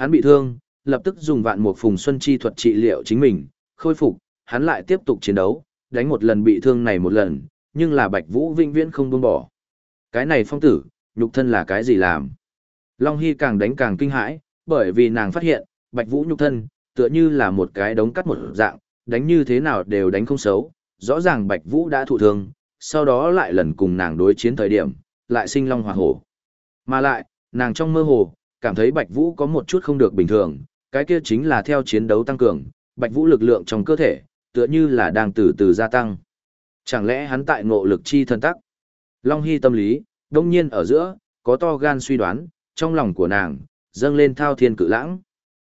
Hắn bị thương, lập tức dùng vạn một phùng xuân chi thuật trị liệu chính mình, khôi phục, hắn lại tiếp tục chiến đấu, đánh một lần bị thương này một lần, nhưng là Bạch Vũ vinh viễn không buông bỏ. Cái này phong tử, nhục thân là cái gì làm? Long Hy càng đánh càng kinh hãi, bởi vì nàng phát hiện, Bạch Vũ nhục thân, tựa như là một cái đống cắt một dạng, đánh như thế nào đều đánh không xấu, rõ ràng Bạch Vũ đã thụ thương, sau đó lại lần cùng nàng đối chiến thời điểm, lại sinh long hỏa hổ. Mà lại, nàng trong mơ hồ, cảm thấy Bạch Vũ có một chút không được bình thường, cái kia chính là theo chiến đấu tăng cường, Bạch Vũ lực lượng trong cơ thể, tựa như là đang từ từ gia tăng. Chẳng lẽ hắn tại ngộ lực chi thần tắc? Long Hy tâm lý, đông nhiên ở giữa, có to gan suy đoán, trong lòng của nàng, dâng lên thao thiên cự lãng.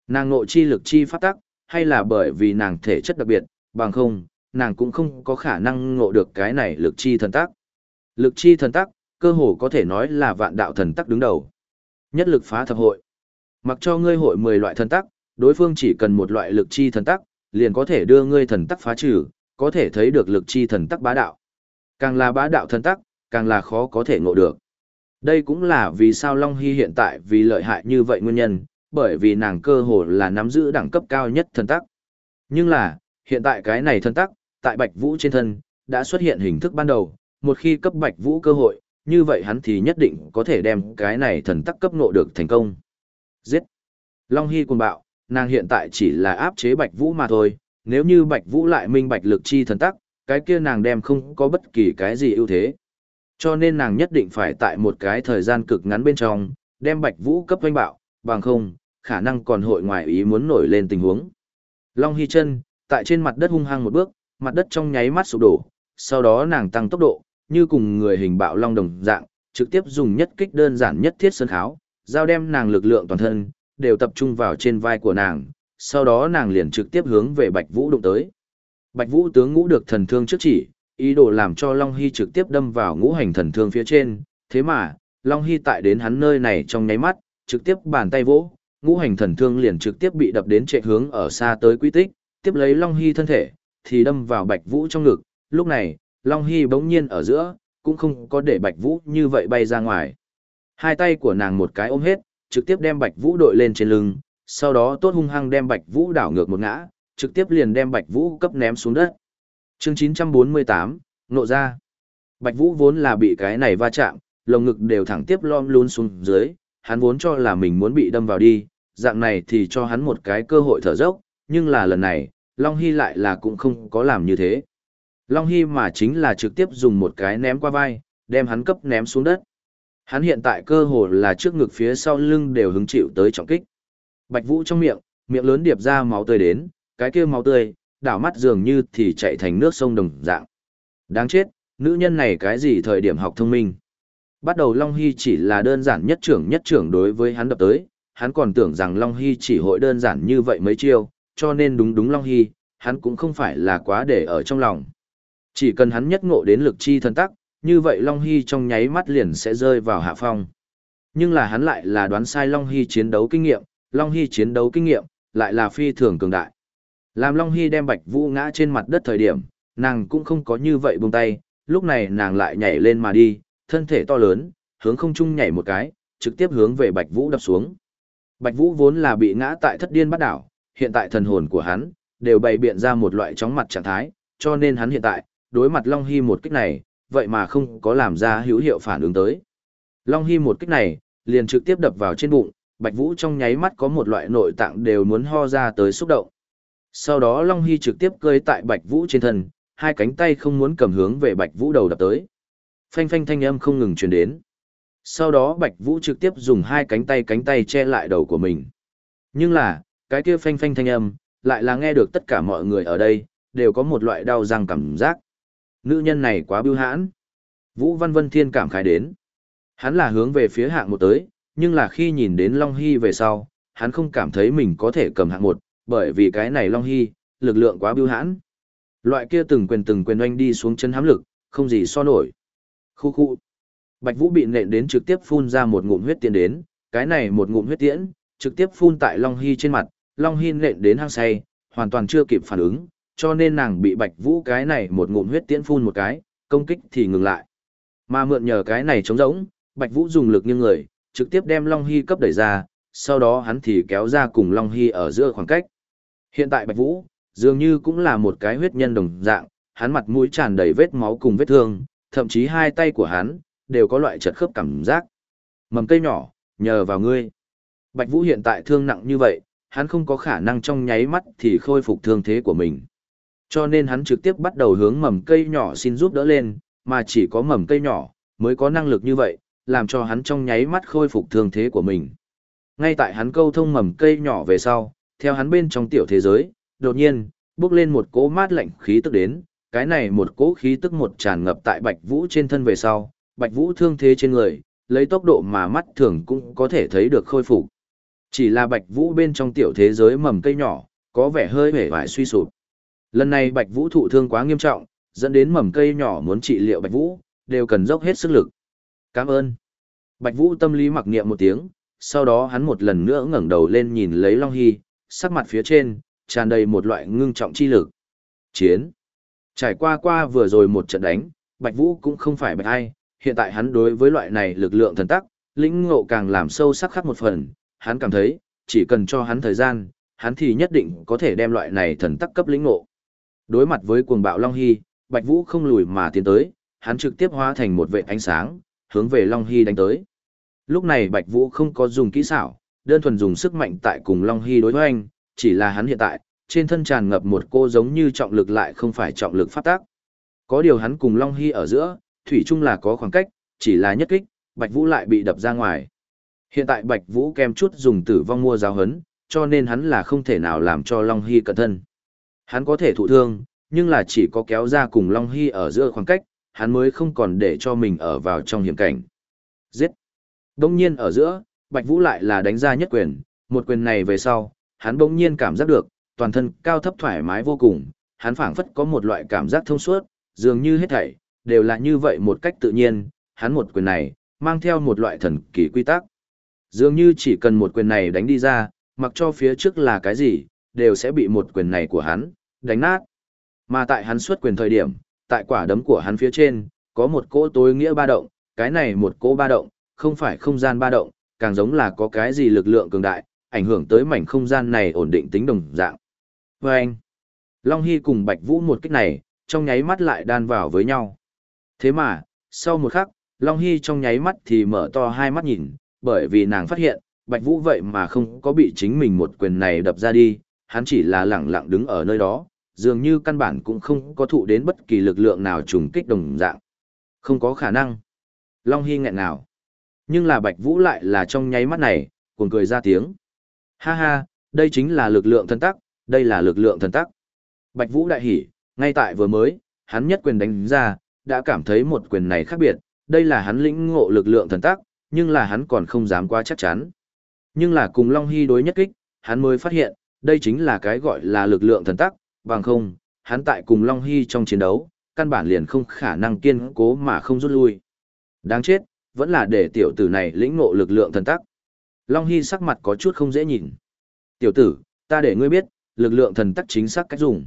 Nàng ngộ chi lực chi phát tắc, hay là bởi vì nàng thể chất đặc biệt, bằng không, nàng cũng không có khả năng ngộ được cái này lực chi thần tắc. Lực chi thần tắc, cơ hồ có thể nói là vạn đạo thần tắc đứng đầu. Nhất lực phá thập hội. Mặc cho ngươi hội 10 loại thần tắc, đối phương chỉ cần một loại lực chi thần tắc, liền có thể đưa ngươi thần tắc phá trừ, có thể thấy được lực chi thần tắc bá đạo. Càng là bá đạo thần tắc, càng là khó có thể ngộ được. Đây cũng là vì sao Long Hy hiện tại vì lợi hại như vậy nguyên nhân, bởi vì nàng cơ hồ là nắm giữ đẳng cấp cao nhất thần tắc. Nhưng là, hiện tại cái này thần tắc, tại Bạch Vũ trên thân, đã xuất hiện hình thức ban đầu, một khi cấp Bạch Vũ cơ hội, như vậy hắn thì nhất định có thể đem cái này thần tắc cấp nộ được thành công. Giết! Long Hy cuồng bạo, nàng hiện tại chỉ là áp chế Bạch Vũ mà thôi, nếu như Bạch Vũ lại minh bạch lực chi thần tắc, cái kia nàng đem không có bất kỳ cái gì ưu thế. Cho nên nàng nhất định phải tại một cái thời gian cực ngắn bên trong, đem Bạch Vũ cấp hoanh bạo, bằng không, khả năng còn hội ngoài ý muốn nổi lên tình huống. Long Hy chân, tại trên mặt đất hung hăng một bước, mặt đất trong nháy mắt sụp đổ, sau đó nàng tăng tốc độ, như cùng người hình bạo long đồng dạng, trực tiếp dùng nhất kích đơn giản nhất thiết sơn kháo, giao đem nàng lực lượng toàn thân, đều tập trung vào trên vai của nàng, sau đó nàng liền trực tiếp hướng về Bạch Vũ đụng tới. Bạch Vũ tướng ngũ được thần thương trước chỉ, ý đồ làm cho Long Hy trực tiếp đâm vào ngũ hành thần thương phía trên, thế mà, Long Hy tại đến hắn nơi này trong nháy mắt, trực tiếp bàn tay vỗ, ngũ hành thần thương liền trực tiếp bị đập đến trệ hướng ở xa tới quy tích, tiếp lấy Long Hy thân thể, thì đâm vào Bạch Vũ trong ngực, lúc này, Long Hy bỗng nhiên ở giữa, cũng không có để Bạch Vũ như vậy bay ra ngoài. Hai tay của nàng một cái ôm hết, trực tiếp đem Bạch Vũ đội lên trên lưng, sau đó tốt hung hăng đem Bạch Vũ đảo ngược một ngã, trực tiếp liền đem Bạch Vũ cấp ném xuống đất. Chương 948, nộ ra. Bạch Vũ vốn là bị cái này va chạm, lồng ngực đều thẳng tiếp lom luôn xuống dưới, hắn vốn cho là mình muốn bị đâm vào đi, dạng này thì cho hắn một cái cơ hội thở dốc, nhưng là lần này, Long Hy lại là cũng không có làm như thế. Long Hy mà chính là trực tiếp dùng một cái ném qua vai, đem hắn cấp ném xuống đất. Hắn hiện tại cơ hồ là trước ngực phía sau lưng đều hứng chịu tới trọng kích. Bạch Vũ trong miệng, miệng lớn điệp ra máu tươi đến, cái kia máu tươi, đảo mắt dường như thì chạy thành nước sông đồng dạng. Đáng chết, nữ nhân này cái gì thời điểm học thông minh. Bắt đầu Long Hy chỉ là đơn giản nhất trưởng nhất trưởng đối với hắn đập tới, hắn còn tưởng rằng Long Hy chỉ hội đơn giản như vậy mấy chiêu, cho nên đúng đúng Long Hy, hắn cũng không phải là quá để ở trong lòng. Chỉ cần hắn nhất ngộ đến lực chi thần tắc, như vậy Long Hy trong nháy mắt liền sẽ rơi vào hạ phong. Nhưng là hắn lại là đoán sai Long Hy chiến đấu kinh nghiệm, Long Hy chiến đấu kinh nghiệm, lại là phi thường cường đại. Làm Long Hy đem Bạch Vũ ngã trên mặt đất thời điểm, nàng cũng không có như vậy buông tay, lúc này nàng lại nhảy lên mà đi, thân thể to lớn, hướng không trung nhảy một cái, trực tiếp hướng về Bạch Vũ đập xuống. Bạch Vũ vốn là bị ngã tại thất điên bắt đảo, hiện tại thần hồn của hắn đều bày biện ra một loại chóng mặt trạng thái, cho nên hắn hiện tại đối mặt Long Hy một kích này, vậy mà không có làm ra hữu hiệu phản ứng tới. Long Hy một kích này, liền trực tiếp đập vào trên bụng, Bạch Vũ trong nháy mắt có một loại nội tạng đều muốn ho ra tới xúc động. Sau đó Long Hy trực tiếp cơi tại Bạch Vũ trên thân, hai cánh tay không muốn cầm hướng về Bạch Vũ đầu đập tới. Phanh phanh thanh âm không ngừng truyền đến. Sau đó Bạch Vũ trực tiếp dùng hai cánh tay cánh tay che lại đầu của mình. Nhưng là, cái kia phanh phanh thanh âm, lại là nghe được tất cả mọi người ở đây, đều có một loại đau răng cảm giác. Nữ nhân này quá biêu hãn. Vũ Văn Vân Thiên cảm khái đến. Hắn là hướng về phía hạng một tới, nhưng là khi nhìn đến Long Hy về sau, hắn không cảm thấy mình có thể cầm hạng một, bởi vì cái này Long Hy, lực lượng quá biêu hãn. Loại kia từng quyền từng quyền oanh đi xuống chân hám lực, không gì so nổi. Khu khu. Bạch Vũ bị nện đến trực tiếp phun ra một ngụm huyết tiễn đến, cái này một ngụm huyết tiễn, trực tiếp phun tại Long Hy trên mặt, Long Hy nện đến hang say, hoàn toàn chưa kịp phản ứng, cho nên nàng bị Bạch Vũ cái này một ngụm huyết tiễn phun một cái, công kích thì ngừng lại. Mà mượn nhờ cái này chống rỗng, Bạch Vũ dùng lực như người, trực tiếp đem Long Hy cấp đẩy ra, sau đó hắn thì kéo ra cùng Long Hy ở giữa khoảng cách. Hiện tại Bạch Vũ, dường như cũng là một cái huyết nhân đồng dạng, hắn mặt mũi tràn đầy vết máu cùng vết thương, thậm chí hai tay của hắn, đều có loại chật khớp cảm giác. Mầm cây nhỏ, nhờ vào ngươi. Bạch Vũ hiện tại thương nặng như vậy, hắn không có khả năng trong nháy mắt thì khôi phục thương thế của mình. Cho nên hắn trực tiếp bắt đầu hướng mầm cây nhỏ xin giúp đỡ lên, mà chỉ có mầm cây nhỏ, mới có năng lực như vậy, làm cho hắn trong nháy mắt khôi phục thương thế của mình. Ngay tại hắn câu thông mầm cây nhỏ về sau, theo hắn bên trong tiểu thế giới, đột nhiên, bước lên một cỗ mát lạnh khí tức đến, cái này một cỗ khí tức một tràn ngập tại Bạch Vũ trên thân về sau, Bạch Vũ thương thế trên người, lấy tốc độ mà mắt thường cũng có thể thấy được khôi phục. Chỉ là Bạch Vũ bên trong tiểu thế giới mầm cây nhỏ, có vẻ hơi vẻ vải suy sụp. Lần này Bạch Vũ thụ thương quá nghiêm trọng, dẫn đến mầm cây nhỏ muốn trị liệu Bạch Vũ, đều cần dốc hết sức lực. Cảm ơn. Bạch Vũ tâm lý mặc niệm một tiếng, sau đó hắn một lần nữa ngẩng đầu lên nhìn lấy Long Hy, sắc mặt phía trên, tràn đầy một loại ngưng trọng chi lực. Chiến. Trải qua qua vừa rồi một trận đánh, Bạch Vũ cũng không phải bạch ai, hiện tại hắn đối với loại này lực lượng thần tắc, lĩnh ngộ càng làm sâu sắc khắc một phần, hắn cảm thấy, chỉ cần cho hắn thời gian, hắn thì nhất định có thể đem loại này thần tắc cấp lĩnh ngộ. Đối mặt với cuồng bạo Long Hy, Bạch Vũ không lùi mà tiến tới, hắn trực tiếp hóa thành một vệ ánh sáng, hướng về Long Hy đánh tới. Lúc này Bạch Vũ không có dùng kỹ xảo, đơn thuần dùng sức mạnh tại cùng Long Hy đối với anh, chỉ là hắn hiện tại, trên thân tràn ngập một cô giống như trọng lực lại không phải trọng lực phát tác. Có điều hắn cùng Long Hy ở giữa, thủy chung là có khoảng cách, chỉ là nhất kích, Bạch Vũ lại bị đập ra ngoài. Hiện tại Bạch Vũ kem chút dùng tử vong mua giáo hấn, cho nên hắn là không thể nào làm cho Long Hy cẩn thân. Hắn có thể thụ thương, nhưng là chỉ có kéo ra cùng Long Hy ở giữa khoảng cách, hắn mới không còn để cho mình ở vào trong hiểm cảnh. Giết! Đông nhiên ở giữa, Bạch Vũ lại là đánh ra nhất quyền, một quyền này về sau, hắn bỗng nhiên cảm giác được, toàn thân cao thấp thoải mái vô cùng, hắn phảng phất có một loại cảm giác thông suốt, dường như hết thảy, đều là như vậy một cách tự nhiên, hắn một quyền này, mang theo một loại thần kỳ quy tắc. Dường như chỉ cần một quyền này đánh đi ra, mặc cho phía trước là cái gì, đều sẽ bị một quyền này của hắn, đánh nát. Mà tại hắn xuất quyền thời điểm, tại quả đấm của hắn phía trên, có một cỗ tối nghĩa ba động, cái này một cỗ ba động, không phải không gian ba động, càng giống là có cái gì lực lượng cường đại, ảnh hưởng tới mảnh không gian này ổn định tính đồng dạng. Và anh, Long Hy cùng Bạch Vũ một kích này, trong nháy mắt lại đan vào với nhau. Thế mà, sau một khắc, Long Hy trong nháy mắt thì mở to hai mắt nhìn, bởi vì nàng phát hiện, Bạch Vũ vậy mà không có bị chính mình một quyền này đập ra đi, hắn chỉ là lẳng lặng đứng ở nơi đó, dường như căn bản cũng không có thụ đến bất kỳ lực lượng nào trùng kích đồng dạng. Không có khả năng. Long Hy nghẹn nào. Nhưng là Bạch Vũ lại là trong nháy mắt này, cuồng cười ra tiếng. Ha ha, đây chính là lực lượng thần tắc, đây là lực lượng thần tắc. Bạch Vũ đại hỉ, ngay tại vừa mới, hắn nhất quyền đánh ra, đã cảm thấy một quyền này khác biệt, đây là hắn lĩnh ngộ lực lượng thần tắc, nhưng là hắn còn không dám quá chắc chắn. Nhưng là cùng Long Hy đối nhất kích, hắn mới phát hiện, đây chính là cái gọi là lực lượng thần tắc, bằng không, hắn tại cùng Long Hy trong chiến đấu, căn bản liền không khả năng kiên cố mà không rút lui. Đáng chết, vẫn là để tiểu tử này lĩnh ngộ lực lượng thần tắc. Long Hy sắc mặt có chút không dễ nhìn. Tiểu tử, ta để ngươi biết, lực lượng thần tắc chính xác cách dùng.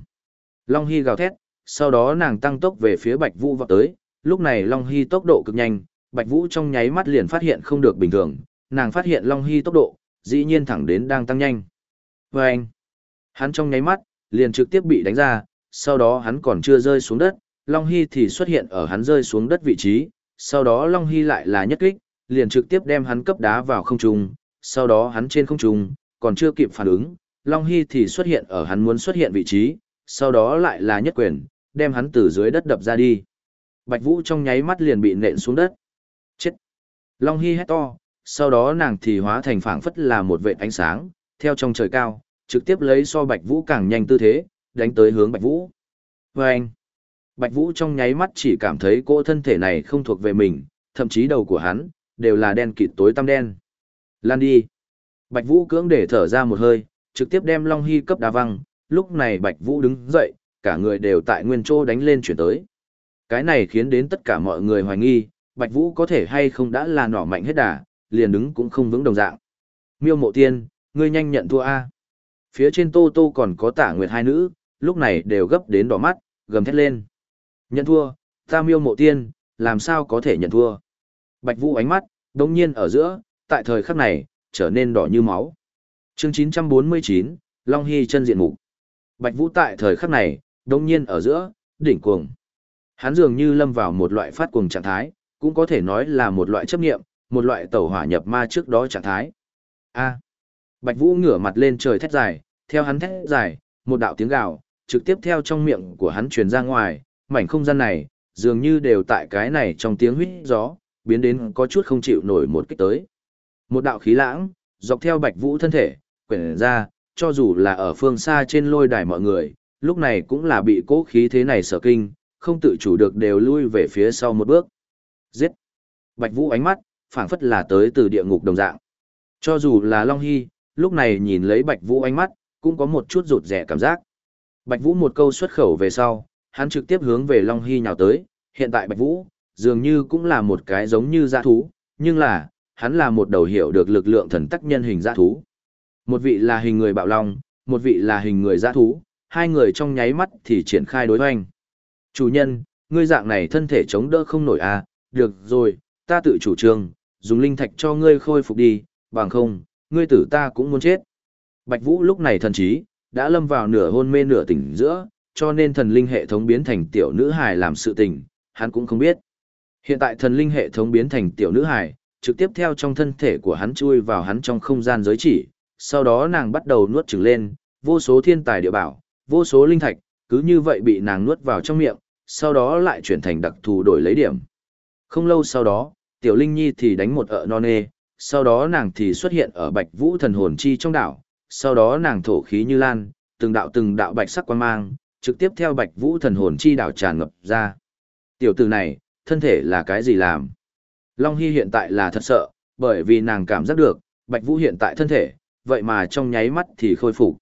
Long Hy gào thét, sau đó nàng tăng tốc về phía Bạch Vũ vọt tới, lúc này Long Hy tốc độ cực nhanh, Bạch Vũ trong nháy mắt liền phát hiện không được bình thường, nàng phát hiện Long Hy tốc độ, dĩ nhiên thẳng đến đang tăng nhanh. Và anh, hắn trong nháy mắt, liền trực tiếp bị đánh ra, sau đó hắn còn chưa rơi xuống đất, Long Hy thì xuất hiện ở hắn rơi xuống đất vị trí, sau đó Long Hy lại là nhất kích, liền trực tiếp đem hắn cấp đá vào không trung, sau đó hắn trên không trung, còn chưa kịp phản ứng, Long Hy thì xuất hiện ở hắn muốn xuất hiện vị trí, sau đó lại là nhất quyền, đem hắn từ dưới đất đập ra đi. Bạch Vũ trong nháy mắt liền bị nện xuống đất. Chết! Long Hy hét to, sau đó nàng thì hóa thành phảng phất là một vệ ánh sáng, theo trong trời cao, trực tiếp lấy so Bạch Vũ càng nhanh tư thế, đánh tới hướng Bạch Vũ. Và anh, Bạch Vũ trong nháy mắt chỉ cảm thấy cô thân thể này không thuộc về mình, thậm chí đầu của hắn, đều là đen kịt tối tăm đen. Lan đi. Bạch Vũ cưỡng để thở ra một hơi, trực tiếp đem Long Hy cấp đá văng, lúc này Bạch Vũ đứng dậy, cả người đều tại nguyên chỗ đánh lên chuyển tới. Cái này khiến đến tất cả mọi người hoài nghi, Bạch Vũ có thể hay không đã là nỏ mạnh hết đà, liền đứng cũng không vững đồng dạng. Miêu mộ tiên, ngươi nhanh nhận thua A. Phía trên tô tô còn có tả nguyệt hai nữ, lúc này đều gấp đến đỏ mắt, gầm thét lên. Nhận thua, ta miêu mộ tiên, làm sao có thể nhận thua. Bạch Vũ ánh mắt, đồng nhiên ở giữa, tại thời khắc này, trở nên đỏ như máu. Chương 949, Long Hy chân diện mục. Bạch Vũ tại thời khắc này, đông nhiên ở giữa, đỉnh cuồng. Hắn dường như lâm vào một loại phát cuồng trạng thái, cũng có thể nói là một loại chấp nghiệm, một loại tẩu hỏa nhập ma trước đó trạng thái. A. Bạch Vũ ngửa mặt lên trời thét dài, theo hắn thét dài, một đạo tiếng gào, trực tiếp theo trong miệng của hắn truyền ra ngoài, mảnh không gian này, dường như đều tại cái này trong tiếng huyết gió, biến đến có chút không chịu nổi một kích tới. Một đạo khí lãng, dọc theo Bạch Vũ thân thể, quyển ra, cho dù là ở phương xa trên lôi đài mọi người, lúc này cũng là bị cố khí thế này sở kinh, không tự chủ được đều lui về phía sau một bước. Giết! Bạch Vũ ánh mắt, phảng phất là tới từ địa ngục đồng dạng. Cho dù là Long Hy, lúc này nhìn lấy Bạch Vũ ánh mắt, cũng có một chút rụt rẻ cảm giác. Bạch Vũ một câu xuất khẩu về sau, hắn trực tiếp hướng về Long Hy nhào tới, hiện tại Bạch Vũ, dường như cũng là một cái giống như dã thú, nhưng là, hắn là một đầu hiểu được lực lượng thần tắc nhân hình dã thú. Một vị là hình người bạo long, một vị là hình người dã thú, hai người trong nháy mắt thì triển khai đối hoành. Chủ nhân, ngươi dạng này thân thể chống đỡ không nổi à, được rồi, ta tự chủ trương, dùng linh thạch cho ngươi khôi phục đi, bằng không, ngươi tử ta cũng muốn chết. Bạch Vũ lúc này thần trí, đã lâm vào nửa hôn mê nửa tỉnh giữa, cho nên thần linh hệ thống biến thành tiểu nữ hài làm sự tình, hắn cũng không biết. Hiện tại thần linh hệ thống biến thành tiểu nữ hài, trực tiếp theo trong thân thể của hắn chui vào hắn trong không gian giới chỉ, sau đó nàng bắt đầu nuốt trừng lên, vô số thiên tài địa bảo, vô số linh thạch, cứ như vậy bị nàng nuốt vào trong miệng, sau đó lại chuyển thành đặc thù đổi lấy điểm. Không lâu sau đó, tiểu linh nhi thì đánh một ợ non nê, sau đó nàng thì xuất hiện ở bạch vũ thần hồn chi trong đảo, sau đó nàng thổ khí như lan, từng đạo từng đạo bạch sắc quan mang, trực tiếp theo bạch vũ thần hồn chi đảo tràn ngập ra. Tiểu tử này, thân thể là cái gì làm? Long Hy hiện tại là thật sợ, bởi vì nàng cảm giác được, bạch vũ hiện tại thân thể, vậy mà trong nháy mắt thì khôi phục.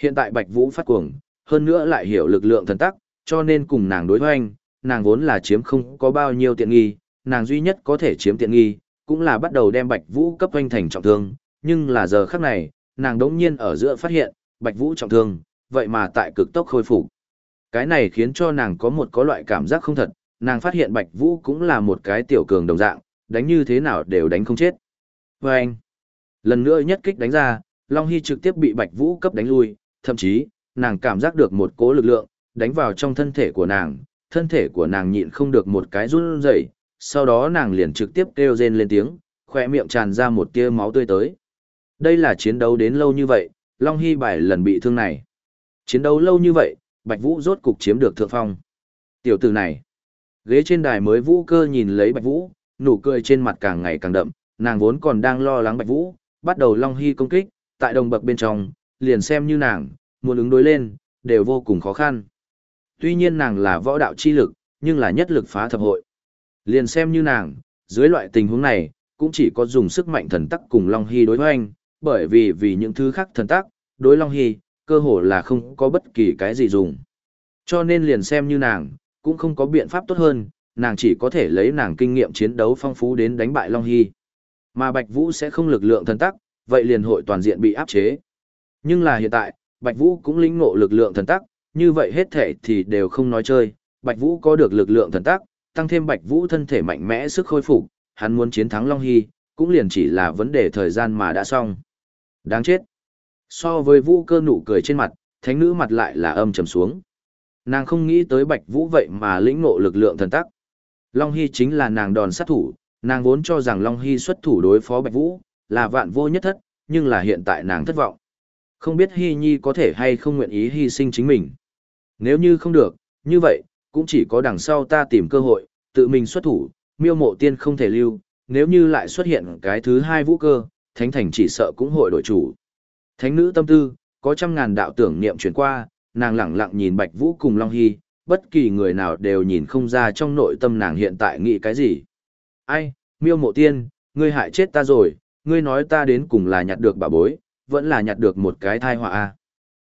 Hiện tại bạch vũ phát cuồng, hơn nữa lại hiểu lực lượng thần tắc, cho nên cùng nàng đối hoành, nàng vốn là chiếm không có bao nhiêu tiện nghi, nàng duy nhất có thể chiếm tiện nghi, cũng là bắt đầu đem Bạch Vũ cấp hoành thành trọng thương, nhưng là giờ khắc này, nàng đống nhiên ở giữa phát hiện, Bạch Vũ trọng thương, vậy mà tại cực tốc khôi phục. Cái này khiến cho nàng có một có loại cảm giác không thật, nàng phát hiện Bạch Vũ cũng là một cái tiểu cường đồng dạng, đánh như thế nào đều đánh không chết. Và anh, lần nữa nhất kích đánh ra, Long Hy trực tiếp bị Bạch Vũ cấp đánh lui, thậm chí, nàng cảm giác được một cỗ lực lượng, đánh vào trong thân thể của nàng, thân thể của nàng nhịn không được một cái run rẩy, sau đó nàng liền trực tiếp kêu rên lên tiếng, khỏe miệng tràn ra một tia máu tươi tới. Đây là chiến đấu đến lâu như vậy, Long Hy bài lần bị thương này. Chiến đấu lâu như vậy, Bạch Vũ rốt cục chiếm được thượng phong. Tiểu tử này, ghế trên đài mới Vũ cơ nhìn lấy Bạch Vũ, nụ cười trên mặt càng ngày càng đậm, nàng vốn còn đang lo lắng Bạch Vũ, bắt đầu Long Hy công kích, tại đồng bậc bên trong, liền xem như nàng, muốn ứng đối lên, đều vô cùng khó khăn. Tuy nhiên nàng là võ đạo chi lực, nhưng là nhất lực phá thập hội. Liền xem như nàng, dưới loại tình huống này, cũng chỉ có dùng sức mạnh thần tắc cùng Long Hy đối hoành, bởi vì vì những thứ khác thần tác đối Long Hy, cơ hồ là không có bất kỳ cái gì dùng. Cho nên liền xem như nàng, cũng không có biện pháp tốt hơn, nàng chỉ có thể lấy nàng kinh nghiệm chiến đấu phong phú đến đánh bại Long Hy. Mà Bạch Vũ sẽ không lực lượng thần tắc, vậy liền hội toàn diện bị áp chế. Nhưng là hiện tại, Bạch Vũ cũng lĩnh ngộ lực lượng thần tắc, như vậy hết thể thì đều không nói chơi, Bạch Vũ có được lực lượng thần tắc, tăng thêm Bạch Vũ thân thể mạnh mẽ sức khôi phục, hắn muốn chiến thắng Long Hy, cũng liền chỉ là vấn đề thời gian mà đã xong. Đáng chết. So với Vũ cơ nụ cười trên mặt, thánh nữ mặt lại là âm trầm xuống. Nàng không nghĩ tới Bạch Vũ vậy mà lĩnh ngộ lực lượng thần tắc. Long Hy chính là nàng đòn sát thủ, nàng vốn cho rằng Long Hy xuất thủ đối phó Bạch Vũ, là vạn vô nhất thất, nhưng là hiện tại nàng thất vọng. Không biết Hy Nhi có thể hay không nguyện ý hy sinh chính mình. Nếu như không được, như vậy, cũng chỉ có đằng sau ta tìm cơ hội, tự mình xuất thủ, miêu mộ tiên không thể lưu, nếu như lại xuất hiện cái thứ hai vũ cơ, thánh thành chỉ sợ cũng hội đổi chủ. Thánh nữ tâm tư, có trăm ngàn đạo tưởng niệm chuyển qua, nàng lặng lặng nhìn Bạch Vũ cùng Long Hy, bất kỳ người nào đều nhìn không ra trong nội tâm nàng hiện tại nghĩ cái gì. Ai, miêu mộ tiên, ngươi hại chết ta rồi, ngươi nói ta đến cùng là nhặt được bà bối, vẫn là nhặt được một cái thai họa a.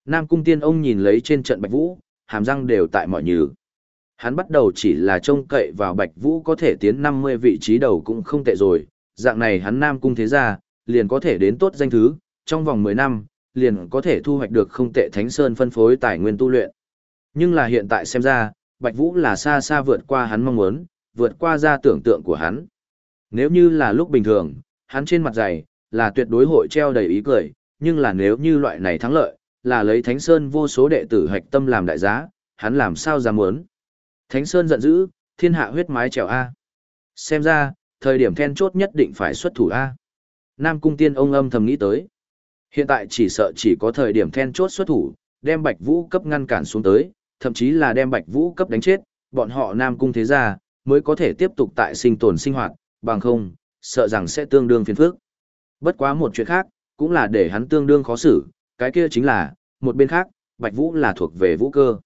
Nam cung tiên ông nhìn lấy trên trận Bạch Vũ, hàm răng đều tại mọi nhừ. Hắn bắt đầu chỉ là trông cậy vào Bạch Vũ có thể tiến 50 vị trí đầu cũng không tệ rồi, dạng này hắn Nam cung thế gia, liền có thể đến tốt danh thứ, trong vòng 10 năm, liền có thể thu hoạch được không tệ Thánh Sơn phân phối tài nguyên tu luyện. Nhưng là hiện tại xem ra, Bạch Vũ là xa xa vượt qua hắn mong muốn, vượt qua ra tưởng tượng của hắn. Nếu như là lúc bình thường, hắn trên mặt dày, là tuyệt đối hội treo đầy ý cười, nhưng là nếu như loại này thắng lợi, là lấy Thánh Sơn vô số đệ tử hạch tâm làm đại giá, hắn làm sao dám muốn. Thánh Sơn giận dữ, thiên hạ huyết mái trèo A. Xem ra, thời điểm then chốt nhất định phải xuất thủ A. Nam Cung Tiên ông âm thầm nghĩ tới. Hiện tại chỉ sợ chỉ có thời điểm then chốt xuất thủ, đem Bạch Vũ cấp ngăn cản xuống tới, thậm chí là đem Bạch Vũ cấp đánh chết, bọn họ Nam Cung thế gia mới có thể tiếp tục tại sinh tồn sinh hoạt, bằng không, sợ rằng sẽ tương đương phiền phức. Bất quá một chuyện khác, cũng là để hắn tương đương khó xử, cái kia chính là, một bên khác, Bạch Vũ là thuộc về vũ cơ.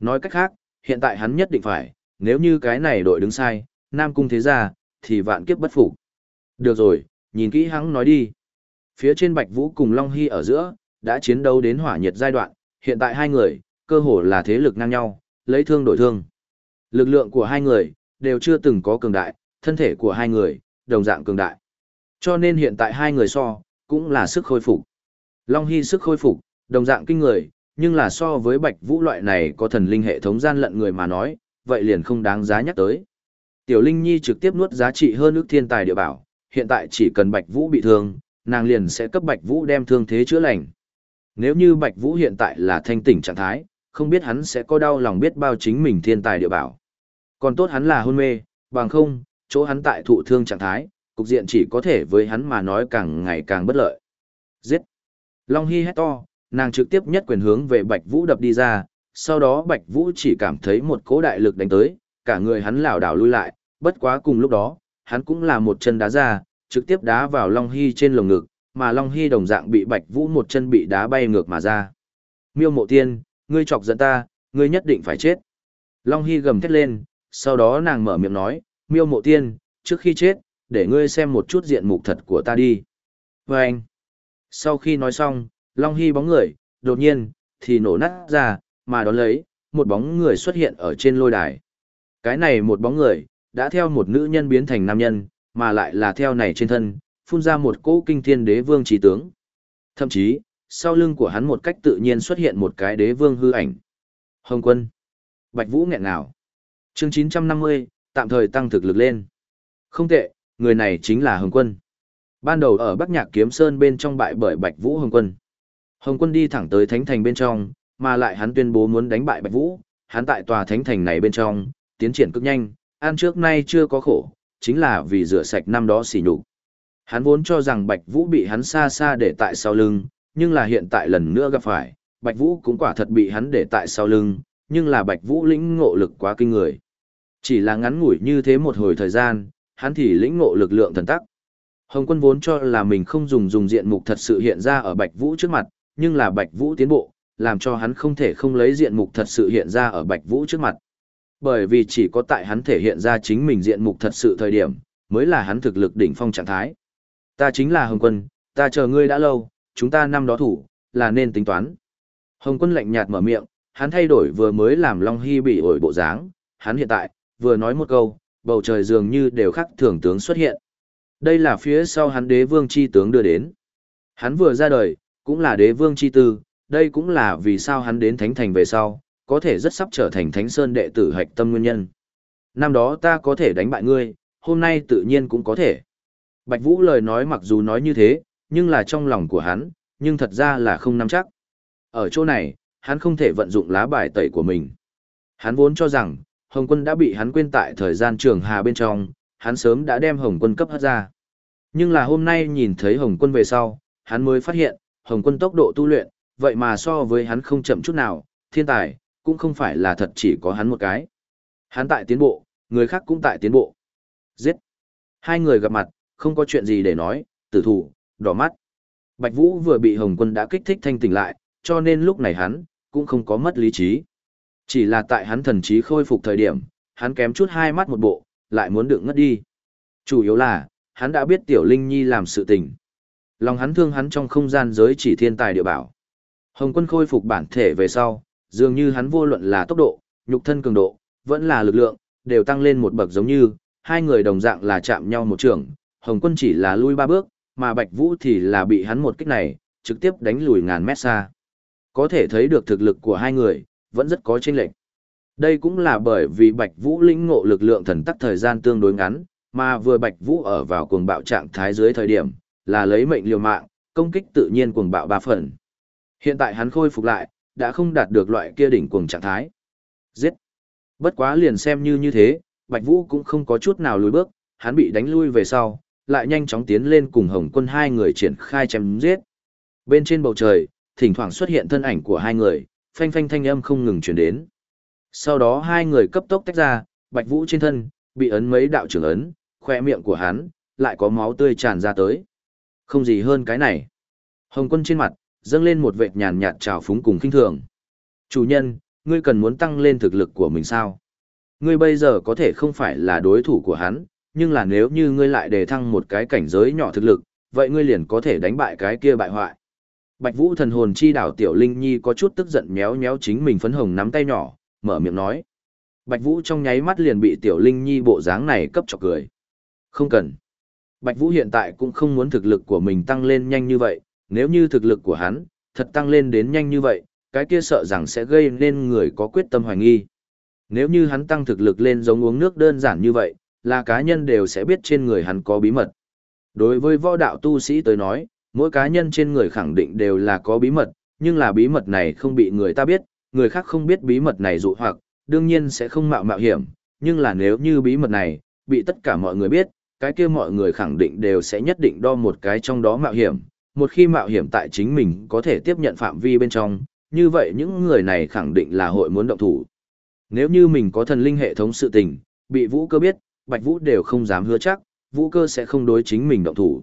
Nói cách khác, hiện tại hắn nhất định phải, nếu như cái này đội đứng sai, Nam Cung thế gia, thì vạn kiếp bất phục. Được rồi, nhìn kỹ hắn nói đi. Phía trên Bạch Vũ cùng Long Hy ở giữa, đã chiến đấu đến hỏa nhiệt giai đoạn, hiện tại hai người, cơ hồ là thế lực ngang nhau, lấy thương đổi thương. Lực lượng của hai người, đều chưa từng có cường đại, thân thể của hai người, đồng dạng cường đại. Cho nên hiện tại hai người so, cũng là sức khôi phục. Long Hy sức khôi phục, đồng dạng kinh người, nhưng là so với Bạch Vũ loại này có thần linh hệ thống gian lận người mà nói, vậy liền không đáng giá nhắc tới. Tiểu Linh Nhi trực tiếp nuốt giá trị hơn ước thiên tài địa bảo, hiện tại chỉ cần Bạch Vũ bị thương, nàng liền sẽ cấp Bạch Vũ đem thương thế chữa lành. Nếu như Bạch Vũ hiện tại là thanh tỉnh trạng thái, không biết hắn sẽ có đau lòng biết bao chính mình thiên tài địa bảo. Còn tốt hắn là hôn mê, bằng không, chỗ hắn tại thụ thương trạng thái, cục diện chỉ có thể với hắn mà nói càng ngày càng bất lợi. Giết! Long Hy hét to, nàng trực tiếp nhất quyền hướng về Bạch Vũ đập đi ra, sau đó Bạch Vũ chỉ cảm thấy một cỗ đại lực đánh tới, cả người hắn lảo đảo lui lại, bất quá cùng lúc đó, hắn cũng là một chân đá ra, trực tiếp đá vào Long Hy trên lồng ngực, mà Long Hy đồng dạng bị Bạch Vũ một chân bị đá bay ngược mà ra. Miêu Mộ Tiên, ngươi chọc giận ta, ngươi nhất định phải chết. Long Hy gầm thét lên, sau đó nàng mở miệng nói, Miêu Mộ Tiên, trước khi chết, để ngươi xem một chút diện mục thật của ta đi. Và anh, sau khi nói xong, Long Hy bóng người, đột nhiên, thì nổ nát ra, mà đón lấy, một bóng người xuất hiện ở trên lôi đài. Cái này một bóng người, đã theo một nữ nhân biến thành nam nhân, mà lại là theo này trên thân, phun ra một cỗ kinh thiên đế vương trí tướng. Thậm chí, sau lưng của hắn một cách tự nhiên xuất hiện một cái đế vương hư ảnh. Hồng quân. Bạch Vũ nghẹn nào. Chương 950, tạm thời tăng thực lực lên. Không tệ, người này chính là Hồng quân. Ban đầu ở Bắc Nhạc Kiếm Sơn bên trong bại bởi Bạch Vũ Hồng quân. Hồng quân đi thẳng tới Thánh Thành bên trong, mà lại hắn tuyên bố muốn đánh bại Bạch Vũ. Hắn tại tòa Thánh Thành này bên trong, tiến triển cực nhanh, ăn trước nay chưa có khổ, chính là vì rửa sạch năm đó xỉ nhục. Hắn vốn cho rằng Bạch Vũ bị hắn xa xa để tại sau lưng, nhưng là hiện tại lần nữa gặp phải, Bạch Vũ cũng quả thật bị hắn để tại sau lưng, nhưng là Bạch Vũ lĩnh ngộ lực quá kinh người. Chỉ là ngắn ngủi như thế một hồi thời gian, hắn thì lĩnh ngộ lực lượng thần tắc. Hồng quân vốn cho là mình không dùng dùng diện mục thật sự hiện ra ở Bạch Vũ trước mặt, nhưng là Bạch Vũ tiến bộ, làm cho hắn không thể không lấy diện mục thật sự hiện ra ở Bạch Vũ trước mặt. Bởi vì chỉ có tại hắn thể hiện ra chính mình diện mục thật sự thời điểm, mới là hắn thực lực đỉnh phong trạng thái. Ta chính là Hồng Quân, ta chờ ngươi đã lâu, chúng ta năm đó thủ, là nên tính toán. Hồng Quân lạnh nhạt mở miệng, hắn thay đổi vừa mới làm Long Hy bị ổi bộ dáng, hắn hiện tại, vừa nói một câu, bầu trời dường như đều khắc thường tướng xuất hiện. Đây là phía sau hắn đế vương chi tướng đưa đến. Hắn vừa ra đời, cũng là đế vương chi tư, đây cũng là vì sao hắn đến thánh thành về sau, có thể rất sắp trở thành thánh sơn đệ tử hạch tâm nguyên nhân. Năm đó ta có thể đánh bại ngươi, hôm nay tự nhiên cũng có thể. Bạch Vũ lời nói mặc dù nói như thế, nhưng là trong lòng của hắn, nhưng thật ra là không nắm chắc. Ở chỗ này, hắn không thể vận dụng lá bài tẩy của mình. Hắn vốn cho rằng, Hồng quân đã bị hắn quên tại thời gian trường hà bên trong, hắn sớm đã đem Hồng quân cấp hất ra. Nhưng là hôm nay nhìn thấy Hồng quân về sau, hắn mới phát hiện, Hồng quân tốc độ tu luyện, vậy mà so với hắn không chậm chút nào, thiên tài, cũng không phải là thật chỉ có hắn một cái. Hắn tại tiến bộ, người khác cũng tại tiến bộ. Giết. Hai người gặp mặt, không có chuyện gì để nói, tử thủ, đỏ mắt. Bạch Vũ vừa bị Hồng Quân đã kích thích thanh tỉnh lại, cho nên lúc này hắn, cũng không có mất lý trí. Chỉ là tại hắn thần trí khôi phục thời điểm, hắn kém chút hai mắt một bộ, lại muốn đựng ngất đi. Chủ yếu là, hắn đã biết Tiểu Linh Nhi làm sự tình. Lòng hắn thương hắn trong không gian giới chỉ thiên tài địa bảo. Hồng Quân khôi phục bản thể về sau, dường như hắn vô luận là tốc độ, nhục thân cường độ, vẫn là lực lượng, đều tăng lên một bậc giống như, hai người đồng dạng là chạm nhau một trường, Hồng Quân chỉ là lui ba bước, mà Bạch Vũ thì là bị hắn một kích này, trực tiếp đánh lùi ngàn mét xa. Có thể thấy được thực lực của hai người, vẫn rất có chênh lệch. Đây cũng là bởi vì Bạch Vũ lĩnh ngộ lực lượng thần tắc thời gian tương đối ngắn, mà vừa Bạch Vũ ở vào cuồng bạo trạng thái dưới thời điểm, là lấy mệnh liều mạng, công kích tự nhiên cuồng bạo ba phần. Hiện tại hắn khôi phục lại, đã không đạt được loại kia đỉnh cuồng trạng thái. Giết! Bất quá liền xem như như thế, Bạch Vũ cũng không có chút nào lùi bước, hắn bị đánh lui về sau, lại nhanh chóng tiến lên cùng Hồng Quân hai người triển khai chém giết. Bên trên bầu trời, thỉnh thoảng xuất hiện thân ảnh của hai người, phanh phanh thanh âm không ngừng truyền đến. Sau đó hai người cấp tốc tách ra, Bạch Vũ trên thân bị ấn mấy đạo trưởng ấn, khoe miệng của hắn lại có máu tươi tràn ra tới. Không gì hơn cái này. Hồng Quân trên mặt dâng lên một vệt nhàn nhạt trào phúng cùng khinh thường. Chủ nhân, ngươi cần muốn tăng lên thực lực của mình sao? Ngươi bây giờ có thể không phải là đối thủ của hắn, nhưng là nếu như ngươi lại đề thăng một cái cảnh giới nhỏ thực lực, vậy ngươi liền có thể đánh bại cái kia bại hoại. Bạch Vũ thần hồn chi đảo Tiểu Linh Nhi có chút tức giận méo méo chính mình phấn hồng nắm tay nhỏ, mở miệng nói. Bạch Vũ trong nháy mắt liền bị Tiểu Linh Nhi bộ dáng này cấp chọc cười. Không cần. Bạch Vũ hiện tại cũng không muốn thực lực của mình tăng lên nhanh như vậy, nếu như thực lực của hắn thật tăng lên đến nhanh như vậy, cái kia sợ rằng sẽ gây nên người có quyết tâm hoài nghi. Nếu như hắn tăng thực lực lên giống uống nước đơn giản như vậy, là cá nhân đều sẽ biết trên người hắn có bí mật. Đối với võ đạo tu sĩ tới nói, mỗi cá nhân trên người khẳng định đều là có bí mật, nhưng là bí mật này không bị người ta biết, người khác không biết bí mật này dụ hoặc, đương nhiên sẽ không mạo mạo hiểm, nhưng là nếu như bí mật này, bị tất cả mọi người biết, cái kia mọi người khẳng định đều sẽ nhất định đo một cái trong đó mạo hiểm, một khi mạo hiểm tại chính mình có thể tiếp nhận phạm vi bên trong, như vậy những người này khẳng định là hội muốn động thủ. Nếu như mình có thần linh hệ thống sự tình, bị vũ cơ biết, bạch vũ đều không dám hứa chắc, vũ cơ sẽ không đối chính mình động thủ.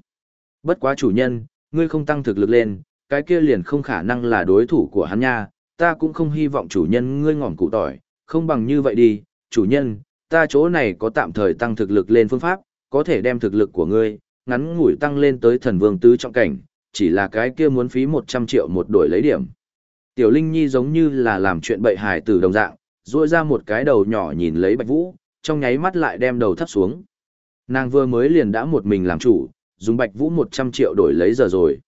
Bất quá chủ nhân, ngươi không tăng thực lực lên, cái kia liền không khả năng là đối thủ của hắn nha, ta cũng không hy vọng chủ nhân ngươi ngỏm cụ tỏi, không bằng như vậy đi, chủ nhân, ta chỗ này có tạm thời tăng thực lực lên phương pháp, có thể đem thực lực của ngươi, ngắn ngủi tăng lên tới thần vương tứ trọng cảnh, chỉ là cái kia muốn phí 100 triệu một đổi lấy điểm. Tiểu Linh Nhi giống như là làm chuyện bậy hài từ đồng dạng, duỗi ra một cái đầu nhỏ nhìn lấy Bạch Vũ, trong nháy mắt lại đem đầu thấp xuống. Nàng vừa mới liền đã một mình làm chủ, dùng Bạch Vũ 100 triệu đổi lấy giờ rồi.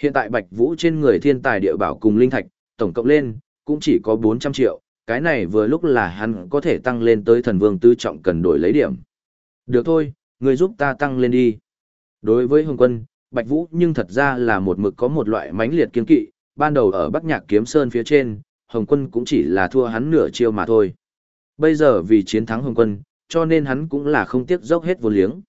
Hiện tại Bạch Vũ trên người thiên tài địa bảo cùng linh thạch, tổng cộng lên, cũng chỉ có 400 triệu, cái này vừa lúc là hắn có thể tăng lên tới thần vương tứ trọng cần đổi lấy điểm. Được thôi, người giúp ta tăng lên đi. Đối với Hồng Quân, Bạch Vũ nhưng thật ra là một mực có một loại mãnh liệt kiên kỵ, ban đầu ở Bắc Nhạc Kiếm Sơn phía trên, Hồng Quân cũng chỉ là thua hắn nửa chiêu mà thôi. Bây giờ vì chiến thắng Hồng Quân, cho nên hắn cũng là không tiếc dốc hết vô liếng.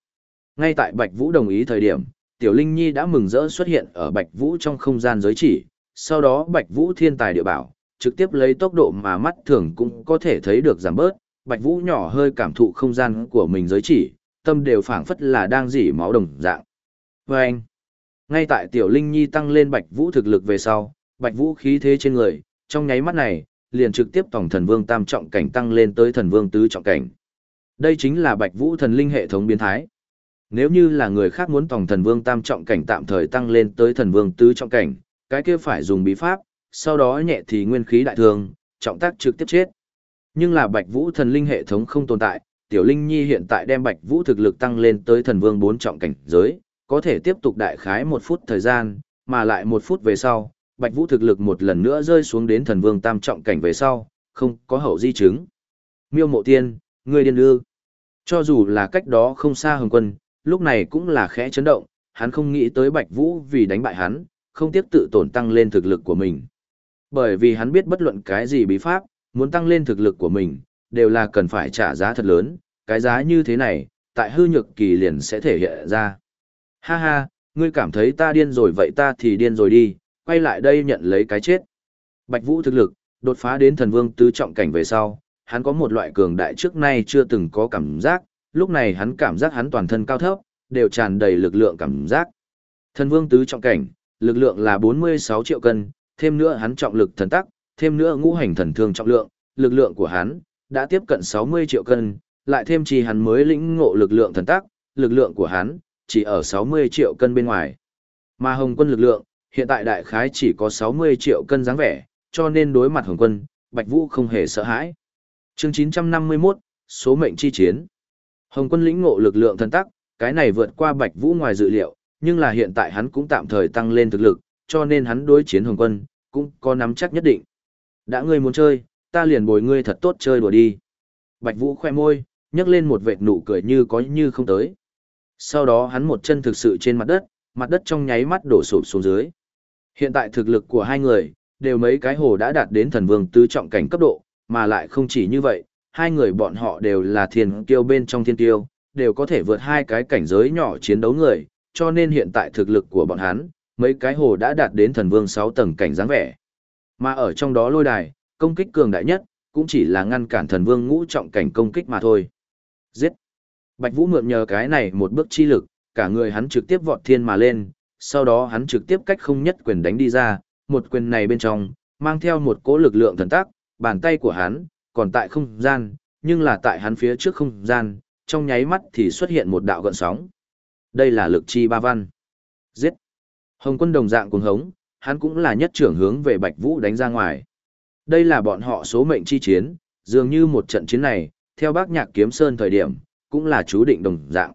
Ngay tại Bạch Vũ đồng ý thời điểm, Tiểu Linh Nhi đã mừng rỡ xuất hiện ở Bạch Vũ trong không gian giới chỉ, sau đó Bạch Vũ thiên tài địa bảo, trực tiếp lấy tốc độ mà mắt thường cũng có thể thấy được giảm bớt, Bạch Vũ nhỏ hơi cảm thụ không gian của mình giới chỉ, tâm đều phảng phất là đang dỉ máu đồng dạng. Vâng! anh, ngay tại Tiểu Linh Nhi tăng lên Bạch Vũ thực lực về sau, Bạch Vũ khí thế trên người, trong nháy mắt này, liền trực tiếp tổng thần vương tam trọng cảnh tăng lên tới thần vương tứ trọng cảnh. Đây chính là Bạch Vũ thần linh hệ thống biến thái. Nếu như là người khác muốn tổng thần vương tam trọng cảnh tạm thời tăng lên tới thần vương tứ trọng cảnh, cái kia phải dùng bí pháp, sau đó nhẹ thì nguyên khí đại thương, trọng tác trực tiếp chết. Nhưng là Bạch Vũ thần linh hệ thống không tồn tại, Tiểu Linh Nhi hiện tại đem Bạch Vũ thực lực tăng lên tới thần vương bốn trọng cảnh giới, có thể tiếp tục đại khái một phút thời gian, mà lại một phút về sau, Bạch Vũ thực lực một lần nữa rơi xuống đến thần vương tam trọng cảnh về sau, không có hậu di chứng. Miêu mộ tiên, người điên ư. Cho dù là cách đó không xa hồng quân, lúc này cũng là khẽ chấn động, hắn không nghĩ tới Bạch Vũ vì đánh bại hắn, không tiếc tự tổn tăng lên thực lực của mình. Bởi vì hắn biết bất luận cái gì bí pháp, muốn tăng lên thực lực của mình, đều là cần phải trả giá thật lớn, cái giá như thế này, tại hư nhược kỳ liền sẽ thể hiện ra. Ha ha, ngươi cảm thấy ta điên rồi vậy ta thì điên rồi đi, quay lại đây nhận lấy cái chết. Bạch Vũ thực lực, đột phá đến thần vương tứ trọng cảnh về sau, hắn có một loại cường đại trước nay chưa từng có cảm giác, lúc này hắn cảm giác hắn toàn thân cao thấp, đều tràn đầy lực lượng cảm giác. Thần vương tứ trọng cảnh, lực lượng là 46 triệu cân, thêm nữa hắn trọng lực thần tắc, thêm nữa ngũ hành thần thương trọng lượng, lực lượng của hắn đã tiếp cận 60 triệu cân, lại thêm chi hắn mới lĩnh ngộ lực lượng thần tắc, lực lượng của hắn chỉ ở 60 triệu cân bên ngoài. Mà Hồng Quân lực lượng, hiện tại đại khái chỉ có 60 triệu cân dáng vẻ, cho nên đối mặt Hồng Quân, Bạch Vũ không hề sợ hãi. Chương 951, số mệnh chi chiến. Hồng Quân lĩnh ngộ lực lượng thần tắc, cái này vượt qua Bạch Vũ ngoài dự liệu, nhưng là hiện tại hắn cũng tạm thời tăng lên thực lực, cho nên hắn đối chiến Hồng Quân, cũng có nắm chắc nhất định. Đã ngươi muốn chơi, ta liền bồi ngươi thật tốt chơi đùa đi. Bạch Vũ khoe môi, nhấc lên một vệt nụ cười như có như không tới. Sau đó hắn một chân thực sự trên mặt đất, mặt đất trong nháy mắt đổ sụp xuống dưới. Hiện tại thực lực của hai người, đều mấy cái hồ đã đạt đến thần vương tứ trọng cảnh cấp độ, mà lại không chỉ như vậy, hai người bọn họ đều là thiên kiêu bên trong thiên kiêu, đều có thể vượt hai cái cảnh giới nhỏ chiến đấu người, cho nên hiện tại thực lực của bọn hắn, mấy cái hồ đã đạt đến thần vương 6 tầng cảnh dáng vẻ. Mà ở trong đó lôi đài, công kích cường đại nhất, cũng chỉ là ngăn cản thần vương ngũ trọng cảnh công kích mà thôi. Giết! Bạch Vũ mượn nhờ cái này một bước chi lực, cả người hắn trực tiếp vọt thiên mà lên, sau đó hắn trực tiếp cách không nhất quyền đánh đi ra, một quyền này bên trong, mang theo một cỗ lực lượng thần tác, bàn tay của hắn, còn tại không gian, nhưng là tại hắn phía trước không gian, trong nháy mắt thì xuất hiện một đạo gợn sóng. Đây là lực chi ba văn. Giết! Hồng quân đồng dạng cuồng hống, hắn cũng là nhất trưởng hướng về Bạch Vũ đánh ra ngoài. Đây là bọn họ số mệnh chi chiến, dường như một trận chiến này, theo bác nhạc kiếm sơn thời điểm, cũng là chú định đồng dạng.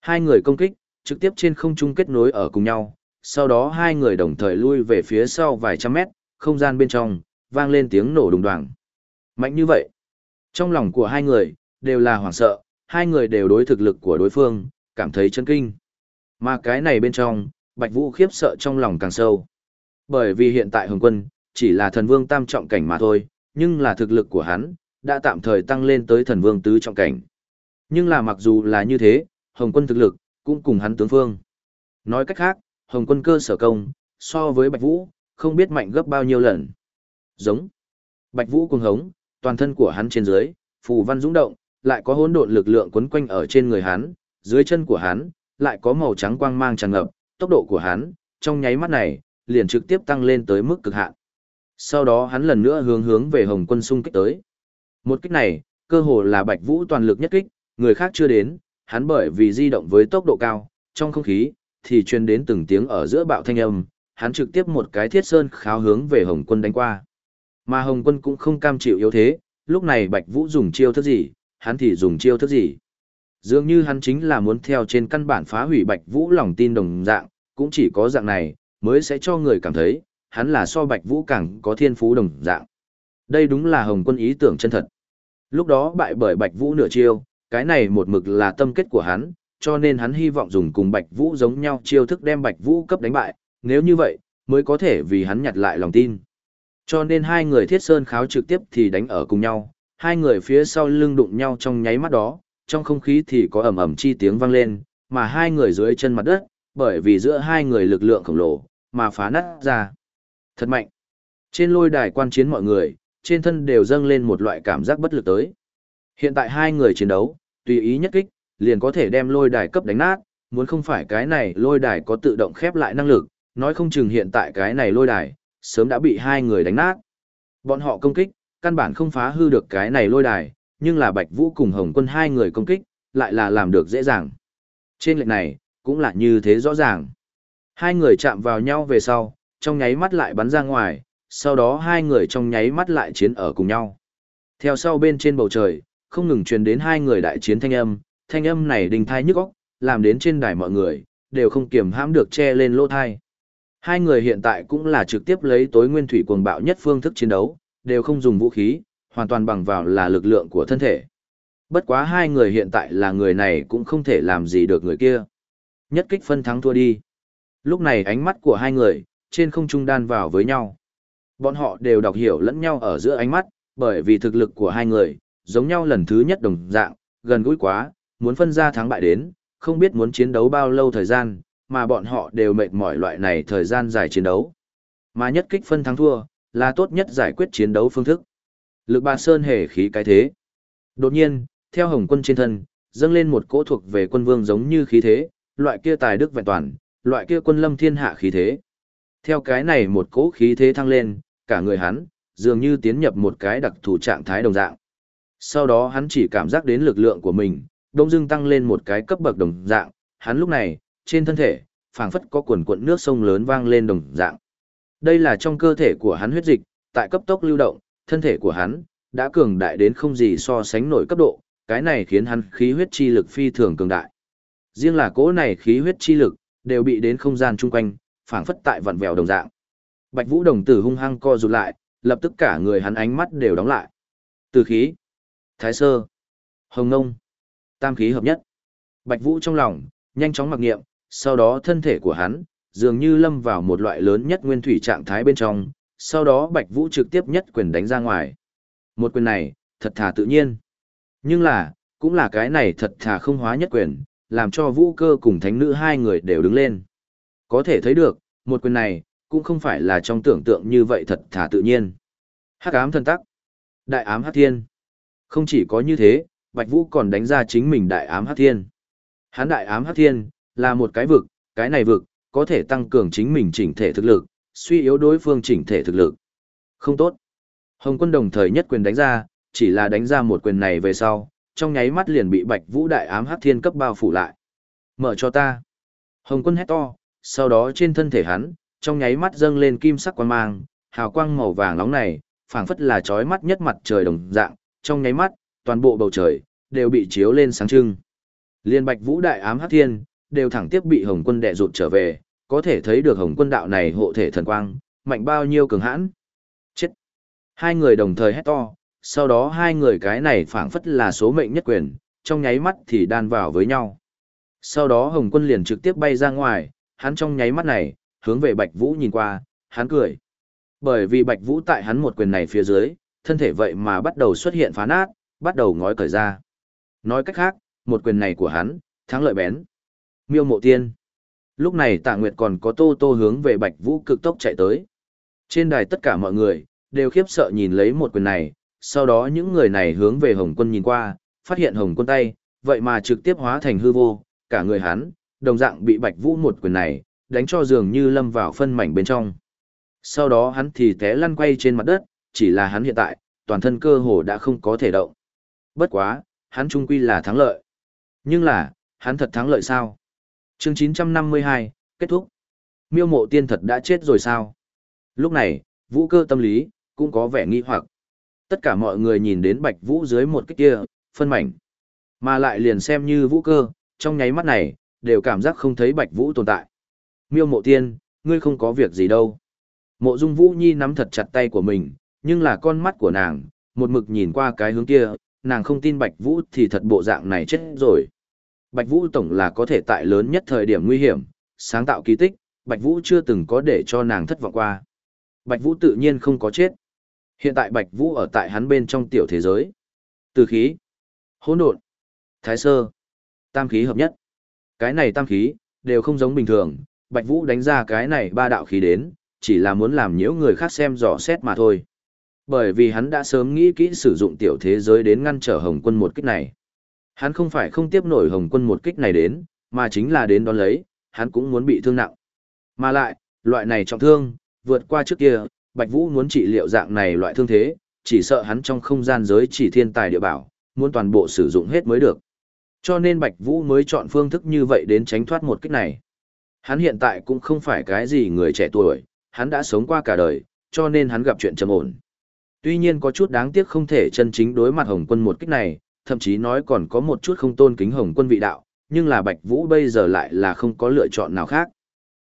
Hai người công kích, trực tiếp trên không trung kết nối ở cùng nhau, sau đó hai người đồng thời lui về phía sau vài trăm mét, không gian bên trong, vang lên tiếng nổ đùng đoàng. Mạnh như vậy. Trong lòng của hai người, đều là hoảng sợ, hai người đều đối thực lực của đối phương, cảm thấy chân kinh. Mà cái này bên trong, Bạch Vũ khiếp sợ trong lòng càng sâu. Bởi vì hiện tại Hồng Quân, chỉ là thần vương tam trọng cảnh mà thôi, nhưng là thực lực của hắn, đã tạm thời tăng lên tới thần vương tứ trọng cảnh. Nhưng là mặc dù là như thế, Hồng Quân thực lực, cũng cùng hắn tướng phương. Nói cách khác, Hồng Quân cơ sở công, so với Bạch Vũ, không biết mạnh gấp bao nhiêu lần. Giống. Bạch Vũ cuồng hống, toàn thân của hắn trên dưới, phù văn dũng động, lại có hỗn độn lực lượng quấn quanh ở trên người hắn, dưới chân của hắn, lại có màu trắng quang mang tràn ngập, tốc độ của hắn, trong nháy mắt này, liền trực tiếp tăng lên tới mức cực hạn. Sau đó hắn lần nữa hướng hướng về Hồng Quân xung kích tới. Một kích này, cơ hồ là Bạch Vũ toàn lực nhất kích, người khác chưa đến, hắn bởi vì di động với tốc độ cao, trong không khí, thì truyền đến từng tiếng ở giữa bạo thanh âm, hắn trực tiếp một cái thiết sơn kháo hướng về Hồng Quân đánh qua. Mà Hồng Quân cũng không cam chịu yếu thế, lúc này Bạch Vũ dùng chiêu thức gì, hắn thì dùng chiêu thức gì. Dường như hắn chính là muốn theo trên căn bản phá hủy Bạch Vũ lòng tin đồng dạng, cũng chỉ có dạng này, mới sẽ cho người cảm thấy, hắn là so Bạch Vũ càng có thiên phú đồng dạng. Đây đúng là Hồng Quân ý tưởng chân thật. Lúc đó bại bởi Bạch Vũ nửa chiêu, cái này một mực là tâm kết của hắn, cho nên hắn hy vọng dùng cùng Bạch Vũ giống nhau chiêu thức đem Bạch Vũ cấp đánh bại, nếu như vậy, mới có thể vì hắn nhặt lại lòng tin. Cho nên hai người thiết sơn kháo trực tiếp thì đánh ở cùng nhau, hai người phía sau lưng đụng nhau trong nháy mắt đó, trong không khí thì có ầm ầm chi tiếng vang lên, mà hai người dưới chân mặt đất, bởi vì giữa hai người lực lượng khổng lồ, mà phá nát ra. Thật mạnh. Trên lôi đài quan chiến mọi người, trên thân đều dâng lên một loại cảm giác bất lực tới. Hiện tại hai người chiến đấu, tùy ý nhất kích, liền có thể đem lôi đài cấp đánh nát, muốn không phải cái này lôi đài có tự động khép lại năng lực, nói không chừng hiện tại cái này lôi đài, sớm đã bị hai người đánh nát. Bọn họ công kích, căn bản không phá hư được cái này lôi đài, nhưng là Bạch Vũ cùng Hồng Quân hai người công kích, lại là làm được dễ dàng. Trên lệnh này, cũng là như thế rõ ràng. Hai người chạm vào nhau về sau, trong nháy mắt lại bắn ra ngoài, sau đó hai người trong nháy mắt lại chiến ở cùng nhau. Theo sau bên trên bầu trời, không ngừng truyền đến hai người đại chiến thanh âm, thanh âm này đình thai nhức óc, làm đến trên đài mọi người, đều không kiềm hãm được che lên lỗ thai. Hai người hiện tại cũng là trực tiếp lấy tối nguyên thủy cuồng bạo nhất phương thức chiến đấu, đều không dùng vũ khí, hoàn toàn bằng vào là lực lượng của thân thể. Bất quá hai người hiện tại là người này cũng không thể làm gì được người kia. Nhất kích phân thắng thua đi. Lúc này ánh mắt của hai người, trên không trung đan vào với nhau. Bọn họ đều đọc hiểu lẫn nhau ở giữa ánh mắt, bởi vì thực lực của hai người, giống nhau lần thứ nhất đồng dạng, gần gũi quá, muốn phân ra thắng bại đến, không biết muốn chiến đấu bao lâu thời gian, mà bọn họ đều mệt mỏi loại này thời gian dài chiến đấu. Mà nhất kích phân thắng thua, là tốt nhất giải quyết chiến đấu phương thức. Lực ba sơn hề khí cái thế. Đột nhiên, theo hồng quân trên thân, dâng lên một cỗ thuộc về quân vương giống như khí thế, loại kia tài đức vẹn toàn, loại kia quân lâm thiên hạ khí thế. Theo cái này một cỗ khí thế thăng lên, cả người hắn, dường như tiến nhập một cái đặc thù trạng thái đồng dạng. Sau đó hắn chỉ cảm giác đến lực lượng của mình, đông dưng tăng lên một cái cấp bậc đồng dạng, hắn lúc này, trên thân thể, phảng phất có quần cuộn nước sông lớn vang lên đồng dạng. Đây là trong cơ thể của hắn huyết dịch, tại cấp tốc lưu động, thân thể của hắn đã cường đại đến không gì so sánh nổi cấp độ, cái này khiến hắn khí huyết chi lực phi thường cường đại. Riêng là cỗ này khí huyết chi lực đều bị đến không gian chung quanh, phảng phất tại vặn vẹo đồng dạng. Bạch Vũ đồng tử hung hăng co rụt lại, lập tức cả người hắn ánh mắt đều đóng lại. Từ khí, Thái Sơ, Hồng Nông, Tam khí hợp nhất. Bạch Vũ trong lòng, nhanh chóng mặc niệm, sau đó thân thể của hắn, dường như lâm vào một loại lớn nhất nguyên thủy trạng thái bên trong, sau đó Bạch Vũ trực tiếp nhất quyền đánh ra ngoài. Một quyền này, thật thà tự nhiên. Nhưng là, cũng là cái này thật thà không hóa nhất quyền, làm cho vũ cơ cùng thánh nữ hai người đều đứng lên. Có thể thấy được, một quyền này, cũng không phải là trong tưởng tượng như vậy thật thà tự nhiên. Hắc ám thần tắc. Đại ám hắc thiên. Không chỉ có như thế, Bạch Vũ còn đánh ra chính mình đại ám hắc thiên. Hán đại ám hắc thiên, là một cái vực, cái này vực, có thể tăng cường chính mình chỉnh thể thực lực, suy yếu đối phương chỉnh thể thực lực. Không tốt. Hồng quân đồng thời nhất quyền đánh ra, chỉ là đánh ra một quyền này về sau, trong nháy mắt liền bị Bạch Vũ đại ám hắc thiên cấp bao phủ lại. Mở cho ta. Hồng quân hét to, sau đó trên thân thể hắn, trong nháy mắt dâng lên kim sắc quang mang, hào quang màu vàng nóng này, phảng phất là chói mắt nhất mặt trời đồng dạng, trong nháy mắt, toàn bộ bầu trời đều bị chiếu lên sáng trưng. Liên Bạch Vũ đại ám hắc thiên, đều thẳng tiếp bị Hồng Quân đè rụt trở về, có thể thấy được Hồng Quân đạo này hộ thể thần quang, mạnh bao nhiêu cường hãn. Chết. Hai người đồng thời hét to, sau đó hai người cái này phảng phất là số mệnh nhất quyền, trong nháy mắt thì đan vào với nhau. Sau đó Hồng Quân liền trực tiếp bay ra ngoài, hắn trong nháy mắt này, hướng về Bạch Vũ nhìn qua, hắn cười. Bởi vì Bạch Vũ tại hắn một quyền này phía dưới, thân thể vậy mà bắt đầu xuất hiện phá nát, bắt đầu ngói cởi ra. Nói cách khác, một quyền này của hắn, thắng lợi bén. Miêu mộ tiên. Lúc này tạ nguyệt còn có tô tô hướng về Bạch Vũ cực tốc chạy tới. Trên đài tất cả mọi người, đều khiếp sợ nhìn lấy một quyền này, sau đó những người này hướng về Hồng quân nhìn qua, phát hiện Hồng quân tay, vậy mà trực tiếp hóa thành hư vô, cả người hắn, đồng dạng bị Bạch Vũ một quyền này, đánh cho dường như lâm vào phân mảnh bên trong. Sau đó hắn thì té lăn quay trên mặt đất, chỉ là hắn hiện tại, toàn thân cơ hồ đã không có thể động. Bất quá, hắn trung quy là thắng lợi. Nhưng là, hắn thật thắng lợi sao? Chương 952, kết thúc. Miêu mộ tiên thật đã chết rồi sao? Lúc này, vũ cơ tâm lý, cũng có vẻ nghi hoặc. Tất cả mọi người nhìn đến bạch vũ dưới một cái kia, phân mảnh. Mà lại liền xem như vũ cơ, trong nháy mắt này, đều cảm giác không thấy bạch vũ tồn tại. Miêu mộ tiên, ngươi không có việc gì đâu. Mộ dung vũ nhi nắm thật chặt tay của mình, nhưng là con mắt của nàng, một mực nhìn qua cái hướng kia, nàng không tin Bạch Vũ thì thật bộ dạng này chết rồi. Bạch Vũ tổng là có thể tại lớn nhất thời điểm nguy hiểm, sáng tạo kỳ tích, Bạch Vũ chưa từng có để cho nàng thất vọng qua. Bạch Vũ tự nhiên không có chết. Hiện tại Bạch Vũ ở tại hắn bên trong tiểu thế giới. Từ khí, hỗn độn, thái sơ, tam khí hợp nhất. Cái này tam khí, đều không giống bình thường, Bạch Vũ đánh ra cái này ba đạo khí đến, chỉ là muốn làm nhiễu người khác xem dò xét mà thôi. Bởi vì hắn đã sớm nghĩ kỹ sử dụng tiểu thế giới đến ngăn trở Hồng quân một kích này. Hắn không phải không tiếp nổi Hồng quân một kích này đến, mà chính là đến đón lấy, hắn cũng muốn bị thương nặng. Mà lại, loại này trọng thương, vượt qua trước kia, Bạch Vũ muốn trị liệu dạng này loại thương thế, chỉ sợ hắn trong không gian giới chỉ thiên tài địa bảo, muốn toàn bộ sử dụng hết mới được. Cho nên Bạch Vũ mới chọn phương thức như vậy đến tránh thoát một kích này. Hắn hiện tại cũng không phải cái gì người trẻ tuổi, hắn đã sống qua cả đời, cho nên hắn gặp chuyện trầm ổn. Tuy nhiên có chút đáng tiếc không thể chân chính đối mặt Hồng quân một kích này, thậm chí nói còn có một chút không tôn kính Hồng quân vị đạo, nhưng là Bạch Vũ bây giờ lại là không có lựa chọn nào khác.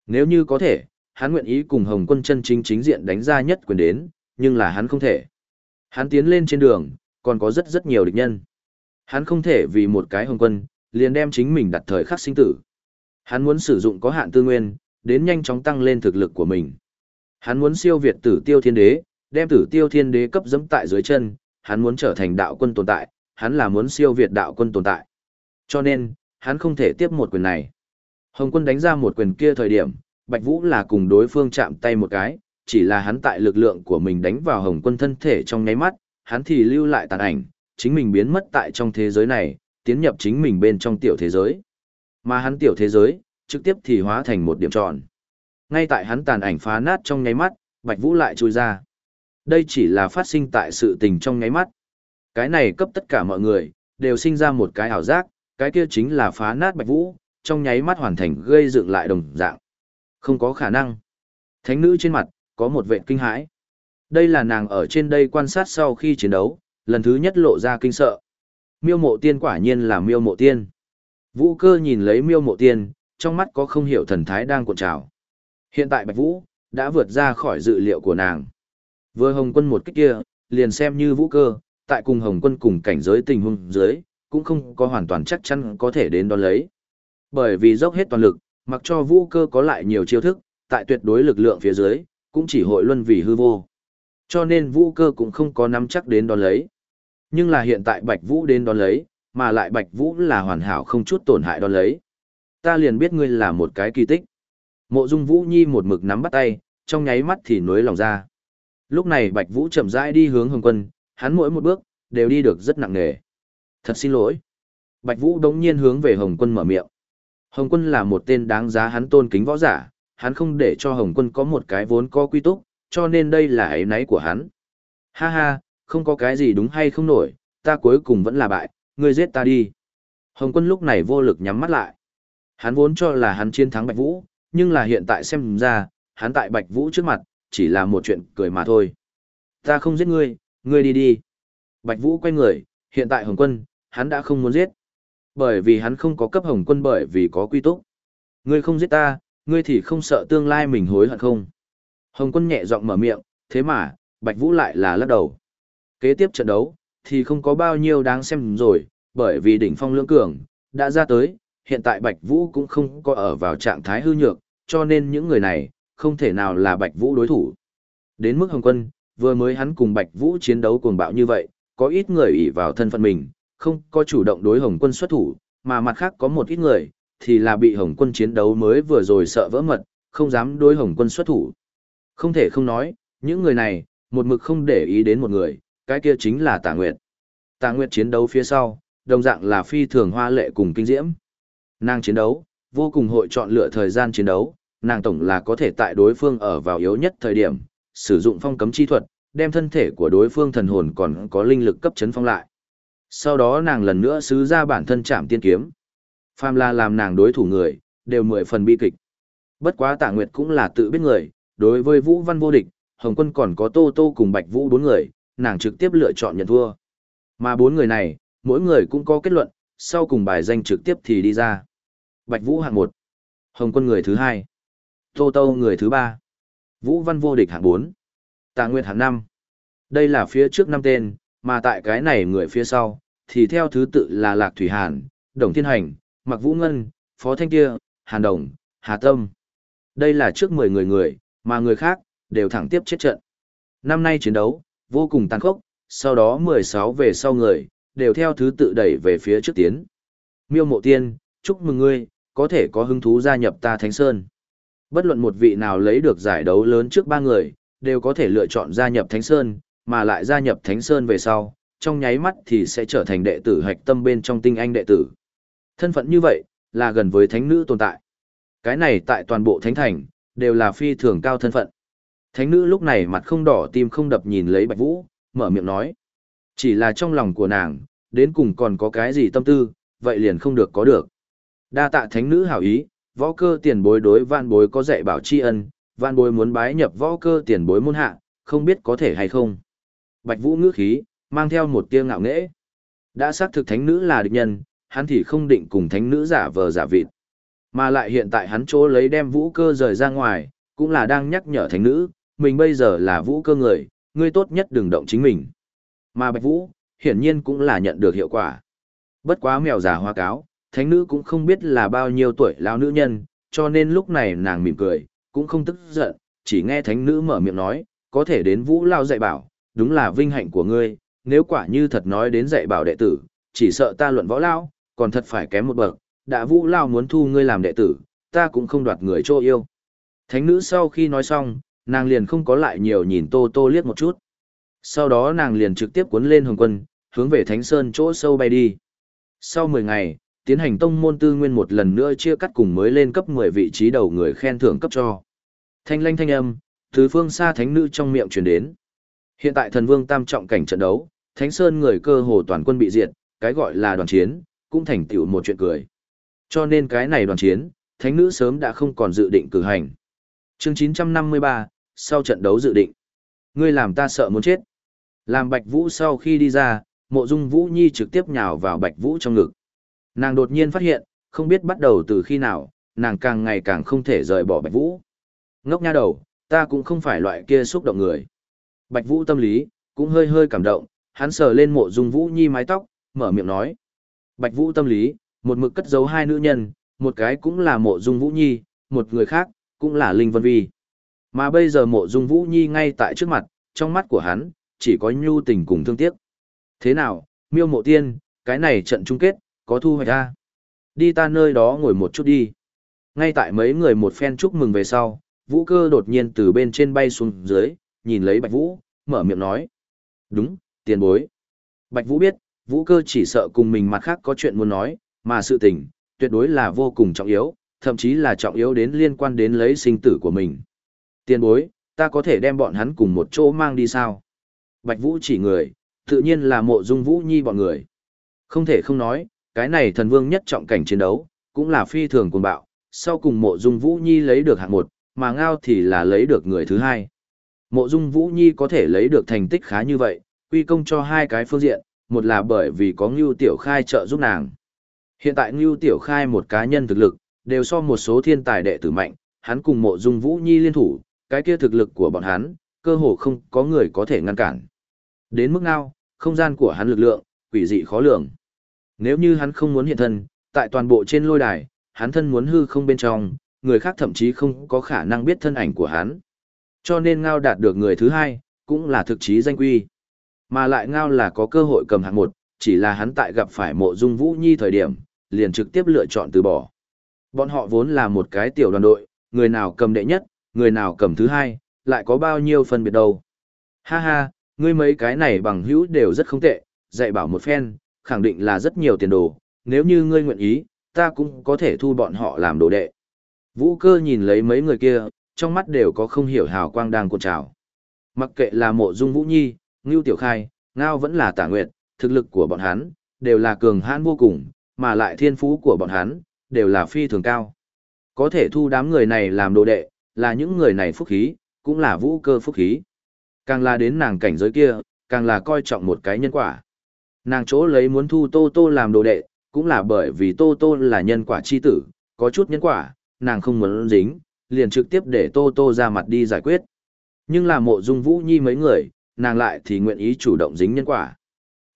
Nếu như có thể, hắn nguyện ý cùng Hồng quân chân chính chính diện đánh ra nhất quyền đến, nhưng là hắn không thể. Hắn tiến lên trên đường, còn có rất rất nhiều địch nhân. Hắn không thể vì một cái Hồng quân, liền đem chính mình đặt thời khắc sinh tử. Hắn muốn sử dụng có hạn tư nguyên, đến nhanh chóng tăng lên thực lực của mình. Hắn muốn siêu việt tử tiêu thiên đế, đem tử tiêu thiên đế cấp dẫm tại dưới chân, hắn muốn trở thành đạo quân tồn tại, hắn là muốn siêu việt đạo quân tồn tại. Cho nên, hắn không thể tiếp một quyền này. Hồng quân đánh ra một quyền kia thời điểm, Bạch Vũ là cùng đối phương chạm tay một cái, chỉ là hắn tại lực lượng của mình đánh vào Hồng quân thân thể trong nháy mắt, hắn thì lưu lại tàn ảnh, chính mình biến mất tại trong thế giới này, tiến nhập chính mình bên trong tiểu thế giới. Mà hắn tiểu thế giới, trực tiếp thì hóa thành một điểm tròn. Ngay tại hắn tàn ảnh phá nát trong nháy mắt, Bạch Vũ lại chui ra. Đây chỉ là phát sinh tại sự tình trong nháy mắt. Cái này cấp tất cả mọi người, đều sinh ra một cái ảo giác, cái kia chính là phá nát Bạch Vũ, trong nháy mắt hoàn thành gây dựng lại đồng dạng. Không có khả năng. Thánh nữ trên mặt, có một vệ kinh hãi. Đây là nàng ở trên đây quan sát sau khi chiến đấu, lần thứ nhất lộ ra kinh sợ. Miêu mộ tiên quả nhiên là miêu mộ tiên. Vũ cơ nhìn lấy miêu mộ tiên, trong mắt có không hiểu thần thái đang cuộn trào. Hiện tại Bạch Vũ, đã vượt ra khỏi dự liệu của nàng. Vừa Hồng Quân một kích kia, liền xem như vũ cơ, tại cùng Hồng Quân cùng cảnh giới tình huống dưới, cũng không có hoàn toàn chắc chắn có thể đến đón lấy. Bởi vì dốc hết toàn lực, mặc cho vũ cơ có lại nhiều chiêu thức, tại tuyệt đối lực lượng phía dưới, cũng chỉ hội luân vì hư vô. Cho nên vũ cơ cũng không có nắm chắc đến đón lấy. Nhưng là hiện tại Bạch Vũ đến đón lấy, mà lại Bạch Vũ là hoàn hảo không chút tổn hại đón lấy. Ta liền biết ngươi là một cái kỳ tích. Mộ Dung Vũ Nhi một mực nắm bắt tay, trong nháy mắt thì nuối lòng ra. Lúc này Bạch Vũ chậm rãi đi hướng Hồng Quân, hắn mỗi một bước đều đi được rất nặng nề. Thật xin lỗi. Bạch Vũ đống nhiên hướng về Hồng Quân mở miệng. Hồng Quân là một tên đáng giá hắn tôn kính võ giả, hắn không để cho Hồng Quân có một cái vốn có quy túc, cho nên đây là ấy náy của hắn. Ha ha, không có cái gì đúng hay không nổi, ta cuối cùng vẫn là bại, ngươi giết ta đi. Hồng Quân lúc này vô lực nhắm mắt lại. Hắn vốn cho là hắn chiến thắng Bạch Vũ, nhưng là hiện tại xem ra, hắn tại Bạch Vũ trước mặt, chỉ là một chuyện cười mà thôi. Ta không giết ngươi, ngươi đi đi. Bạch Vũ quay người, hiện tại Hồng Quân, hắn đã không muốn giết. Bởi vì hắn không có cấp Hồng Quân bởi vì có quy túc. Ngươi không giết ta, ngươi thì không sợ tương lai mình hối hận không? Hồng Quân nhẹ giọng mở miệng, thế mà, Bạch Vũ lại là lắc đầu. Kế tiếp trận đấu, thì không có bao nhiêu đáng xem rồi, bởi vì đỉnh phong lưỡng cường, đã ra tới, hiện tại Bạch Vũ cũng không có ở vào trạng thái hư nhược, cho nên những người này, không thể nào là Bạch Vũ đối thủ. Đến mức Hồng Quân, vừa mới hắn cùng Bạch Vũ chiến đấu cuồng bạo như vậy, có ít người ỷ vào thân phận mình, không có chủ động đối Hồng Quân xuất thủ, mà mặt khác có một ít người, thì là bị Hồng Quân chiến đấu mới vừa rồi sợ vỡ mật, không dám đối Hồng Quân xuất thủ. Không thể không nói, những người này, một mực không để ý đến một người, cái kia chính là Tạ Nguyệt. Tạ Nguyệt chiến đấu phía sau, đồng dạng là phi thường hoa lệ cùng kinh diễm. Nàng chiến đấu, vô cùng hội chọn lựa thời gian chiến đấu, nàng tổng là có thể tại đối phương ở vào yếu nhất thời điểm, sử dụng phong cấm chi thuật, đem thân thể của đối phương thần hồn còn có linh lực cấp chấn phong lại. Sau đó nàng lần nữa sứ ra bản thân chạm tiên kiếm. Phàm là làm nàng đối thủ người, đều mười phần bi kịch. Bất quá Tạ Nguyệt cũng là tự biết người, đối với Vũ Văn vô địch, Hồng Quân còn có Tô Tô cùng Bạch Vũ bốn người, nàng trực tiếp lựa chọn nhận thua. Mà bốn người này, mỗi người cũng có kết luận, sau cùng bài danh trực tiếp thì đi ra. Bạch Vũ hạng một, Hồng Quân người thứ hai, Tô Tô người thứ ba, Vũ Văn vô địch hạng bốn, Tạ Nguyệt hạng năm. Đây là phía trước năm tên, mà tại cái này người phía sau, thì theo thứ tự là Lạc Thủy Hàn, Đồng Thiên Hành, Mạc Vũ Ngân, Phó Thanh Kia, Hàn Đồng, Hà Tâm. Đây là trước 10 người người, mà người khác, đều thẳng tiếp chết trận. Năm nay chiến đấu, vô cùng tàn khốc, sau đó 16 về sau người, đều theo thứ tự đẩy về phía trước tiến. Miêu Mộ Tiên, chúc mừng ngươi, có thể có hứng thú gia nhập ta Thánh Sơn. Bất luận một vị nào lấy được giải đấu lớn trước ba người, đều có thể lựa chọn gia nhập Thánh Sơn, mà lại gia nhập Thánh Sơn về sau, trong nháy mắt thì sẽ trở thành đệ tử hạch tâm bên trong tinh anh đệ tử. Thân phận như vậy, là gần với thánh nữ tồn tại. Cái này tại toàn bộ thánh thành, đều là phi thường cao thân phận. Thánh nữ lúc này mặt không đỏ tim không đập nhìn lấy Bạch Vũ, mở miệng nói. Chỉ là trong lòng của nàng, đến cùng còn có cái gì tâm tư, vậy liền không được có được. Đa tạ thánh nữ hảo ý, võ cơ tiền bối đối van bối có dạy bảo tri ân, van bối muốn bái nhập võ cơ tiền bối môn hạ, không biết có thể hay không. Bạch Vũ ngữ khí, mang theo một tia ngạo nghễ. Đã xác thực thánh nữ là địch nhân, hắn thì không định cùng thánh nữ giả vờ giả vịt. Mà lại hiện tại hắn chỗ lấy đem vũ cơ rời ra ngoài, cũng là đang nhắc nhở thánh nữ, mình bây giờ là vũ cơ người, ngươi tốt nhất đừng động chính mình. Mà bạch vũ, hiển nhiên cũng là nhận được hiệu quả. Bất quá mèo già hoa cáo, thánh nữ cũng không biết là bao nhiêu tuổi lao nữ nhân, cho nên lúc này nàng mỉm cười, cũng không tức giận, chỉ nghe thánh nữ mở miệng nói, có thể đến vũ lao dạy bảo, đúng là vinh hạnh của ngươi, nếu quả như thật nói đến dạy bảo đệ tử, chỉ sợ ta luận võ lao, còn thật phải kém một bậc, đã vũ lao muốn thu ngươi làm đệ tử, ta cũng không đoạt người cho yêu. Thánh nữ sau khi nói xong, nàng liền không có lại nhiều nhìn tô tô liếc một chút. Sau đó nàng liền trực tiếp cuốn lên hồng quân, hướng về Thánh Sơn chỗ sâu bay đi. Sau 10 ngày, tiến hành tông môn tư nguyên một lần nữa chia cắt cùng mới lên cấp 10 vị trí đầu người khen thưởng cấp cho. Thanh lanh thanh âm, từ phương xa thánh nữ trong miệng truyền đến. Hiện tại thần vương tam trọng cảnh trận đấu, Thánh Sơn người cơ hồ toàn quân bị diệt, cái gọi là đoàn chiến, cũng thành tựu một chuyện cười. Cho nên cái này đoàn chiến, thánh nữ sớm đã không còn dự định cử hành. Chương 953, sau trận đấu dự định. Ngươi làm ta sợ muốn chết. Làm Bạch Vũ sau khi đi ra, mộ dung Vũ Nhi trực tiếp nhào vào Bạch Vũ trong ngực. Nàng đột nhiên phát hiện, không biết bắt đầu từ khi nào, nàng càng ngày càng không thể rời bỏ Bạch Vũ. Ngốc nha đầu, ta cũng không phải loại kia xúc động người. Bạch Vũ tâm lý, cũng hơi hơi cảm động, hắn sờ lên mộ dung Vũ Nhi mái tóc, mở miệng nói. Bạch Vũ tâm lý, một mực cất giấu hai nữ nhân, một cái cũng là mộ dung Vũ Nhi, một người khác, cũng là Linh Vân Vi. Mà bây giờ mộ dung Vũ Nhi ngay tại trước mặt, trong mắt của hắn, chỉ có nhu tình cùng thương tiếc. Thế nào, miêu mộ tiên, cái này trận chung kết, có thu hoạch ra. Đi ta nơi đó ngồi một chút đi. Ngay tại mấy người một phen chúc mừng về sau, vũ cơ đột nhiên từ bên trên bay xuống dưới, nhìn lấy bạch vũ, mở miệng nói. Đúng, tiền bối. Bạch vũ biết, vũ cơ chỉ sợ cùng mình mặt khác có chuyện muốn nói, mà sự tình, tuyệt đối là vô cùng trọng yếu, thậm chí là trọng yếu đến liên quan đến lấy sinh tử của mình. Tiền bối, ta có thể đem bọn hắn cùng một chỗ mang đi sao? Bạch Vũ chỉ người, tự nhiên là mộ dung Vũ Nhi bọn người. Không thể không nói, cái này thần vương nhất trọng cảnh chiến đấu, cũng là phi thường cuồng bạo, sau cùng mộ dung Vũ Nhi lấy được hạng một, mà ngao thì là lấy được người thứ hai. Mộ dung Vũ Nhi có thể lấy được thành tích khá như vậy, quy công cho hai cái phương diện, một là bởi vì có Ngưu Tiểu Khai trợ giúp nàng. Hiện tại Ngưu Tiểu Khai một cá nhân thực lực, đều so một số thiên tài đệ tử mạnh, hắn cùng mộ dung Vũ Nhi liên thủ, cái kia thực lực của bọn hắn, cơ hồ không có người có thể ngăn cản. Đến mức nào, không gian của hắn lực lượng, quỷ dị khó lường. Nếu như hắn không muốn hiện thân, tại toàn bộ trên lôi đài, hắn thân muốn hư không bên trong, người khác thậm chí không có khả năng biết thân ảnh của hắn. Cho nên Ngao đạt được người thứ hai, cũng là thực chí danh quy. Mà lại Ngao là có cơ hội cầm hạng một, chỉ là hắn tại gặp phải mộ dung Vũ Nhi thời điểm, liền trực tiếp lựa chọn từ bỏ. Bọn họ vốn là một cái tiểu đoàn đội, người nào cầm đệ nhất, người nào cầm thứ hai, lại có bao nhiêu phân biệt đâu. Ha ha, ngươi mấy cái này bằng hữu đều rất không tệ, dạy bảo một phen, khẳng định là rất nhiều tiền đồ, nếu như ngươi nguyện ý, ta cũng có thể thu bọn họ làm đồ đệ. Vũ cơ nhìn lấy mấy người kia, trong mắt đều có không hiểu hào quang đang cuộn trào. Mặc kệ là mộ dung Vũ Nhi, Ngưu Tiểu Khai, Ngao vẫn là tả nguyệt, thực lực của bọn hắn, đều là cường hãn vô cùng, mà lại thiên phú của bọn hắn, đều là phi thường cao. Có thể thu đám người này làm đồ đệ, là những người này phúc khí, cũng là vũ cơ phúc khí. Càng là đến nàng cảnh giới kia, càng là coi trọng một cái nhân quả. Nàng chỗ lấy muốn thu Tô Tô làm đồ đệ, cũng là bởi vì Tô Tô là nhân quả chi tử, có chút nhân quả, nàng không muốn dính, liền trực tiếp để Tô Tô ra mặt đi giải quyết. Nhưng là mộ dung vũ nhi mấy người, nàng lại thì nguyện ý chủ động dính nhân quả.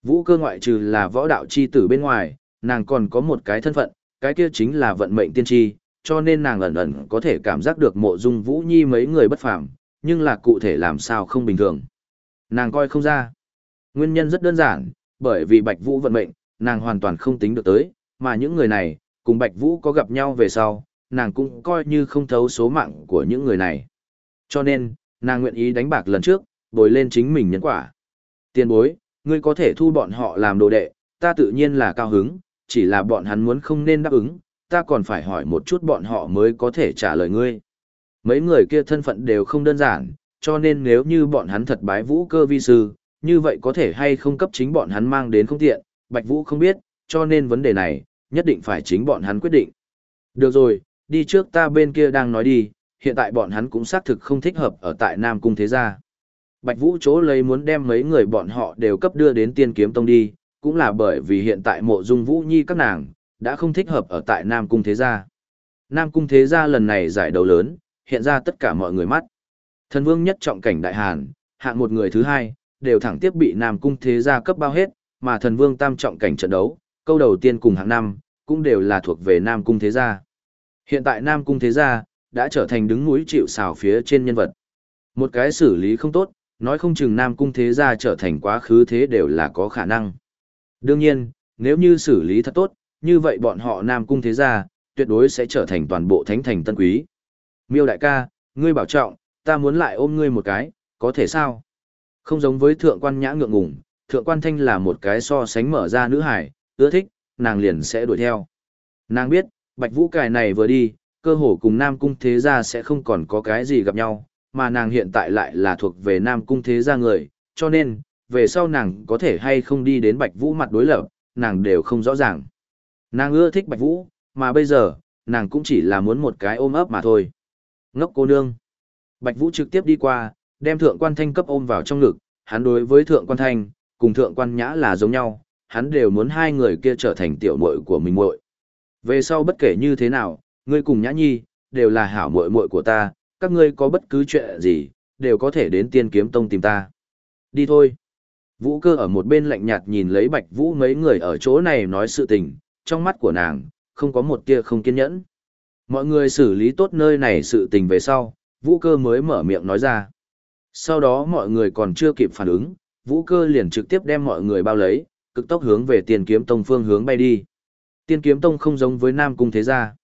Vũ cơ ngoại trừ là võ đạo chi tử bên ngoài, nàng còn có một cái thân phận, cái kia chính là vận mệnh tiên tri, cho nên nàng ẩn ẩn có thể cảm giác được mộ dung vũ nhi mấy người bất phàm, nhưng là cụ thể làm sao không bình thường. Nàng coi không ra. Nguyên nhân rất đơn giản, bởi vì Bạch Vũ vận mệnh, nàng hoàn toàn không tính được tới, mà những người này, cùng Bạch Vũ có gặp nhau về sau, nàng cũng coi như không thấu số mạng của những người này. Cho nên, nàng nguyện ý đánh bạc lần trước, bồi lên chính mình nhân quả. Tiền bối, ngươi có thể thu bọn họ làm đồ đệ, ta tự nhiên là cao hứng, chỉ là bọn hắn muốn không nên đáp ứng, ta còn phải hỏi một chút bọn họ mới có thể trả lời ngươi. Mấy người kia thân phận đều không đơn giản, cho nên nếu như bọn hắn thật bái vũ cơ vi sư, như vậy có thể hay không cấp chính bọn hắn mang đến không tiện, Bạch Vũ không biết, cho nên vấn đề này, nhất định phải chính bọn hắn quyết định. Được rồi, đi trước ta bên kia đang nói đi, hiện tại bọn hắn cũng xác thực không thích hợp ở tại Nam Cung Thế Gia. Bạch Vũ chỗ lấy muốn đem mấy người bọn họ đều cấp đưa đến tiên kiếm tông đi, cũng là bởi vì hiện tại mộ dung Vũ Nhi các nàng, đã không thích hợp ở tại Nam Cung Thế Gia. Nam Cung Thế Gia lần này giải đấu lớn, hiện ra tất cả mọi người mắt. Thần vương nhất trọng cảnh đại hàn, hạng một người thứ hai, đều thẳng tiếp bị Nam Cung Thế Gia cấp bao hết, mà thần vương tam trọng cảnh trận đấu, câu đầu tiên cùng hạng năm, cũng đều là thuộc về Nam Cung Thế Gia. Hiện tại Nam Cung Thế Gia, đã trở thành đứng núi chịu xào phía trên nhân vật. Một cái xử lý không tốt, nói không chừng Nam Cung Thế Gia trở thành quá khứ thế đều là có khả năng. Đương nhiên, nếu như xử lý thật tốt, như vậy bọn họ Nam Cung Thế Gia, tuyệt đối sẽ trở thành toàn bộ thánh thành tân quý. Miêu đại ca, ngươi bảo trọng, ta muốn lại ôm ngươi một cái, có thể sao? Không giống với thượng quan nhã ngượng ngùng, thượng quan thanh là một cái so sánh mở ra nữ hải, ưa thích, nàng liền sẽ đuổi theo. Nàng biết, bạch vũ cải này vừa đi, cơ hồ cùng Nam Cung Thế Gia sẽ không còn có cái gì gặp nhau, mà nàng hiện tại lại là thuộc về Nam Cung Thế Gia người, cho nên, về sau nàng có thể hay không đi đến bạch vũ mặt đối lập, nàng đều không rõ ràng. Nàng ưa thích bạch vũ, mà bây giờ, nàng cũng chỉ là muốn một cái ôm ấp mà thôi. Ngốc cô nương. Bạch Vũ trực tiếp đi qua, đem thượng quan thanh cấp ôm vào trong ngực, hắn đối với thượng quan thanh, cùng thượng quan nhã là giống nhau, hắn đều muốn hai người kia trở thành tiểu muội của mình muội. Về sau bất kể như thế nào, ngươi cùng nhã nhi, đều là hảo muội muội của ta, các ngươi có bất cứ chuyện gì, đều có thể đến tiên kiếm tông tìm ta. Đi thôi. Vũ cơ ở một bên lạnh nhạt nhìn lấy bạch vũ mấy người ở chỗ này nói sự tình, trong mắt của nàng, không có một tia không kiên nhẫn. Mọi người xử lý tốt nơi này sự tình về sau, vũ cơ mới mở miệng nói ra. Sau đó mọi người còn chưa kịp phản ứng, vũ cơ liền trực tiếp đem mọi người bao lấy, cực tốc hướng về tiên kiếm tông phương hướng bay đi. Tiên kiếm tông không giống với Nam Cung Thế Gia.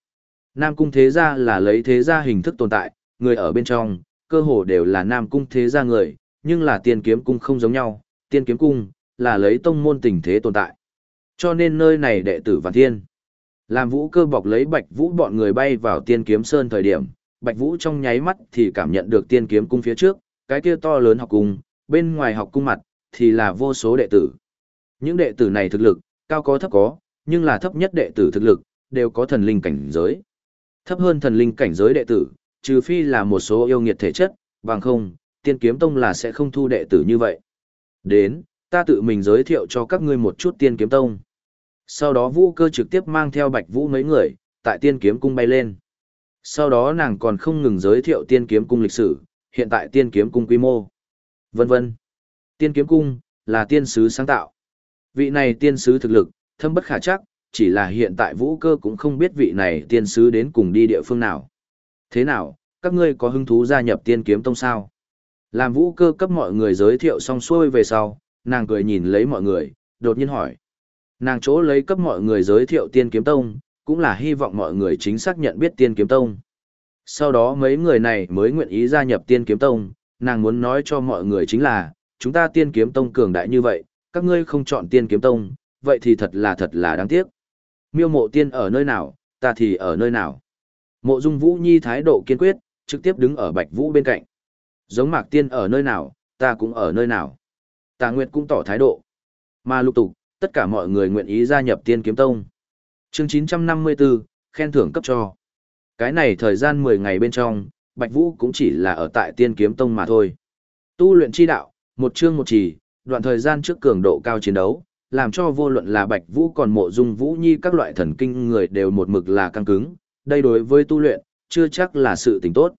Nam Cung Thế Gia là lấy Thế Gia hình thức tồn tại, người ở bên trong, cơ hồ đều là Nam Cung Thế Gia người, nhưng là tiên kiếm cung không giống nhau, tiên kiếm cung, là lấy tông môn tình thế tồn tại. Cho nên nơi này đệ tử Vạn Thiên. Làm vũ cơ bọc lấy bạch vũ bọn người bay vào tiên kiếm sơn thời điểm, bạch vũ trong nháy mắt thì cảm nhận được tiên kiếm cung phía trước, cái kia to lớn học cung, bên ngoài học cung mặt, thì là vô số đệ tử. Những đệ tử này thực lực, cao có thấp có, nhưng là thấp nhất đệ tử thực lực, đều có thần linh cảnh giới. Thấp hơn thần linh cảnh giới đệ tử, trừ phi là một số yêu nghiệt thể chất, bằng không, tiên kiếm tông là sẽ không thu đệ tử như vậy. Đến, ta tự mình giới thiệu cho các ngươi một chút tiên kiếm tông. Sau đó vũ cơ trực tiếp mang theo bạch vũ mấy người, tại tiên kiếm cung bay lên. Sau đó nàng còn không ngừng giới thiệu tiên kiếm cung lịch sử, hiện tại tiên kiếm cung quy mô. Vân vân. Tiên kiếm cung, là tiên sứ sáng tạo. Vị này tiên sứ thực lực, thâm bất khả chắc, chỉ là hiện tại vũ cơ cũng không biết vị này tiên sứ đến cùng đi địa phương nào. Thế nào, các ngươi có hứng thú gia nhập tiên kiếm tông sao? Làm vũ cơ cấp mọi người giới thiệu xong xuôi về sau, nàng cười nhìn lấy mọi người, đột nhiên hỏi. Nàng chỗ lấy cấp mọi người giới thiệu tiên kiếm tông, cũng là hy vọng mọi người chính xác nhận biết tiên kiếm tông. Sau đó mấy người này mới nguyện ý gia nhập tiên kiếm tông, nàng muốn nói cho mọi người chính là, chúng ta tiên kiếm tông cường đại như vậy, các ngươi không chọn tiên kiếm tông, vậy thì thật là thật là đáng tiếc. Miêu mộ tiên ở nơi nào, ta thì ở nơi nào. Mộ dung vũ nhi thái độ kiên quyết, trực tiếp đứng ở bạch vũ bên cạnh. Giống mạc tiên ở nơi nào, ta cũng ở nơi nào. Tà Nguyệt cũng tỏ thái độ. Mà lục tục, tất cả mọi người nguyện ý gia nhập tiên kiếm tông. Chương 954, khen thưởng cấp cho. Cái này thời gian 10 ngày bên trong, Bạch Vũ cũng chỉ là ở tại tiên kiếm tông mà thôi. Tu luyện chi đạo, một chương một chỉ, đoạn thời gian trước cường độ cao chiến đấu, làm cho vô luận là Bạch Vũ còn mộ dung Vũ Nhi các loại thần kinh người đều một mực là căng cứng, đây đối với tu luyện, chưa chắc là sự tình tốt.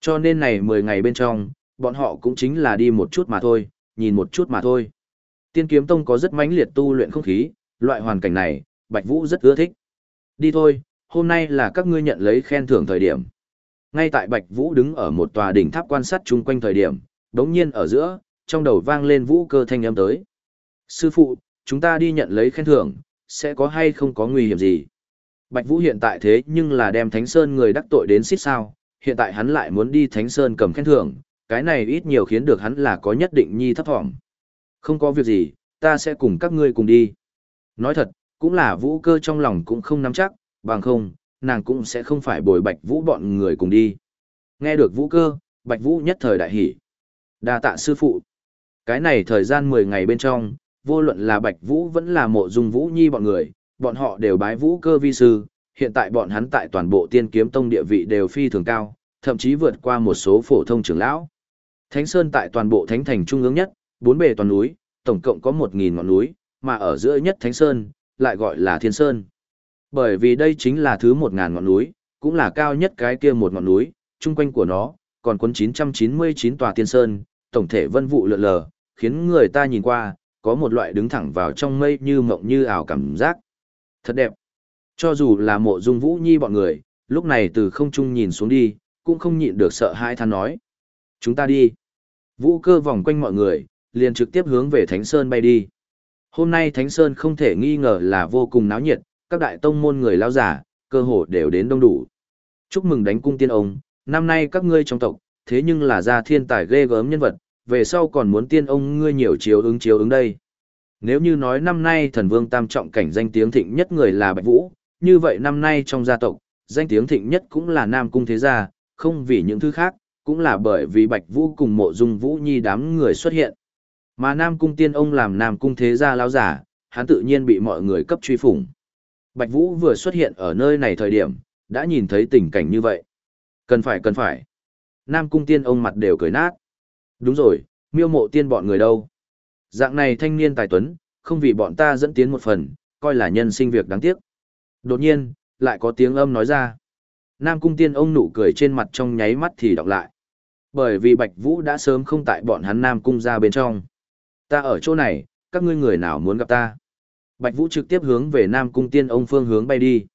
Cho nên này 10 ngày bên trong, bọn họ cũng chính là đi một chút mà thôi, nhìn một chút mà thôi. Tiên kiếm tông có rất mãnh liệt tu luyện không khí, loại hoàn cảnh này, Bạch Vũ rất ưa thích. Đi thôi, hôm nay là các ngươi nhận lấy khen thưởng thời điểm. Ngay tại Bạch Vũ đứng ở một tòa đỉnh tháp quan sát chung quanh thời điểm, đống nhiên ở giữa, trong đầu vang lên vũ cơ thanh âm tới. Sư phụ, chúng ta đi nhận lấy khen thưởng, sẽ có hay không có nguy hiểm gì? Bạch Vũ hiện tại thế nhưng là đem Thánh Sơn người đắc tội đến xít sao, hiện tại hắn lại muốn đi Thánh Sơn cầm khen thưởng, cái này ít nhiều khiến được hắn là có nhất định nhi thấp thỏm. Không có việc gì, ta sẽ cùng các ngươi cùng đi. Nói thật, cũng là vũ cơ trong lòng cũng không nắm chắc, bằng không, nàng cũng sẽ không phải bồi bạch vũ bọn người cùng đi. Nghe được vũ cơ, bạch vũ nhất thời đại hỉ. đa tạ sư phụ. Cái này thời gian 10 ngày bên trong, vô luận là bạch vũ vẫn là mộ dung vũ nhi bọn người, bọn họ đều bái vũ cơ vi sư, hiện tại bọn hắn tại toàn bộ tiên kiếm tông địa vị đều phi thường cao, thậm chí vượt qua một số phổ thông trưởng lão. Thánh Sơn tại toàn bộ thánh thành trung ương nhất, bốn bề toàn núi, tổng cộng có 1.000 ngọn núi, mà ở giữa nhất Thánh Sơn, lại gọi là Thiên Sơn. Bởi vì đây chính là thứ một ngàn ngọn núi, cũng là cao nhất cái kia một ngọn núi, chung quanh của nó, còn quân 999 tòa tiên Sơn, tổng thể vân vụ lượn lờ, khiến người ta nhìn qua, có một loại đứng thẳng vào trong mây như mộng như ảo cảm giác. Thật đẹp. Cho dù là mộ dung vũ nhi bọn người, lúc này từ không trung nhìn xuống đi, cũng không nhịn được sợ hai than nói. Chúng ta đi. Vũ cơ vòng quanh mọi người, liền trực tiếp hướng về Thánh Sơn bay đi. Hôm nay Thánh Sơn không thể nghi ngờ là vô cùng náo nhiệt, các đại tông môn người lao giả, cơ hồ đều đến đông đủ. Chúc mừng đánh cung tiên ông, năm nay các ngươi trong tộc, thế nhưng là ra thiên tài ghê gớm nhân vật, về sau còn muốn tiên ông ngươi nhiều chiếu ứng chiếu ứng đây. Nếu như nói năm nay thần vương tam trọng cảnh danh tiếng thịnh nhất người là Bạch Vũ, như vậy năm nay trong gia tộc, danh tiếng thịnh nhất cũng là Nam Cung Thế Gia, không vì những thứ khác, cũng là bởi vì Bạch Vũ cùng mộ dung Vũ Nhi đám người xuất hiện. Mà Nam Cung Tiên ông làm Nam Cung Thế Gia lão giả, hắn tự nhiên bị mọi người cấp truy phủng. Bạch Vũ vừa xuất hiện ở nơi này thời điểm, đã nhìn thấy tình cảnh như vậy. Cần phải cần phải. Nam Cung Tiên ông mặt đều cười nát. Đúng rồi, miêu mộ tiên bọn người đâu. Dạng này thanh niên tài tuấn, không vì bọn ta dẫn tiến một phần, coi là nhân sinh việc đáng tiếc. Đột nhiên, lại có tiếng âm nói ra. Nam Cung Tiên ông nụ cười trên mặt trong nháy mắt thì đọc lại. Bởi vì Bạch Vũ đã sớm không tại bọn hắn Nam Cung ra bên trong. Ta ở chỗ này, các ngươi người nào muốn gặp ta? Bạch Vũ trực tiếp hướng về Nam Cung Tiên ông phương hướng bay đi.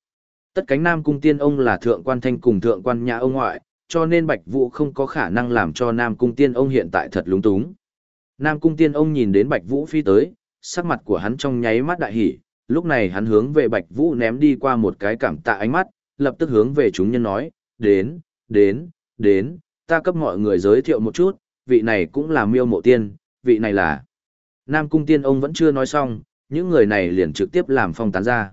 Tất cánh Nam Cung Tiên ông là thượng quan thanh cùng thượng quan nhà ông ngoại, cho nên Bạch Vũ không có khả năng làm cho Nam Cung Tiên ông hiện tại thật lúng túng. Nam Cung Tiên ông nhìn đến Bạch Vũ phi tới, sắc mặt của hắn trong nháy mắt đại hỉ, lúc này hắn hướng về Bạch Vũ ném đi qua một cái cảm tạ ánh mắt, lập tức hướng về chúng nhân nói, đến, đến, đến, ta cấp mọi người giới thiệu một chút, vị này cũng là miêu mộ tiên, vị này là... Nam Cung Tiên ông vẫn chưa nói xong, những người này liền trực tiếp làm phong tán ra.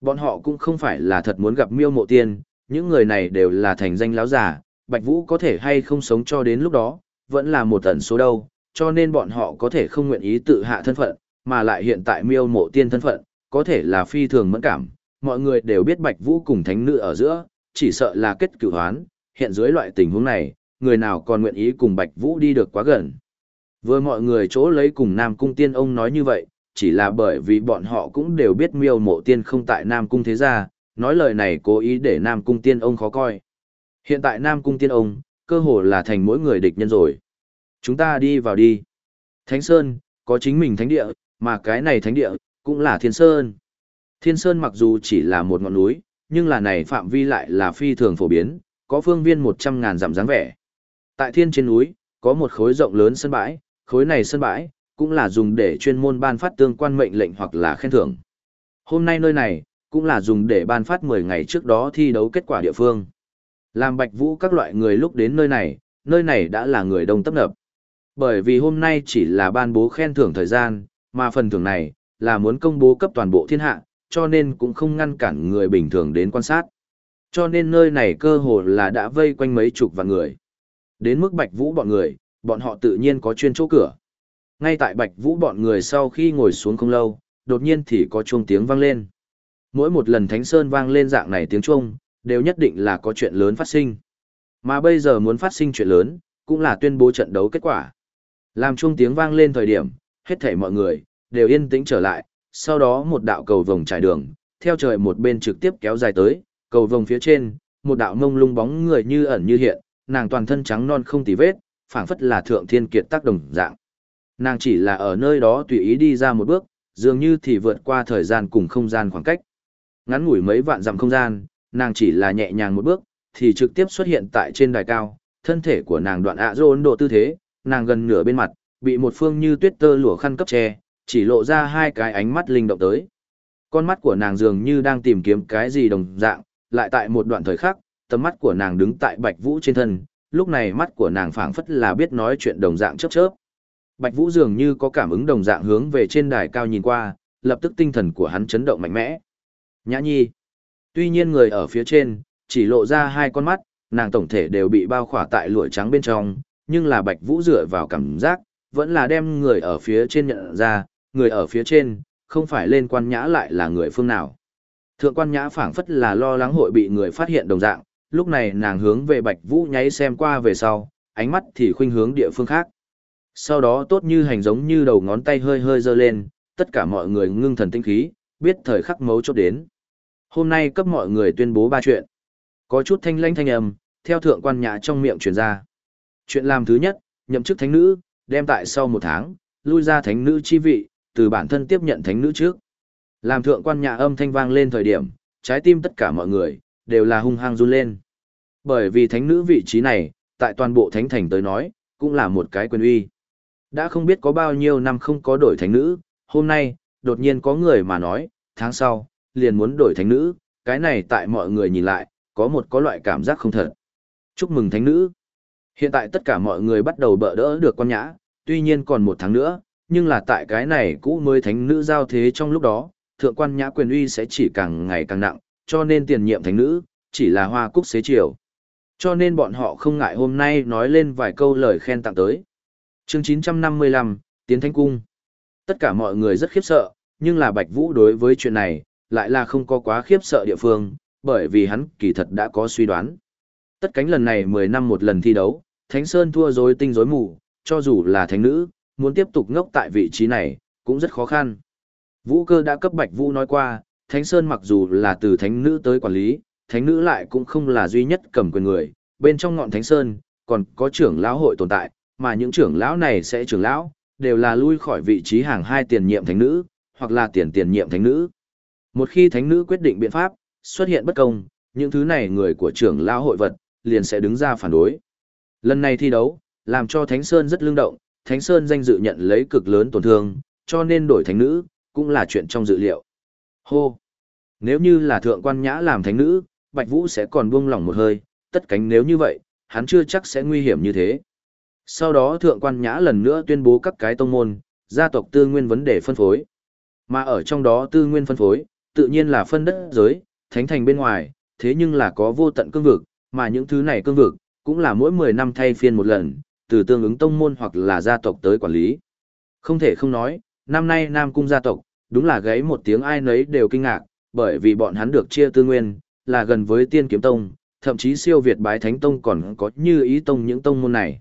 Bọn họ cũng không phải là thật muốn gặp miêu mộ tiên, những người này đều là thành danh láo giả, Bạch Vũ có thể hay không sống cho đến lúc đó, vẫn là một tần số đâu, cho nên bọn họ có thể không nguyện ý tự hạ thân phận, mà lại hiện tại miêu mộ tiên thân phận, có thể là phi thường mẫn cảm, mọi người đều biết Bạch Vũ cùng thánh nữ ở giữa, chỉ sợ là kết cửu hoán, hiện dưới loại tình huống này, người nào còn nguyện ý cùng Bạch Vũ đi được quá gần. Vừa mọi người chỗ lấy cùng Nam Cung Tiên ông nói như vậy, chỉ là bởi vì bọn họ cũng đều biết miêu mộ tiên không tại Nam Cung thế gia, nói lời này cố ý để Nam Cung Tiên ông khó coi. Hiện tại Nam Cung Tiên ông, cơ hồ là thành mỗi người địch nhân rồi. Chúng ta đi vào đi. Thánh Sơn, có chính mình thánh địa, mà cái này thánh địa, cũng là Thiên Sơn. Thiên Sơn mặc dù chỉ là một ngọn núi, nhưng là này phạm vi lại là phi thường phổ biến, có phương viên 100.000 dặm dáng vẻ. Tại thiên trên núi, có một khối rộng lớn sân bãi, khối này sân bãi, cũng là dùng để chuyên môn ban phát tương quan mệnh lệnh hoặc là khen thưởng. Hôm nay nơi này, cũng là dùng để ban phát 10 ngày trước đó thi đấu kết quả địa phương. Làm bạch vũ các loại người lúc đến nơi này, nơi này đã là người đông tấp nập. Bởi vì hôm nay chỉ là ban bố khen thưởng thời gian, mà phần thưởng này, là muốn công bố cấp toàn bộ thiên hạ, cho nên cũng không ngăn cản người bình thường đến quan sát. Cho nên nơi này cơ hồ là đã vây quanh mấy chục vạn người. Đến mức bạch vũ bọn người, bọn họ tự nhiên có chuyên chỗ cửa. Ngay tại bạch vũ bọn người sau khi ngồi xuống không lâu, đột nhiên thì có chuông tiếng vang lên. Mỗi một lần Thánh Sơn vang lên dạng này tiếng chuông, đều nhất định là có chuyện lớn phát sinh. Mà bây giờ muốn phát sinh chuyện lớn, cũng là tuyên bố trận đấu kết quả. Làm chuông tiếng vang lên thời điểm, hết thảy mọi người, đều yên tĩnh trở lại, sau đó một đạo cầu vồng trải đường, theo trời một bên trực tiếp kéo dài tới, cầu vồng phía trên, một đạo mông lung bóng người như ẩn như hiện, nàng toàn thân trắng non không tì vết, phảng phất là thượng thiên kiệt tác đồng dạng. Nàng chỉ là ở nơi đó tùy ý đi ra một bước, dường như thì vượt qua thời gian cùng không gian khoảng cách. Ngắn ngủi mấy vạn dặm không gian, nàng chỉ là nhẹ nhàng một bước, thì trực tiếp xuất hiện tại trên đài cao, thân thể của nàng đoạn ạ rôn độ tư thế, nàng gần nửa bên mặt, bị một phương như tuyết tơ lụa khăn cấp che, chỉ lộ ra hai cái ánh mắt linh động tới. Con mắt của nàng dường như đang tìm kiếm cái gì đồng dạng, lại tại một đoạn thời khắc, tầm mắt của nàng đứng tại Bạch Vũ trên thân, lúc này mắt của nàng phảng phất là biết nói chuyện đồng dạng chớp chớp. Bạch Vũ dường như có cảm ứng đồng dạng hướng về trên đài cao nhìn qua, lập tức tinh thần của hắn chấn động mạnh mẽ. Nhã Nhi. Tuy nhiên người ở phía trên, chỉ lộ ra hai con mắt, nàng tổng thể đều bị bao khỏa tại lụa trắng bên trong, nhưng là Bạch Vũ dựa vào cảm giác, vẫn là đem người ở phía trên nhận ra, người ở phía trên, không phải lên quan nhã lại là người phương nào. Thượng quan nhã phảng phất là lo lắng hội bị người phát hiện đồng dạng, lúc này nàng hướng về Bạch Vũ nháy xem qua về sau, ánh mắt thì khuynh hướng địa phương khác. Sau đó tốt như hành giống như đầu ngón tay hơi hơi giơ lên, tất cả mọi người ngưng thần tinh khí, biết thời khắc mấu chốt đến. Hôm nay cấp mọi người tuyên bố ba chuyện. Có chút thanh lãnh thanh âm, theo thượng quan nhã trong miệng truyền ra. Chuyện làm thứ nhất, nhậm chức thánh nữ, đem tại sau một tháng, lui ra thánh nữ chi vị, từ bản thân tiếp nhận thánh nữ trước. Làm thượng quan nhã âm thanh vang lên thời điểm, trái tim tất cả mọi người, đều là hung hăng run lên. Bởi vì thánh nữ vị trí này, tại toàn bộ thánh thành tới nói, cũng là một cái quyền uy. Đã không biết có bao nhiêu năm không có đổi thánh nữ, hôm nay, đột nhiên có người mà nói, tháng sau, liền muốn đổi thánh nữ, cái này tại mọi người nhìn lại, có một có loại cảm giác không thật. Chúc mừng thánh nữ. Hiện tại tất cả mọi người bắt đầu bỡ đỡ được con nhã, tuy nhiên còn một tháng nữa, nhưng là tại cái này cũ mới thánh nữ giao thế trong lúc đó, thượng quan nhã quyền uy sẽ chỉ càng ngày càng nặng, cho nên tiền nhiệm thánh nữ, chỉ là hoa cúc xế chiều. Cho nên bọn họ không ngại hôm nay nói lên vài câu lời khen tặng tới chương 955, Tiến Thánh Cung. Tất cả mọi người rất khiếp sợ, nhưng là Bạch Vũ đối với chuyện này, lại là không có quá khiếp sợ địa phương, bởi vì hắn kỳ thật đã có suy đoán. Tất cánh lần này 10 năm một lần thi đấu, Thánh Sơn thua rối tinh rối mù, cho dù là thánh nữ, muốn tiếp tục ngốc tại vị trí này, cũng rất khó khăn. Vũ cơ đã cấp Bạch Vũ nói qua, Thánh Sơn mặc dù là từ thánh nữ tới quản lý, thánh nữ lại cũng không là duy nhất cầm quyền người, bên trong ngọn Thánh Sơn, còn có trưởng lão hội tồn tại, mà những trưởng lão này sẽ trưởng lão, đều là lui khỏi vị trí hàng hai tiền nhiệm thánh nữ, hoặc là tiền tiền nhiệm thánh nữ. Một khi thánh nữ quyết định biện pháp, xuất hiện bất công, những thứ này người của trưởng lão hội vật, liền sẽ đứng ra phản đối. Lần này thi đấu, làm cho Thánh Sơn rất lương động, Thánh Sơn danh dự nhận lấy cực lớn tổn thương, cho nên đổi thánh nữ, cũng là chuyện trong dự liệu. Hô! Nếu như là thượng quan nhã làm thánh nữ, Bạch Vũ sẽ còn buông lỏng một hơi, tất cánh nếu như vậy, hắn chưa chắc sẽ nguy hiểm như thế. Sau đó thượng quan nhã lần nữa tuyên bố các cái tông môn, gia tộc tư nguyên vấn đề phân phối. Mà ở trong đó tư nguyên phân phối, tự nhiên là phân đất giới, thánh thành bên ngoài, thế nhưng là có vô tận cương vực, mà những thứ này cương vực, cũng là mỗi 10 năm thay phiên một lần, từ tương ứng tông môn hoặc là gia tộc tới quản lý. Không thể không nói, năm nay Nam Cung gia tộc, đúng là gáy một tiếng ai nấy đều kinh ngạc, bởi vì bọn hắn được chia tư nguyên, là gần với tiên kiếm tông, thậm chí siêu Việt bái thánh tông còn có như ý tông những tông môn này.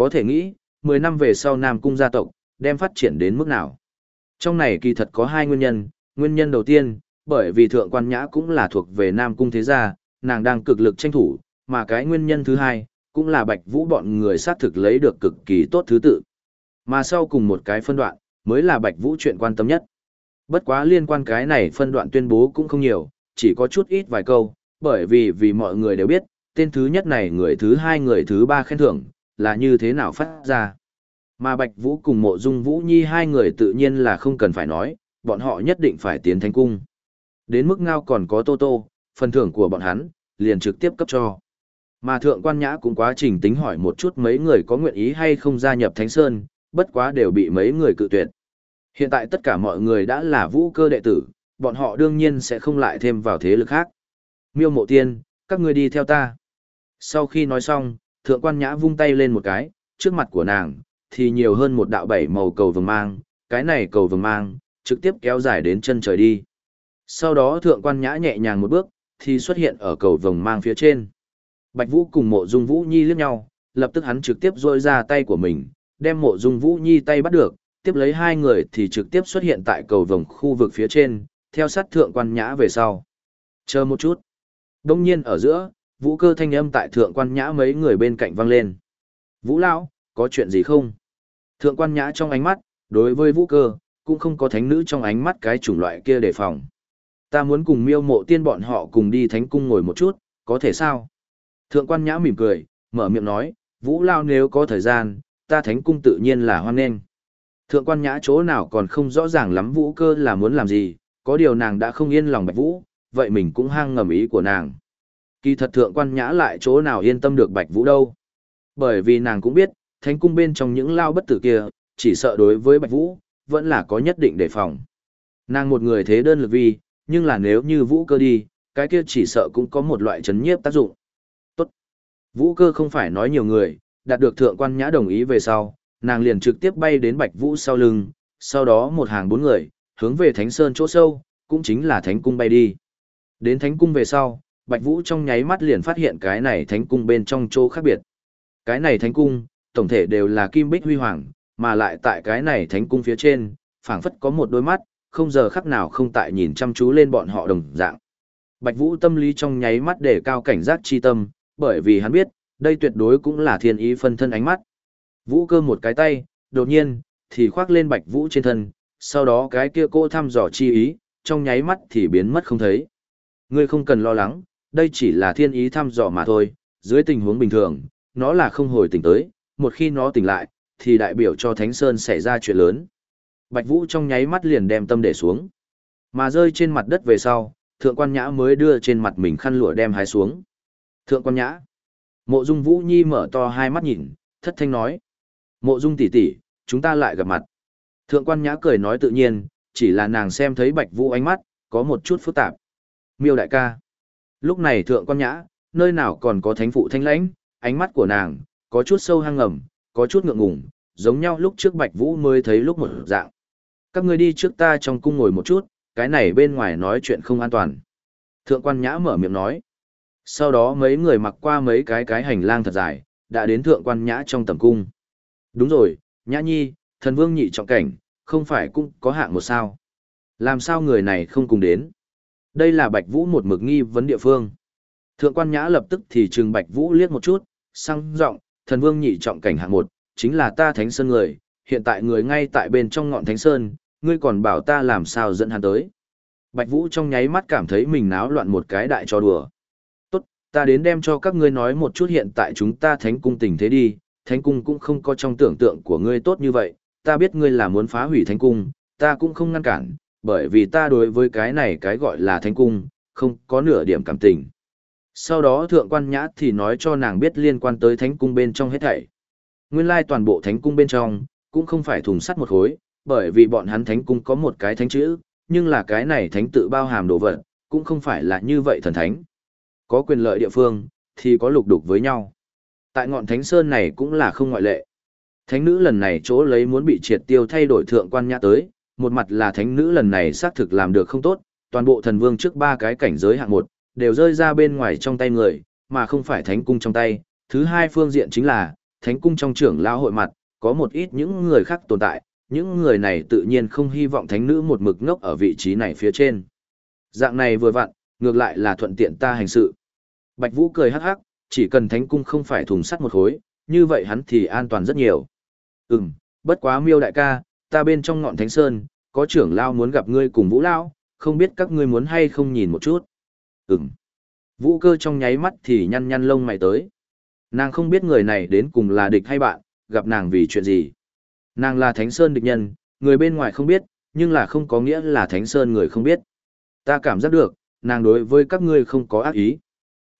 Có thể nghĩ, 10 năm về sau Nam Cung gia tộc, đem phát triển đến mức nào. Trong này kỳ thật có hai nguyên nhân, nguyên nhân đầu tiên, bởi vì thượng quan nhã cũng là thuộc về Nam Cung thế gia, nàng đang cực lực tranh thủ, mà cái nguyên nhân thứ hai, cũng là bạch vũ bọn người sát thực lấy được cực kỳ tốt thứ tự. Mà sau cùng một cái phân đoạn, mới là bạch vũ chuyện quan tâm nhất. Bất quá liên quan cái này phân đoạn tuyên bố cũng không nhiều, chỉ có chút ít vài câu, bởi vì vì mọi người đều biết, tên thứ nhất này người thứ hai người thứ ba khen thưởng, là như thế nào phát ra. Mà Bạch Vũ cùng mộ dung Vũ Nhi hai người tự nhiên là không cần phải nói, bọn họ nhất định phải tiến thánh cung. Đến mức ngao còn có Tô Tô, phần thưởng của bọn hắn, liền trực tiếp cấp cho. Mà thượng quan nhã cũng quá trình tính hỏi một chút mấy người có nguyện ý hay không gia nhập Thánh Sơn, bất quá đều bị mấy người cự tuyệt. Hiện tại tất cả mọi người đã là vũ cơ đệ tử, bọn họ đương nhiên sẽ không lại thêm vào thế lực khác. Miêu mộ tiên, các ngươi đi theo ta. Sau khi nói xong, thượng quan nhã vung tay lên một cái, trước mặt của nàng, thì nhiều hơn một đạo bảy màu cầu vồng mang, cái này cầu vồng mang, trực tiếp kéo dài đến chân trời đi. Sau đó thượng quan nhã nhẹ nhàng một bước, thì xuất hiện ở cầu vồng mang phía trên. Bạch Vũ cùng mộ dung Vũ Nhi liếc nhau, lập tức hắn trực tiếp rôi ra tay của mình, đem mộ dung Vũ Nhi tay bắt được, tiếp lấy hai người thì trực tiếp xuất hiện tại cầu vồng khu vực phía trên, theo sát thượng quan nhã về sau. Chờ một chút. Đông nhiên ở giữa, vũ cơ thanh âm tại thượng quan nhã mấy người bên cạnh vang lên. Vũ lão, có chuyện gì không? Thượng quan nhã trong ánh mắt, đối với vũ cơ, cũng không có thánh nữ trong ánh mắt cái chủng loại kia đề phòng. Ta muốn cùng miêu mộ tiên bọn họ cùng đi thánh cung ngồi một chút, có thể sao? Thượng quan nhã mỉm cười, mở miệng nói, vũ lao nếu có thời gian, ta thánh cung tự nhiên là hoan nghênh. Thượng quan nhã chỗ nào còn không rõ ràng lắm vũ cơ là muốn làm gì, có điều nàng đã không yên lòng bạch vũ, vậy mình cũng hang ngầm ý của nàng. Kỳ thật thượng quan nhã lại chỗ nào yên tâm được bạch vũ đâu. Bởi vì nàng cũng biết, thánh cung bên trong những lao bất tử kia, chỉ sợ đối với bạch vũ, vẫn là có nhất định đề phòng. Nàng một người thế đơn lực vi, nhưng là nếu như vũ cơ đi, cái kia chỉ sợ cũng có một loại chấn nhiếp tác dụng. Tốt. Vũ cơ không phải nói nhiều người, đạt được thượng quan nhã đồng ý về sau, nàng liền trực tiếp bay đến bạch vũ sau lưng, sau đó một hàng bốn người, hướng về thánh sơn chỗ sâu, cũng chính là thánh cung bay đi. Đến thánh cung về sau, bạch vũ trong nháy mắt liền phát hiện cái này thánh cung bên trong chỗ khác biệt. Cái này thánh cung, tổng thể đều là kim bích huy hoàng, mà lại tại cái này thánh cung phía trên, phảng phất có một đôi mắt, không giờ khắc nào không tại nhìn chăm chú lên bọn họ đồng dạng. Bạch Vũ tâm lý trong nháy mắt để cao cảnh giác chi tâm, bởi vì hắn biết, đây tuyệt đối cũng là thiên ý phân thân ánh mắt. Vũ cơ một cái tay, đột nhiên, thì khoác lên Bạch Vũ trên thân, sau đó cái kia cô thăm dò chi ý, trong nháy mắt thì biến mất không thấy. Ngươi không cần lo lắng, đây chỉ là thiên ý thăm dò mà thôi, dưới tình huống bình thường, nó là không hồi tỉnh tới, một khi nó tỉnh lại, thì đại biểu cho Thánh Sơn xảy ra chuyện lớn. Bạch Vũ trong nháy mắt liền đem tâm để xuống. Mà rơi trên mặt đất về sau, thượng quan nhã mới đưa trên mặt mình khăn lụa đem hái xuống. Thượng quan nhã. Mộ dung Vũ Nhi mở to hai mắt nhìn, thất thanh nói. Mộ dung tỷ tỷ, chúng ta lại gặp mặt. Thượng quan nhã cười nói tự nhiên, chỉ là nàng xem thấy bạch vũ ánh mắt, có một chút phức tạp. Miêu đại ca. Lúc này thượng quan nhã, nơi nào còn có thánh phụ thanh lãnh, ánh mắt của nàng, có chút sâu hang ngầm, có chút ngượng ngùng, giống nhau lúc trước bạch vũ mới thấy lúc một dạng. Các ngươi đi trước ta trong cung ngồi một chút, cái này bên ngoài nói chuyện không an toàn. Thượng quan nhã mở miệng nói. Sau đó mấy người mặc qua mấy cái cái hành lang thật dài, đã đến thượng quan nhã trong tầm cung. Đúng rồi, nhã nhi, thần vương nhị trọng cảnh, không phải cũng có hạng một sao. Làm sao người này không cùng đến? Đây là Bạch Vũ một mực nghi vấn địa phương. Thượng quan nhã lập tức thì trừng Bạch Vũ liếc một chút, sang giọng, thần vương nhị trọng cảnh hạng một, chính là ta thánh sơn người, hiện tại người ngay tại bên trong ngọn thánh sơn, ngươi còn bảo ta làm sao dẫn hắn tới. Bạch Vũ trong nháy mắt cảm thấy mình náo loạn một cái đại trò đùa. Tốt, ta đến đem cho các ngươi nói một chút hiện tại chúng ta thánh cung tình thế đi, thánh cung cũng không có trong tưởng tượng của ngươi tốt như vậy, ta biết ngươi là muốn phá hủy thánh cung, ta cũng không ngăn cản, bởi vì ta đối với cái này cái gọi là thánh cung, không có nửa điểm cảm tình. Sau đó thượng quan nhã thì nói cho nàng biết liên quan tới thánh cung bên trong hết thảy. Nguyên lai toàn bộ thánh cung bên trong, cũng không phải thùng sắt một khối, bởi vì bọn hắn thánh cung có một cái thánh chữ, nhưng là cái này thánh tự bao hàm đồ vật, cũng không phải là như vậy thần thánh. Có quyền lợi địa phương, thì có lục đục với nhau. Tại ngọn thánh sơn này cũng là không ngoại lệ. Thánh nữ lần này chỗ lấy muốn bị triệt tiêu thay đổi thượng quan nhã tới, một mặt là thánh nữ lần này xác thực làm được không tốt, toàn bộ thần vương trước ba cái cảnh giới hạng một, đều rơi ra bên ngoài trong tay người, mà không phải thánh cung trong tay. Thứ hai phương diện chính là, thánh cung trong trưởng lao hội mặt, có một ít những người khác tồn tại, những người này tự nhiên không hy vọng thánh nữ một mực ngốc ở vị trí này phía trên. Dạng này vừa vặn, ngược lại là thuận tiện ta hành sự. Bạch Vũ cười hắc hắc, chỉ cần thánh cung không phải thùng sắt một khối, như vậy hắn thì an toàn rất nhiều. Ừm, bất quá miêu đại ca, ta bên trong ngọn thánh sơn, có trưởng lao muốn gặp ngươi cùng Vũ Lao, không biết các ngươi muốn hay không nhìn một chút. Ừm. Vũ cơ trong nháy mắt thì nhăn nhăn lông mày tới. Nàng không biết người này đến cùng là địch hay bạn, gặp nàng vì chuyện gì. Nàng là Thánh Sơn địch nhân, người bên ngoài không biết, nhưng là không có nghĩa là Thánh Sơn người không biết. Ta cảm giác được, nàng đối với các ngươi không có ác ý.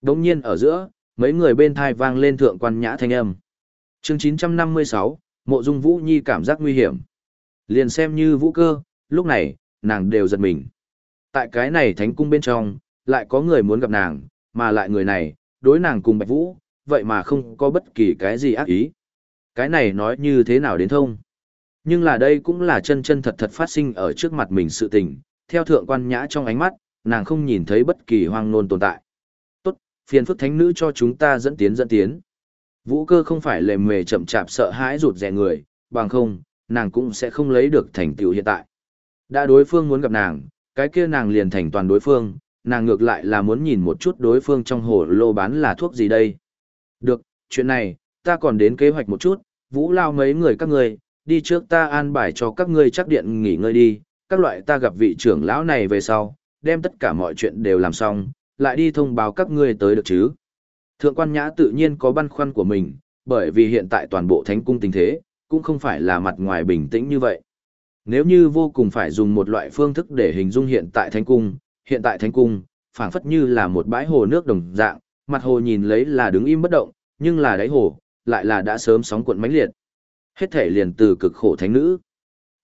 Đống nhiên ở giữa, mấy người bên thai vang lên thượng quan nhã thanh âm. Chương 956, Mộ Dung Vũ Nhi cảm giác nguy hiểm. Liền xem như vũ cơ, lúc này, nàng đều giật mình. Tại cái này thánh cung bên trong, lại có người muốn gặp nàng, mà lại người này, đối nàng cùng Bạch Vũ, vậy mà không có bất kỳ cái gì ác ý. Cái này nói như thế nào đến thông. Nhưng là đây cũng là chân chân thật thật phát sinh ở trước mặt mình sự tình, theo thượng quan nhã trong ánh mắt, nàng không nhìn thấy bất kỳ hoang nôn tồn tại. Tốt, phiền phức thánh nữ cho chúng ta dẫn tiến dẫn tiến. Vũ cơ không phải lề mề chậm chạp sợ hãi rụt rè người, bằng không, nàng cũng sẽ không lấy được thành tựu hiện tại. Đã đối phương muốn gặp nàng, cái kia nàng liền thành toàn đối phương, nàng ngược lại là muốn nhìn một chút đối phương trong hồ lô bán là thuốc gì đây. Được, chuyện này, ta còn đến kế hoạch một chút, vũ lao mấy người các ngươi, đi trước ta an bài cho các ngươi chắc điện nghỉ ngơi đi, các loại ta gặp vị trưởng lão này về sau, đem tất cả mọi chuyện đều làm xong, lại đi thông báo các ngươi tới được chứ. Thượng quan nhã tự nhiên có băn khoăn của mình, bởi vì hiện tại toàn bộ thánh cung tình thế, cũng không phải là mặt ngoài bình tĩnh như vậy. Nếu như vô cùng phải dùng một loại phương thức để hình dung hiện tại thánh cung, hiện tại thánh cung, phảng phất như là một bãi hồ nước đồng dạng, mặt hồ nhìn lấy là đứng im bất động, nhưng là đáy hồ, lại là đã sớm sóng cuộn mãnh liệt. Hết thể liền từ cực khổ thánh nữ.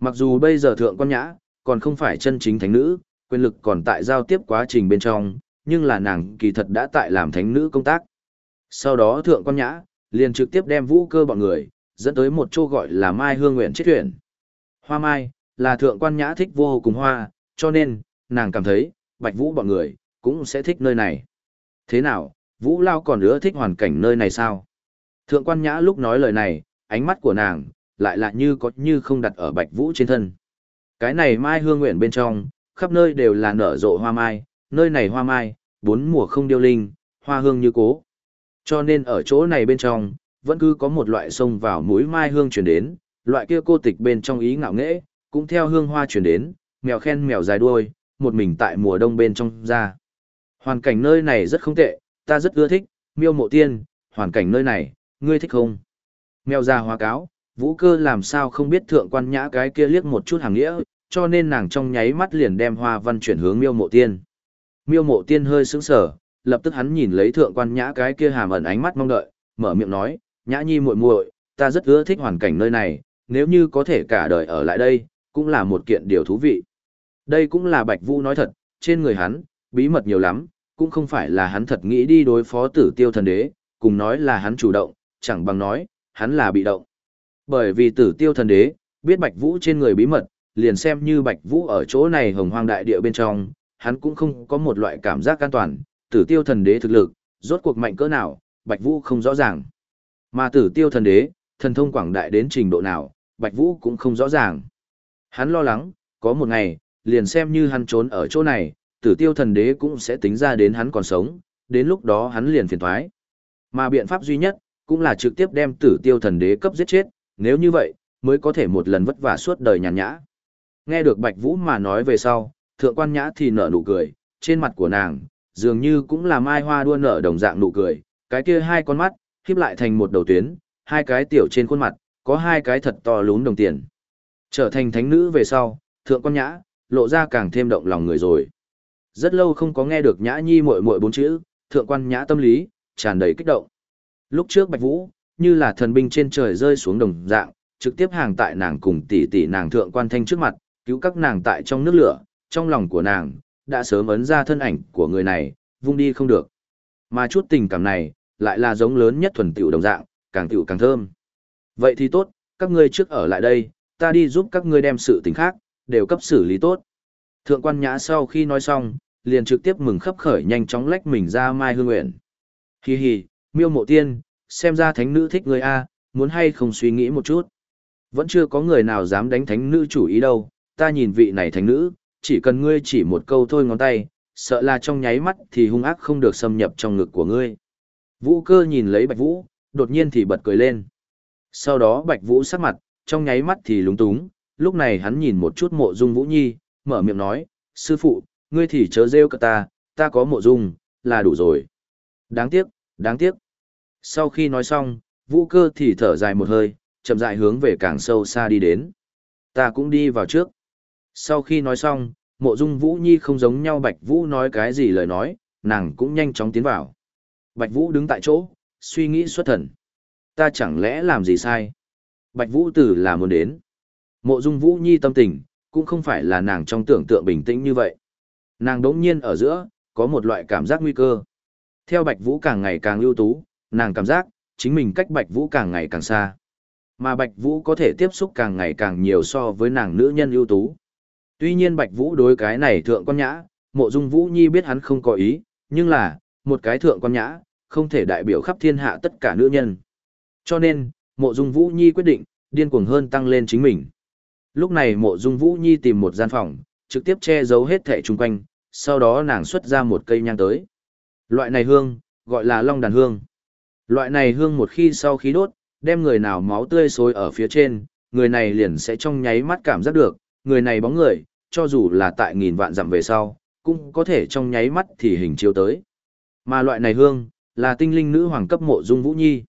Mặc dù bây giờ thượng quan nhã, còn không phải chân chính thánh nữ, quyền lực còn tại giao tiếp quá trình bên trong, nhưng là nàng kỳ thật đã tại làm thánh nữ công tác. Sau đó thượng quan nhã, liền trực tiếp đem vũ cơ bọn người, dẫn tới một chỗ gọi là Mai Hương Nguyện chết tuyển. Hoa Mai, là thượng quan nhã thích vô cùng hoa, cho nên, nàng cảm thấy, Bạch Vũ bọn người, cũng sẽ thích nơi này. Thế nào, Vũ Lao còn nữa thích hoàn cảnh nơi này sao? Thượng quan nhã lúc nói lời này, ánh mắt của nàng, lại là như có như không đặt ở Bạch Vũ trên thân. Cái này Mai Hương Nguyện bên trong, khắp nơi đều là nở rộ hoa mai, nơi này hoa mai, bốn mùa không điêu linh, hoa hương như cố. Cho nên ở chỗ này bên trong, vẫn cứ có một loại sông vào mũi mai hương chuyển đến, loại kia cô tịch bên trong ý ngạo nghễ, cũng theo hương hoa chuyển đến, mèo khen mèo dài đuôi, một mình tại mùa đông bên trong ra. Hoàn cảnh nơi này rất không tệ, ta rất ưa thích, miêu mộ tiên, hoàn cảnh nơi này, ngươi thích không? Mèo già hóa cáo, vũ cơ làm sao không biết thượng quan nhã cái kia liếc một chút hàng nghĩa, cho nên nàng trong nháy mắt liền đem hoa văn chuyển hướng miêu mộ tiên. Miêu mộ tiên hơi sững sờ, lập tức hắn nhìn lấy thượng quan nhã cái kia hàm ẩn ánh mắt mong đợi, mở miệng nói, nhã nhi muội muội, ta rất ưa thích hoàn cảnh nơi này, nếu như có thể cả đời ở lại đây, cũng là một kiện điều thú vị. Đây cũng là Bạch Vũ nói thật, trên người hắn, bí mật nhiều lắm, cũng không phải là hắn thật nghĩ đi đối phó tử tiêu thần đế, cùng nói là hắn chủ động, chẳng bằng nói, hắn là bị động. Bởi vì tử tiêu thần đế, biết Bạch Vũ trên người bí mật, liền xem như Bạch Vũ ở chỗ này hồng hoang đại địa bên trong, hắn cũng không có một loại cảm giác an toàn, tử tiêu thần đế thực lực, rốt cuộc mạnh cỡ nào, Bạch Vũ không rõ ràng. Mà tử tiêu thần đế, thần thông quảng đại đến trình độ nào, Bạch Vũ cũng không rõ ràng. Hắn lo lắng, có một ngày, liền xem như hắn trốn ở chỗ này, tử tiêu thần đế cũng sẽ tính ra đến hắn còn sống, đến lúc đó hắn liền phiền thoái. Mà biện pháp duy nhất, cũng là trực tiếp đem tử tiêu thần đế cấp giết chết, nếu như vậy, mới có thể một lần vất vả suốt đời nhàn nhã. Nghe được Bạch Vũ mà nói về sau, thượng quan nhã thì nở nụ cười, trên mặt của nàng, dường như cũng là mai hoa đua nở đồng dạng nụ cười, cái kia hai con mắt, khiếp lại thành một đầu tuyến, hai cái tiểu trên khuôn mặt, có hai cái thật to lún đồng tiền. Trở thành thánh nữ về sau, thượng quan nhã, lộ ra càng thêm động lòng người rồi. Rất lâu không có nghe được nhã nhi muội muội bốn chữ, thượng quan nhã tâm lý, tràn đầy kích động. Lúc trước Bạch Vũ, như là thần binh trên trời rơi xuống đồng dạng, trực tiếp hàng tại nàng cùng tỷ tỷ nàng thượng quan thanh trước mặt, cứu các nàng tại trong nước lửa, trong lòng của nàng, đã sớm ấn ra thân ảnh của người này, vung đi không được. Mà chút tình cảm này, lại là giống lớn nhất thuần tiểu đồng dạng, càng tiểu càng thơm. Vậy thì tốt, các ngươi trước ở lại đây, ta đi giúp các ngươi đem sự tình khác, đều cấp xử lý tốt. Thượng quan nhã sau khi nói xong, liền trực tiếp mừng khấp khởi nhanh chóng lách mình ra Mai Hương Nguyện. Hi hi, miêu mộ tiên, xem ra thánh nữ thích ngươi A, muốn hay không suy nghĩ một chút. Vẫn chưa có người nào dám đánh thánh nữ chủ ý đâu, ta nhìn vị này thánh nữ, chỉ cần ngươi chỉ một câu thôi ngón tay, sợ là trong nháy mắt thì hung ác không được xâm nhập trong ngực của ngươi. Vũ cơ nhìn lấy Bạch Vũ, đột nhiên thì bật cười lên. Sau đó Bạch Vũ sắc mặt, trong nháy mắt thì lúng túng, lúc này hắn nhìn một chút mộ dung Vũ Nhi, mở miệng nói, sư phụ, ngươi thì chớ rêu cả ta, ta có mộ dung, là đủ rồi. Đáng tiếc, đáng tiếc. Sau khi nói xong, Vũ cơ thì thở dài một hơi, chậm rãi hướng về càng sâu xa đi đến. Ta cũng đi vào trước. Sau khi nói xong, mộ dung Vũ Nhi không giống nhau Bạch Vũ nói cái gì lời nói, nàng cũng nhanh chóng tiến vào. Bạch Vũ đứng tại chỗ, suy nghĩ xuất thần. Ta chẳng lẽ làm gì sai? Bạch Vũ Tử là muốn đến. Mộ dung Vũ Nhi tâm tình, cũng không phải là nàng trong tưởng tượng bình tĩnh như vậy. Nàng đống nhiên ở giữa, có một loại cảm giác nguy cơ. Theo Bạch Vũ càng ngày càng ưu tú, nàng cảm giác, chính mình cách Bạch Vũ càng ngày càng xa. Mà Bạch Vũ có thể tiếp xúc càng ngày càng nhiều so với nàng nữ nhân ưu tú. Tuy nhiên Bạch Vũ đối cái này thượng quan nhã, mộ dung Vũ Nhi biết hắn không có ý, nhưng là, một cái thượng quan nhã, không thể đại biểu khắp thiên hạ tất cả nữ nhân. Cho nên, mộ dung Vũ Nhi quyết định, điên cuồng hơn tăng lên chính mình. Lúc này mộ dung Vũ Nhi tìm một gian phòng, trực tiếp che giấu hết thẻ chung quanh, sau đó nàng xuất ra một cây nhang tới. Loại này hương, gọi là long đàn hương. Loại này hương một khi sau khi đốt, đem người nào máu tươi sôi ở phía trên, người này liền sẽ trong nháy mắt cảm giác được, người này bóng người, cho dù là tại nghìn vạn dặm về sau, cũng có thể trong nháy mắt thì hình chiếu tới. Mà loại này hương, là tinh linh nữ hoàng cấp mộ dung Vũ Nhi.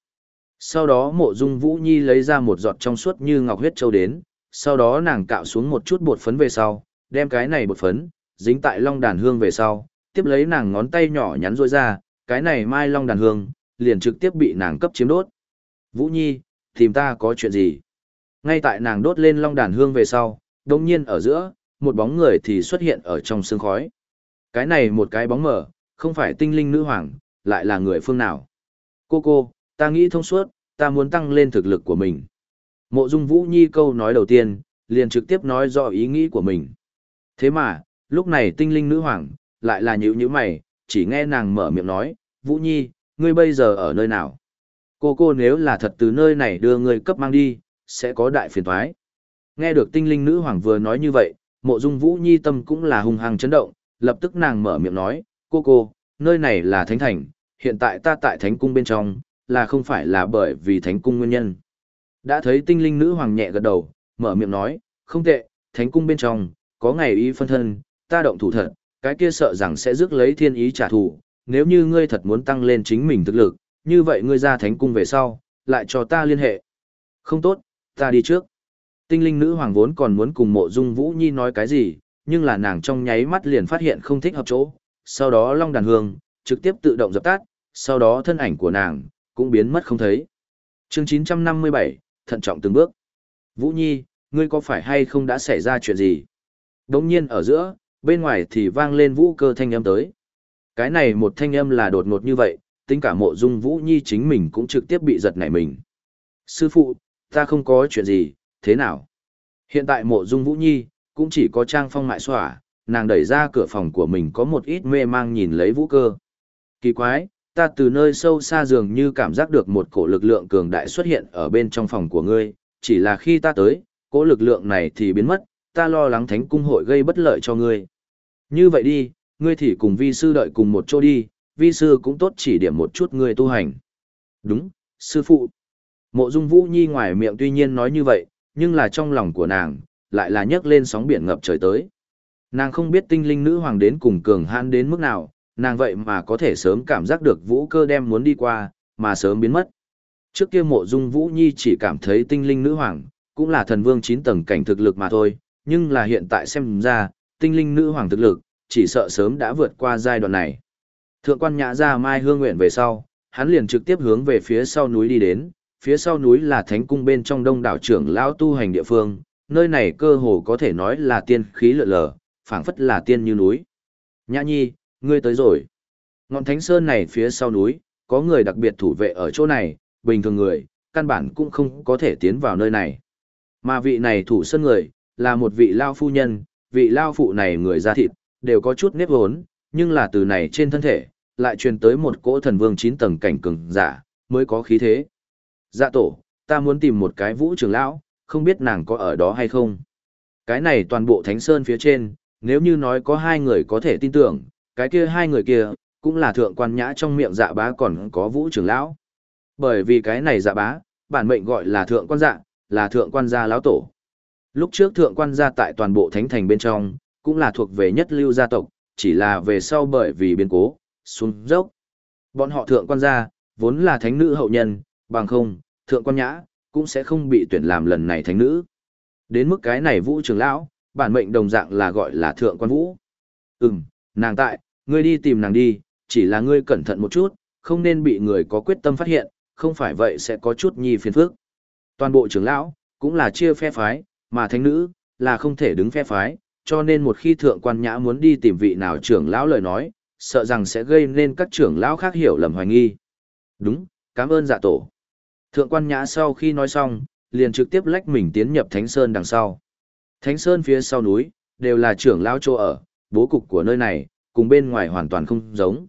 Sau đó mộ dung Vũ Nhi lấy ra một giọt trong suốt như ngọc huyết châu đến, sau đó nàng cạo xuống một chút bột phấn về sau, đem cái này bột phấn, dính tại long đàn hương về sau, tiếp lấy nàng ngón tay nhỏ nhắn rối ra, cái này mai long đàn hương, liền trực tiếp bị nàng cấp chiếm đốt. Vũ Nhi, tìm ta có chuyện gì? Ngay tại nàng đốt lên long đàn hương về sau, đồng nhiên ở giữa, một bóng người thì xuất hiện ở trong sương khói. Cái này một cái bóng mở, không phải tinh linh nữ hoàng, lại là người phương nào? Cô cô, ta nghĩ thông suốt, ta muốn tăng lên thực lực của mình. Mộ Dung Vũ Nhi câu nói đầu tiên, liền trực tiếp nói rõ ý nghĩ của mình. Thế mà, lúc này tinh linh nữ hoàng, lại là nhữ nhữ mày, chỉ nghe nàng mở miệng nói, Vũ Nhi, ngươi bây giờ ở nơi nào? Cô cô nếu là thật từ nơi này đưa ngươi cấp mang đi, sẽ có đại phiền toái. Nghe được tinh linh nữ hoàng vừa nói như vậy, mộ dung Vũ Nhi tâm cũng là hung hăng chấn động, lập tức nàng mở miệng nói, cô cô, nơi này là thánh thành, hiện tại ta tại thánh cung bên trong, là không phải là bởi vì thánh cung nguyên nhân. Đã thấy tinh linh nữ hoàng nhẹ gật đầu, mở miệng nói, không tệ, thánh cung bên trong, có ngày ý phân thân, ta động thủ thật, cái kia sợ rằng sẽ rước lấy thiên ý trả thù, nếu như ngươi thật muốn tăng lên chính mình thực lực, như vậy ngươi ra thánh cung về sau, lại cho ta liên hệ. Không tốt, ta đi trước. Tinh linh nữ hoàng vốn còn muốn cùng mộ dung Vũ Nhi nói cái gì, nhưng là nàng trong nháy mắt liền phát hiện không thích hợp chỗ, sau đó long đàn hương, trực tiếp tự động dập tắt, sau đó thân ảnh của nàng, cũng biến mất không thấy. chương 957, thận trọng từng bước. Vũ Nhi, ngươi có phải hay không đã xảy ra chuyện gì? Đống nhiên ở giữa, bên ngoài thì vang lên vũ cơ thanh âm tới. Cái này một thanh âm là đột ngột như vậy, tính cả mộ dung Vũ Nhi chính mình cũng trực tiếp bị giật nảy mình. Sư phụ, ta không có chuyện gì, thế nào? Hiện tại mộ dung Vũ Nhi, cũng chỉ có trang phong mại xỏa, nàng đẩy ra cửa phòng của mình có một ít mê mang nhìn lấy vũ cơ. Kỳ quái, ta từ nơi sâu xa dường như cảm giác được một cổ lực lượng cường đại xuất hiện ở bên trong phòng của ngươi, chỉ là khi ta tới, cỗ lực lượng này thì biến mất, ta lo lắng thánh cung hội gây bất lợi cho ngươi. Như vậy đi, ngươi thì cùng vi sư đợi cùng một chỗ đi, vi sư cũng tốt chỉ điểm một chút ngươi tu hành. Đúng, sư phụ. Mộ dung vũ nhi ngoài miệng tuy nhiên nói như vậy, nhưng là trong lòng của nàng, lại là nhấc lên sóng biển ngập trời tới. Nàng không biết tinh linh nữ hoàng đến cùng cường hãn đến mức nào, nàng vậy mà có thể sớm cảm giác được vũ cơ đem muốn đi qua, mà sớm biến mất. Trước kia mộ dung vũ nhi chỉ cảm thấy tinh linh nữ hoàng, cũng là thần vương 9 tầng cảnh thực lực mà thôi, nhưng là hiện tại xem ra, tinh linh nữ hoàng thực lực, chỉ sợ sớm đã vượt qua giai đoạn này. Thượng quan nhã ra mai hương nguyện về sau, hắn liền trực tiếp hướng về phía sau núi đi đến, phía sau núi là thánh cung bên trong đông đảo trưởng lão tu hành địa phương, nơi này cơ hồ có thể nói là tiên khí lượn lờ, phảng phất là tiên như núi. Nhã nhi, ngươi tới rồi. Ngọn thánh sơn này phía sau núi, có người đặc biệt thủ vệ ở chỗ này, bình thường người, căn bản cũng không có thể tiến vào nơi này. Mà vị này thủ sơn người, là một vị lao phu nhân, vị lao phụ này người da thịt, đều có chút nếp hốn, nhưng là từ này trên thân thể, lại truyền tới một cỗ thần vương 9 tầng cảnh cường giả, mới có khí thế. Dạ tổ, ta muốn tìm một cái vũ trưởng lão, không biết nàng có ở đó hay không. Cái này toàn bộ thánh sơn phía trên, nếu như nói có hai người có thể tin tưởng, cái kia hai người kia, cũng là thượng quan nhã trong miệng dạ bá còn có vũ trưởng lão. Bởi vì cái này dạ bá, bản mệnh gọi là thượng quan dạ, là thượng quan gia lão tổ. Lúc trước thượng quan gia tại toàn bộ thánh thành bên trong, cũng là thuộc về nhất lưu gia tộc, chỉ là về sau bởi vì biến cố, xuống dốc. Bọn họ thượng quan gia, vốn là thánh nữ hậu nhân, bằng không, thượng quan nhã, cũng sẽ không bị tuyển làm lần này thánh nữ. Đến mức cái này vũ trưởng lão, bản mệnh đồng dạng là gọi là thượng quan vũ. Ừm, nàng tại, ngươi đi tìm nàng đi, chỉ là ngươi cẩn thận một chút, không nên bị người có quyết tâm phát hiện, không phải vậy sẽ có chút nhi phiền phức. Toàn bộ trưởng lão, cũng là chia phe phái, mà thánh nữ, là không thể đứng phe phái, cho nên một khi thượng quan nhã muốn đi tìm vị nào trưởng lão lời nói, sợ rằng sẽ gây nên các trưởng lão khác hiểu lầm hoài nghi. Đúng, cảm ơn dạ tổ. Thượng quan nhã sau khi nói xong, liền trực tiếp lách mình tiến nhập Thánh Sơn đằng sau. Thánh Sơn phía sau núi, đều là trưởng lão chỗ ở, bố cục của nơi này, cùng bên ngoài hoàn toàn không giống.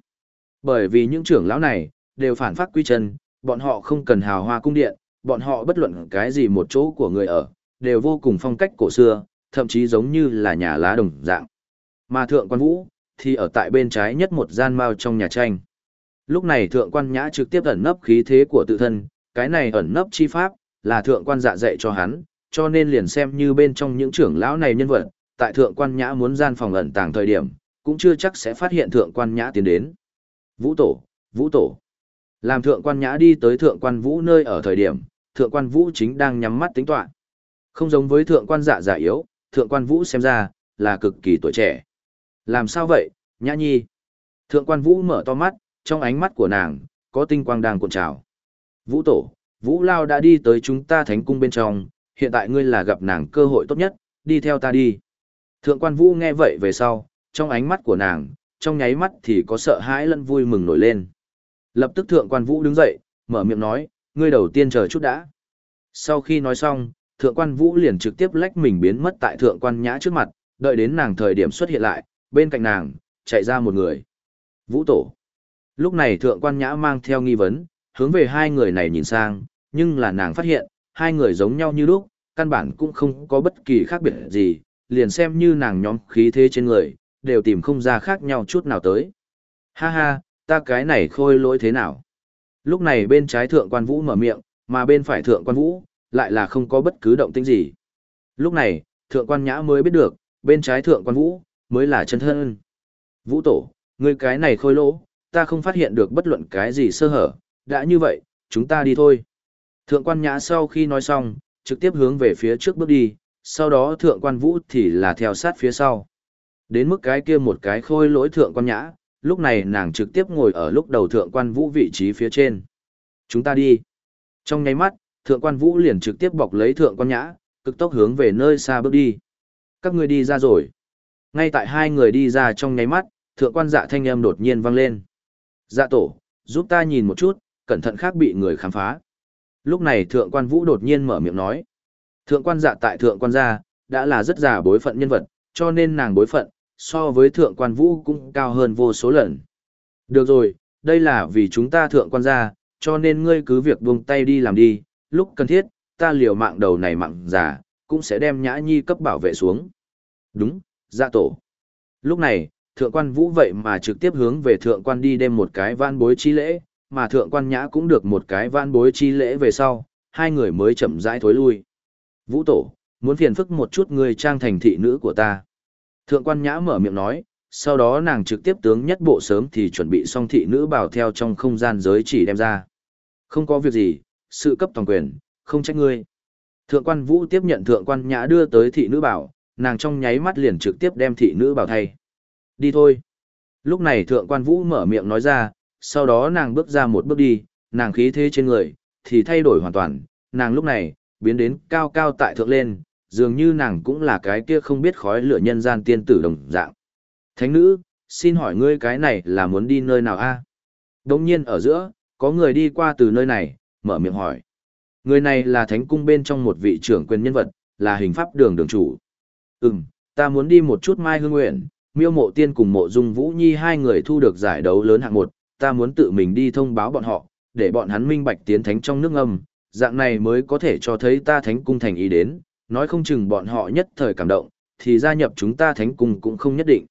Bởi vì những trưởng lão này, đều phản phát quy chân, bọn họ không cần hào hoa cung điện, bọn họ bất luận cái gì một chỗ của người ở, đều vô cùng phong cách cổ xưa, thậm chí giống như là nhà lá đồng dạng. Mà thượng quan vũ, thì ở tại bên trái nhất một gian mao trong nhà tranh. Lúc này thượng quan nhã trực tiếp ẩn nấp khí thế của tự thân, cái này ẩn nấp chi pháp, là thượng quan dạ dạy cho hắn, cho nên liền xem như bên trong những trưởng lão này nhân vật, tại thượng quan nhã muốn gian phòng ẩn tàng thời điểm, cũng chưa chắc sẽ phát hiện thượng quan nhã tiến đến. Vũ tổ, vũ tổ. Làm thượng quan nhã đi tới thượng quan vũ nơi ở thời điểm, thượng quan vũ chính đang nhắm mắt tính toán. Không giống với thượng quan dạ giả yếu, thượng quan vũ xem ra, là cực kỳ tuổi trẻ. Làm sao vậy, nhã nhi? Thượng quan vũ mở to mắt, trong ánh mắt của nàng, có tinh quang đang cuộn trào. Vũ tổ, vũ lao đã đi tới chúng ta thánh cung bên trong, hiện tại ngươi là gặp nàng cơ hội tốt nhất, đi theo ta đi. Thượng quan vũ nghe vậy về sau, trong ánh mắt của nàng, trong nháy mắt thì có sợ hãi lẫn vui mừng nổi lên. Lập tức thượng quan vũ đứng dậy, mở miệng nói, ngươi đầu tiên chờ chút đã. Sau khi nói xong, thượng quan vũ liền trực tiếp lách mình biến mất tại thượng quan nhã trước mặt, đợi đến nàng thời điểm xuất hiện lại, bên cạnh nàng, chạy ra một người. Vũ tổ. Lúc này thượng quan nhã mang theo nghi vấn, hướng về hai người này nhìn sang, nhưng là nàng phát hiện, hai người giống nhau như lúc, căn bản cũng không có bất kỳ khác biệt gì, liền xem như nàng nhóm khí thế trên người, đều tìm không ra khác nhau chút nào tới. Ha ha, ta cái này khôi lỗi thế nào? Lúc này bên trái thượng quan vũ mở miệng, mà bên phải thượng quan vũ, lại là không có bất cứ động tĩnh gì. Lúc này, thượng quan nhã mới biết được, bên trái thượng quan vũ, mới là chân thân. Vũ tổ, ngươi cái này khôi lỗ, ta không phát hiện được bất luận cái gì sơ hở, đã như vậy, chúng ta đi thôi. Thượng quan nhã sau khi nói xong, trực tiếp hướng về phía trước bước đi, sau đó thượng quan vũ thì là theo sát phía sau. Đến mức cái kia một cái khôi lỗi thượng quan nhã, lúc này nàng trực tiếp ngồi ở lúc đầu thượng quan vũ vị trí phía trên. Chúng ta đi. Trong nháy mắt, thượng quan vũ liền trực tiếp bọc lấy thượng quan nhã, cực tốc hướng về nơi xa bước đi. Các người đi ra rồi. Ngay tại hai người đi ra trong nháy mắt, thượng quan dạ thanh âm đột nhiên vang lên. Dạ tổ, giúp ta nhìn một chút, cẩn thận khác bị người khám phá. Lúc này thượng quan vũ đột nhiên mở miệng nói. Thượng quan dạ tại thượng quan gia, đã là rất già bối phận nhân vật, cho nên nàng bối phận, so với thượng quan vũ cũng cao hơn vô số lần. Được rồi, đây là vì chúng ta thượng quan gia, cho nên ngươi cứ việc buông tay đi làm đi, lúc cần thiết, ta liều mạng đầu này mạng giả, cũng sẽ đem nhã nhi cấp bảo vệ xuống. Đúng, dạ tổ. Lúc này, thượng quan vũ vậy mà trực tiếp hướng về thượng quan đi đem một cái van bối chi lễ, mà thượng quan nhã cũng được một cái van bối chi lễ về sau, hai người mới chậm rãi thối lui. Vũ tổ, muốn phiền phức một chút người trang thành thị nữ của ta. Thượng quan nhã mở miệng nói, sau đó nàng trực tiếp tướng nhất bộ sớm thì chuẩn bị xong thị nữ bảo theo trong không gian giới chỉ đem ra. Không có việc gì, sự cấp toàn quyền, không trách ngươi. Thượng quan vũ tiếp nhận thượng quan nhã đưa tới thị nữ bảo, nàng trong nháy mắt liền trực tiếp đem thị nữ bảo thay. Đi thôi. Lúc này thượng quan vũ mở miệng nói ra, sau đó nàng bước ra một bước đi, nàng khí thế trên người, thì thay đổi hoàn toàn, nàng lúc này, biến đến cao cao tại thượng lên, dường như nàng cũng là cái kia không biết khói lửa nhân gian tiên tử đồng dạng. Thánh nữ, xin hỏi ngươi cái này là muốn đi nơi nào a? À? Nhiên ở giữa, có người đi qua từ nơi này, mở miệng hỏi. Người này là thánh cung bên trong một vị trưởng quyền nhân vật, là hình pháp đường đường chủ. Ừm, ta muốn đi một chút mai hương nguyện, miêu mộ tiên cùng mộ dung vũ nhi hai người thu được giải đấu lớn hạng một, ta muốn tự mình đi thông báo bọn họ, để bọn hắn minh bạch tiến thánh trong nước âm, dạng này mới có thể cho thấy ta thánh cung thành ý đến, nói không chừng bọn họ nhất thời cảm động, thì gia nhập chúng ta thánh cung cũng không nhất định.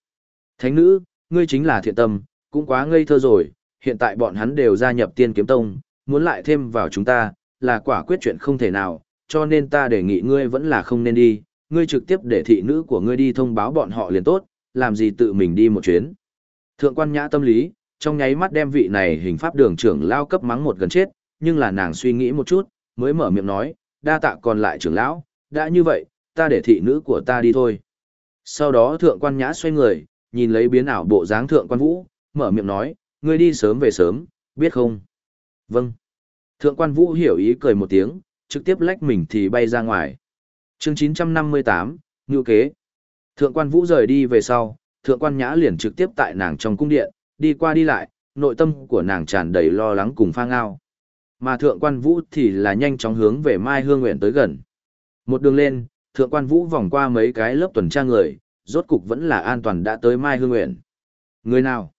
Thánh nữ, ngươi chính là thiện tâm, cũng quá ngây thơ rồi, hiện tại bọn hắn đều gia nhập tiên kiếm tông, muốn lại thêm vào chúng ta, là quả quyết chuyện không thể nào, cho nên ta đề nghị ngươi vẫn là không nên đi, ngươi trực tiếp để thị nữ của ngươi đi thông báo bọn họ liền tốt, làm gì tự mình đi một chuyến. Thượng quan nhã tâm lý, trong nháy mắt đem vị này hình pháp đường trưởng lao cấp mắng một gần chết, nhưng là nàng suy nghĩ một chút, mới mở miệng nói, đa tạ còn lại trưởng lão, đã như vậy, ta để thị nữ của ta đi thôi. Sau đó thượng quan nhã xoay người, nhìn lấy biến ảo bộ dáng thượng quan vũ, mở miệng nói, ngươi đi sớm về sớm, biết không? Vâng. Thượng quan vũ hiểu ý cười một tiếng, trực tiếp lách mình thì bay ra ngoài. chương 958, Ngưu Kế. Thượng quan vũ rời đi về sau, thượng quan nhã liền trực tiếp tại nàng trong cung điện, đi qua đi lại, nội tâm của nàng tràn đầy lo lắng cùng pha ngao. Mà thượng quan vũ thì là nhanh chóng hướng về Mai Hương Nguyện tới gần. Một đường lên, thượng quan vũ vòng qua mấy cái lớp tuần tra người, rốt cục vẫn là an toàn đã tới Mai Hương Nguyện. Người nào?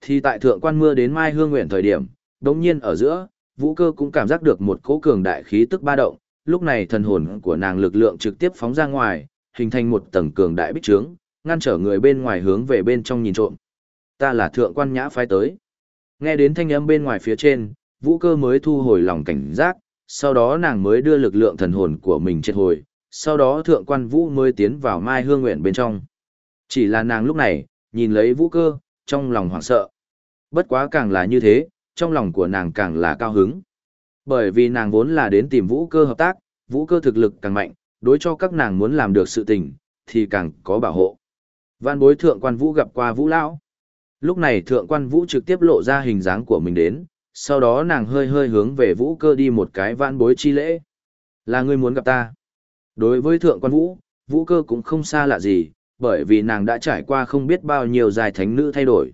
Thì tại thượng quan mưa đến Mai Hương Nguyện thời điểm, đồng nhiên ở giữa, vũ cơ cũng cảm giác được một cỗ cường đại khí tức ba động, lúc này thần hồn của nàng lực lượng trực tiếp phóng ra ngoài, hình thành một tầng cường đại bích trướng, ngăn trở người bên ngoài hướng về bên trong nhìn trộm. Ta là thượng quan nhã phái tới. Nghe đến thanh âm bên ngoài phía trên, vũ cơ mới thu hồi lòng cảnh giác, sau đó nàng mới đưa lực lượng thần hồn của mình triệt hồi, sau đó thượng quan vũ mới tiến vào mai hương nguyện bên trong. Chỉ là nàng lúc này, nhìn lấy vũ cơ, trong lòng hoảng sợ. Bất quá càng là như thế, trong lòng của nàng càng là cao hứng. Bởi vì nàng vốn là đến tìm vũ cơ hợp tác, vũ cơ thực lực càng mạnh, đối cho các nàng muốn làm được sự tình, thì càng có bảo hộ. Văn bối thượng quan vũ gặp qua vũ lão. Lúc này thượng quan vũ trực tiếp lộ ra hình dáng của mình đến, sau đó nàng hơi hơi hướng về vũ cơ đi một cái vãn bối chi lễ. Là ngươi muốn gặp ta. Đối với thượng quan vũ, vũ cơ cũng không xa lạ gì, bởi vì nàng đã trải qua không biết bao nhiêu dài thánh nữ thay đổi.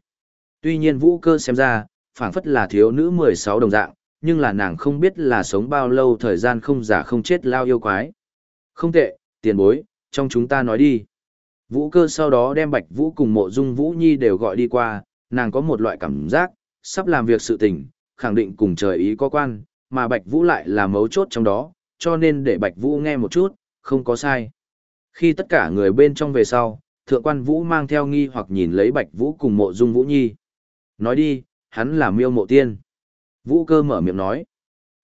Tuy nhiên vũ cơ xem ra, phảng phất là thiếu nữ 16 đồng dạng, nhưng là nàng không biết là sống bao lâu thời gian không giả không chết lao yêu quái. Không tệ, tiền bối, trong chúng ta nói đi. Vũ cơ sau đó đem Bạch Vũ cùng mộ dung Vũ Nhi đều gọi đi qua, nàng có một loại cảm giác, sắp làm việc sự tình, khẳng định cùng trời ý có quan, mà Bạch Vũ lại là mấu chốt trong đó, cho nên để Bạch Vũ nghe một chút, không có sai. Khi tất cả người bên trong về sau, Thượng quan Vũ mang theo nghi hoặc nhìn lấy Bạch Vũ cùng mộ dung Vũ Nhi. Nói đi, hắn là miêu mộ tiên. Vũ cơ mở miệng nói.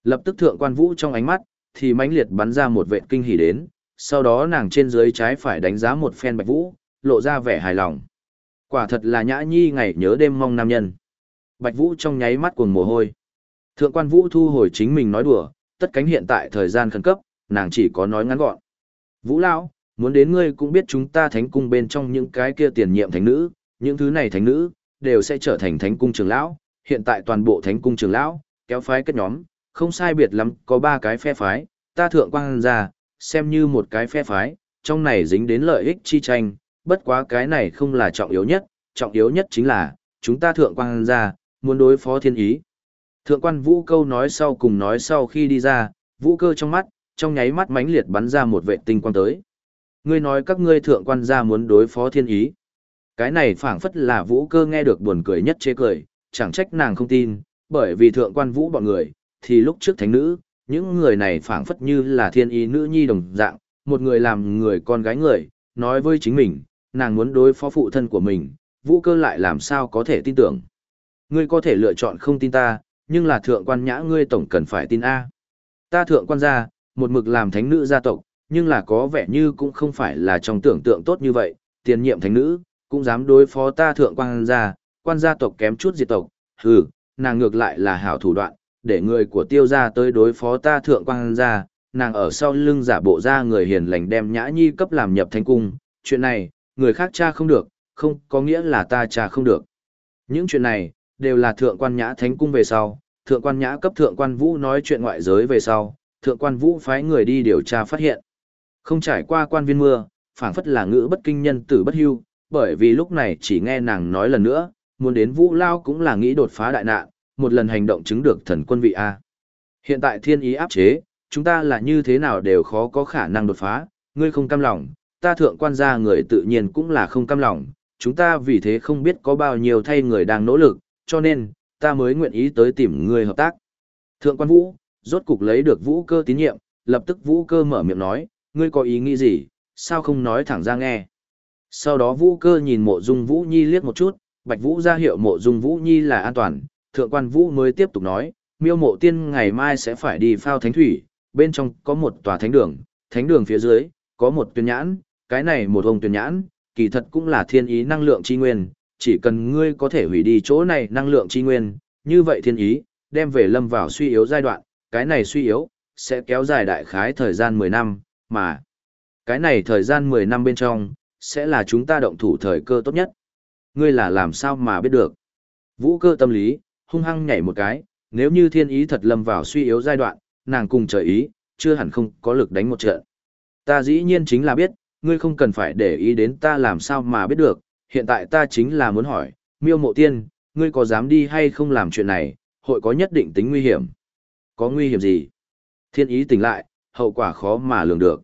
Lập tức Thượng quan Vũ trong ánh mắt, thì mãnh liệt bắn ra một vệ kinh hỉ đến, sau đó nàng trên dưới trái phải đánh giá một phen Bạch Vũ, lộ ra vẻ hài lòng. Quả thật là nhã nhi ngày nhớ đêm mong nam nhân. Bạch Vũ trong nháy mắt cuồng mồ hôi. Thượng quan Vũ thu hồi chính mình nói đùa, tất cánh hiện tại thời gian khẩn cấp, nàng chỉ có nói ngắn gọn. Vũ lão, muốn đến ngươi cũng biết chúng ta thánh cung bên trong những cái kia tiền nhiệm thánh nữ, những thứ này thánh nữ, đều sẽ trở thành thánh cung trưởng lão. Hiện tại toàn bộ thánh cung trưởng lão, kéo phái kết nhóm, không sai biệt lắm, có ba cái phe phái, ta thượng quan ra, xem như một cái phe phái, trong này dính đến lợi ích chi tranh, bất quá cái này không là trọng yếu nhất, trọng yếu nhất chính là, chúng ta thượng quan ra, muốn đối phó thiên ý. Thượng quan vũ câu nói sau cùng nói sau khi đi ra, vũ cơ trong mắt, trong nháy mắt mãnh liệt bắn ra một vệ tinh quang tới. Ngươi nói các ngươi thượng quan gia muốn đối phó thiên ý. Cái này phảng phất là vũ cơ nghe được buồn cười nhất chế cười, chẳng trách nàng không tin, bởi vì thượng quan vũ bọn người, thì lúc trước thánh nữ, những người này phảng phất như là thiên ý nữ nhi đồng dạng, một người làm người con gái người, nói với chính mình, nàng muốn đối phó phụ thân của mình, vũ cơ lại làm sao có thể tin tưởng. Ngươi có thể lựa chọn không tin ta, nhưng là thượng quan nhã ngươi tổng cần phải tin A. Ta thượng quan gia, một mực làm thánh nữ gia tộc, nhưng là có vẻ như cũng không phải là trong tưởng tượng tốt như vậy, tiền nhiệm thánh nữ, cũng dám đối phó ta thượng quan gia, quan gia tộc kém chút diệt tộc, hừ, nàng ngược lại là hảo thủ đoạn, để người của tiêu gia tới đối phó ta thượng quan gia, nàng ở sau lưng giả bộ ra người hiền lành đem nhã nhi cấp làm nhập thánh cung, chuyện này, người khác cha không được, không có nghĩa là ta cha không được. Những chuyện này, đều là thượng quan nhã thánh cung về sau, thượng quan nhã cấp thượng quan vũ nói chuyện ngoại giới về sau, thượng quan vũ phái người đi điều tra phát hiện. Không trải qua quan viên mưa, phảng phất là ngữ bất kinh nhân tử bất hưu, bởi vì lúc này chỉ nghe nàng nói lần nữa, muốn đến vũ lao cũng là nghĩ đột phá đại nạn, một lần hành động chứng được thần quân vị A. Hiện tại thiên ý áp chế, chúng ta là như thế nào đều khó có khả năng đột phá, ngươi không cam lòng, ta thượng quan gia người tự nhiên cũng là không cam lòng, chúng ta vì thế không biết có bao nhiêu thay người đang nỗ lực, cho nên, ta mới nguyện ý tới tìm người hợp tác. Thượng quan Vũ, rốt cục lấy được Vũ cơ tín nhiệm, lập tức Vũ cơ mở miệng nói, ngươi có ý nghĩ gì, sao không nói thẳng ra nghe. Sau đó Vũ cơ nhìn mộ dung Vũ Nhi liếc một chút, Bạch Vũ ra hiệu mộ dung Vũ Nhi là an toàn, thượng quan Vũ mới tiếp tục nói, miêu mộ tiên ngày mai sẽ phải đi phao thánh thủy, bên trong có một tòa thánh đường, thánh đường phía dưới, có một tuyên nhãn, cái này một ông tuyên nhãn, kỳ thật cũng là thiên ý năng lượng chi nguyên, chỉ cần ngươi có thể hủy đi chỗ này năng lượng chi nguyên, như vậy thiên ý, đem về lâm vào suy yếu giai đoạn, cái này suy yếu, sẽ kéo dài đại khái thời gian 10 năm, mà cái này thời gian 10 năm bên trong, sẽ là chúng ta động thủ thời cơ tốt nhất. Ngươi là làm sao mà biết được? Vũ cơ tâm lý, hung hăng nhảy một cái, nếu như thiên ý thật lâm vào suy yếu giai đoạn, nàng cùng trời ý, chưa hẳn không có lực đánh một trận. Ta dĩ nhiên chính là biết, ngươi không cần phải để ý đến ta làm sao mà biết được, hiện tại ta chính là muốn hỏi, miêu mộ tiên, ngươi có dám đi hay không làm chuyện này, hội có nhất định tính nguy hiểm. Có nguy hiểm gì? Thiên ý tỉnh lại, hậu quả khó mà lường được.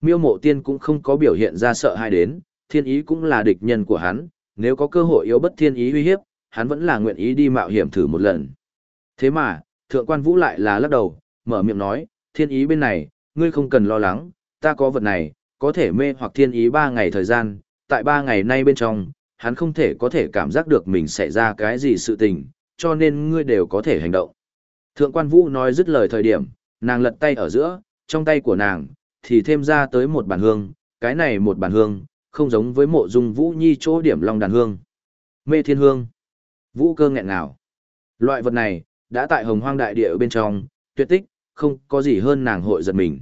Miêu mộ tiên cũng không có biểu hiện ra sợ hãi đến, thiên ý cũng là địch nhân của hắn, nếu có cơ hội yếu bất thiên ý uy hiếp, hắn vẫn là nguyện ý đi mạo hiểm thử một lần. Thế mà, thượng quan vũ lại là lắc đầu, mở miệng nói, thiên ý bên này, ngươi không cần lo lắng, ta có vật này, có thể mê hoặc thiên ý ba ngày thời gian, tại ba ngày nay bên trong, hắn không thể có thể cảm giác được mình xảy ra cái gì sự tình, cho nên ngươi đều có thể hành động. Thượng quan vũ nói dứt lời thời điểm, nàng lật tay ở giữa, trong tay của nàng, thì thêm ra tới một bản hương, cái này một bản hương, không giống với mộ dung vũ nhi chỗ điểm long đàn hương. Mê thiên hương. Vũ cơ nghẹn nào. Loại vật này, đã tại hồng hoang đại địa bên trong, tuyệt tích, không có gì hơn nàng hội giật mình.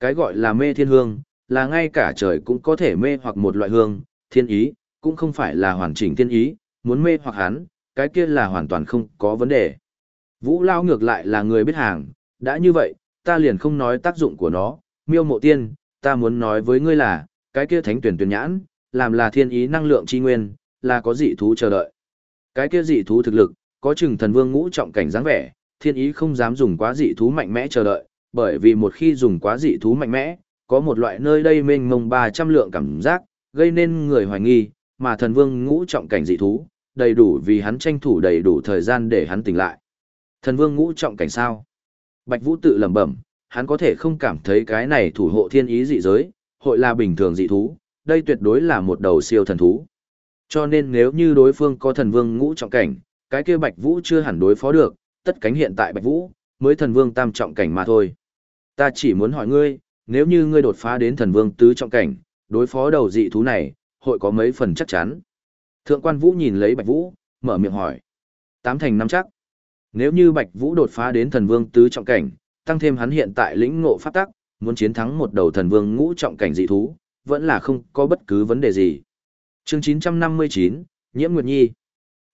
Cái gọi là mê thiên hương, là ngay cả trời cũng có thể mê hoặc một loại hương, thiên ý, cũng không phải là hoàn chỉnh thiên ý, muốn mê hoặc hắn, cái kia là hoàn toàn không có vấn đề. Vũ Lao ngược lại là người biết hàng, đã như vậy, ta liền không nói tác dụng của nó, miêu mộ tiên, ta muốn nói với ngươi là, cái kia thánh tuyển tuyển nhãn, làm là thiên ý năng lượng chi nguyên, là có dị thú chờ đợi. Cái kia dị thú thực lực, có chừng thần vương ngũ trọng cảnh dáng vẻ, thiên ý không dám dùng quá dị thú mạnh mẽ chờ đợi, bởi vì một khi dùng quá dị thú mạnh mẽ, có một loại nơi đây mênh mông 300 lượng cảm giác, gây nên người hoài nghi, mà thần vương ngũ trọng cảnh dị thú, đầy đủ vì hắn tranh thủ đầy đủ thời gian để hắn tỉnh lại. Thần vương ngũ trọng cảnh sao? Bạch Vũ tự lẩm bẩm, hắn có thể không cảm thấy cái này thủ hộ thiên ý dị giới, hội là bình thường dị thú, đây tuyệt đối là một đầu siêu thần thú. Cho nên nếu như đối phương có thần vương ngũ trọng cảnh, cái kia Bạch Vũ chưa hẳn đối phó được, tất cánh hiện tại Bạch Vũ, mới thần vương tam trọng cảnh mà thôi. Ta chỉ muốn hỏi ngươi, nếu như ngươi đột phá đến thần vương tứ trọng cảnh, đối phó đầu dị thú này, hội có mấy phần chắc chắn. Thượng quan Vũ nhìn lấy Bạch Vũ, mở miệng hỏi. Tám thành năm chắc. Nếu như Bạch Vũ đột phá đến thần vương tứ trọng cảnh, tăng thêm hắn hiện tại lĩnh ngộ pháp tắc, muốn chiến thắng một đầu thần vương ngũ trọng cảnh dị thú, vẫn là không có bất cứ vấn đề gì. Chương 959, Nhiễm Nguyệt Nhi.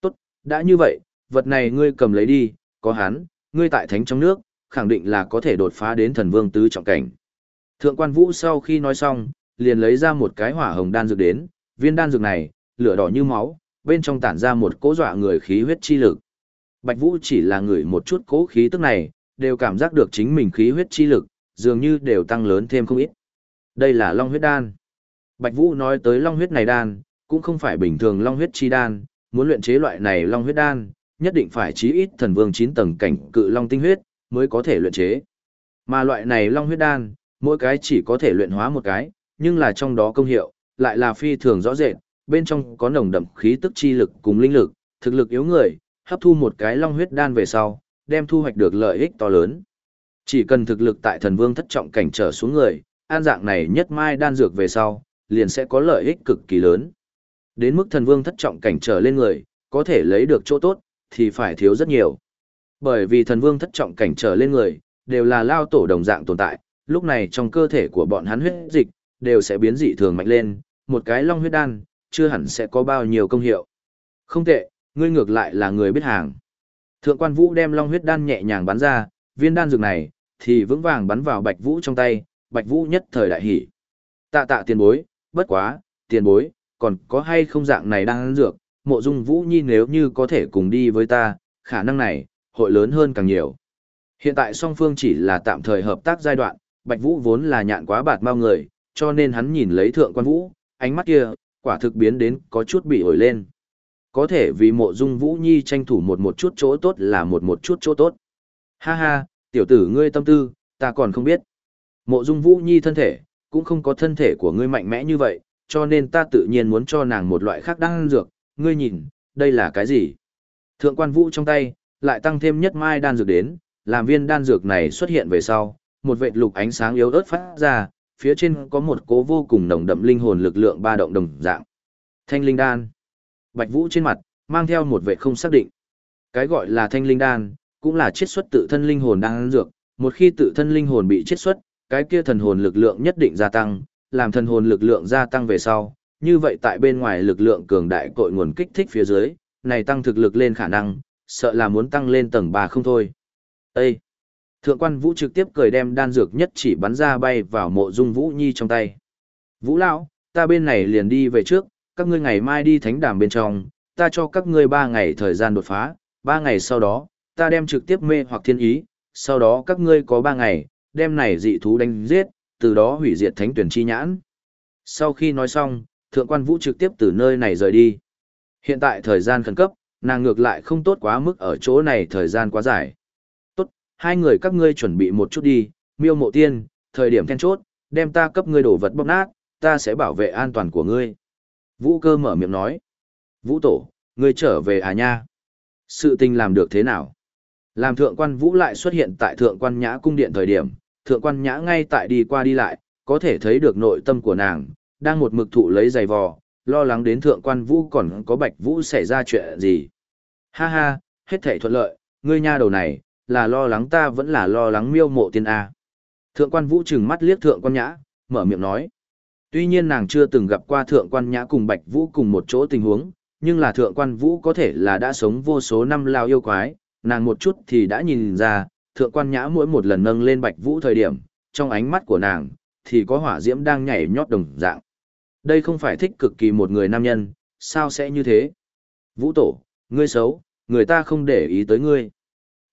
Tốt, đã như vậy, vật này ngươi cầm lấy đi, có hắn, ngươi tại thánh trong nước, khẳng định là có thể đột phá đến thần vương tứ trọng cảnh. Thượng quan Vũ sau khi nói xong, liền lấy ra một cái hỏa hồng đan dược đến, viên đan dược này, lửa đỏ như máu, bên trong tản ra một cỗ dọa người khí huyết chi lực. Bạch Vũ chỉ là người một chút cố khí tức này, đều cảm giác được chính mình khí huyết chi lực, dường như đều tăng lớn thêm không ít. Đây là Long huyết đan. Bạch Vũ nói tới Long huyết này đan, cũng không phải bình thường Long huyết chi đan, muốn luyện chế loại này Long huyết đan, nhất định phải chí ít thần vương 9 tầng cảnh cự long tinh huyết mới có thể luyện chế. Mà loại này Long huyết đan, mỗi cái chỉ có thể luyện hóa một cái, nhưng là trong đó công hiệu lại là phi thường rõ rệt, bên trong có nồng đậm khí tức chi lực cùng linh lực, thực lực yếu người, hấp thu một cái long huyết đan về sau, đem thu hoạch được lợi ích to lớn. Chỉ cần thực lực tại thần vương thất trọng cảnh trở xuống người, an dạng này nhất mai đan dược về sau, liền sẽ có lợi ích cực kỳ lớn. Đến mức thần vương thất trọng cảnh trở lên người, có thể lấy được chỗ tốt, thì phải thiếu rất nhiều. Bởi vì thần vương thất trọng cảnh trở lên người, đều là lao tổ đồng dạng tồn tại, lúc này trong cơ thể của bọn hắn huyết dịch, đều sẽ biến dị thường mạnh lên, một cái long huyết đan, chưa hẳn sẽ có bao nhiêu công hiệu. Không tệ, ngươi ngược lại là người biết hàng. Thượng quan vũ đem long huyết đan nhẹ nhàng bắn ra, viên đan dược này, thì vững vàng bắn vào bạch vũ trong tay, bạch vũ nhất thời đại hỉ. Tạ tạ tiền bối, bất quá, tiền bối, còn có hay không dạng này đang ăn dược, mộ dung vũ nhi nếu như có thể cùng đi với ta, khả năng này, hội lớn hơn càng nhiều. Hiện tại song phương chỉ là tạm thời hợp tác giai đoạn, Bạch Vũ vốn là nhạn quá bạt mau người, cho nên hắn nhìn lấy thượng quan Vũ, ánh mắt kia, quả thực biến đến có chút bị ổi lên. Có thể vì mộ dung Vũ Nhi tranh thủ một một chút chỗ tốt là một một chút chỗ tốt. Ha ha, tiểu tử ngươi tâm tư, ta còn không biết. Mộ dung Vũ Nhi thân thể, cũng không có thân thể của ngươi mạnh mẽ như vậy, cho nên ta tự nhiên muốn cho nàng một loại khác đan dược, ngươi nhìn, đây là cái gì? Thượng quan Vũ trong tay, lại tăng thêm nhất mai đan dược đến, làm viên đan dược này xuất hiện về sau, một vệt lục ánh sáng yếu ớt phát ra, phía trên có một cố vô cùng nồng đậm linh hồn lực lượng ba động đồng dạng. Thanh linh đan. Bạch Vũ trên mặt, mang theo một vệt không xác định. Cái gọi là thanh linh đan, cũng là chiết xuất tự thân linh hồn đang dược, một khi tự thân linh hồn bị chiết xuất, cái kia thần hồn lực lượng nhất định gia tăng, làm thần hồn lực lượng gia tăng về sau, như vậy tại bên ngoài lực lượng cường đại cội nguồn kích thích phía dưới, này tăng thực lực lên khả năng, sợ là muốn tăng lên tầng 3 không thôi. Ê! Thượng quan Vũ trực tiếp cười đem đan dược nhất chỉ bắn ra bay vào mộ dung Vũ Nhi trong tay. Vũ Lão, ta bên này liền đi về trước, các ngươi ngày mai đi thánh đàm bên trong, ta cho các ngươi ba ngày thời gian đột phá, Ba ngày sau đó, ta đem trực tiếp mê hoặc thiên ý, sau đó các ngươi có ba ngày, đem này dị thú đánh giết, từ đó hủy diệt thánh tuyển chi nhãn. Sau khi nói xong, thượng quan Vũ trực tiếp từ nơi này rời đi. Hiện tại thời gian khẩn cấp, nàng ngược lại không tốt quá mức ở chỗ này thời gian quá dài hai người các ngươi chuẩn bị một chút đi, miêu mộ tiên, thời điểm then chốt, đem ta cấp ngươi đổ vật bóp nát, ta sẽ bảo vệ an toàn của ngươi. Vũ cơ mở miệng nói. Vũ tổ, ngươi trở về à nha? Sự tình làm được thế nào? Làm thượng quan Vũ lại xuất hiện tại thượng quan nhã cung điện thời điểm, thượng quan nhã ngay tại đi qua đi lại, có thể thấy được nội tâm của nàng, đang một mực thụ lấy giày vò, lo lắng đến thượng quan Vũ còn có bạch Vũ xảy ra chuyện gì. Ha ha, hết thể thuận lợi, ngươi nha đầu này, là lo lắng ta vẫn là lo lắng miêu mộ tiên A. Thượng quan vũ trừng mắt liếc thượng quan nhã, mở miệng nói. Tuy nhiên nàng chưa từng gặp qua thượng quan nhã cùng bạch vũ cùng một chỗ tình huống, nhưng là thượng quan vũ có thể là đã sống vô số năm lao yêu quái, nàng một chút thì đã nhìn ra, thượng quan nhã mỗi một lần nâng lên bạch vũ thời điểm, trong ánh mắt của nàng, thì có hỏa diễm đang nhảy nhót đồng dạng. Đây không phải thích cực kỳ một người nam nhân, sao sẽ như thế? Vũ tổ, ngươi xấu, người ta không để ý tới ngươi.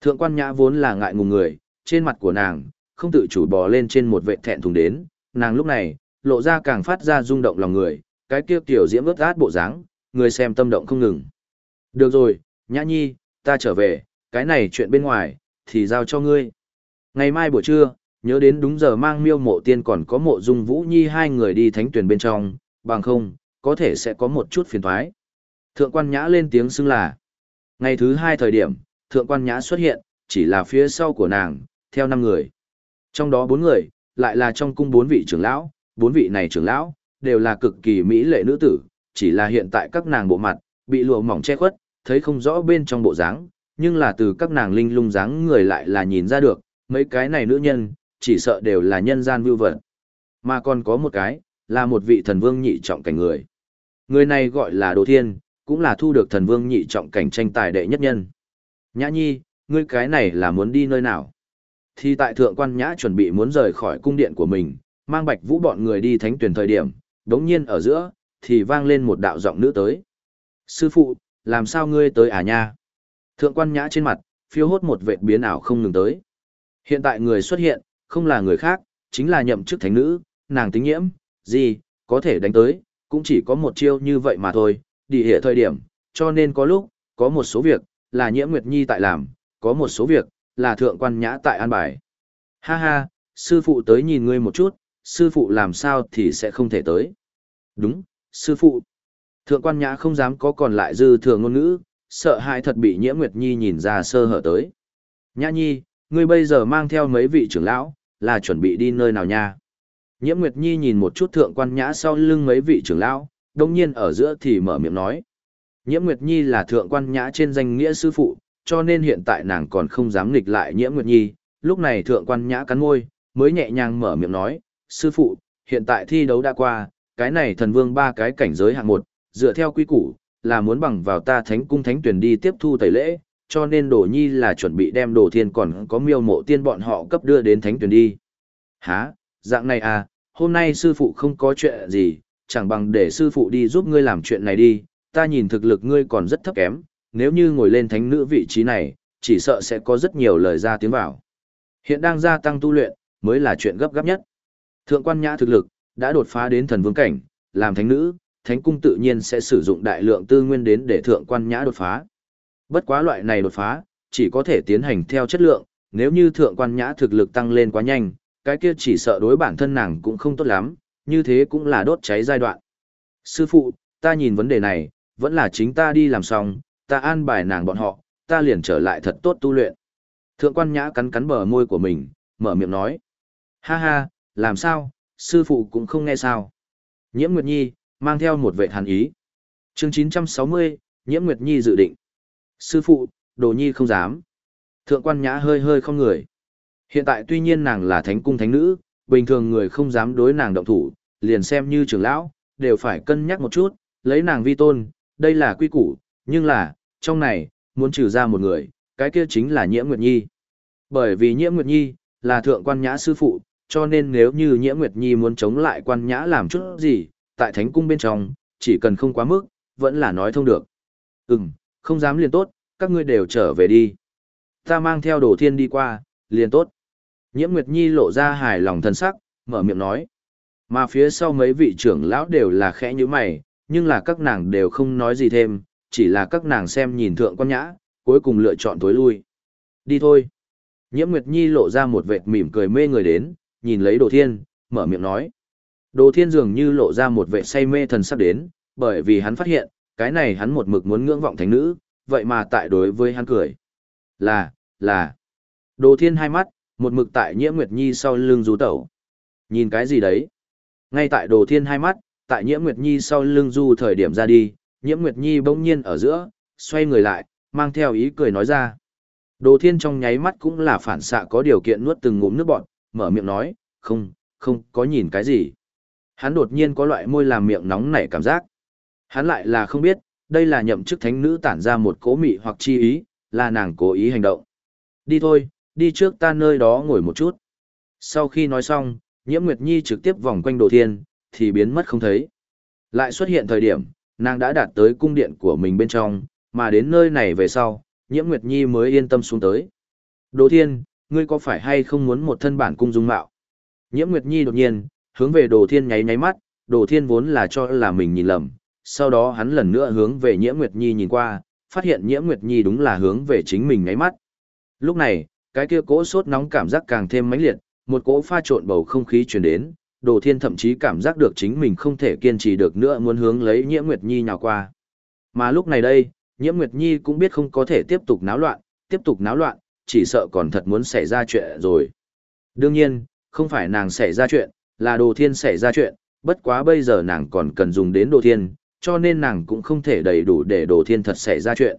Thượng quan nhã vốn là ngại ngùng người, trên mặt của nàng, không tự chủ bò lên trên một vệ thẹn thùng đến, nàng lúc này, lộ ra càng phát ra rung động lòng người, cái kia tiểu diễm ướt át bộ dáng, người xem tâm động không ngừng. Được rồi, nhã nhi, ta trở về, cái này chuyện bên ngoài, thì giao cho ngươi. Ngày mai buổi trưa, nhớ đến đúng giờ mang miêu mộ tiên còn có mộ dung vũ nhi hai người đi thánh tuyển bên trong, bằng không, có thể sẽ có một chút phiền thoái. Thượng quan nhã lên tiếng xưng là. Ngày thứ hai thời điểm, thượng quan nhã xuất hiện, chỉ là phía sau của nàng, theo năm người. Trong đó bốn người, lại là trong cung bốn vị trưởng lão, bốn vị này trưởng lão, đều là cực kỳ mỹ lệ nữ tử, chỉ là hiện tại các nàng bộ mặt, bị lụa mỏng che khuất, thấy không rõ bên trong bộ dáng, nhưng là từ các nàng linh lung dáng người lại là nhìn ra được, mấy cái này nữ nhân, chỉ sợ đều là nhân gian vưu vật. Mà còn có một cái, là một vị thần vương nhị trọng cảnh người. Người này gọi là Đồ Thiên, cũng là thu được thần vương nhị trọng cảnh tranh tài đệ nhất nhân. Nhã nhi, ngươi cái này là muốn đi nơi nào? Thì tại thượng quan nhã chuẩn bị muốn rời khỏi cung điện của mình, mang bạch vũ bọn người đi thánh tuyển thời điểm, đống nhiên ở giữa, thì vang lên một đạo giọng nữ tới. Sư phụ, làm sao ngươi tới à nha? Thượng quan nhã trên mặt, phiêu hốt một vệt biến ảo không ngừng tới. Hiện tại người xuất hiện, không là người khác, chính là nhậm chức thánh nữ, nàng tính nhiễm, gì, có thể đánh tới, cũng chỉ có một chiêu như vậy mà thôi, đi hệ thời điểm, cho nên có lúc, có một số việc, là nhiễm nguyệt nhi tại làm, có một số việc, là thượng quan nhã tại an bài. Ha ha, sư phụ tới nhìn ngươi một chút, sư phụ làm sao thì sẽ không thể tới. Đúng, sư phụ. Thượng quan nhã không dám có còn lại dư thừa ngôn ngữ, sợ hãi thật bị nhiễm nguyệt nhi nhìn ra sơ hở tới. Nhã nhi, ngươi bây giờ mang theo mấy vị trưởng lão, là chuẩn bị đi nơi nào nha? Nhiễm Nguyệt Nhi nhìn một chút thượng quan nhã sau lưng mấy vị trưởng lão, đồng nhiên ở giữa thì mở miệng nói. Nhiễm Nguyệt Nhi là thượng quan nhã trên danh nghĩa sư phụ, cho nên hiện tại nàng còn không dám nghịch lại Nhiễm Nguyệt Nhi. Lúc này thượng quan nhã cắn môi, mới nhẹ nhàng mở miệng nói, sư phụ, hiện tại thi đấu đã qua, cái này thần vương ba cái cảnh giới hạng một, dựa theo quy củ, là muốn bằng vào ta thánh cung thánh tuyển đi tiếp thu tẩy lễ, cho nên đồ nhi là chuẩn bị đem đồ thiên còn có miêu mộ tiên bọn họ cấp đưa đến thánh tuyển đi. Hả, dạng này à, hôm nay sư phụ không có chuyện gì, chẳng bằng để sư phụ đi giúp ngươi làm chuyện này đi, ta nhìn thực lực ngươi còn rất thấp kém, nếu như ngồi lên thánh nữ vị trí này, chỉ sợ sẽ có rất nhiều lời ra tiếng vào. Hiện đang gia tăng tu luyện, mới là chuyện gấp gáp nhất. Thượng quan nhã thực lực, đã đột phá đến thần vương cảnh, làm thánh nữ, thánh cung tự nhiên sẽ sử dụng đại lượng tư nguyên đến để thượng quan nhã đột phá. Bất quá loại này đột phá, chỉ có thể tiến hành theo chất lượng, nếu như thượng quan nhã thực lực tăng lên quá nhanh, cái kia chỉ sợ đối bản thân nàng cũng không tốt lắm, như thế cũng là đốt cháy giai đoạn. Sư phụ, ta nhìn vấn đề này, vẫn là chính ta đi làm xong, ta an bài nàng bọn họ, ta liền trở lại thật tốt tu luyện. Thượng quan nhã cắn cắn bờ môi của mình, mở miệng nói. Ha ha, làm sao, sư phụ cũng không nghe sao. Nhiễm Nguyệt Nhi, mang theo một vệ hàn ý. chương 960, Nhiễm Nguyệt Nhi dự định. Sư phụ, đồ nhi không dám. Thượng quan nhã hơi hơi không người. Hiện tại tuy nhiên nàng là thánh cung thánh nữ, bình thường người không dám đối nàng động thủ, liền xem như trưởng lão, đều phải cân nhắc một chút, lấy nàng vi tôn, đây là quy củ, nhưng là, trong này, muốn trừ ra một người, cái kia chính là Nhiễm Nguyệt Nhi. Bởi vì Nhiễm Nguyệt Nhi, là thượng quan nhã sư phụ, cho nên nếu như Nhiễm Nguyệt Nhi muốn chống lại quan nhã làm chút gì, tại thánh cung bên trong, chỉ cần không quá mức, vẫn là nói thông được. Ừm, không dám liền tốt, các ngươi đều trở về đi. Ta mang theo đồ thiên đi qua, liền tốt. Nhiễm Nguyệt Nhi lộ ra hài lòng thân sắc, mở miệng nói. Mà phía sau mấy vị trưởng lão đều là khẽ như mày, nhưng là các nàng đều không nói gì thêm, chỉ là các nàng xem nhìn thượng quan nhã, cuối cùng lựa chọn tối lui. Đi thôi. Nhiễm Nguyệt Nhi lộ ra một vệt mỉm cười mê người đến, nhìn lấy Đồ Thiên, mở miệng nói. Đồ Thiên dường như lộ ra một vẻ say mê thần sắc đến, bởi vì hắn phát hiện, cái này hắn một mực muốn ngưỡng vọng thánh nữ, vậy mà tại đối với hắn cười. Là, là. Đồ Thiên hai mắt, một mực tại Nhiễm Nguyệt Nhi sau lưng rú tẩu. Nhìn cái gì đấy? Ngay tại Đồ Thiên hai mắt, tại Nhiễm Nguyệt Nhi sau lưng du thời điểm ra đi, Nhiễm Nguyệt Nhi bỗng nhiên ở giữa, xoay người lại, mang theo ý cười nói ra. Đồ Thiên trong nháy mắt cũng là phản xạ có điều kiện nuốt từng ngụm nước bọt, mở miệng nói, không, không có nhìn cái gì. Hắn đột nhiên có loại môi làm miệng nóng nảy cảm giác. Hắn lại là không biết, đây là nhậm chức thánh nữ tản ra một cố mị hoặc chi ý, là nàng cố ý hành động. Đi thôi, đi trước ta nơi đó ngồi một chút. Sau khi nói xong, Nhiễm Nguyệt Nhi trực tiếp vòng quanh Đồ Thiên, thì biến mất không thấy. Lại xuất hiện thời điểm, nàng đã đạt tới cung điện của mình bên trong, mà đến nơi này về sau, Nhiễm Nguyệt Nhi mới yên tâm xuống tới. Đồ Thiên, ngươi có phải hay không muốn một thân bản cung dung mạo? Nhiễm Nguyệt Nhi đột nhiên, hướng về Đồ Thiên nháy nháy mắt, Đồ Thiên vốn là cho là mình nhìn lầm, sau đó hắn lần nữa hướng về Nhiễm Nguyệt Nhi nhìn qua, phát hiện Nhiễm Nguyệt Nhi đúng là hướng về chính mình nháy mắt. Lúc này, cái kia cỗ sốt nóng cảm giác càng thêm mãnh liệt, một cỗ pha trộn bầu không khí truyền đến, Đồ Thiên thậm chí cảm giác được chính mình không thể kiên trì được nữa muốn hướng lấy Nhiễm Nguyệt Nhi nhào qua. Mà lúc này đây, Nhiễm Nguyệt Nhi cũng biết không có thể tiếp tục náo loạn, tiếp tục náo loạn, chỉ sợ còn thật muốn xảy ra chuyện rồi. Đương nhiên, không phải nàng xảy ra chuyện, là Đồ Thiên xảy ra chuyện, bất quá bây giờ nàng còn cần dùng đến Đồ Thiên, cho nên nàng cũng không thể đầy đủ để Đồ Thiên thật xảy ra chuyện.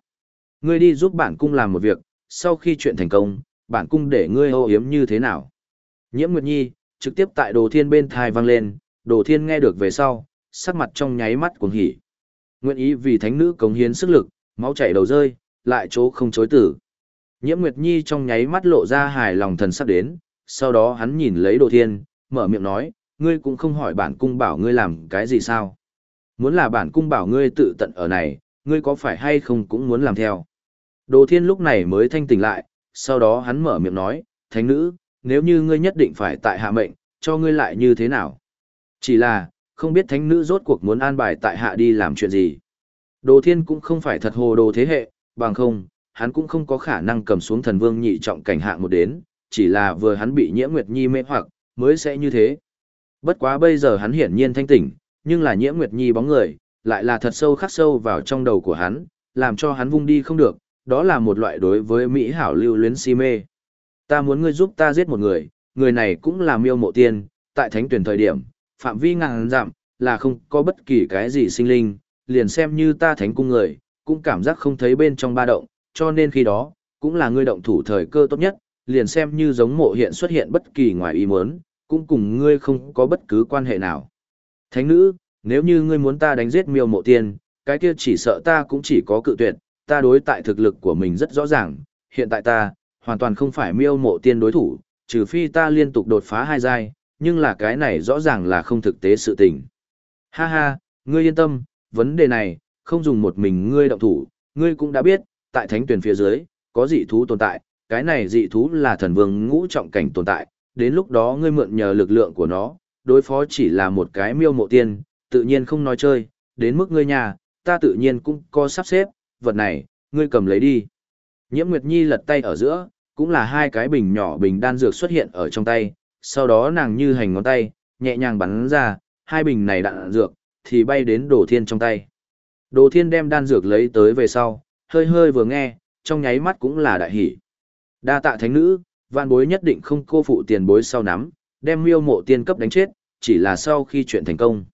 Ngươi đi giúp bản cung làm một việc, sau khi chuyện thành công, bản cung để ngươi ô hiếm như thế nào? Nhiễm Nguyệt Nhi, trực tiếp tại Đồ Thiên bên thai vang lên, Đồ Thiên nghe được về sau, sắc mặt trong nháy mắt cuồng hỉ. Nguyện ý vì thánh nữ cống hiến sức lực, máu chảy đầu rơi, lại chỗ không chối tử. Nhiễm Nguyệt Nhi trong nháy mắt lộ ra hài lòng thần sắc đến, sau đó hắn nhìn lấy Đồ Thiên, mở miệng nói, ngươi cũng không hỏi bản cung bảo ngươi làm cái gì sao. Muốn là bản cung bảo ngươi tự tận ở này, ngươi có phải hay không cũng muốn làm theo. Đồ Thiên lúc này mới thanh tỉnh lại, sau đó hắn mở miệng nói, thánh nữ, nếu như ngươi nhất định phải tại hạ mệnh, cho ngươi lại như thế nào? Chỉ là, không biết thánh nữ rốt cuộc muốn an bài tại hạ đi làm chuyện gì. Đồ thiên cũng không phải thật hồ đồ thế hệ, bằng không, hắn cũng không có khả năng cầm xuống thần vương nhị trọng cảnh hạ một đến, chỉ là vừa hắn bị nhiễm nguyệt nhi mê hoặc, mới sẽ như thế. Bất quá bây giờ hắn hiển nhiên thanh tỉnh, nhưng là nhiễm nguyệt nhi bóng người, lại là thật sâu khắc sâu vào trong đầu của hắn, làm cho hắn vung đi không được, đó là một loại đối với Mỹ hảo lưu luyến si mê. Ta muốn ngươi giúp ta giết một người, người này cũng là miêu mộ tiên, tại thánh tuyển thời điểm, phạm vi ngàn dặm, là không có bất kỳ cái gì sinh linh, liền xem như ta thánh cung người, cũng cảm giác không thấy bên trong ba động, cho nên khi đó, cũng là ngươi động thủ thời cơ tốt nhất, liền xem như giống mộ hiện xuất hiện bất kỳ ngoài ý muốn, cũng cùng ngươi không có bất cứ quan hệ nào. Thánh nữ, nếu như ngươi muốn ta đánh giết miêu mộ tiên, cái kia chỉ sợ ta cũng chỉ có cự tuyệt, ta đối tại thực lực của mình rất rõ ràng, hiện tại ta, hoàn toàn không phải miêu mộ tiên đối thủ, trừ phi ta liên tục đột phá hai giai, nhưng là cái này rõ ràng là không thực tế sự tình. Ha ha, ngươi yên tâm, vấn đề này, không dùng một mình ngươi động thủ, ngươi cũng đã biết, tại thánh tuyển phía dưới, có dị thú tồn tại, cái này dị thú là thần vương ngũ trọng cảnh tồn tại, đến lúc đó ngươi mượn nhờ lực lượng của nó, đối phó chỉ là một cái miêu mộ tiên, tự nhiên không nói chơi, đến mức ngươi nhà, ta tự nhiên cũng có sắp xếp, vật này, ngươi cầm lấy đi. Nhiễm Nguyệt Nhi lật tay ở giữa, cũng là hai cái bình nhỏ bình đan dược xuất hiện ở trong tay, sau đó nàng như hành ngón tay, nhẹ nhàng bắn ra, hai bình này đạn dược, thì bay đến Đồ Thiên trong tay. Đồ Thiên đem đan dược lấy tới về sau, hơi hơi vừa nghe, trong nháy mắt cũng là đại hỷ. Đa tạ thánh nữ, vạn bối nhất định không cô phụ tiền bối sau nắm, đem miêu mộ tiên cấp đánh chết, chỉ là sau khi chuyện thành công.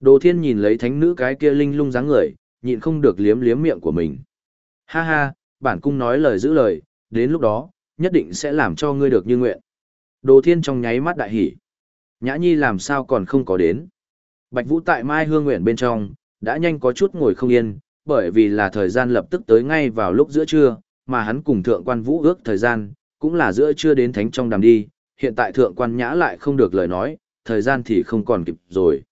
Đồ Thiên nhìn lấy thánh nữ cái kia linh lung dáng người, nhịn không được liếm liếm miệng của mình. Ha ha, bản cung nói lời giữ lời, đến lúc đó, nhất định sẽ làm cho ngươi được như nguyện. Đồ Thiên trong nháy mắt đại hỉ. Nhã Nhi làm sao còn không có đến. Bạch Vũ tại Mai Hương Nguyện bên trong, đã nhanh có chút ngồi không yên, bởi vì là thời gian lập tức tới ngay vào lúc giữa trưa, mà hắn cùng thượng quan Vũ ước thời gian, cũng là giữa trưa đến thánh trong đàm đi, hiện tại thượng quan Nhã lại không được lời nói, thời gian thì không còn kịp rồi.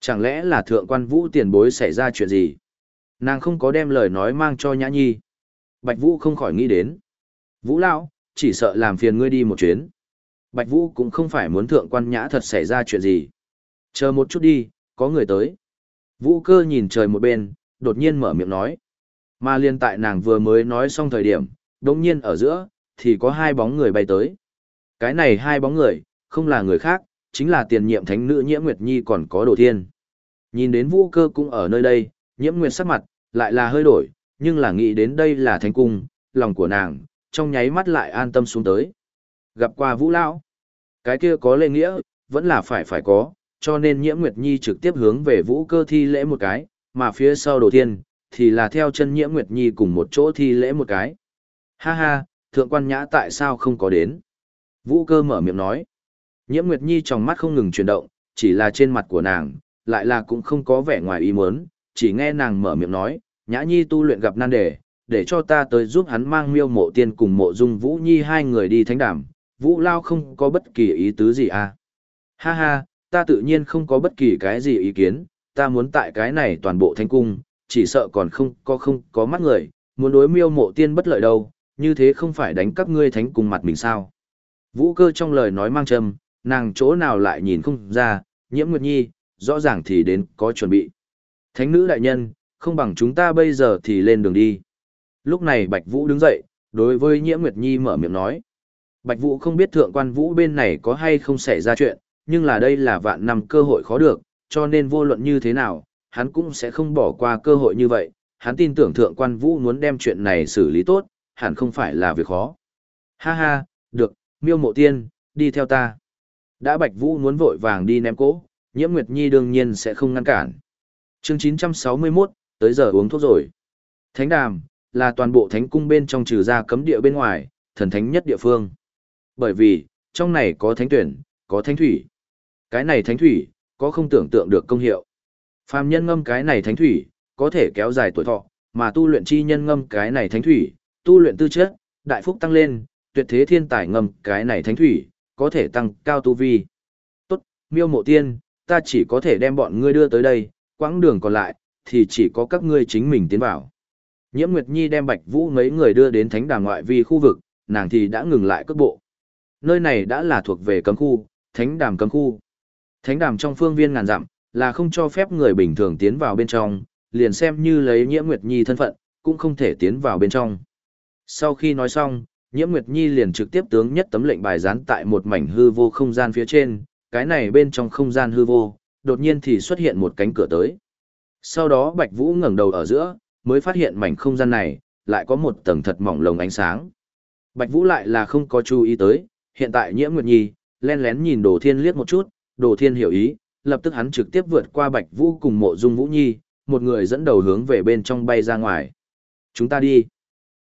Chẳng lẽ là thượng quan Vũ tiền bối xảy ra chuyện gì? Nàng không có đem lời nói mang cho Nhã Nhi. Bạch Vũ không khỏi nghĩ đến. Vũ Lão, chỉ sợ làm phiền ngươi đi một chuyến. Bạch Vũ cũng không phải muốn thượng quan nhã thật xảy ra chuyện gì. Chờ một chút đi, có người tới. Vũ cơ nhìn trời một bên, đột nhiên mở miệng nói. Mà liên tại nàng vừa mới nói xong thời điểm, đột nhiên ở giữa, thì có hai bóng người bay tới. Cái này hai bóng người, không là người khác, chính là tiền nhiệm thánh nữ Nhiễm Nguyệt Nhi còn có Đồ Thiên. Nhìn đến Vũ cơ cũng ở nơi đây, Nhiễm Nguyệt sắc mặt, lại là hơi đổi, nhưng là nghĩ đến đây là thánh cung, lòng của nàng, trong nháy mắt lại an tâm xuống tới. Gặp qua Vũ Lão, cái kia có lệ nghĩa, vẫn là phải phải có, cho nên Nhiễm Nguyệt Nhi trực tiếp hướng về Vũ cơ thi lễ một cái, mà phía sau đồ thiên, thì là theo chân Nhiễm Nguyệt Nhi cùng một chỗ thi lễ một cái. Ha ha, thượng quan nhã tại sao không có đến? Vũ cơ mở miệng nói. Nhiễm Nguyệt Nhi trong mắt không ngừng chuyển động, chỉ là trên mặt của nàng, lại là cũng không có vẻ ngoài ý muốn, chỉ nghe nàng mở miệng nói, Nhã Nhi tu luyện gặp nan đề, để cho ta tới giúp hắn mang miêu mộ tiên cùng mộ dung Vũ Nhi hai người đi thánh đàm, Vũ Lao không có bất kỳ ý tứ gì à. Ha ha, ta tự nhiên không có bất kỳ cái gì ý kiến, ta muốn tại cái này toàn bộ thánh cung, chỉ sợ còn không có không có mắt người, muốn đối miêu mộ tiên bất lợi đâu, như thế không phải đánh các ngươi thánh cung mặt mình sao. Vũ cơ trong lời nói mang châm, nàng chỗ nào lại nhìn không ra, nhiễm nguyệt nhi, rõ ràng thì đến có chuẩn bị. Thánh nữ đại nhân, không bằng chúng ta bây giờ thì lên đường đi. Lúc này Bạch Vũ đứng dậy, đối với Nhiễm Nguyệt Nhi mở miệng nói. Bạch Vũ không biết thượng quan Vũ bên này có hay không xảy ra chuyện, nhưng là đây là vạn năm cơ hội khó được, cho nên vô luận như thế nào, hắn cũng sẽ không bỏ qua cơ hội như vậy. Hắn tin tưởng thượng quan Vũ muốn đem chuyện này xử lý tốt, hẳn không phải là việc khó. Ha ha, được, miêu mộ tiên, đi theo ta. Đã Bạch Vũ muốn vội vàng đi ném cỗ, Nhiễm Nguyệt Nhi đương nhiên sẽ không ngăn cản. Chương 961, tới giờ uống thuốc rồi. Thánh đàm, là toàn bộ thánh cung bên trong trừ ra cấm địa bên ngoài, thần thánh nhất địa phương. Bởi vì, trong này có thánh tuyển, có thánh thủy. Cái này thánh thủy, có không tưởng tượng được công hiệu. Phàm nhân ngâm cái này thánh thủy, có thể kéo dài tuổi thọ, mà tu luyện chi nhân ngâm cái này thánh thủy, tu luyện tư chất, đại phúc tăng lên, tuyệt thế thiên tài ngâm cái này thánh thủy, có thể tăng cao tu vi. Tốt, miêu mộ tiên, ta chỉ có thể đem bọn ngươi đưa tới đây, quãng đường còn lại, thì chỉ có các ngươi chính mình tiến vào. Nhiễm Nguyệt Nhi đem Bạch Vũ mấy người đưa đến thánh đàm ngoại vi khu vực, nàng thì đã ngừng lại cước bộ. Nơi này đã là thuộc về cấm khu, thánh đàm cấm khu. Thánh đàm trong phương viên ngàn dặm, là không cho phép người bình thường tiến vào bên trong, liền xem như lấy Nhiễm Nguyệt Nhi thân phận, cũng không thể tiến vào bên trong. Sau khi nói xong, Nhiễm Nguyệt Nhi liền trực tiếp tướng nhất tấm lệnh bài dán tại một mảnh hư vô không gian phía trên, cái này bên trong không gian hư vô, đột nhiên thì xuất hiện một cánh cửa tới. Sau đó Bạch Vũ ngẩng đầu ở giữa, mới phát hiện mảnh không gian này, lại có một tầng thật mỏng lồng ánh sáng. Bạch Vũ lại là không có chú ý tới, hiện tại Nhiễm Nguyệt Nhi, len lén nhìn Đồ Thiên liếc một chút, Đồ Thiên hiểu ý, lập tức hắn trực tiếp vượt qua Bạch Vũ cùng Mộ Dung Vũ Nhi, một người dẫn đầu hướng về bên trong bay ra ngoài. Chúng ta đi.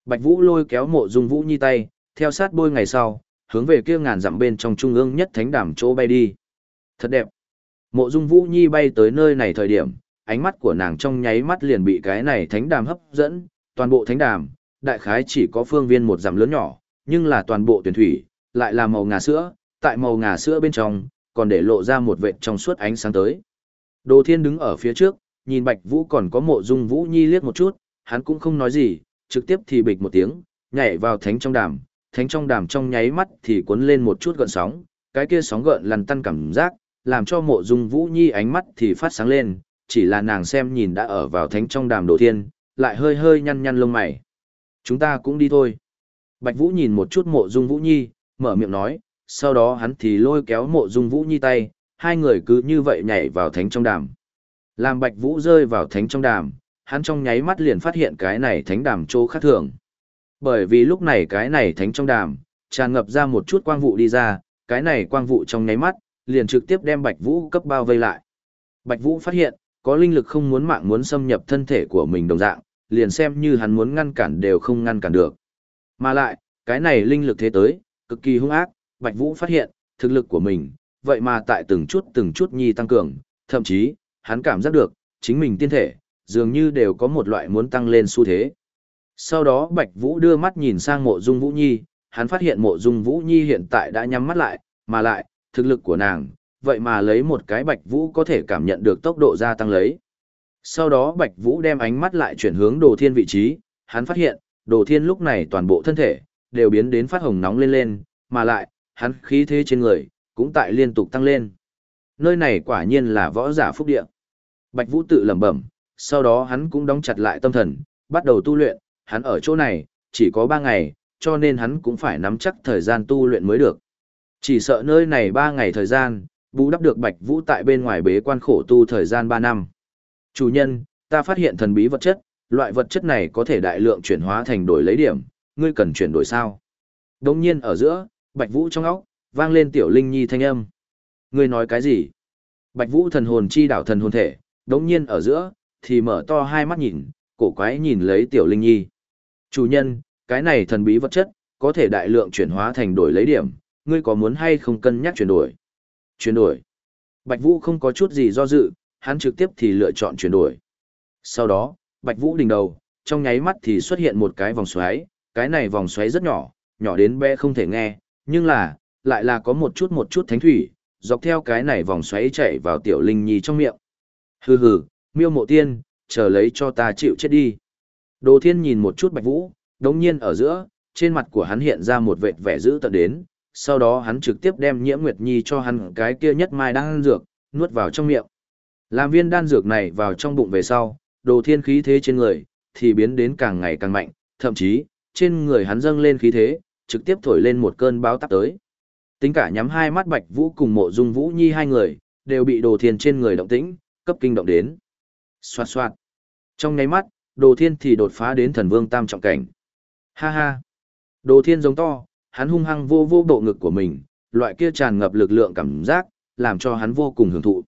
Bạch Vũ lôi kéo Mộ Dung Vũ Nhi tay, theo sát bôi ngày sau, hướng về kia ngàn dặm bên trong trung ương nhất thánh đàm chỗ bay đi. Thật đẹp. Mộ Dung Vũ Nhi bay tới nơi này thời điểm, ánh mắt của nàng trong nháy mắt liền bị cái này thánh đàm hấp dẫn, toàn bộ thánh đàm, đại khái chỉ có phương viên một dặm lớn nhỏ, nhưng là toàn bộ tuyển thủy, lại là màu ngà sữa, tại màu ngà sữa bên trong, còn để lộ ra một vệt trong suốt ánh sáng tới. Đồ Thiên đứng ở phía trước, nhìn Bạch Vũ còn có mộ dung Vũ Nhi liếc một chút, hắn cũng không nói gì, trực tiếp thì bịch một tiếng, nhảy vào thánh trong đàm, thánh trong đàm trong nháy mắt thì cuốn lên một chút gợn sóng, cái kia sóng gợn lằn tăn cảm giác, làm cho mộ dung Vũ Nhi ánh mắt thì phát sáng lên, chỉ là nàng xem nhìn đã ở vào thánh trong đàm Đồ Thiên, lại hơi hơi nhăn nhăn lông mày. Chúng ta cũng đi thôi. Bạch Vũ nhìn một chút mộ dung Vũ Nhi, mở miệng nói, sau đó hắn thì lôi kéo mộ dung Vũ Nhi tay, hai người cứ như vậy nhảy vào thánh trong đàm. Làm Bạch Vũ rơi vào thánh trong đàm, hắn trong nháy mắt liền phát hiện cái này thánh đàm chỗ khác thường. Bởi vì lúc này cái này thánh trong đàm, tràn ngập ra một chút quang vụ đi ra, cái này quang vụ trong nháy mắt, liền trực tiếp đem Bạch Vũ cấp bao vây lại. Bạch Vũ phát hiện, có linh lực không muốn mạng muốn xâm nhập thân thể của mình đồng dạng, liền xem như hắn muốn ngăn cản đều không ngăn cản được. Mà lại, cái này linh lực thế tới, cực kỳ hung ác, Bạch Vũ phát hiện, thực lực của mình, vậy mà tại từng chút từng chút nhi tăng cường, thậm chí, hắn cảm giác được, chính mình tiên thể, dường như đều có một loại muốn tăng lên xu thế. Sau đó Bạch Vũ đưa mắt nhìn sang mộ dung Vũ Nhi, hắn phát hiện mộ dung Vũ Nhi hiện tại đã nhắm mắt lại, mà lại, thực lực của nàng, vậy mà lấy một cái Bạch Vũ có thể cảm nhận được tốc độ gia tăng lấy. Sau đó Bạch Vũ đem ánh mắt lại chuyển hướng Đồ Thiên vị trí, hắn phát hiện, Đồ Thiên lúc này toàn bộ thân thể, đều biến đến phát hồng nóng lên lên, mà lại, hắn khí thế trên người, cũng tại liên tục tăng lên. Nơi này quả nhiên là võ giả phúc địa. Bạch Vũ tự lẩm bẩm, sau đó hắn cũng đóng chặt lại tâm thần, bắt đầu tu luyện, hắn ở chỗ này, chỉ có 3 ngày, cho nên hắn cũng phải nắm chắc thời gian tu luyện mới được. Chỉ sợ nơi này 3 ngày thời gian, bù đắp được Bạch Vũ tại bên ngoài bế quan khổ tu thời gian 3 năm. Chủ nhân, ta phát hiện thần bí vật chất, loại vật chất này có thể đại lượng chuyển hóa thành đổi lấy điểm, ngươi cần chuyển đổi sao? Đồng nhiên ở giữa, Bạch Vũ trong óc, vang lên tiểu linh nhi thanh âm. Ngươi nói cái gì? Bạch Vũ thần hồn chi đảo thần hồn thể, đống nhiên ở giữa, thì mở to hai mắt nhìn, cổ quái nhìn lấy tiểu linh nhi. Chủ nhân, cái này thần bí vật chất, có thể đại lượng chuyển hóa thành đổi lấy điểm, ngươi có muốn hay không cân nhắc chuyển đổi? Chuyển đổi. Bạch Vũ không có chút gì do dự, hắn trực tiếp thì lựa chọn chuyển đổi. Sau đó, Bạch Vũ đỉnh đầu, trong nháy mắt thì xuất hiện một cái vòng xoáy, cái này vòng xoáy rất nhỏ, nhỏ đến bé không thể nghe, nhưng là, lại là có một chút một chút thánh thủy, dọc theo cái này vòng xoáy chạy vào tiểu linh nhi trong miệng. Hừ hừ, miêu mộ tiên, chờ lấy cho ta chịu chết đi. Đồ thiên nhìn một chút Bạch Vũ, đống nhiên ở giữa, trên mặt của hắn hiện ra một vệt vẻ dữ tận đến, sau đó hắn trực tiếp đem nhiễm nguyệt nhi cho hắn cái kia nhất mai đang ăn dược, nuốt vào trong miệng. Làm viên đan dược này vào trong bụng về sau, đồ thiên khí thế trên người, thì biến đến càng ngày càng mạnh, thậm chí, trên người hắn dâng lên khí thế, trực tiếp thổi lên một cơn báo tắp tới. Tính cả nhắm hai mắt Bạch Vũ cùng mộ dung Vũ Nhi hai người, đều bị đồ thiên trên người động tĩnh, cấp kinh động đến. Xoạt xoạt. Trong nháy mắt, đồ thiên thì đột phá đến thần vương tam trọng cảnh. Ha ha. Đồ thiên giống to, hắn hung hăng vô vô bộ ngực của mình, loại kia tràn ngập lực lượng cảm giác, làm cho hắn vô cùng hưởng thụ.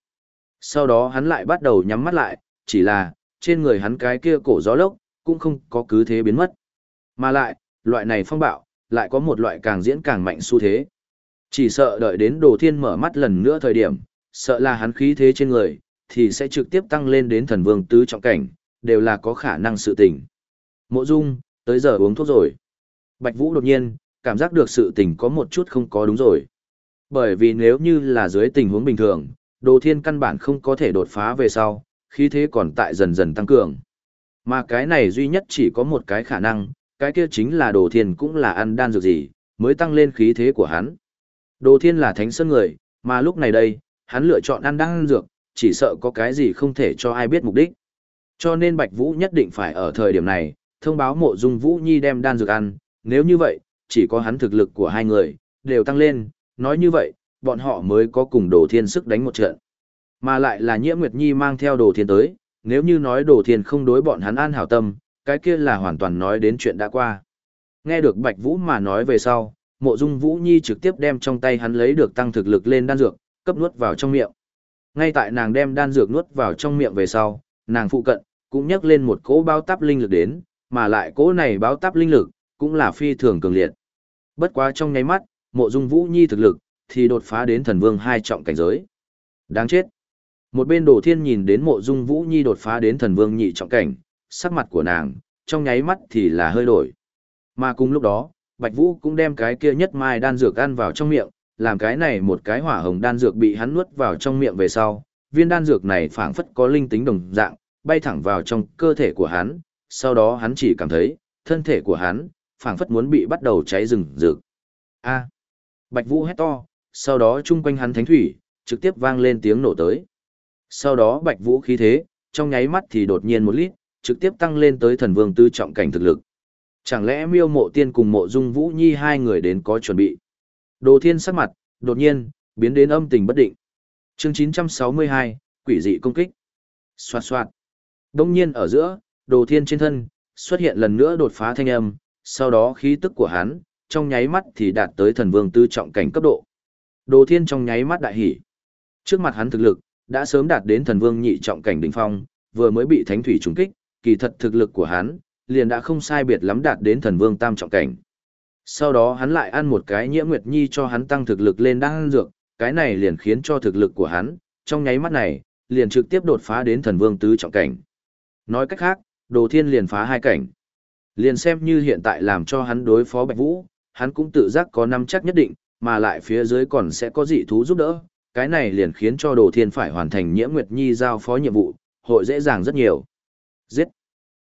Sau đó hắn lại bắt đầu nhắm mắt lại, chỉ là, trên người hắn cái kia cổ gió lốc, cũng không có cứ thế biến mất. Mà lại, loại này phong bạo, lại có một loại càng diễn càng mạnh xu thế. Chỉ sợ đợi đến đồ thiên mở mắt lần nữa thời điểm, sợ là hắn khí thế trên người, thì sẽ trực tiếp tăng lên đến thần vương tứ trọng cảnh, đều là có khả năng sự tình. Mộ dung, tới giờ uống thuốc rồi. Bạch Vũ đột nhiên, cảm giác được sự tình có một chút không có đúng rồi. Bởi vì nếu như là dưới tình huống bình thường, đồ thiên căn bản không có thể đột phá về sau, khí thế còn tại dần dần tăng cường. Mà cái này duy nhất chỉ có một cái khả năng, cái kia chính là đồ thiên cũng là ăn đan dược gì, mới tăng lên khí thế của hắn. Đồ thiên là thánh sơn người, mà lúc này đây, hắn lựa chọn ăn đan dược, chỉ sợ có cái gì không thể cho ai biết mục đích. Cho nên Bạch Vũ nhất định phải ở thời điểm này, thông báo mộ dung Vũ Nhi đem đan dược ăn, nếu như vậy, chỉ có hắn thực lực của hai người, đều tăng lên, nói như vậy, bọn họ mới có cùng đồ thiên sức đánh một trận. Mà lại là nhiễm Nguyệt Nhi mang theo đồ thiên tới, nếu như nói đồ thiên không đối bọn hắn an hảo tâm, cái kia là hoàn toàn nói đến chuyện đã qua. Nghe được Bạch Vũ mà nói về sau, mộ dung Vũ Nhi trực tiếp đem trong tay hắn lấy được tăng thực lực lên đan dược, cấp nuốt vào trong miệng. Ngay tại nàng đem đan dược nuốt vào trong miệng về sau, nàng phụ cận, cũng nhắc lên một cỗ bao táp linh lực đến, mà lại cỗ này báo táp linh lực, cũng là phi thường cường liệt. Bất quá trong nháy mắt, mộ dung vũ nhi thực lực, thì đột phá đến thần vương hai trọng cảnh giới. Đáng chết. Một bên đồ thiên nhìn đến mộ dung vũ nhi đột phá đến thần vương nhị trọng cảnh, sắc mặt của nàng, trong nháy mắt thì là hơi đổi. Mà cùng lúc đó, Bạch Vũ cũng đem cái kia nhất mai đan dược ăn vào trong miệng, làm cái này một cái hỏa hồng đan dược bị hắn nuốt vào trong miệng về sau, viên đan dược này phảng phất có linh tính đồng dạng, bay thẳng vào trong cơ thể của hắn, sau đó hắn chỉ cảm thấy, thân thể của hắn, phảng phất muốn bị bắt đầu cháy rừng rực. A. Bạch Vũ hét to, sau đó chung quanh hắn thánh thủy, trực tiếp vang lên tiếng nổ tới. Sau đó Bạch Vũ khí thế, trong nháy mắt thì đột nhiên một lít, trực tiếp tăng lên tới thần vương tư trọng cảnh thực lực. Chẳng lẽ miêu mộ tiên cùng mộ dung vũ nhi hai người đến có chuẩn bị. Đồ thiên sắc mặt, đột nhiên, biến đến âm tình bất định. chương 962, quỷ dị công kích. Xoạt xoạt. Đông nhiên ở giữa, đồ thiên trên thân, xuất hiện lần nữa đột phá thanh âm, sau đó khí tức của hắn, trong nháy mắt thì đạt tới thần vương tư trọng cảnh cấp độ. Đồ thiên trong nháy mắt đại hỉ. Trước mặt hắn thực lực, đã sớm đạt đến thần vương nhị trọng cảnh đỉnh phong, vừa mới bị thánh thủy trùng kích, kỳ thật thực lực của hắn, liền đã không sai biệt lắm đạt đến thần vương tam trọng cảnh. Sau đó hắn lại ăn một cái nhiễm nguyệt nhi cho hắn tăng thực lực lên đang ăn dược, cái này liền khiến cho thực lực của hắn, trong nháy mắt này, liền trực tiếp đột phá đến thần vương tứ trọng cảnh. Nói cách khác, đồ thiên liền phá hai cảnh. Liền xem như hiện tại làm cho hắn đối phó Bạch Vũ, hắn cũng tự giác có năm chắc nhất định, mà lại phía dưới còn sẽ có dị thú giúp đỡ, cái này liền khiến cho đồ thiên phải hoàn thành nhiễm nguyệt nhi giao phó nhiệm vụ, hội dễ dàng rất nhiều. Giết!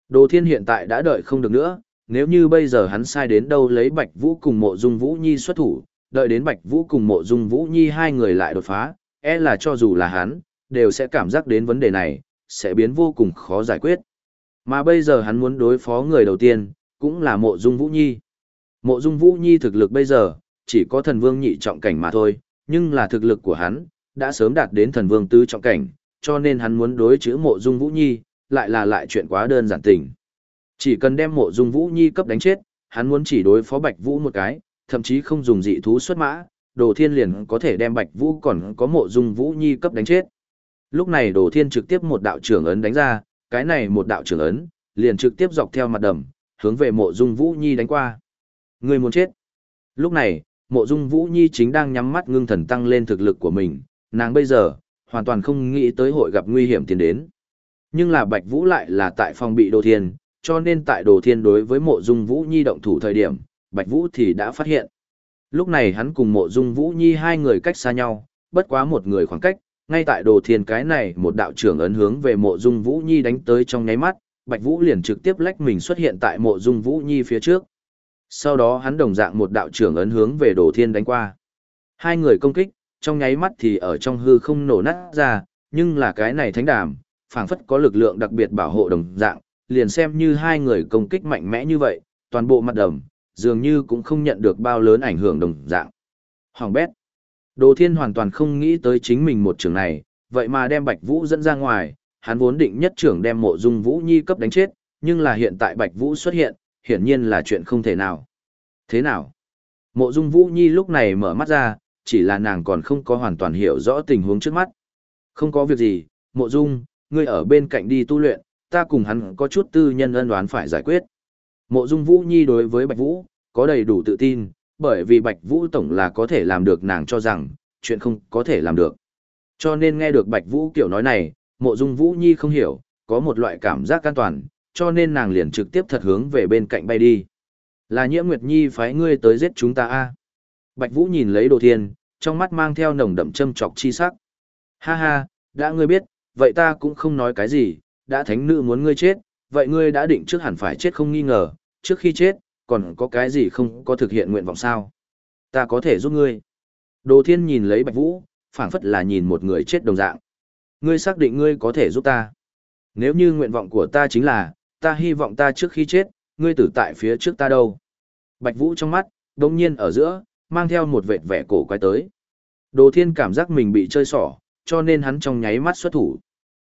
Đồ thiên hiện tại đã đợi không được nữa, nếu như bây giờ hắn sai đến đâu lấy Bạch Vũ cùng mộ dung Vũ Nhi xuất thủ, đợi đến Bạch Vũ cùng mộ dung Vũ Nhi hai người lại đột phá, e là cho dù là hắn, đều sẽ cảm giác đến vấn đề này, sẽ biến vô cùng khó giải quyết. Mà bây giờ hắn muốn đối phó người đầu tiên, cũng là mộ dung Vũ Nhi. Mộ dung Vũ Nhi thực lực bây giờ, chỉ có thần vương nhị trọng cảnh mà thôi, nhưng là thực lực của hắn, đã sớm đạt đến thần vương tứ trọng cảnh, cho nên hắn muốn đối chữ mộ dung Vũ Nhi, lại là lại chuyện quá đơn giản tình. Chỉ cần đem mộ dung Vũ Nhi cấp đánh chết, hắn muốn chỉ đối phó Bạch Vũ một cái, thậm chí không dùng dị thú xuất mã, Đồ Thiên liền có thể đem Bạch Vũ còn có mộ dung Vũ Nhi cấp đánh chết. Lúc này Đồ Thiên trực tiếp một đạo trưởng ấn đánh ra, cái này một đạo trưởng ấn, liền trực tiếp dọc theo mặt đầm, hướng về mộ dung Vũ Nhi đánh qua. Người muốn chết. Lúc này, mộ dung Vũ Nhi chính đang nhắm mắt ngưng thần tăng lên thực lực của mình, nàng bây giờ, hoàn toàn không nghĩ tới hội gặp nguy hiểm tiến đến. Nhưng là Bạch Vũ lại là tại phòng bị Đồ Thiên, cho nên tại Đồ Thiên đối với mộ dung Vũ Nhi động thủ thời điểm, Bạch Vũ thì đã phát hiện. Lúc này hắn cùng mộ dung Vũ Nhi hai người cách xa nhau, bất quá một người khoảng cách, ngay tại Đồ Thiên cái này một đạo trưởng ấn hướng về mộ dung Vũ Nhi đánh tới trong nháy mắt, Bạch Vũ liền trực tiếp lách mình xuất hiện tại mộ dung Vũ Nhi phía trước. Sau đó hắn đồng dạng một đạo trưởng ấn hướng về Đồ Thiên đánh qua. Hai người công kích, trong nháy mắt thì ở trong hư không nổ nát ra, nhưng là cái này thánh đàm, phảng phất có lực lượng đặc biệt bảo hộ đồng dạng, liền xem như hai người công kích mạnh mẽ như vậy, toàn bộ mặt đầm, dường như cũng không nhận được bao lớn ảnh hưởng đồng dạng. Hoàng bét. Đồ Thiên hoàn toàn không nghĩ tới chính mình một trường này, vậy mà đem Bạch Vũ dẫn ra ngoài, hắn vốn định nhất trưởng đem mộ dung Vũ Nhi cấp đánh chết, nhưng là hiện tại Bạch Vũ xuất hiện, hiển nhiên là chuyện không thể nào. Thế nào? Mộ dung Vũ Nhi lúc này mở mắt ra, chỉ là nàng còn không có hoàn toàn hiểu rõ tình huống trước mắt. Không có việc gì, mộ dung, ngươi ở bên cạnh đi tu luyện, ta cùng hắn có chút tư nhân ân đoán phải giải quyết. Mộ dung Vũ Nhi đối với Bạch Vũ, có đầy đủ tự tin, bởi vì Bạch Vũ Tổng là có thể làm được nàng cho rằng, chuyện không có thể làm được. Cho nên nghe được Bạch Vũ kiểu nói này, mộ dung Vũ Nhi không hiểu, có một loại cảm giác an toàn, cho nên nàng liền trực tiếp thật hướng về bên cạnh bay đi. Là nhiễm Nguyệt Nhi phái ngươi tới giết chúng ta a Bạch Vũ nhìn lấy đồ thiên, trong mắt mang theo nồng đậm châm chọc chi sắc. Ha ha, đã ngươi biết, vậy ta cũng không nói cái gì, đã thánh nữ muốn ngươi chết, vậy ngươi đã định trước hẳn phải chết không nghi ngờ, trước khi chết, còn có cái gì không có thực hiện nguyện vọng sao? Ta có thể giúp ngươi. Đồ thiên nhìn lấy Bạch Vũ, phảng phất là nhìn một người chết đồng dạng. Ngươi xác định ngươi có thể giúp ta. Nếu như nguyện vọng của ta chính là, ta hy vọng ta trước khi chết, ngươi tử tại phía trước ta đâu. Bạch Vũ trong mắt, đồng nhiên ở giữa, mang theo một vệt vẻ cổ quái tới. Đồ thiên cảm giác mình bị chơi xỏ, cho nên hắn trong nháy mắt xuất thủ.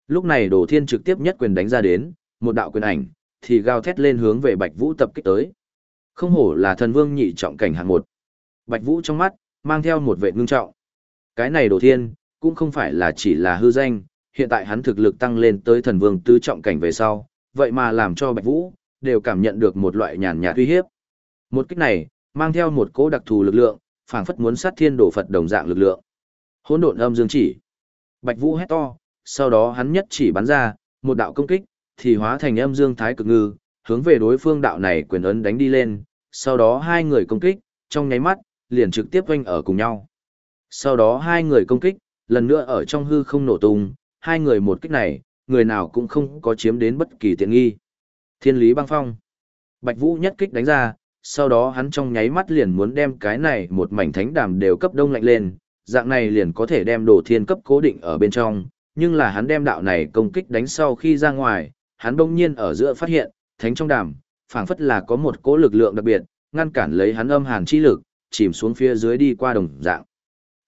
Lúc này Đồ Thiên trực tiếp nhất quyền đánh ra đến, một đạo quyền ảnh, thì gào thét lên hướng về Bạch Vũ tập kích tới. Không hổ là thần vương nhị trọng cảnh hạng một. Bạch Vũ trong mắt, mang theo một vệ ngưng trọng. Cái này đồ thiên, cũng không phải là chỉ là hư danh, hiện tại hắn thực lực tăng lên tới thần vương tứ trọng cảnh về sau, vậy mà làm cho Bạch Vũ đều cảm nhận được một loại nhàn nhạt uy hiếp. Một kích này, mang theo một cỗ đặc thù lực lượng, phảng phất muốn sát thiên đổ Phật đồng dạng lực lượng. Hỗn độn âm dương chỉ. Bạch Vũ hét to, sau đó hắn nhất chỉ bắn ra, một đạo công kích, thì hóa thành âm dương thái cực ngư, hướng về đối phương đạo này quyền ấn đánh đi lên, sau đó hai người công kích, trong nháy mắt, liền trực tiếp quanh ở cùng nhau. Sau đó hai người công kích, lần nữa ở trong hư không nổ tung, hai người một kích này, người nào cũng không có chiếm đến bất kỳ tiện nghi. Thiên lý băng phong. Bạch Vũ nhất kích đánh ra, sau đó hắn trong nháy mắt liền muốn đem cái này một mảnh thánh đàm đều cấp đông lạnh lên, dạng này liền có thể đem đồ thiên cấp cố định ở bên trong, nhưng là hắn đem đạo này công kích đánh sau khi ra ngoài, hắn bỗng nhiên ở giữa phát hiện, thánh trong đàm, phảng phất là có một cỗ lực lượng đặc biệt, ngăn cản lấy hắn âm hàn chi lực, chìm xuống phía dưới đi qua đồng dạng.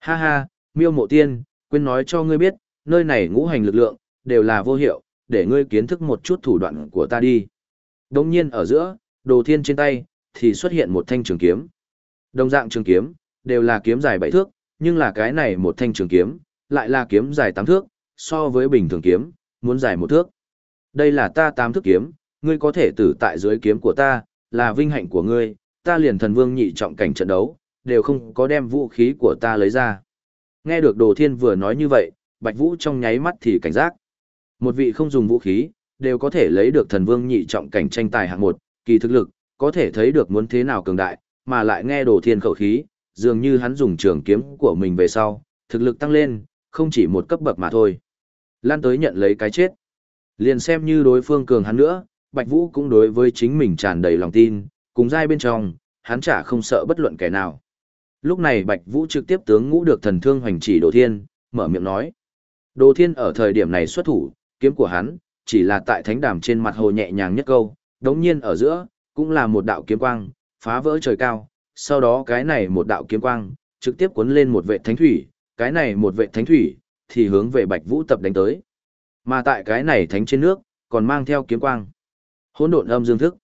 Ha ha, miêu mộ tiên, quên nói cho ngươi biết, nơi này ngũ hành lực lượng, đều là vô hiệu, để ngươi kiến thức một chút thủ đoạn của ta đi. Đồng nhiên ở giữa, đồ thiên trên tay, thì xuất hiện một thanh trường kiếm. Đồng dạng trường kiếm, đều là kiếm dài bảy thước, nhưng là cái này một thanh trường kiếm, lại là kiếm dài tám thước, so với bình thường kiếm, muốn dài một thước. Đây là ta tám thước kiếm, ngươi có thể tử tại dưới kiếm của ta, là vinh hạnh của ngươi, ta liền thần vương nhị trọng cảnh trận đấu, đều không có đem vũ khí của ta lấy ra. Nghe được Đồ Thiên vừa nói như vậy, Bạch Vũ trong nháy mắt thì cảnh giác. Một vị không dùng vũ khí, đều có thể lấy được thần vương nhị trọng cảnh tranh tài hạng một, kỳ thực lực, có thể thấy được muốn thế nào cường đại, mà lại nghe Đồ Thiên khẩu khí, dường như hắn dùng trường kiếm của mình về sau, thực lực tăng lên, không chỉ một cấp bậc mà thôi. Lan tới nhận lấy cái chết. Liền xem như đối phương cường hắn nữa, Bạch Vũ cũng đối với chính mình tràn đầy lòng tin, cùng giai bên trong, hắn chả không sợ bất luận kẻ nào. Lúc này Bạch Vũ trực tiếp tướng ngũ được thần thương hoành chỉ Đồ Thiên, mở miệng nói. Đồ Thiên ở thời điểm này xuất thủ, kiếm của hắn, chỉ là tại thánh đàm trên mặt hồ nhẹ nhàng nhất câu, đống nhiên ở giữa, cũng là một đạo kiếm quang, phá vỡ trời cao, sau đó cái này một đạo kiếm quang, trực tiếp cuốn lên một vệ thánh thủy, cái này một vệ thánh thủy, thì hướng về Bạch Vũ tập đánh tới. Mà tại cái này thánh trên nước, còn mang theo kiếm quang. Hỗn độn âm dương thức.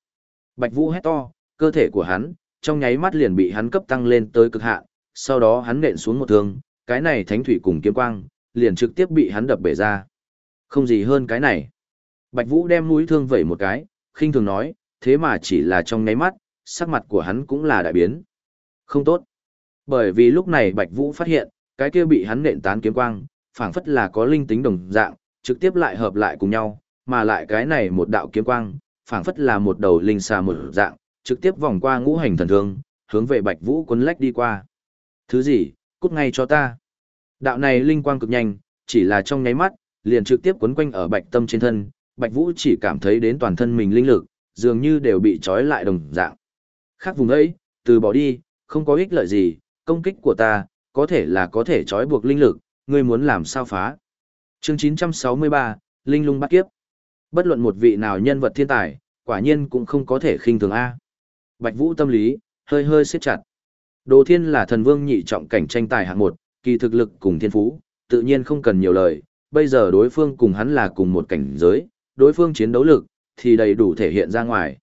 Bạch Vũ hét to, cơ thể của hắn, trong nháy mắt liền bị hắn cấp tăng lên tới cực hạn, sau đó hắn nện xuống một thương, cái này thánh thủy cùng kiếm quang, liền trực tiếp bị hắn đập bể ra. Không gì hơn cái này. Bạch Vũ đem mũi thương vẩy một cái, khinh thường nói, thế mà chỉ là trong nháy mắt, sắc mặt của hắn cũng là đại biến. Không tốt. Bởi vì lúc này Bạch Vũ phát hiện, cái kia bị hắn nện tán kiếm quang, phảng phất là có linh tính đồng dạng, trực tiếp lại hợp lại cùng nhau, mà lại cái này một đạo kiếm quang, phảng phất là một đầu linh xà một dạng, trực tiếp vòng qua ngũ hành thần thương, hướng về Bạch Vũ quấn lách đi qua. Thứ gì, cút ngay cho ta. Đạo này linh quang cực nhanh, chỉ là trong nháy mắt, liền trực tiếp quấn quanh ở Bạch Tâm trên thân, Bạch Vũ chỉ cảm thấy đến toàn thân mình linh lực, dường như đều bị trói lại đồng dạng. Khác vùng ấy, từ bỏ đi, không có ích lợi gì, công kích của ta, có thể là có thể trói buộc linh lực, ngươi muốn làm sao phá. Chương 963, Linh lung bắt kiếp. Bất luận một vị nào nhân vật thiên tài, quả nhiên cũng không có thể khinh thường A. Bạch Vũ tâm lý, hơi hơi siết chặt. Đồ Thiên là thần vương nhị trọng cảnh tranh tài hạng một, kỳ thực lực cùng thiên phú, tự nhiên không cần nhiều lời, bây giờ đối phương cùng hắn là cùng một cảnh giới, đối phương chiến đấu lực, thì đầy đủ thể hiện ra ngoài.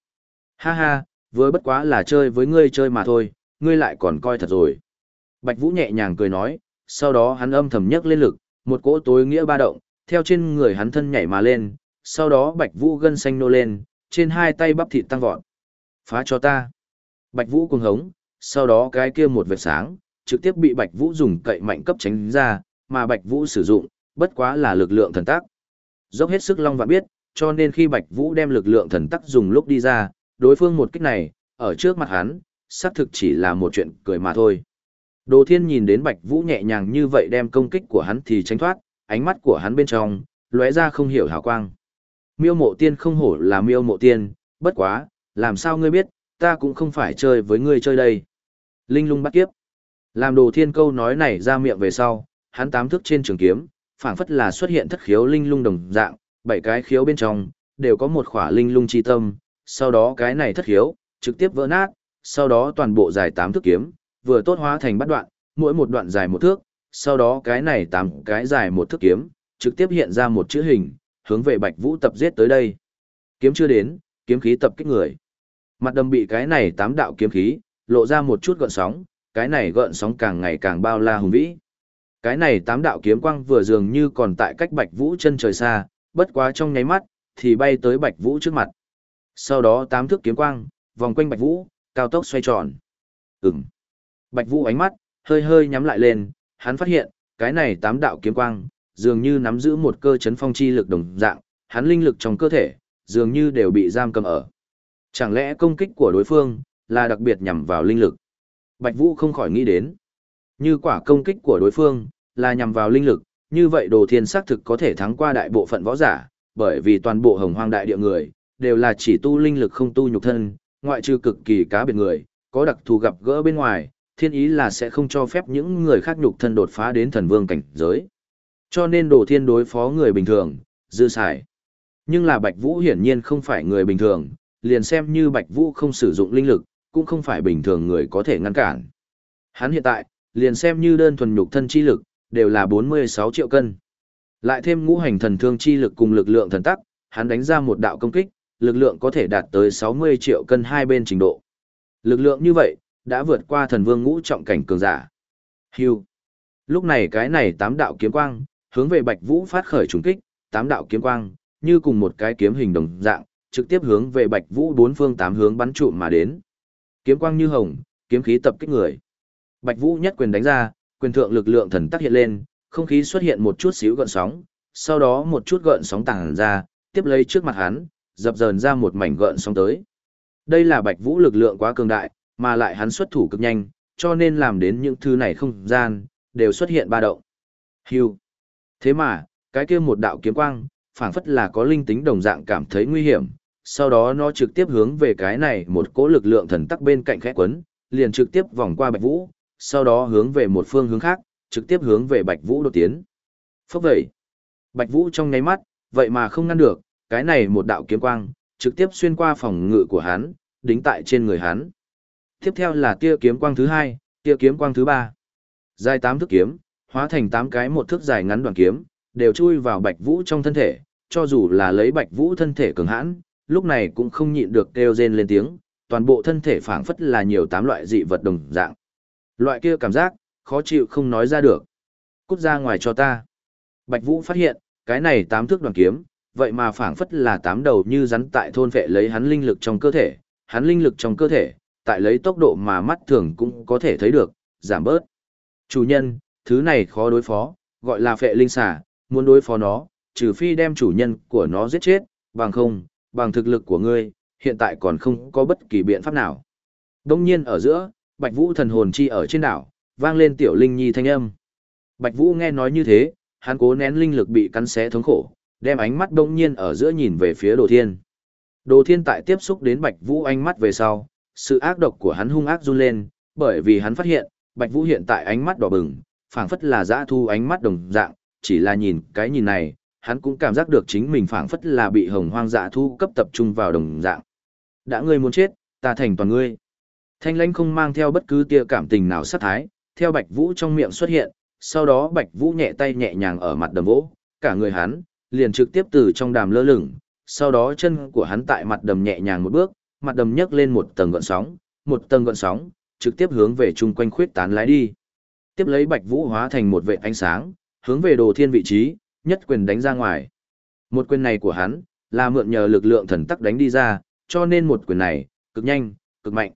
Ha ha, với bất quá là chơi với ngươi chơi mà thôi, ngươi lại còn coi thật rồi. Bạch Vũ nhẹ nhàng cười nói, sau đó hắn âm thầm nhấc lên lực, một cỗ tối nghĩa ba động, theo trên người hắn thân nhảy mà lên, sau đó Bạch Vũ gân xanh nô lên, trên hai tay bắp thịt tăng vọt. Phá cho ta. Bạch Vũ cuồng hống, sau đó cái kia một vệt sáng, trực tiếp bị Bạch Vũ dùng cậy mạnh cấp tránh ra, mà Bạch Vũ sử dụng, bất quá là lực lượng thần tác. Dốc hết sức long vạn biết, cho nên khi Bạch Vũ đem lực lượng thần tắc dùng lúc đi ra, đối phương một kích này, ở trước mặt hắn, xác thực chỉ là một chuyện cười mà thôi. Đồ Thiên nhìn đến Bạch Vũ nhẹ nhàng như vậy đem công kích của hắn thì tránh thoát, ánh mắt của hắn bên trong, lóe ra không hiểu hào quang. Miêu mộ tiên không hổ là miêu mộ tiên, bất quá, làm sao ngươi biết, ta cũng không phải chơi với ngươi chơi đây. Linh lung bắt kiếp. Làm đồ thiên câu nói này ra miệng về sau, hắn tám thức trên trường kiếm, phảng phất là xuất hiện thất khiếu linh lung đồng dạng, bảy cái khiếu bên trong, đều có một khỏa linh lung chi tâm, sau đó cái này thất khiếu, trực tiếp vỡ nát, sau đó toàn bộ dài tám thước kiếm, vừa tốt hóa thành bắt đoạn, mỗi một đoạn dài một thước, sau đó cái này tám cái dài một thước kiếm, trực tiếp hiện ra một chữ hình, hướng về Bạch Vũ tập giết tới đây. Kiếm chưa đến, kiếm khí tập kích người. Mặt đầm bị cái này tám đạo kiếm khí, lộ ra một chút gợn sóng, cái này gợn sóng càng ngày càng bao la hùng vĩ. Cái này tám đạo kiếm quang vừa dường như còn tại cách Bạch Vũ chân trời xa, bất quá trong nháy mắt, thì bay tới Bạch Vũ trước mặt. Sau đó tám thước kiếm quang, vòng quanh Bạch Vũ, cao tốc xoay tròn. Ừm. Bạch Vũ ánh mắt, hơi hơi nhắm lại lên, hắn phát hiện, cái này tám đạo kiếm quang, dường như nắm giữ một cơ chấn phong chi lực đồng dạng, hắn linh lực trong cơ thể, dường như đều bị giam cầm ở. Chẳng lẽ công kích của đối phương, là đặc biệt nhằm vào linh lực? Bạch Vũ không khỏi nghĩ đến. Như quả công kích của đối phương, là nhằm vào linh lực, như vậy đồ thiên xác thực có thể thắng qua đại bộ phận võ giả, bởi vì toàn bộ hồng hoang đại địa người, đều là chỉ tu linh lực không tu nhục thân, ngoại trừ cực kỳ cá biệt người, có đặc thù gặp gỡ bên ngoài, thiên ý là sẽ không cho phép những người khác nhục thân đột phá đến thần vương cảnh giới. Cho nên đồ thiên đối phó người bình thường, dư xài. Nhưng là Bạch Vũ hiển nhiên không phải người bình thường, liền xem như Bạch Vũ không sử dụng linh lực, cũng không phải bình thường người có thể ngăn cản. Hắn hiện tại, liền xem như đơn thuần nhục thân chi lực, đều là 46 triệu cân. Lại thêm ngũ hành thần thương chi lực cùng lực lượng thần tắc, hắn đánh ra một đạo công kích, lực lượng có thể đạt tới 60 triệu cân hai bên trình độ. Lực lượng như vậy, đã vượt qua thần vương ngũ trọng cảnh cường giả. Hưu. Lúc này cái này tám đạo kiếm quang, hướng về Bạch Vũ phát khởi trùng kích, tám đạo kiếm quang, như cùng một cái kiếm hình đồng dạng, trực tiếp hướng về Bạch Vũ bốn phương tám hướng bắn trụm mà đến. Kiếm quang như hồng, kiếm khí tập kích người. Bạch Vũ nhất quyền đánh ra, quyền thượng lực lượng thần tác hiện lên, không khí xuất hiện một chút xíu gợn sóng, sau đó một chút gợn sóng tàng ra, tiếp lấy trước mặt hắn, dập dờn ra một mảnh gợn sóng tới. Đây là Bạch Vũ lực lượng quá cường đại, mà lại hắn xuất thủ cực nhanh, cho nên làm đến những thứ này không gian, đều xuất hiện ba động. Hưu. Thế mà, cái kia một đạo kiếm quang, phảng phất là có linh tính đồng dạng cảm thấy nguy hiểm, sau đó nó trực tiếp hướng về cái này một cỗ lực lượng thần tắc bên cạnh khẽ quấn, liền trực tiếp vòng qua Bạch Vũ, sau đó hướng về một phương hướng khác, trực tiếp hướng về Bạch Vũ đột tiến. Phốc vậy, Bạch Vũ trong nháy mắt, vậy mà không ngăn được, cái này một đạo kiếm quang, trực tiếp xuyên qua phòng ngự của hắn, đính tại trên người hắn. Tiếp theo là tia kiếm quang thứ hai, tia kiếm quang thứ ba. Dài tám thước kiếm, hóa thành tám cái một thước dài ngắn đoạn kiếm, đều chui vào Bạch Vũ trong thân thể, cho dù là lấy Bạch Vũ thân thể cường hãn, lúc này cũng không nhịn được kêu rên lên tiếng, toàn bộ thân thể phảng phất là nhiều tám loại dị vật đồng dạng. Loại kia cảm giác, khó chịu không nói ra được. Cút ra ngoài cho ta. Bạch Vũ phát hiện, cái này tám thước đoàn kiếm, vậy mà phảng phất là tám đầu như rắn tại thôn vệ lấy hắn linh lực trong cơ thể, hắn linh lực trong cơ thể, tại lấy tốc độ mà mắt thường cũng có thể thấy được, giảm bớt. Chủ nhân, thứ này khó đối phó, gọi là phệ linh xà, muốn đối phó nó, trừ phi đem chủ nhân của nó giết chết, bằng không, bằng thực lực của ngươi, hiện tại còn không có bất kỳ biện pháp nào. Đông nhiên ở giữa, Bạch Vũ thần hồn chi ở trên đảo, vang lên tiểu linh nhi thanh âm. Bạch Vũ nghe nói như thế, hắn cố nén linh lực bị cắn xé thống khổ, đem ánh mắt đông nhiên ở giữa nhìn về phía Đồ Thiên. Đồ Thiên tại tiếp xúc đến Bạch Vũ ánh mắt về sau, sự ác độc của hắn hung ác run lên, bởi vì hắn phát hiện, Bạch Vũ hiện tại ánh mắt đỏ bừng, phảng phất là dã thu ánh mắt đồng dạng, chỉ là nhìn cái nhìn này, hắn cũng cảm giác được chính mình phảng phất là bị hồng hoang dã thu cấp tập trung vào đồng dạng. Đã ngươi muốn chết, ta thành toàn ngươi. Thanh lãnh không mang theo bất cứ tia cảm tình nào sát thái, theo Bạch Vũ trong miệng xuất hiện, sau đó Bạch Vũ nhẹ tay nhẹ nhàng ở mặt đầm vỗ, cả người hắn, liền trực tiếp từ trong đàm lơ lửng, sau đó chân của hắn tại mặt đầm nhẹ nhàng một bước, mặt đầm nhấc lên một tầng gợn sóng, một tầng gợn sóng, trực tiếp hướng về chung quanh khuyết tán lái đi. Tiếp lấy Bạch Vũ hóa thành một vệ ánh sáng, hướng về Đồ Thiên vị trí, nhất quyền đánh ra ngoài. Một quyền này của hắn, là mượn nhờ lực lượng thần tắc đánh đi ra, cho nên một quyền này, cực nhanh, cực mạnh.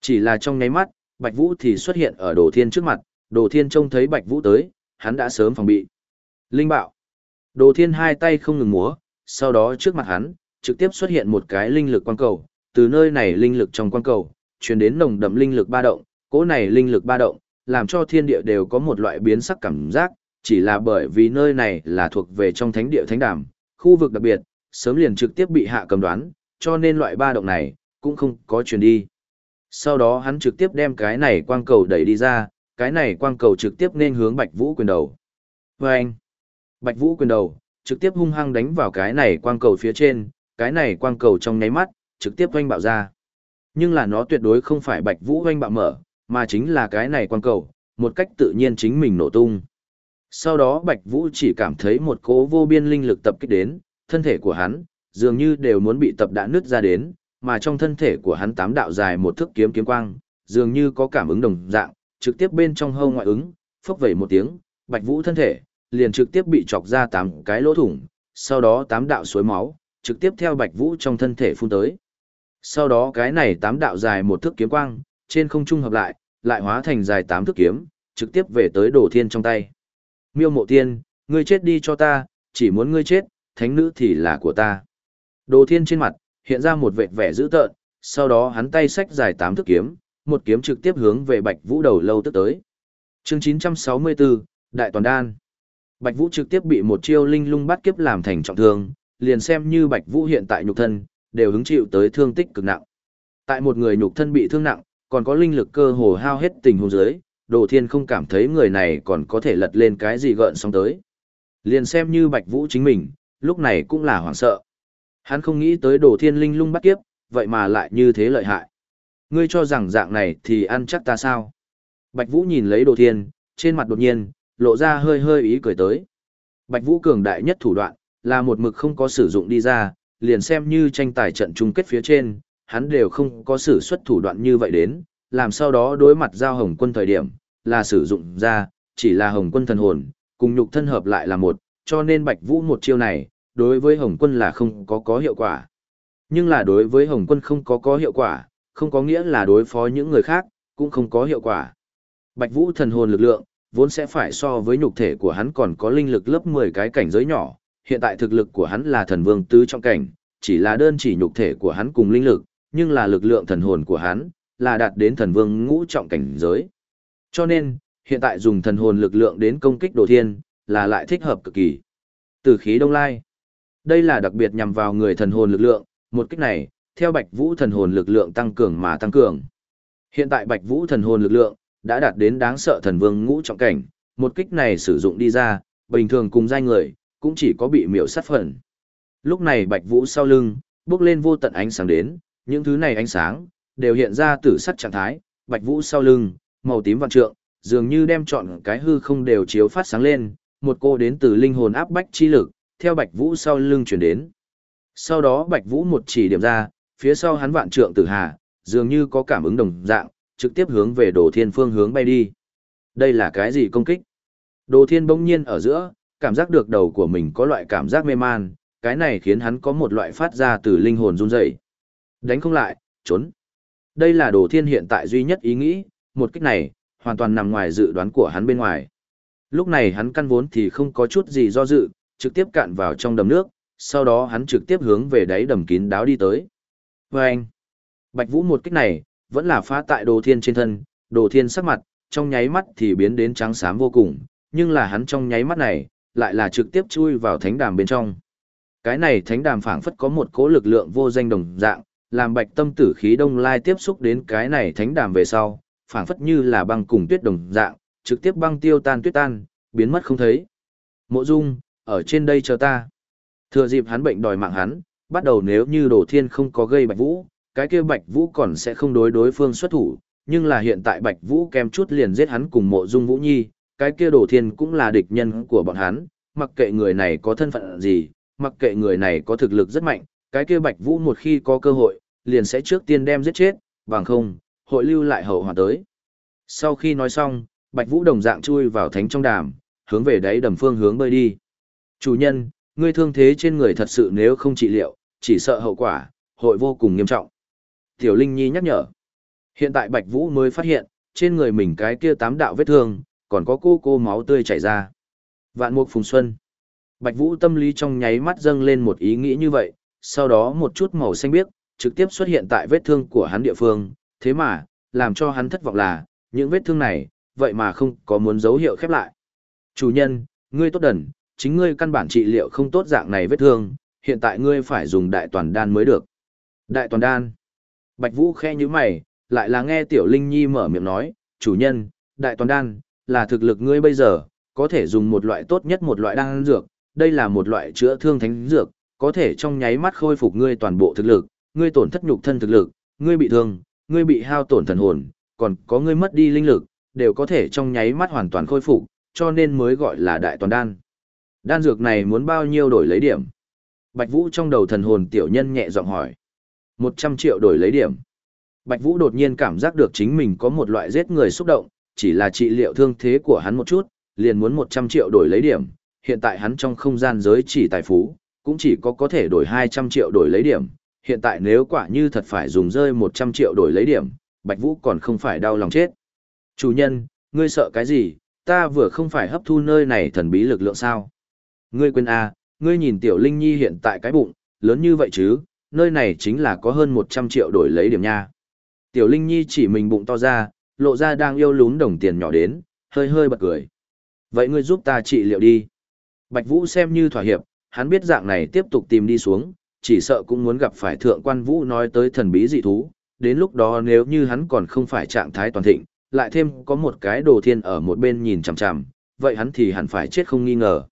Chỉ là trong nháy mắt, Bạch Vũ thì xuất hiện ở Đồ Thiên trước mặt, Đồ Thiên trông thấy Bạch Vũ tới, hắn đã sớm phòng bị. Linh bạo. Đồ Thiên hai tay không ngừng múa, sau đó trước mặt hắn, trực tiếp xuất hiện một cái linh lực quang cầu, từ nơi này linh lực trong quang cầu, truyền đến nồng đậm linh lực ba động, cỗ này linh lực ba động, làm cho thiên địa đều có một loại biến sắc cảm giác, chỉ là bởi vì nơi này là thuộc về trong thánh địa thánh đàm, khu vực đặc biệt, sớm liền trực tiếp bị hạ cầm đoán, cho nên loại ba động này, cũng không có truyền đi. Sau đó hắn trực tiếp đem cái này quang cầu đẩy đi ra, cái này quang cầu trực tiếp nên hướng Bạch Vũ quyền đầu. Và anh, Bạch Vũ quyền đầu, trực tiếp hung hăng đánh vào cái này quang cầu phía trên, cái này quang cầu trong nháy mắt, trực tiếp oanh bạo ra. Nhưng là nó tuyệt đối không phải Bạch Vũ oanh bạo mở, mà chính là cái này quang cầu, một cách tự nhiên chính mình nổ tung. Sau đó Bạch Vũ chỉ cảm thấy một cỗ vô biên linh lực tập kích đến, thân thể của hắn, dường như đều muốn bị tập đã nứt ra đến, mà trong thân thể của hắn tám đạo dài một thước kiếm kiếm quang, dường như có cảm ứng đồng dạng, trực tiếp bên trong hâu ngoại ứng, phốc vẩy một tiếng, Bạch Vũ thân thể, liền trực tiếp bị chọc ra tám cái lỗ thủng, sau đó tám đạo suối máu, trực tiếp theo Bạch Vũ trong thân thể phun tới. Sau đó cái này tám đạo dài một thước kiếm quang, trên không trung hợp lại, lại hóa thành dài tám thước kiếm, trực tiếp về tới Đồ Thiên trong tay. Miêu Mộ Tiên, ngươi chết đi cho ta, chỉ muốn ngươi chết, thánh nữ thì là của ta. Đồ Thiên trên mặt, hiện ra một vệt vẻ dữ tợn, sau đó hắn tay xách dài tám thước kiếm, một kiếm trực tiếp hướng về Bạch Vũ đầu lâu tức tới. Chương 964, Đại Toàn Đan. Bạch Vũ trực tiếp bị một chiêu linh lung bắt kiếp làm thành trọng thương, liền xem như Bạch Vũ hiện tại nhục thân, đều hứng chịu tới thương tích cực nặng. Tại một người nhục thân bị thương nặng, còn có linh lực cơ hồ hao hết tình huống dưới, Đồ Thiên không cảm thấy người này còn có thể lật lên cái gì gợn sóng tới. Liền xem như Bạch Vũ chính mình, lúc này cũng là hoảng sợ. Hắn không nghĩ tới Đồ Thiên linh lung bắt kiếp, vậy mà lại như thế lợi hại. Ngươi cho rằng dạng này thì ăn chắc ta sao? Bạch Vũ nhìn lấy Đồ Thiên, trên mặt đột nhiên, lộ ra hơi hơi ý cười tới. Bạch Vũ cường đại nhất thủ đoạn, là một mực không có sử dụng đi ra, liền xem như tranh tài trận chung kết phía trên, hắn đều không có sử xuất thủ đoạn như vậy đến, làm sau đó đối mặt giao hồng quân thời điểm, là sử dụng ra, chỉ là hồng quân thần hồn, cùng nhục thân hợp lại là một, cho nên Bạch Vũ một chiêu này, đối với hồng quân là không có có hiệu quả. Nhưng là đối với hồng quân không có có hiệu quả, không có nghĩa là đối phó những người khác, cũng không có hiệu quả. Bạch Vũ thần hồn lực lượng, vốn sẽ phải so với nhục thể của hắn còn có linh lực lớp 10 cái cảnh giới nhỏ, hiện tại thực lực của hắn là thần vương tứ trong cảnh, chỉ là đơn chỉ nhục thể của hắn cùng linh lực, nhưng là lực lượng thần hồn của hắn, là đạt đến thần vương ngũ trọng cảnh giới. Cho nên, hiện tại dùng thần hồn lực lượng đến công kích đồ thiên, là lại thích hợp cực kỳ. Từ khí đông lai. Đây là đặc biệt nhằm vào người thần hồn lực lượng, một kích này, theo Bạch Vũ thần hồn lực lượng tăng cường mà tăng cường. Hiện tại Bạch Vũ thần hồn lực lượng đã đạt đến đáng sợ thần vương ngũ trọng cảnh, một kích này sử dụng đi ra, bình thường cùng giai người, cũng chỉ có bị miểu sát phần. Lúc này Bạch Vũ sau lưng, bước lên vô tận ánh sáng đến, những thứ này ánh sáng, đều hiện ra tử sắc trạng thái, Bạch Vũ sau lưng, màu tím vạn trượng, dường như đem trọn cái hư không đều chiếu phát sáng lên, một cô đến từ linh hồn áp bách chi lực, theo Bạch Vũ sau lưng chuyển đến. Sau đó Bạch Vũ một chỉ điểm ra, phía sau hắn vạn trượng tử hà, dường như có cảm ứng đồng dạng, trực tiếp hướng về Đồ Thiên phương hướng bay đi. Đây là cái gì công kích? Đồ Thiên bỗng nhiên ở giữa, cảm giác được đầu của mình có loại cảm giác mê man, cái này khiến hắn có một loại phát ra từ linh hồn run rẩy. Đánh không lại, trốn. Đây là Đồ Thiên hiện tại duy nhất ý nghĩ, một kích này, hoàn toàn nằm ngoài dự đoán của hắn bên ngoài. Lúc này hắn căn vốn thì không có chút gì do dự, trực tiếp cạn vào trong đầm nước, sau đó hắn trực tiếp hướng về đáy đầm kín đáo đi tới. Và anh, Bạch Vũ một kích này, vẫn là phá tại đồ thiên trên thân, đồ thiên sắc mặt, trong nháy mắt thì biến đến trắng xám vô cùng, nhưng là hắn trong nháy mắt này, lại là trực tiếp chui vào thánh đàm bên trong. Cái này thánh đàm phảng phất có một cỗ lực lượng vô danh đồng dạng, làm bạch tâm tử khí đông lai tiếp xúc đến cái này thánh đàm về sau, phảng phất như là băng cùng tuyết đồng dạng, trực tiếp băng tiêu tan tuyết tan, biến mất không thấy. Mộ Dung, ở trên đây chờ ta. Thừa dịp hắn bệnh đòi mạng hắn, bắt đầu nếu như Đồ Thiên không có gây Bạch Vũ, cái kia Bạch Vũ còn sẽ không đối đối phương xuất thủ, nhưng là hiện tại Bạch Vũ kém chút liền giết hắn cùng Mộ Dung Vũ Nhi, cái kia Đồ Thiên cũng là địch nhân của bọn hắn, mặc kệ người này có thân phận gì, mặc kệ người này có thực lực rất mạnh, cái kia Bạch Vũ một khi có cơ hội, liền sẽ trước tiên đem giết chết, bằng không, hội lưu lại hậu hòa tới. Sau khi nói xong, Bạch Vũ đồng dạng chui vào thánh trong đàm, hướng về đáy đầm phương hướng bơi đi. Chủ nhân, ngươi thương thế trên người thật sự nếu không trị liệu, chỉ sợ hậu quả, hội vô cùng nghiêm trọng. Tiểu Linh Nhi nhắc nhở. Hiện tại Bạch Vũ mới phát hiện, trên người mình cái kia tám đạo vết thương, còn có cô cô máu tươi chảy ra. Vạn mục phùng xuân. Bạch Vũ tâm lý trong nháy mắt dâng lên một ý nghĩ như vậy, sau đó một chút màu xanh biếc, trực tiếp xuất hiện tại vết thương của hắn địa phương, thế mà, làm cho hắn thất vọng là, những vết thương này, vậy mà không có muốn dấu hiệu khép lại. Chủ nhân, ngươi tốt đần, chính ngươi căn bản trị liệu không tốt dạng này vết thương, hiện tại ngươi phải dùng đại toàn đan mới được. Đại toàn đan. Bạch Vũ khe như mày, lại là nghe Tiểu Linh Nhi mở miệng nói, chủ nhân, đại toàn đan, là thực lực ngươi bây giờ, có thể dùng một loại tốt nhất một loại đan dược, đây là một loại chữa thương thánh dược, có thể trong nháy mắt khôi phục ngươi toàn bộ thực lực, ngươi tổn thất nhục thân thực lực, ngươi bị thương, ngươi bị hao tổn thần hồn, còn có ngươi mất đi linh lực, đều có thể trong nháy mắt hoàn toàn khôi phục, cho nên mới gọi là đại toàn đan. Đan dược này muốn bao nhiêu đổi lấy điểm? Bạch Vũ trong đầu thần hồn tiểu nhân nhẹ giọng hỏi. 100 triệu đổi lấy điểm. Bạch Vũ đột nhiên cảm giác được chính mình có một loại giết người xúc động, chỉ là trị liệu thương thế của hắn một chút, liền muốn 100 triệu đổi lấy điểm, hiện tại hắn trong không gian giới chỉ tài phú, cũng chỉ có có thể đổi 200 triệu đổi lấy điểm, hiện tại nếu quả như thật phải dùng rơi 100 triệu đổi lấy điểm, Bạch Vũ còn không phải đau lòng chết. Chủ nhân, ngươi sợ cái gì, ta vừa không phải hấp thu nơi này thần bí lực lượng sao. Ngươi quên à, ngươi nhìn Tiểu Linh Nhi hiện tại cái bụng, lớn như vậy chứ, nơi này chính là có hơn 100 triệu đổi lấy điểm nha. Tiểu Linh Nhi chỉ mình bụng to ra, lộ ra đang yêu lún đồng tiền nhỏ đến, hơi hơi bật cười. Vậy ngươi giúp ta trị liệu đi. Bạch Vũ xem như thỏa hiệp, hắn biết dạng này tiếp tục tìm đi xuống, chỉ sợ cũng muốn gặp phải thượng quan Vũ nói tới thần bí dị thú, đến lúc đó nếu như hắn còn không phải trạng thái toàn thịnh, lại thêm có một cái đồ thiên ở một bên nhìn chằm chằm, vậy hắn thì hẳn phải chết không nghi ngờ.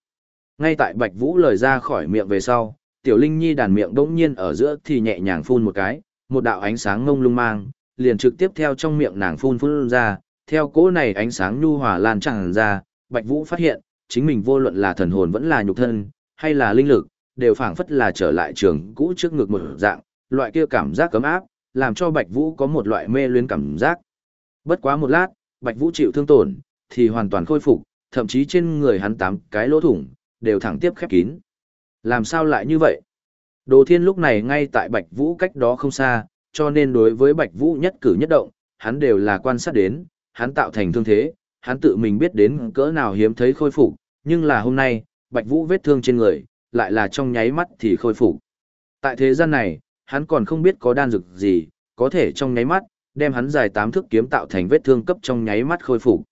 Ngay tại Bạch Vũ lời ra khỏi miệng về sau, Tiểu Linh Nhi đàn miệng đỗng nhiên ở giữa thì nhẹ nhàng phun một cái, một đạo ánh sáng ngông lung mang, liền trực tiếp theo trong miệng nàng phun phun ra, theo cỗ này ánh sáng nhu hòa lan tràn ra, Bạch Vũ phát hiện, chính mình vô luận là thần hồn vẫn là nhục thân, hay là linh lực, đều phảng phất là trở lại trường cũ trước ngực một dạng, loại kia cảm giác cấm áp, làm cho Bạch Vũ có một loại mê luyến cảm giác. Bất quá một lát, Bạch Vũ chịu thương tổn, thì hoàn toàn khôi phục, thậm chí trên người hắn tám cái lỗ thủng, đều thẳng tiếp khép kín. Làm sao lại như vậy? Đồ Thiên lúc này ngay tại Bạch Vũ cách đó không xa, cho nên đối với Bạch Vũ nhất cử nhất động, hắn đều là quan sát đến, hắn tạo thành thương thế, hắn tự mình biết đến cỡ nào hiếm thấy khôi phục, nhưng là hôm nay, Bạch Vũ vết thương trên người, lại là trong nháy mắt thì khôi phục. Tại thế gian này, hắn còn không biết có đan dược gì, có thể trong nháy mắt, đem hắn dài tám thước kiếm tạo thành vết thương cấp trong nháy mắt khôi phục.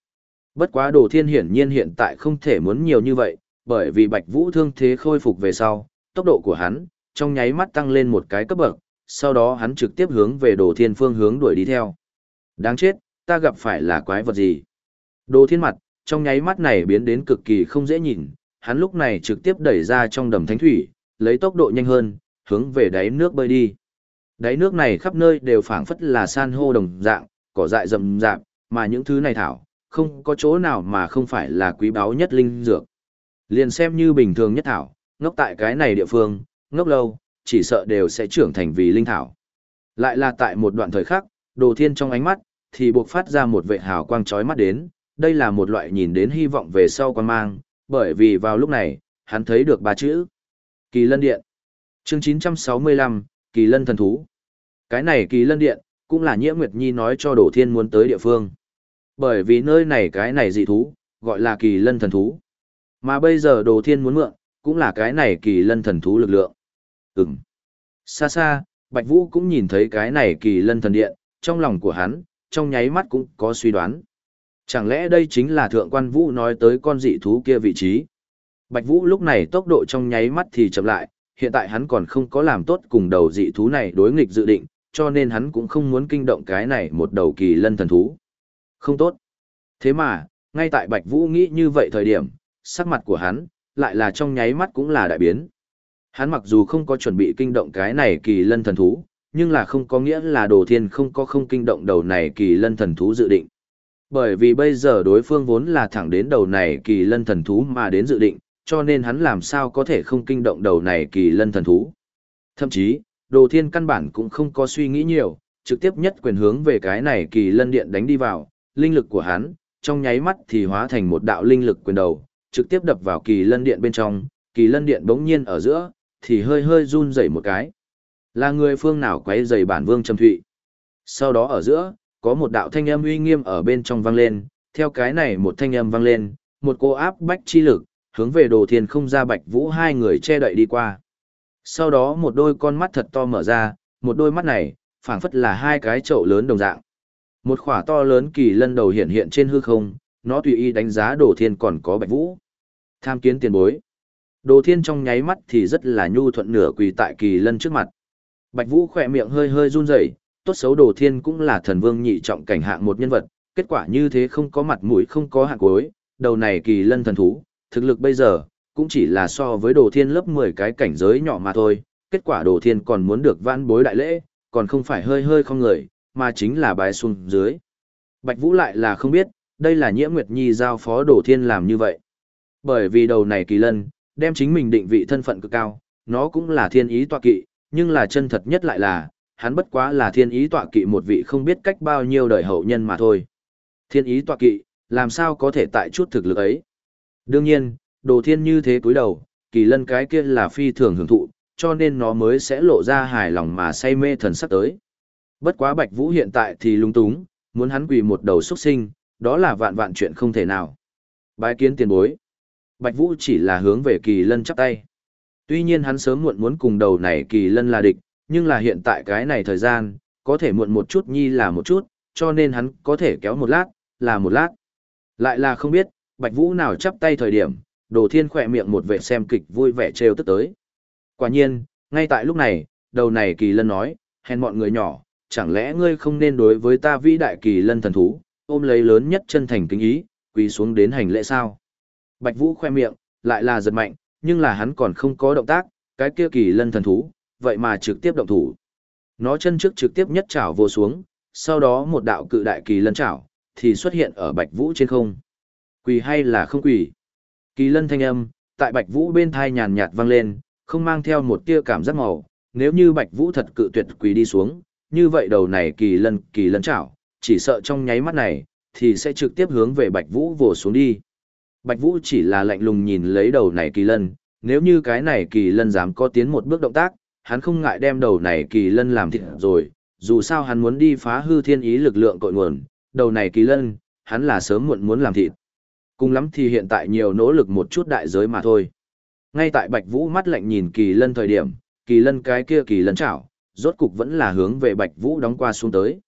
Bất quá Đồ Thiên hiển nhiên hiện tại không thể muốn nhiều như vậy, bởi vì Bạch Vũ thương thế khôi phục về sau, tốc độ của hắn trong nháy mắt tăng lên một cái cấp bậc, sau đó hắn trực tiếp hướng về Đồ Thiên phương hướng đuổi đi theo. Đáng chết, ta gặp phải là quái vật gì? Đồ Thiên mặt, trong nháy mắt này biến đến cực kỳ không dễ nhìn, hắn lúc này trực tiếp đẩy ra trong đầm thánh thủy, lấy tốc độ nhanh hơn, hướng về đáy nước bơi đi. Đáy nước này khắp nơi đều phảng phất là san hô đồng dạng, cỏ dại rậm rạp, mà những thứ này thảo, không có chỗ nào mà không phải là quý báu nhất linh dược. Liền xem như bình thường nhất thảo, ngốc tại cái này địa phương, ngốc lâu, chỉ sợ đều sẽ trưởng thành vì linh thảo. Lại là tại một đoạn thời khắc, đồ thiên trong ánh mắt, thì buộc phát ra một vệ hào quang chói mắt đến, đây là một loại nhìn đến hy vọng về sau quan mang, bởi vì vào lúc này, hắn thấy được ba chữ. Kỳ lân điện. Chương 965, Kỳ lân thần thú. Cái này kỳ lân điện, cũng là nhiễm nguyệt nhi nói cho đổ thiên muốn tới địa phương. Bởi vì nơi này cái này dị thú, gọi là kỳ lân thần thú. Mà bây giờ đồ thiên muốn mượn, cũng là cái này kỳ lân thần thú lực lượng. Ừm. Xa xa, Bạch Vũ cũng nhìn thấy cái này kỳ lân thần điện, trong lòng của hắn, trong nháy mắt cũng có suy đoán. Chẳng lẽ đây chính là thượng quan Vũ nói tới con dị thú kia vị trí? Bạch Vũ lúc này tốc độ trong nháy mắt thì chậm lại, hiện tại hắn còn không có làm tốt cùng đầu dị thú này đối nghịch dự định, cho nên hắn cũng không muốn kinh động cái này một đầu kỳ lân thần thú. Không tốt. Thế mà, ngay tại Bạch Vũ nghĩ như vậy thời điểm, sắc mặt của hắn, lại là trong nháy mắt cũng là đại biến. Hắn mặc dù không có chuẩn bị kinh động cái này kỳ lân thần thú, nhưng là không có nghĩa là đồ thiên không có không kinh động đầu này kỳ lân thần thú dự định. Bởi vì bây giờ đối phương vốn là thẳng đến đầu này kỳ lân thần thú mà đến dự định, cho nên hắn làm sao có thể không kinh động đầu này kỳ lân thần thú. Thậm chí, đồ thiên căn bản cũng không có suy nghĩ nhiều, trực tiếp nhất quyền hướng về cái này kỳ lân điện đánh đi vào, linh lực của hắn, trong nháy mắt thì hóa thành một đạo linh lực quyền đầu, trực tiếp đập vào kỳ lân điện bên trong, kỳ lân điện bỗng nhiên ở giữa, thì hơi hơi run rẩy một cái. Là người phương nào quấy rầy bản vương trầm thụy. Sau đó ở giữa, có một đạo thanh âm uy nghiêm ở bên trong vang lên, theo cái này một thanh âm vang lên, một cô áp bách chi lực, hướng về đồ thiên không ra bạch vũ hai người che đậy đi qua. Sau đó một đôi con mắt thật to mở ra, một đôi mắt này, phảng phất là hai cái chậu lớn đồng dạng. Một khỏa to lớn kỳ lân đầu hiện hiện trên hư không, nó tùy ý đánh giá đồ thiên còn có bạch vũ. Tham kiến tiền bối. Đồ thiên trong nháy mắt thì rất là nhu thuận nửa quỳ tại kỳ lân trước mặt. Bạch vũ khỏe miệng hơi hơi run rẩy, tốt xấu đồ thiên cũng là thần vương nhị trọng cảnh hạng một nhân vật, kết quả như thế không có mặt mũi không có hạng cuối, đầu này kỳ lân thần thú, thực lực bây giờ, cũng chỉ là so với đồ thiên lớp 10 cái cảnh giới nhỏ mà thôi, kết quả đồ thiên còn muốn được vãn bối đại lễ, còn không phải hơi hơi không người, mà chính là bái xuống dưới. Bạch Vũ lại là không biết, đây là nhiễm nguyệt nhi giao phó đồ thiên làm như vậy. Bởi vì đầu này kỳ lân, đem chính mình định vị thân phận cực cao, nó cũng là thiên ý tọa kỵ, nhưng là chân thật nhất lại là, hắn bất quá là thiên ý tọa kỵ một vị không biết cách bao nhiêu đời hậu nhân mà thôi. Thiên ý tọa kỵ, làm sao có thể tại chút thực lực ấy. Đương nhiên, đồ thiên như thế cúi đầu, kỳ lân cái kia là phi thường hưởng thụ, cho nên nó mới sẽ lộ ra hài lòng mà say mê thần sắc tới. Bất quá Bạch Vũ hiện tại thì lung túng, muốn hắn quỳ một đầu xuất sinh, đó là vạn vạn chuyện không thể nào. Bái kiến tiền bối. Bạch Vũ chỉ là hướng về kỳ lân chắp tay. Tuy nhiên hắn sớm muộn muốn cùng đầu này kỳ lân là địch, nhưng là hiện tại cái này thời gian, có thể muộn một chút nhi là một chút, cho nên hắn có thể kéo một lát, là một lát. Lại là không biết, Bạch Vũ nào chắp tay thời điểm, Đồ Thiên khỏe miệng một vệ xem kịch vui vẻ trêu tức tới. Quả nhiên, ngay tại lúc này, đầu này kỳ lân nói, hèn mọi người nhỏ, chẳng lẽ ngươi không nên đối với ta vĩ đại kỳ lân thần thú, ôm lấy lớn nhất chân thành kính ý, quỳ xuống đến hành lễ sao? Bạch Vũ khoe miệng, lại là giật mạnh, nhưng là hắn còn không có động tác, cái kia kỳ lân thần thú, vậy mà trực tiếp động thủ. Nó chân trước trực tiếp nhất chảo vô xuống, sau đó một đạo cự đại kỳ lân chảo, thì xuất hiện ở Bạch Vũ trên không. Quỳ hay là không quỳ? Kỳ lân thanh âm, tại Bạch Vũ bên thai nhàn nhạt vang lên, không mang theo một tia cảm giác màu, nếu như Bạch Vũ thật cự tuyệt quỳ đi xuống, như vậy đầu này kỳ lân kỳ lân chảo, chỉ sợ trong nháy mắt này, thì sẽ trực tiếp hướng về Bạch Vũ vồ xuống đi. Bạch Vũ chỉ là lạnh lùng nhìn lấy đầu này kỳ lân, nếu như cái này kỳ lân dám có tiến một bước động tác, hắn không ngại đem đầu này kỳ lân làm thịt rồi, dù sao hắn muốn đi phá hư thiên ý lực lượng cội nguồn, đầu này kỳ lân, hắn là sớm muộn muốn làm thịt. Cùng lắm thì hiện tại nhiều nỗ lực một chút đại giới mà thôi. Ngay tại Bạch Vũ mắt lạnh nhìn kỳ lân thời điểm, kỳ lân cái kia kỳ lân chảo, rốt cục vẫn là hướng về Bạch Vũ đóng qua xuống tới.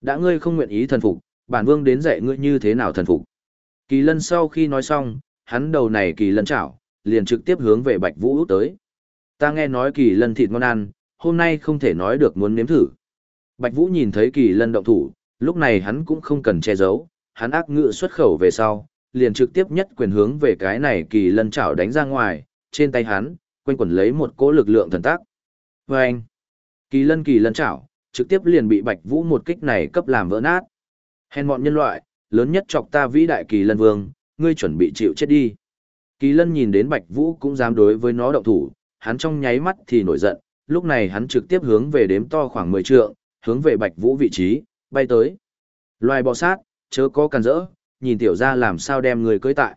Đã ngươi không nguyện ý thần phục, bản vương đến dạy ngươi như thế nào thần phục. Kỳ lân sau khi nói xong, hắn đầu này kỳ lân chảo, liền trực tiếp hướng về Bạch Vũ tới. Ta nghe nói kỳ lân thịt ngon ăn, hôm nay không thể nói được muốn nếm thử. Bạch Vũ nhìn thấy kỳ lân động thủ, lúc này hắn cũng không cần che giấu, hắn ác ngự xuất khẩu về sau, liền trực tiếp nhất quyền hướng về cái này kỳ lân chảo đánh ra ngoài, trên tay hắn, quanh quẩn lấy một cỗ lực lượng thần tác. Và anh, kỳ lân kỳ lân chảo, trực tiếp liền bị Bạch Vũ một kích này cấp làm vỡ nát. Hèn mọn nhân loại, lớn nhất chọc ta vĩ đại kỳ lân vương, ngươi chuẩn bị chịu chết đi. Kỳ lân nhìn đến Bạch Vũ cũng dám đối với nó động thủ, hắn trong nháy mắt thì nổi giận, lúc này hắn trực tiếp hướng về đếm to khoảng 10 trượng, hướng về Bạch Vũ vị trí, bay tới. Loài bò sát, chớ có cản rỡ, nhìn tiểu gia làm sao đem người cưới tại.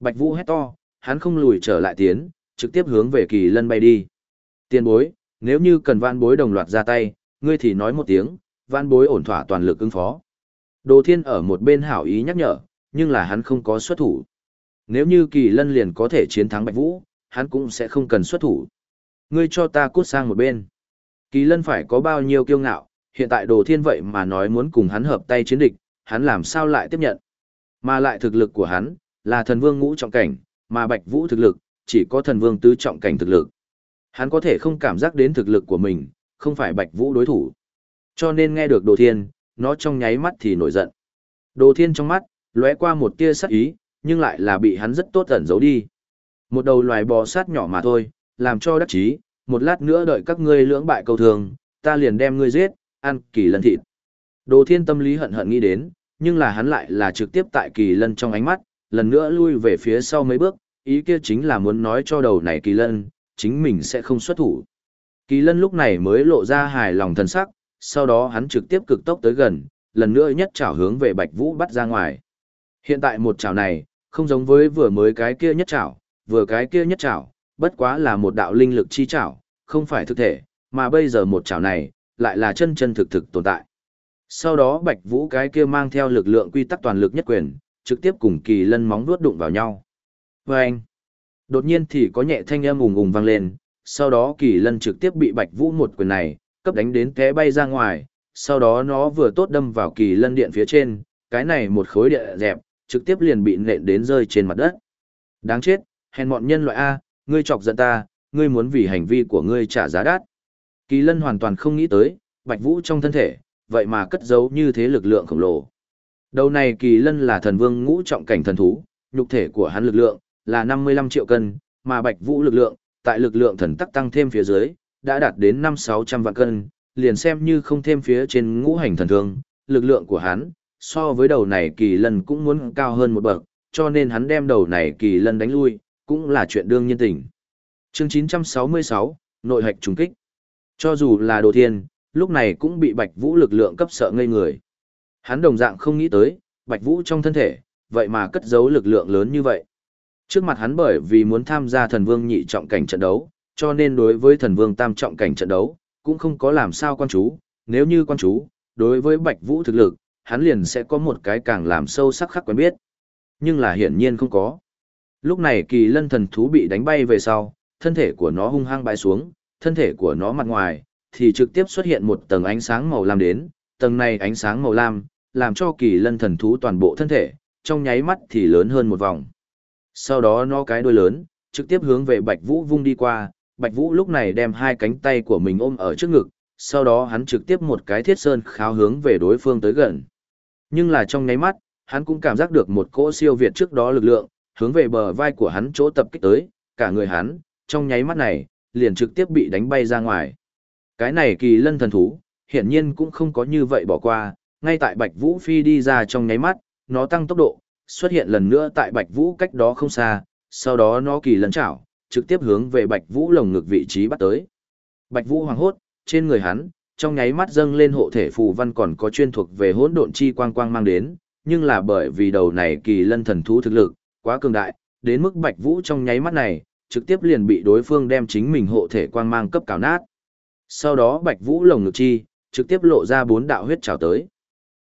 Bạch Vũ hét to, hắn không lùi trở lại tiến, trực tiếp hướng về kỳ lân bay đi. Tiên bối, nếu như cần vạn bối đồng loạt ra tay, ngươi thì nói một tiếng, vạn bối ổn thỏa toàn lực ứng phó. Đồ thiên ở một bên hảo ý nhắc nhở, nhưng là hắn không có xuất thủ. Nếu như kỳ lân liền có thể chiến thắng Bạch Vũ, hắn cũng sẽ không cần xuất thủ. Ngươi cho ta cút sang một bên. Kỳ lân phải có bao nhiêu kiêu ngạo, hiện tại đồ thiên vậy mà nói muốn cùng hắn hợp tay chiến địch, hắn làm sao lại tiếp nhận. Mà lại thực lực của hắn, là thần vương ngũ trọng cảnh, mà Bạch Vũ thực lực, chỉ có thần vương tứ trọng cảnh thực lực. Hắn có thể không cảm giác đến thực lực của mình, không phải Bạch Vũ đối thủ. Cho nên nghe được đồ thiên, nó trong nháy mắt thì nổi giận. Đồ thiên trong mắt, lóe qua một tia sắc ý, nhưng lại là bị hắn rất tốt ẩn giấu đi. Một đầu loài bò sát nhỏ mà thôi, làm cho đắc chí, một lát nữa đợi các ngươi lưỡng bại câu thường, ta liền đem ngươi giết, ăn kỳ lân thịt. Đồ thiên tâm lý hận hận nghĩ đến, nhưng là hắn lại là trực tiếp tại kỳ lân trong ánh mắt, lần nữa lui về phía sau mấy bước, ý kia chính là muốn nói cho đầu này kỳ lân, chính mình sẽ không xuất thủ. Kỳ lân lúc này mới lộ ra hài lòng thần sắc, sau đó hắn trực tiếp cực tốc tới gần, lần nữa nhất chảo hướng về Bạch Vũ bắt ra ngoài. Hiện tại một chảo này, không giống với vừa mới cái kia nhất chảo, vừa cái kia nhất chảo, bất quá là một đạo linh lực chi chảo, không phải thực thể, mà bây giờ một chảo này, lại là chân chân thực thực tồn tại. Sau đó Bạch Vũ cái kia mang theo lực lượng quy tắc toàn lực nhất quyền, trực tiếp cùng kỳ lân móng vuốt đụng vào nhau. Và anh, đột nhiên thì có nhẹ thanh âm ùng ùng vang lên, sau đó kỳ lân trực tiếp bị Bạch Vũ một quyền này, cấp đánh đến té bay ra ngoài, sau đó nó vừa tốt đâm vào kỳ lân điện phía trên, cái này một khối địa dẹp, trực tiếp liền bị nện đến rơi trên mặt đất. Đáng chết, hèn mọn nhân loại A, ngươi chọc giận ta, ngươi muốn vì hành vi của ngươi trả giá đắt. Kỳ lân hoàn toàn không nghĩ tới, Bạch Vũ trong thân thể, vậy mà cất giấu như thế lực lượng khổng lồ. Đầu này kỳ lân là thần vương ngũ trọng cảnh thần thú, nhục thể của hắn lực lượng là 55 triệu cân, mà Bạch Vũ lực lượng, tại lực lượng thần tắc tăng thêm phía dưới, đã đạt đến 5-600 vạn cân, liền xem như không thêm phía trên ngũ hành thần thương, lực lượng của hắn, so với đầu này kỳ lân cũng muốn cao hơn một bậc, cho nên hắn đem đầu này kỳ lân đánh lui, cũng là chuyện đương nhiên tình. Chương 966, Nội hạch trùng kích. Cho dù là đồ thiên, lúc này cũng bị Bạch Vũ lực lượng cấp sợ ngây người. Hắn đồng dạng không nghĩ tới, Bạch Vũ trong thân thể, vậy mà cất giấu lực lượng lớn như vậy. Trước mặt hắn bởi vì muốn tham gia thần vương nhị trọng cảnh trận đấu, cho nên đối với thần vương tam trọng cảnh trận đấu, cũng không có làm sao quan chú, nếu như quan chú, đối với Bạch Vũ thực lực, hắn liền sẽ có một cái càng làm sâu sắc khắc quen biết. Nhưng là hiển nhiên không có. Lúc này kỳ lân thần thú bị đánh bay về sau, thân thể của nó hung hăng bay xuống, thân thể của nó mặt ngoài, thì trực tiếp xuất hiện một tầng ánh sáng màu lam đến, tầng này ánh sáng màu lam, làm cho kỳ lân thần thú toàn bộ thân thể, trong nháy mắt thì lớn hơn một vòng. Sau đó nó cái đuôi lớn, trực tiếp hướng về Bạch Vũ vung đi qua, Bạch Vũ lúc này đem hai cánh tay của mình ôm ở trước ngực, sau đó hắn trực tiếp một cái thiết sơn kháo hướng về đối phương tới gần. Nhưng là trong nháy mắt, hắn cũng cảm giác được một cỗ siêu việt trước đó lực lượng, hướng về bờ vai của hắn chỗ tập kích tới, cả người hắn, trong nháy mắt này, liền trực tiếp bị đánh bay ra ngoài. Cái này kỳ lân thần thú, hiển nhiên cũng không có như vậy bỏ qua, ngay tại Bạch Vũ phi đi ra trong nháy mắt, nó tăng tốc độ, xuất hiện lần nữa tại Bạch Vũ cách đó không xa, sau đó nó kỳ lân chảo, trực tiếp hướng về Bạch Vũ lồng ngực vị trí bắt tới. Bạch Vũ hoàng hốt, trên người hắn, trong nháy mắt dâng lên hộ thể phù văn còn có chuyên thuộc về hỗn độn chi quang quang mang đến, nhưng là bởi vì đầu này kỳ lân thần thú thực lực quá cường đại, đến mức Bạch Vũ trong nháy mắt này, trực tiếp liền bị đối phương đem chính mình hộ thể quang mang cấp cào nát. Sau đó Bạch Vũ lồng ngực chi, trực tiếp lộ ra bốn đạo huyết trào tới.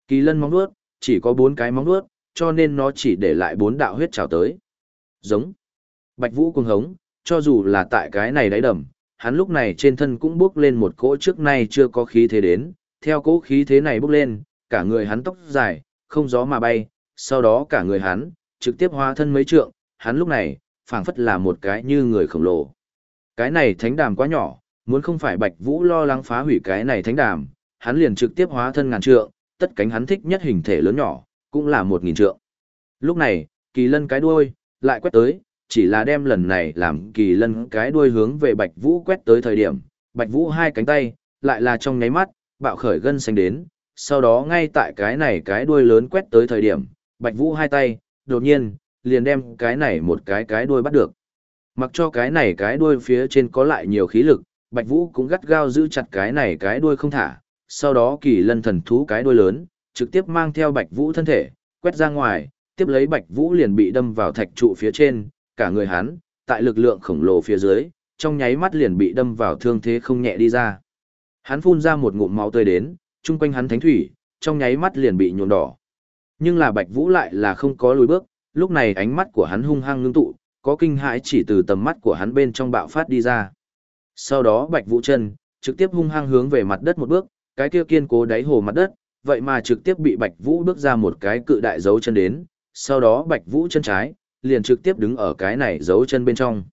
Kỳ lân móng vuốt, chỉ có bốn cái móng vuốt, cho nên nó chỉ để lại bốn đạo huyết trào tới. Giống. Bạch Vũ cuồng hống, cho dù là tại cái này đáy đầm, hắn lúc này trên thân cũng bước lên một cỗ trước nay chưa có khí thế đến, theo cỗ khí thế này bước lên, cả người hắn tóc dài, không gió mà bay, sau đó cả người hắn, trực tiếp hóa thân mấy trượng, hắn lúc này, phảng phất là một cái như người khổng lồ. Cái này thánh đàm quá nhỏ, muốn không phải Bạch Vũ lo lắng phá hủy cái này thánh đàm, hắn liền trực tiếp hóa thân ngàn trượng, tất cánh hắn thích nhất hình thể lớn nhỏ, cũng là một nghìn trượng. Lúc này, kỳ lân cái đuôi, lại quét tới, chỉ là đem lần này làm kỳ lân cái đuôi hướng về Bạch Vũ quét tới thời điểm, Bạch Vũ hai cánh tay, lại là trong nháy mắt, bạo khởi gân xanh đến, sau đó ngay tại cái này cái đuôi lớn quét tới thời điểm, Bạch Vũ hai tay, đột nhiên, liền đem cái này một cái cái đuôi bắt được. Mặc cho cái này cái đuôi phía trên có lại nhiều khí lực, Bạch Vũ cũng gắt gao giữ chặt cái này cái đuôi không thả, sau đó kỳ lân thần thú cái đuôi lớn, trực tiếp mang theo Bạch Vũ thân thể, quét ra ngoài, tiếp lấy Bạch Vũ liền bị đâm vào thạch trụ phía trên, cả người hắn, tại lực lượng khổng lồ phía dưới, trong nháy mắt liền bị đâm vào thương thế không nhẹ đi ra. Hắn phun ra một ngụm máu tươi đến, chung quanh hắn thánh thủy, trong nháy mắt liền bị nhuộm đỏ. Nhưng là Bạch Vũ lại là không có lùi bước, lúc này ánh mắt của hắn hung hăng ngưng tụ, có kinh hãi chỉ từ tầm mắt của hắn bên trong bạo phát đi ra. Sau đó Bạch Vũ chân, trực tiếp hung hăng hướng về mặt đất một bước, cái kia kiên cố đáy hồ mặt đất, vậy mà trực tiếp bị Bạch Vũ bước ra một cái cự đại dấu chân đến, sau đó Bạch Vũ chân trái, liền trực tiếp đứng ở cái này dấu chân bên trong.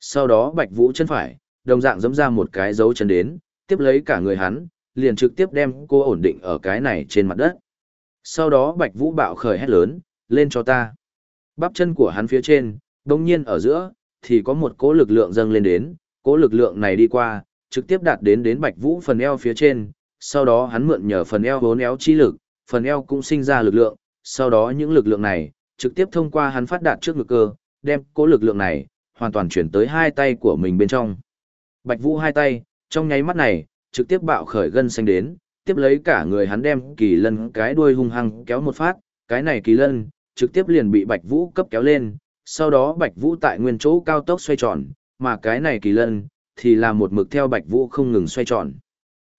Sau đó Bạch Vũ chân phải, đồng dạng giẫm ra một cái dấu chân đến, tiếp lấy cả người hắn, liền trực tiếp đem cô ổn định ở cái này trên mặt đất. Sau đó Bạch Vũ bạo khởi hét lớn, lên cho ta. Bắp chân của hắn phía trên, đồng nhiên ở giữa, thì có một cỗ lực lượng dâng lên đến, cỗ lực lượng này đi qua, trực tiếp đạt đến đến Bạch Vũ phần eo phía trên, sau đó hắn mượn nhờ phần eo vốn éo chi lực, phần eo cũng sinh ra lực lượng, sau đó những lực lượng này, trực tiếp thông qua hắn phát đạt trước ngực cơ, đem cỗ lực lượng này, hoàn toàn chuyển tới hai tay của mình bên trong. Bạch Vũ hai tay, trong nháy mắt này, trực tiếp bạo khởi gân xanh đến, tiếp lấy cả người hắn đem kỳ lân cái đuôi hung hăng kéo một phát, cái này kỳ lân, trực tiếp liền bị Bạch Vũ cấp kéo lên, sau đó Bạch Vũ tại nguyên chỗ cao tốc xoay tròn, mà cái này kỳ lân, thì là một mực theo Bạch Vũ không ngừng xoay tròn.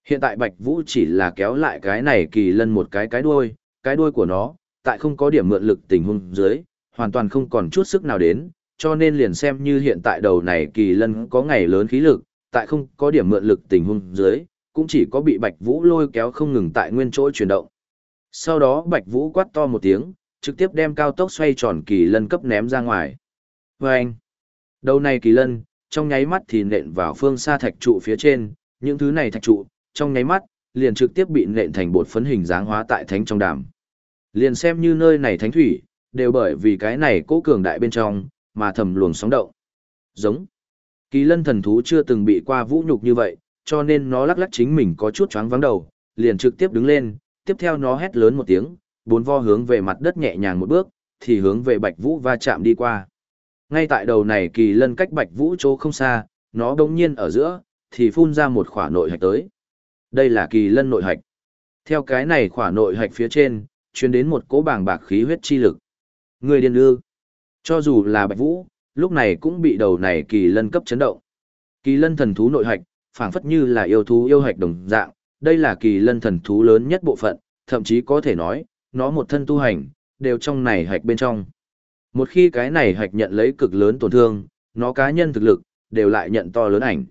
Hiện tại Bạch Vũ chỉ là kéo lại cái này kỳ lân một cái cái đuôi, cái đuôi của nó, tại không có điểm mượn lực tình huống dưới, hoàn toàn không còn chút sức nào đến, cho nên liền xem như hiện tại đầu này kỳ lân có ngày lớn khí lực, tại không có điểm mượn lực tình huống dưới, cũng chỉ có bị Bạch Vũ lôi kéo không ngừng tại nguyên chỗ chuyển động. Sau đó Bạch Vũ quát to một tiếng, trực tiếp đem cao tốc xoay tròn kỳ lân cấp ném ra ngoài. Vâng! Đầu này kỳ lân, trong nháy mắt thì nện vào phương xa thạch trụ phía trên, những thứ này thạch trụ, trong nháy mắt, liền trực tiếp bị nện thành bột phấn hình dáng hóa tại thánh trong đàm. Liền xem như nơi này thánh thủy, đều bởi vì cái này cố cường đại bên trong, mà thầm luồng sóng động. Giống. Kỳ lân thần thú chưa từng bị qua vũ nhục như vậy, cho nên nó lắc lắc chính mình có chút choáng vắng đầu, liền trực tiếp đứng lên, tiếp theo nó hét lớn một tiếng, bốn vo hướng về mặt đất nhẹ nhàng một bước, thì hướng về Bạch Vũ va chạm đi qua. Ngay tại đầu này kỳ lân cách Bạch Vũ chỗ không xa, nó đống nhiên ở giữa, thì phun ra một khỏa nội hạch tới. Đây là kỳ lân nội hạch. Theo cái này khỏa nội hạch phía trên, chuyến đến một cỗ bàng bạc khí huyết chi lực. Người điên ư. Cho dù là Bạch Vũ, lúc này cũng bị đầu này kỳ lân cấp chấn động. Kỳ lân thần thú nội hạch, phảng phất như là yêu thú yêu hạch đồng dạng, đây là kỳ lân thần thú lớn nhất bộ phận, thậm chí có thể nói, nó một thân tu hành, đều trong này hạch bên trong. Một khi cái này hạch nhận lấy cực lớn tổn thương, nó cá nhân thực lực, đều lại nhận to lớn ảnh.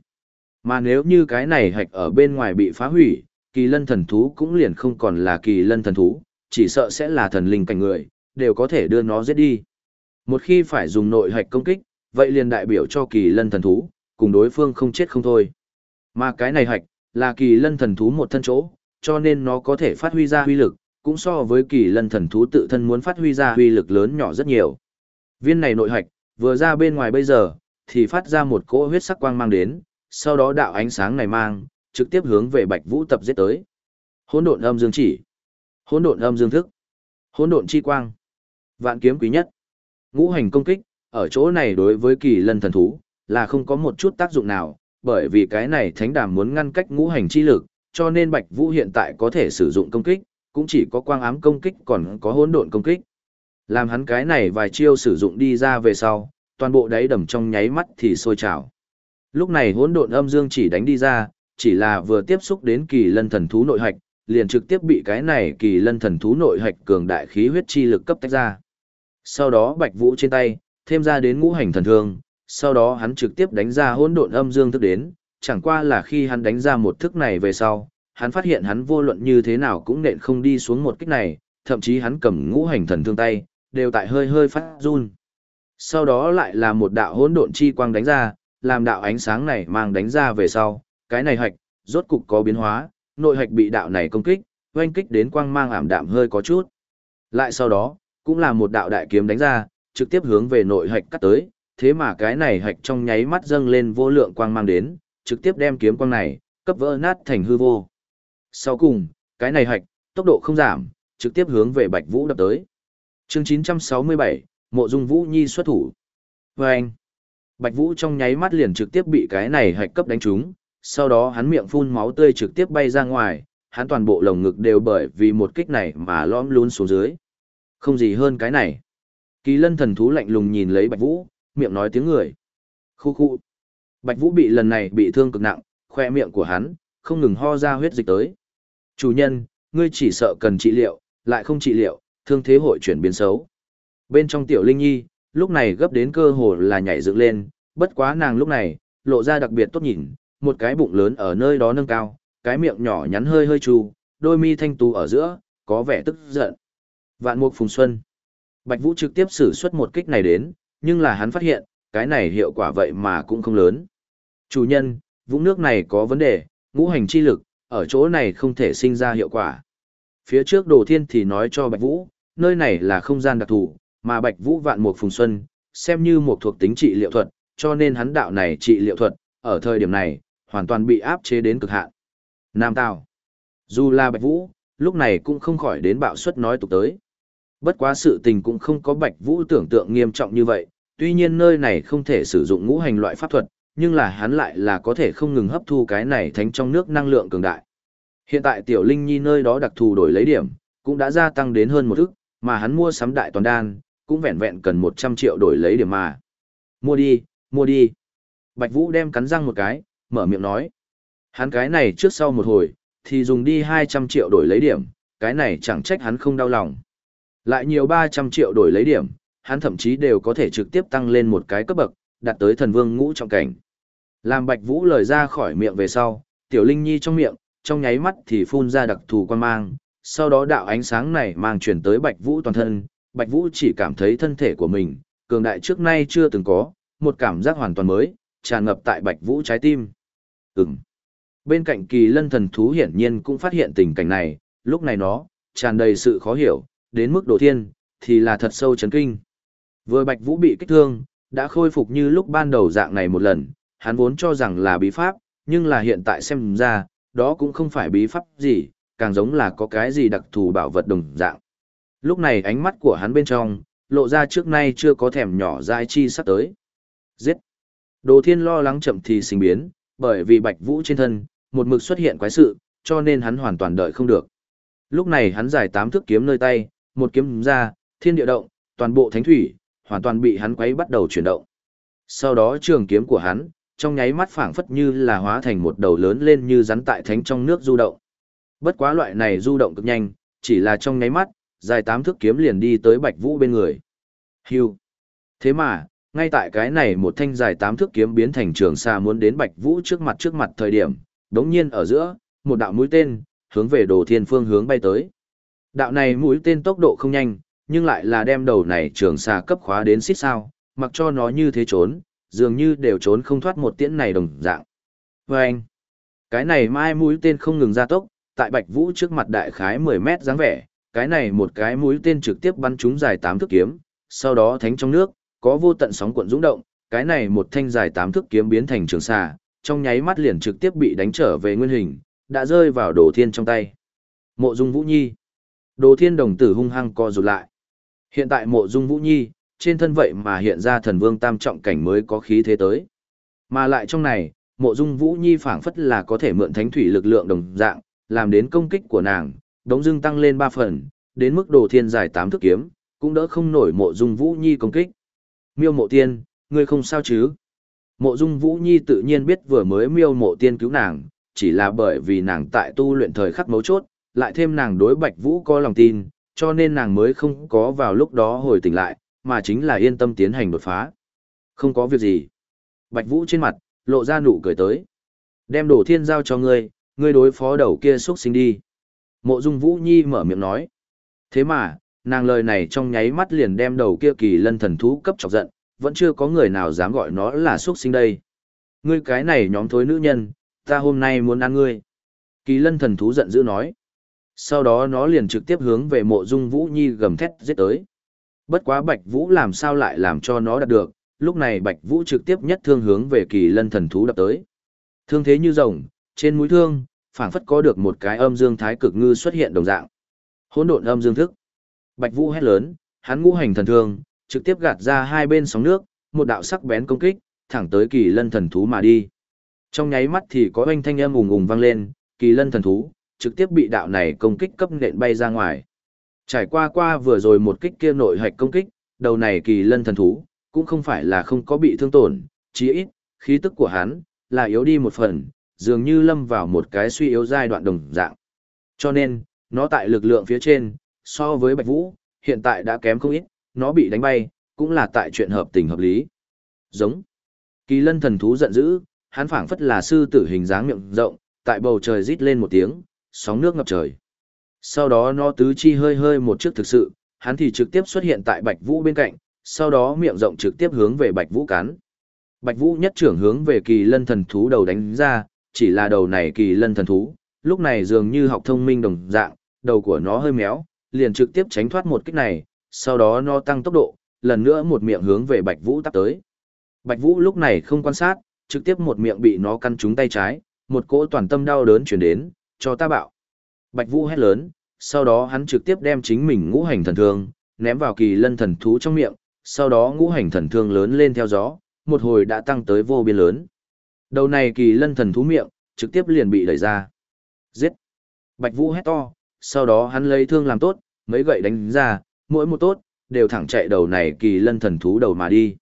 Mà nếu như cái này hạch ở bên ngoài bị phá hủy, kỳ lân thần thú cũng liền không còn là kỳ lân thần thú, chỉ sợ sẽ là thần linh cảnh người, đều có thể đưa nó giết đi. Một khi phải dùng nội hạch công kích, vậy liền đại biểu cho kỳ lân thần thú, cùng đối phương không chết không thôi. Mà cái này hạch, là kỳ lân thần thú một thân chỗ, cho nên nó có thể phát huy ra huy lực, cũng so với kỳ lân thần thú tự thân muốn phát huy ra huy lực lớn nhỏ rất nhiều. Viên này nội hạch, vừa ra bên ngoài bây giờ, thì phát ra một cỗ huyết sắc quang mang đến, sau đó đạo ánh sáng này mang, trực tiếp hướng về Bạch Vũ tập giết tới. Hỗn độn âm dương chỉ, hỗn độn âm dương thức, hỗn độn chi quang, vạn kiếm quý nhất. Ngũ hành công kích, ở chỗ này đối với kỳ lân thần thú, là không có một chút tác dụng nào, bởi vì cái này thánh đàm muốn ngăn cách ngũ hành chi lực, cho nên Bạch Vũ hiện tại có thể sử dụng công kích, cũng chỉ có quang ám công kích còn có hỗn độn công kích. Làm hắn cái này vài chiêu sử dụng đi ra về sau, toàn bộ đáy đầm trong nháy mắt thì sôi trào. Lúc này hỗn độn âm dương chỉ đánh đi ra, chỉ là vừa tiếp xúc đến kỳ lân thần thú nội hạch, liền trực tiếp bị cái này kỳ lân thần thú nội hạch cường đại khí huyết chi lực cấp tách ra. Sau đó Bạch Vũ trên tay, thêm ra đến ngũ hành thần thương, sau đó hắn trực tiếp đánh ra hỗn độn âm dương thức đến, chẳng qua là khi hắn đánh ra một thức này về sau, hắn phát hiện hắn vô luận như thế nào cũng nện không đi xuống một kích này, thậm chí hắn cầm ngũ hành thần thương tay, đều tại hơi hơi phát run. Sau đó lại là một đạo hỗn độn chi quang đánh ra, làm đạo ánh sáng này mang đánh ra về sau, cái này hạch, rốt cục có biến hóa, nội hạch bị đạo này công kích, oanh kích đến quang mang ảm đạm hơi có chút. Lại sau đó, cũng là một đạo đại kiếm đánh ra, trực tiếp hướng về nội hạch cắt tới, thế mà cái này hạch trong nháy mắt dâng lên vô lượng quang mang đến, trực tiếp đem kiếm quang này, cấp vỡ nát thành hư vô. Sau cùng, cái này hạch, tốc độ không giảm, trực tiếp hướng về Bạch Vũ đập tới. Chương 967, Mộ Dung Vũ Nhi xuất thủ. Và anh, Bạch Vũ trong nháy mắt liền trực tiếp bị cái này hạch cấp đánh trúng, sau đó hắn miệng phun máu tươi trực tiếp bay ra ngoài, hắn toàn bộ lồng ngực đều bởi vì một kích này mà lõm luôn xuống dưới. Không gì hơn cái này. Kỳ lân thần thú lạnh lùng nhìn lấy Bạch Vũ, miệng nói tiếng người. Khu khu. Bạch Vũ bị lần này bị thương cực nặng, khoe miệng của hắn, không ngừng ho ra huyết dịch tới. Chủ nhân, ngươi chỉ sợ cần trị liệu, lại không trị liệu, thương thế hội chuyển biến xấu. Bên trong tiểu linh nhi, lúc này gấp đến cơ hồ là nhảy dựng lên, bất quá nàng lúc này, lộ ra đặc biệt tốt nhìn, một cái bụng lớn ở nơi đó nâng cao, cái miệng nhỏ nhắn hơi hơi trù, đôi mi thanh tú ở giữa, có vẻ tức giận. Vạn mục phùng xuân. Bạch Vũ trực tiếp sử xuất một kích này đến, nhưng là hắn phát hiện, cái này hiệu quả vậy mà cũng không lớn. Chủ nhân, vũng nước này có vấn đề, ngũ hành chi lực, ở chỗ này không thể sinh ra hiệu quả. Phía trước đồ thiên thì nói cho Bạch Vũ, nơi này là không gian đặc thù, mà Bạch Vũ vạn mục phùng xuân, xem như một thuộc tính trị liệu thuật, cho nên hắn đạo này trị liệu thuật, ở thời điểm này, hoàn toàn bị áp chế đến cực hạn. Nam Tào. Dù là Bạch Vũ, lúc này cũng không khỏi đến bạo suất nói tục tới. Bất quá sự tình cũng không có Bạch Vũ tưởng tượng nghiêm trọng như vậy, tuy nhiên nơi này không thể sử dụng ngũ hành loại pháp thuật, nhưng là hắn lại là có thể không ngừng hấp thu cái này thánh trong nước năng lượng cường đại. Hiện tại Tiểu Linh Nhi nơi đó đặc thù đổi lấy điểm, cũng đã gia tăng đến hơn một ức, mà hắn mua sắm đại toàn đan, cũng vẹn vẹn cần 100 triệu đổi lấy điểm mà. Mua đi, mua đi. Bạch Vũ đem cắn răng một cái, mở miệng nói. Hắn cái này trước sau một hồi, thì dùng đi 200 triệu đổi lấy điểm, cái này chẳng trách hắn không đau lòng. Lại nhiều 300 triệu đổi lấy điểm, hắn thậm chí đều có thể trực tiếp tăng lên một cái cấp bậc, đạt tới thần vương ngũ trọng cảnh. Làm Bạch Vũ lời ra khỏi miệng về sau, Tiểu Linh Nhi trong miệng, trong nháy mắt thì phun ra đặc thù quan mang, sau đó đạo ánh sáng này mang chuyển tới Bạch Vũ toàn thân, Bạch Vũ chỉ cảm thấy thân thể của mình, cường đại trước nay chưa từng có, một cảm giác hoàn toàn mới, tràn ngập tại Bạch Vũ trái tim. Ừm. Bên cạnh kỳ lân thần thú hiển nhiên cũng phát hiện tình cảnh này, lúc này nó, tràn đầy sự khó hiểu, đến mức đồ thiên, thì là thật sâu chấn kinh. Vừa Bạch Vũ bị kích thương, đã khôi phục như lúc ban đầu dạng này một lần, hắn vốn cho rằng là bí pháp, nhưng là hiện tại xem ra, đó cũng không phải bí pháp gì, càng giống là có cái gì đặc thù bảo vật đồng dạng. Lúc này ánh mắt của hắn bên trong, lộ ra trước nay chưa có thèm nhỏ dai chi sắp tới. Giết! Đồ thiên lo lắng chậm thì sinh biến, bởi vì bạch vũ trên thân, một mực xuất hiện quái sự, cho nên hắn hoàn toàn đợi không được. Lúc này hắn giải tám thước kiếm nơi tay, một kiếm ra, thiên địa động, toàn bộ thánh thủy, hoàn toàn bị hắn quấy bắt đầu chuyển động. Sau đó trường kiếm của hắn, trong nháy mắt phảng phất như là hóa thành một đầu lớn lên như rắn tại thánh trong nước du động. Bất quá loại này du động cực nhanh, chỉ là trong nháy mắt, dài tám thước kiếm liền đi tới Bạch Vũ bên người. Hưu. Thế mà, ngay tại cái này một thanh dài tám thước kiếm biến thành trường xa muốn đến Bạch Vũ trước mặt trước mặt thời điểm, đống nhiên ở giữa, một đạo mũi tên, hướng về đồ thiên phương hướng bay tới. Đạo này mũi tên tốc độ không nhanh, nhưng lại là đem đầu này trường xa cấp khóa đến xít sao, mặc cho nó như thế trốn, dường như đều trốn không thoát một tiễn này đồng dạng. Và anh, cái này mai mũi tên không ngừng ra tốc, tại Bạch Vũ trước mặt đại khái 10 mét dáng vẻ, cái này một cái mũi tên trực tiếp bắn trúng dài 8 thước kiếm, sau đó thánh trong nước, có vô tận sóng cuộn dũng động, cái này một thanh dài 8 thước kiếm biến thành trường xà, trong nháy mắt liền trực tiếp bị đánh trở về nguyên hình, đã rơi vào Đồ Thiên trong tay. Mộ Dung Vũ Nhi. Đồ Thiên đồng tử hung hăng co rụt lại. Hiện tại Mộ Dung Vũ Nhi, trên thân vậy mà hiện ra thần vương tam trọng cảnh mới có khí thế tới. Mà lại trong này, Mộ Dung Vũ Nhi phảng phất là có thể mượn thánh thủy lực lượng đồng dạng, làm đến công kích của nàng, đống dưng tăng lên 3 phần, đến mức Đồ Thiên dài 8 thước kiếm, cũng đỡ không nổi Mộ Dung Vũ Nhi công kích. Miêu Mộ Tiên, ngươi không sao chứ? Mộ Dung Vũ Nhi tự nhiên biết vừa mới Miêu Mộ Tiên cứu nàng, chỉ là bởi vì nàng tại tu luyện thời khắc mấu chốt, lại thêm nàng đối Bạch Vũ có lòng tin, cho nên nàng mới không có vào lúc đó hồi tỉnh lại, mà chính là yên tâm tiến hành đột phá. Không có việc gì. Bạch Vũ trên mặt, lộ ra nụ cười tới. Đem đồ thiên giao cho ngươi, ngươi đối phó đầu kia xuất sinh đi. Mộ Dung Vũ Nhi mở miệng nói. Thế mà, nàng lời này trong nháy mắt liền đem đầu kia kỳ lân thần thú cấp chọc giận, vẫn chưa có người nào dám gọi nó là xuất sinh đây. Ngươi cái này nhóm thối nữ nhân, ta hôm nay muốn ăn ngươi. Kỳ lân thần thú giận dữ nói. Sau đó nó liền trực tiếp hướng về mộ dung vũ nhi gầm thét giết tới. Bất quá bạch vũ làm sao lại làm cho nó đạt được, lúc này bạch vũ trực tiếp nhất thương hướng về kỳ lân thần thú đập tới. Thương thế như rồng, trên mũi thương, phảng phất có được một cái âm dương thái cực ngư xuất hiện đồng dạng. Hỗn độn âm dương thức. Bạch vũ hét lớn, hắn ngũ hành thần thương, trực tiếp gạt ra hai bên sóng nước, một đạo sắc bén công kích, thẳng tới kỳ lân thần thú mà đi. Trong nháy mắt thì có oanh thanh âm ùng ùng vang lên, kỳ lân thần thú, trực tiếp bị đạo này công kích cấp nện bay ra ngoài. Trải qua qua vừa rồi một kích kia nội hạch công kích, đầu này kỳ lân thần thú, cũng không phải là không có bị thương tổn, chí ít, khí tức của hắn, là yếu đi một phần, dường như lâm vào một cái suy yếu giai đoạn đồng dạng. Cho nên, nó tại lực lượng phía trên, so với Bạch Vũ, hiện tại đã kém không ít, nó bị đánh bay, cũng là tại chuyện hợp tình hợp lý. Giống. Kỳ lân thần thú giận dữ, hắn phảng phất là sư tử hình dáng miệng rộng, tại bầu trời rít lên một tiếng, sóng nước ngập trời. Sau đó nó tứ chi hơi hơi một chút thực sự, hắn thì trực tiếp xuất hiện tại Bạch Vũ bên cạnh, sau đó miệng rộng trực tiếp hướng về Bạch Vũ cắn. Bạch Vũ nhất trưởng hướng về kỳ lân thần thú đầu đánh ra, chỉ là đầu này kỳ lân thần thú, lúc này dường như học thông minh đồng dạng, đầu của nó hơi méo, liền trực tiếp tránh thoát một kích này, sau đó nó tăng tốc độ, lần nữa một miệng hướng về Bạch Vũ tắp tới. Bạch Vũ lúc này không quan sát, trực tiếp một miệng bị nó căn trúng tay trái, một cỗ toàn tâm đau đớn chuyển đến, cho ta bạo. Bạch Vũ hét lớn, sau đó hắn trực tiếp đem chính mình ngũ hành thần thương, ném vào kỳ lân thần thú trong miệng, sau đó ngũ hành thần thương lớn lên theo gió, một hồi đã tăng tới vô biên lớn. Đầu này kỳ lân thần thú miệng, trực tiếp liền bị đẩy ra. Giết! Bạch Vũ hét to, sau đó hắn lấy thương làm tốt, mấy gậy đánh ra, mỗi một tốt, đều thẳng chạy đầu này kỳ lân thần thú đầu mà đi.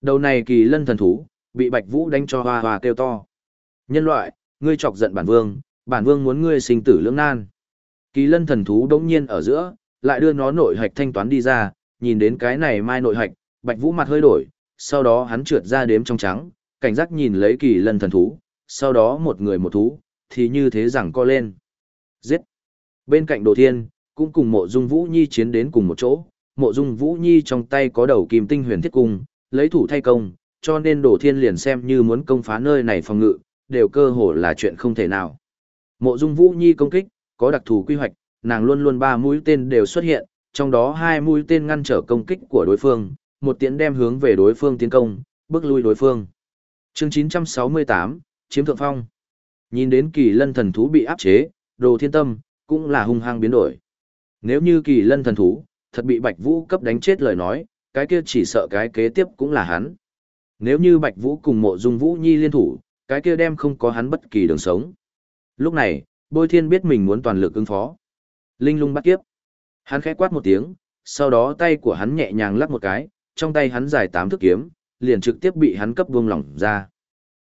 Đầu này kỳ lân thần thú, bị Bạch Vũ đánh cho hoa hoa kêu to. Nhân loại, ngươi chọc giận bản vương, bản vương muốn ngươi sinh tử lưỡng nan. Kỳ lân thần thú đống nhiên ở giữa, lại đưa nó nội hạch thanh toán đi ra, nhìn đến cái này mai nội hạch, Bạch Vũ mặt hơi đổi, sau đó hắn trượt ra đếm trong trắng, cảnh giác nhìn lấy kỳ lân thần thú, sau đó một người một thú, thì như thế rằng co lên. Giết! Bên cạnh Đồ Thiên, cũng cùng mộ dung Vũ Nhi chiến đến cùng một chỗ, mộ dung Vũ Nhi trong tay có đầu kim tinh huyền thiết cung, lấy thủ thay công, cho nên Đồ Thiên liền xem như muốn công phá nơi này phòng ngự, đều cơ hồ là chuyện không thể nào. Mộ Dung Vũ Nhi công kích, có đặc thù quy hoạch, nàng luôn luôn ba mũi tên đều xuất hiện, trong đó hai mũi tên ngăn trở công kích của đối phương, một tiễn đem hướng về đối phương tiến công, bước lui đối phương. Chương 968, chiếm thượng phong. Nhìn đến Kỳ Lân thần thú bị áp chế, Đồ Thiên Tâm cũng là hung hăng biến đổi. Nếu như Kỳ Lân thần thú thật bị Bạch Vũ cấp đánh chết lời nói, cái kia chỉ sợ cái kế tiếp cũng là hắn. Nếu như Bạch Vũ cùng Mộ Dung Vũ Nhi liên thủ, cái kia đem không có hắn bất kỳ đường sống. Lúc này, Bôi Thiên biết mình muốn toàn lực ứng phó. Linh lung bắt kiếp. Hắn khẽ quát một tiếng, sau đó tay của hắn nhẹ nhàng lắc một cái, trong tay hắn dài tám thước kiếm, liền trực tiếp bị hắn cấp buông lỏng ra.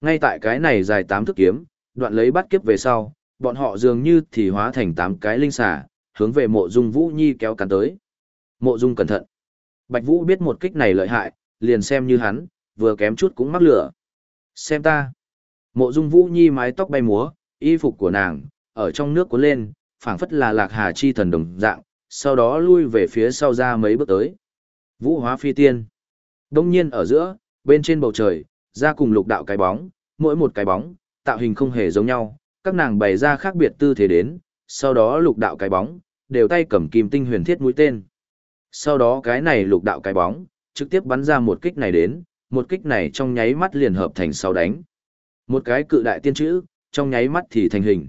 Ngay tại cái này dài tám thước kiếm, đoạn lấy bắt kiếp về sau, bọn họ dường như thì hóa thành tám cái linh xà, hướng về mộ dung Vũ Nhi kéo cắn tới. Mộ dung cẩn thận. Bạch Vũ biết một kích này lợi hại, liền xem như hắn, vừa kém chút cũng mắc lửa. Xem ta. Mộ dung Vũ Nhi mái tóc bay múa, y phục của nàng, ở trong nước cuốn lên, phảng phất là lạc hà chi thần đồng dạng, sau đó lui về phía sau ra mấy bước tới. Vũ hóa phi tiên. Đông nhiên ở giữa, bên trên bầu trời, ra cùng lục đạo cái bóng, mỗi một cái bóng, tạo hình không hề giống nhau, các nàng bày ra khác biệt tư thế đến, sau đó lục đạo cái bóng, đều tay cầm kim tinh huyền thiết mũi tên. Sau đó cái này lục đạo cái bóng, trực tiếp bắn ra một kích này đến, một kích này trong nháy mắt liền hợp thành sáu đánh. Một cái cự đại tiên chữ, trong nháy mắt thì thành hình.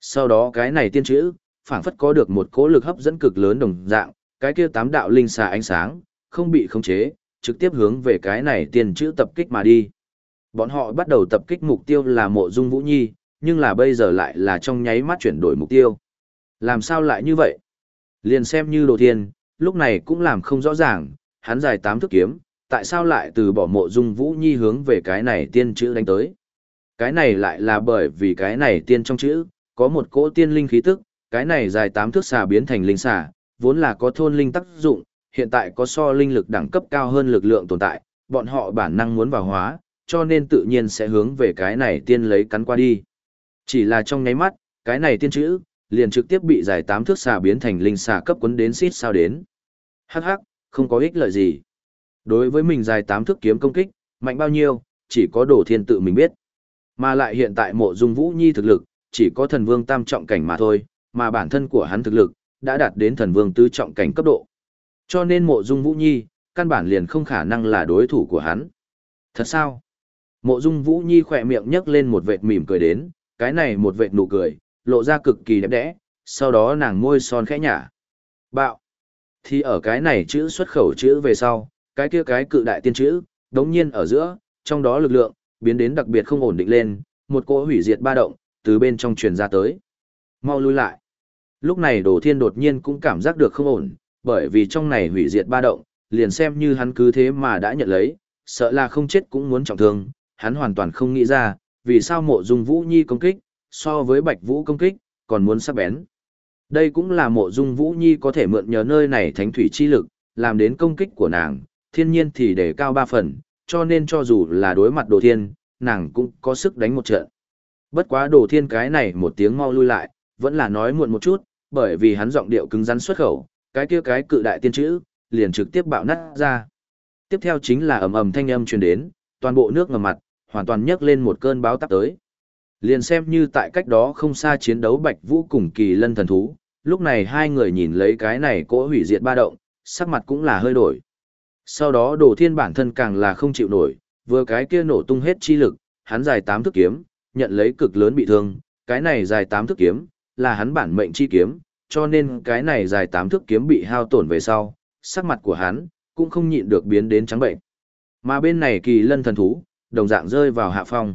Sau đó cái này tiên chữ, phảng phất có được một cỗ lực hấp dẫn cực lớn đồng dạng, cái kia tám đạo linh xà ánh sáng, không bị khống chế, trực tiếp hướng về cái này tiên chữ tập kích mà đi. Bọn họ bắt đầu tập kích mục tiêu là mộ dung Vũ Nhi, nhưng là bây giờ lại là trong nháy mắt chuyển đổi mục tiêu. Làm sao lại như vậy? Liền xem như đồ thiên, lúc này cũng làm không rõ ràng, hắn dài tám thước kiếm, tại sao lại từ bỏ mộ dung Vũ Nhi hướng về cái này tiên chữ đánh tới? Cái này lại là bởi vì cái này tiên trong chữ, có một cỗ tiên linh khí tức, cái này dài tám thước xà biến thành linh xà, vốn là có thôn linh tác dụng, hiện tại có so linh lực đẳng cấp cao hơn lực lượng tồn tại, bọn họ bản năng muốn vào hóa, cho nên tự nhiên sẽ hướng về cái này tiên lấy cắn qua đi. Chỉ là trong nháy mắt, cái này tiên chữ, liền trực tiếp bị dài tám thước xà biến thành linh xà cấp quấn đến xít sao đến. Hắc hắc, không có ích lợi gì. Đối với mình dài tám thước kiếm công kích, mạnh bao nhiêu, chỉ có đổ thiên tự mình biết. Mà lại hiện tại mộ dung vũ nhi thực lực, chỉ có thần vương tam trọng cảnh mà thôi, mà bản thân của hắn thực lực, đã đạt đến thần vương tứ trọng cảnh cấp độ. Cho nên mộ dung vũ nhi, căn bản liền không khả năng là đối thủ của hắn. Thật sao? Mộ dung vũ nhi khỏe miệng nhấc lên một vệt mỉm cười đến, cái này một vệt nụ cười, lộ ra cực kỳ đẹp đẽ, sau đó nàng môi son khẽ nhả. Bạo! Thì ở cái này chữ xuất khẩu chữ về sau, cái kia cái cự đại tiên chữ, đống nhiên ở giữa, trong đó lực lượng, biến đến đặc biệt không ổn định lên, một cỗ hủy diệt ba động, từ bên trong truyền ra tới. Mau lui lại. Lúc này Đồ Thiên đột nhiên cũng cảm giác được không ổn, bởi vì trong này hủy diệt ba động, liền xem như hắn cứ thế mà đã nhận lấy, sợ là không chết cũng muốn trọng thương, hắn hoàn toàn không nghĩ ra, vì sao mộ dung Vũ Nhi công kích, so với Bạch Vũ công kích, còn muốn sắc bén. Đây cũng là mộ dung Vũ Nhi có thể mượn nhờ nơi này thánh thủy chi lực, làm đến công kích của nàng, thiên nhiên thì để cao ba phần, cho nên cho dù là đối mặt đồ thiên, nàng cũng có sức đánh một trận. Bất quá đồ thiên cái này một tiếng mau lui lại, vẫn là nói muộn một chút, bởi vì hắn giọng điệu cứng rắn xuất khẩu, cái kia cái cự đại tiên chữ, liền trực tiếp bạo nát ra. Tiếp theo chính là ầm ầm thanh âm truyền đến, toàn bộ nước ngầm mặt, hoàn toàn nhấc lên một cơn báo táp tới. Liền xem như tại cách đó không xa chiến đấu Bạch Vũ cùng Kỳ Lân thần thú, lúc này hai người nhìn lấy cái này cỗ hủy diệt ba động, sắc mặt cũng là hơi đổi. Sau đó Đồ Thiên bản thân càng là không chịu nổi, vừa cái kia nổ tung hết chi lực, hắn dài tám thước kiếm, nhận lấy cực lớn bị thương, cái này dài tám thước kiếm, là hắn bản mệnh chi kiếm, cho nên cái này dài tám thước kiếm bị hao tổn về sau, sắc mặt của hắn cũng không nhịn được biến đến trắng bệnh. Mà bên này kỳ lân thần thú, đồng dạng rơi vào hạ phong.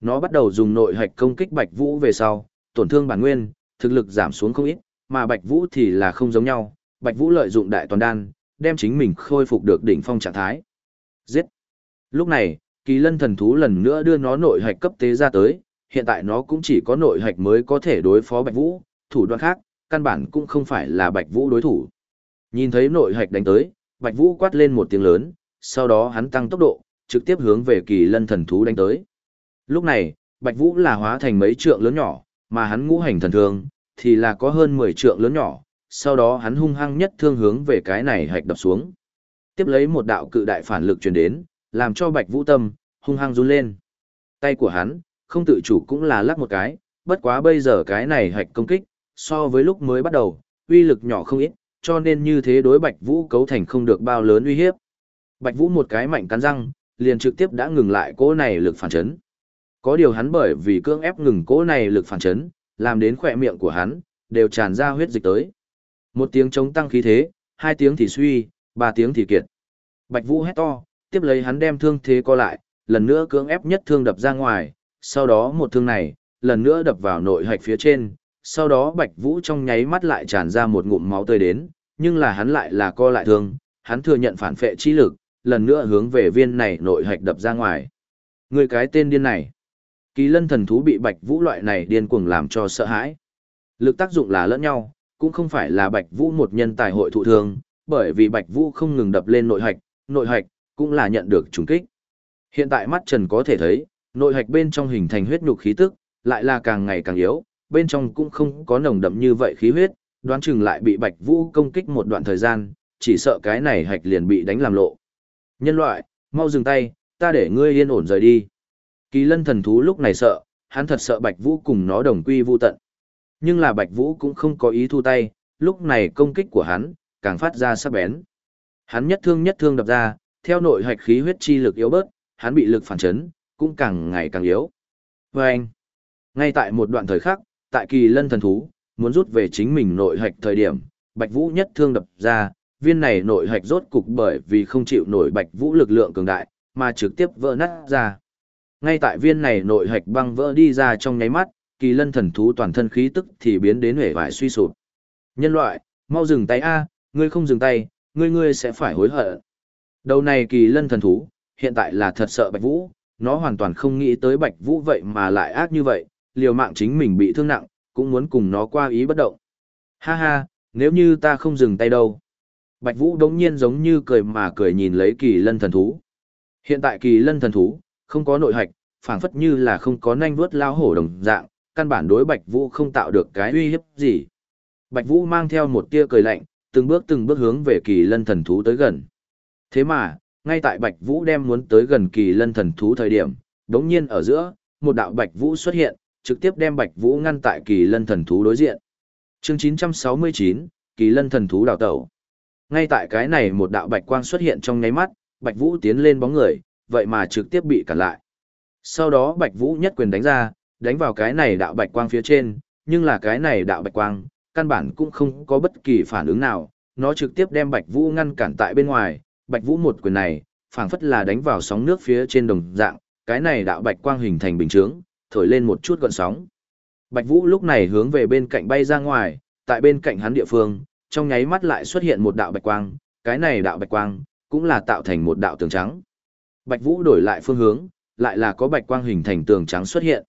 Nó bắt đầu dùng nội hạch công kích Bạch Vũ về sau, tổn thương bản nguyên, thực lực giảm xuống không ít, mà Bạch Vũ thì là không giống nhau, Bạch Vũ lợi dụng đại toàn đan, đem chính mình khôi phục được đỉnh phong trạng thái. Giết! Lúc này, kỳ lân thần thú lần nữa đưa nó nội hạch cấp tế ra tới, hiện tại nó cũng chỉ có nội hạch mới có thể đối phó Bạch Vũ, thủ đoạn khác, căn bản cũng không phải là Bạch Vũ đối thủ. Nhìn thấy nội hạch đánh tới, Bạch Vũ quát lên một tiếng lớn, sau đó hắn tăng tốc độ, trực tiếp hướng về kỳ lân thần thú đánh tới. Lúc này, Bạch Vũ là hóa thành mấy trượng lớn nhỏ, mà hắn ngũ hành thần thương, thì là có hơn 10 trượng lớn nhỏ, sau đó hắn hung hăng nhất thương hướng về cái này hạch đập xuống. Tiếp lấy một đạo cự đại phản lực truyền đến, làm cho Bạch Vũ Tâm hung hăng run lên. Tay của hắn, không tự chủ cũng là lắc một cái, bất quá bây giờ cái này hạch công kích, so với lúc mới bắt đầu, uy lực nhỏ không ít, cho nên như thế đối Bạch Vũ cấu thành không được bao lớn uy hiếp. Bạch Vũ một cái mạnh cắn răng, liền trực tiếp đã ngừng lại cỗ này lực phản chấn. Có điều hắn bởi vì cưỡng ép ngừng cỗ này lực phản chấn, làm đến khỏe miệng của hắn, đều tràn ra huyết dịch tới. Một tiếng chống tăng khí thế, hai tiếng thì suy, ba tiếng thì kiệt. Bạch Vũ hét to, tiếp lấy hắn đem thương thế co lại, lần nữa cưỡng ép nhất thương đập ra ngoài, sau đó một thương này, lần nữa đập vào nội hạch phía trên, sau đó Bạch Vũ trong nháy mắt lại tràn ra một ngụm máu tươi đến, nhưng là hắn lại là co lại thương, hắn thừa nhận phản phệ chi lực, lần nữa hướng về viên này nội hạch đập ra ngoài. Người cái tên điên này. Kỳ lân thần thú bị bạch vũ loại này điên cuồng làm cho sợ hãi. Lực tác dụng là lẫn nhau, cũng không phải là bạch vũ một nhân tài hội thụ thương, bởi vì bạch vũ không ngừng đập lên nội hạch, nội hạch cũng là nhận được trùng kích. Hiện tại mắt trần có thể thấy, nội hạch bên trong hình thành huyết nhục khí tức, lại là càng ngày càng yếu, bên trong cũng không có nồng đậm như vậy khí huyết, đoán chừng lại bị Bạch Vũ công kích một đoạn thời gian, chỉ sợ cái này hạch liền bị đánh làm lộ. Nhân loại, mau dừng tay, ta để ngươi yên ổn rời đi. Kỳ lân thần thú lúc này sợ, hắn thật sợ Bạch Vũ cùng nó đồng quy vu tận. Nhưng là Bạch Vũ cũng không có ý thu tay, lúc này công kích của hắn, càng phát ra sắc bén. Hắn nhất thương nhất thương đập ra, theo nội hạch khí huyết chi lực yếu bớt, hắn bị lực phản chấn, cũng càng ngày càng yếu. Và anh, ngay tại một đoạn thời khắc, tại kỳ lân thần thú, muốn rút về chính mình nội hạch thời điểm, Bạch Vũ nhất thương đập ra, viên này nội hạch rốt cục bởi vì không chịu nổi Bạch Vũ lực lượng cường đại, mà trực tiếp vỡ nát ra. Ngay tại viên này nội hạch băng vỡ đi ra trong nháy mắt, kỳ lân thần thú toàn thân khí tức thì biến đến hể vải suy sụp. Nhân loại, mau dừng tay a, ngươi không dừng tay, ngươi ngươi sẽ phải hối hận. Đầu này kỳ lân thần thú, hiện tại là thật sợ Bạch Vũ, nó hoàn toàn không nghĩ tới Bạch Vũ vậy mà lại ác như vậy, liều mạng chính mình bị thương nặng, cũng muốn cùng nó qua ý bất động. Ha ha, nếu như ta không dừng tay đâu. Bạch Vũ đống nhiên giống như cười mà cười nhìn lấy kỳ lân thần thú. Hiện tại kỳ lân thần thú, không có nội hạch, phảng phất như là không có nanh vuốt lao hổ đồng dạng, căn bản đối Bạch Vũ không tạo được cái uy hiếp gì. Bạch Vũ mang theo một tia cười lạnh, từng bước từng bước hướng về kỳ lân thần thú tới gần. Thế mà, ngay tại Bạch Vũ đem muốn tới gần kỳ lân thần thú thời điểm, đống nhiên ở giữa, một đạo Bạch Vũ xuất hiện, trực tiếp đem Bạch Vũ ngăn tại kỳ lân thần thú đối diện. Chương 969, kỳ lân thần thú đào tẩu. Ngay tại cái này một đạo bạch quang xuất hiện trong nháy mắt, Bạch Vũ tiến lên bóng người, vậy mà trực tiếp bị cản lại. Sau đó Bạch Vũ nhất quyền đánh ra, đánh vào cái này đạo bạch quang phía trên, nhưng là cái này đạo bạch quang, căn bản cũng không có bất kỳ phản ứng nào, nó trực tiếp đem Bạch Vũ ngăn cản tại bên ngoài, Bạch Vũ một quyền này, phảng phất là đánh vào sóng nước phía trên đồng dạng, cái này đạo bạch quang hình thành bình chướng, thổi lên một chút gợn sóng. Bạch Vũ lúc này hướng về bên cạnh bay ra ngoài, tại bên cạnh hắn địa phương, trong nháy mắt lại xuất hiện một đạo bạch quang, cái này đạo bạch quang cũng là tạo thành một đạo tường trắng. Bạch Vũ đổi lại phương hướng, lại là có bạch quang hình thành tường trắng xuất hiện.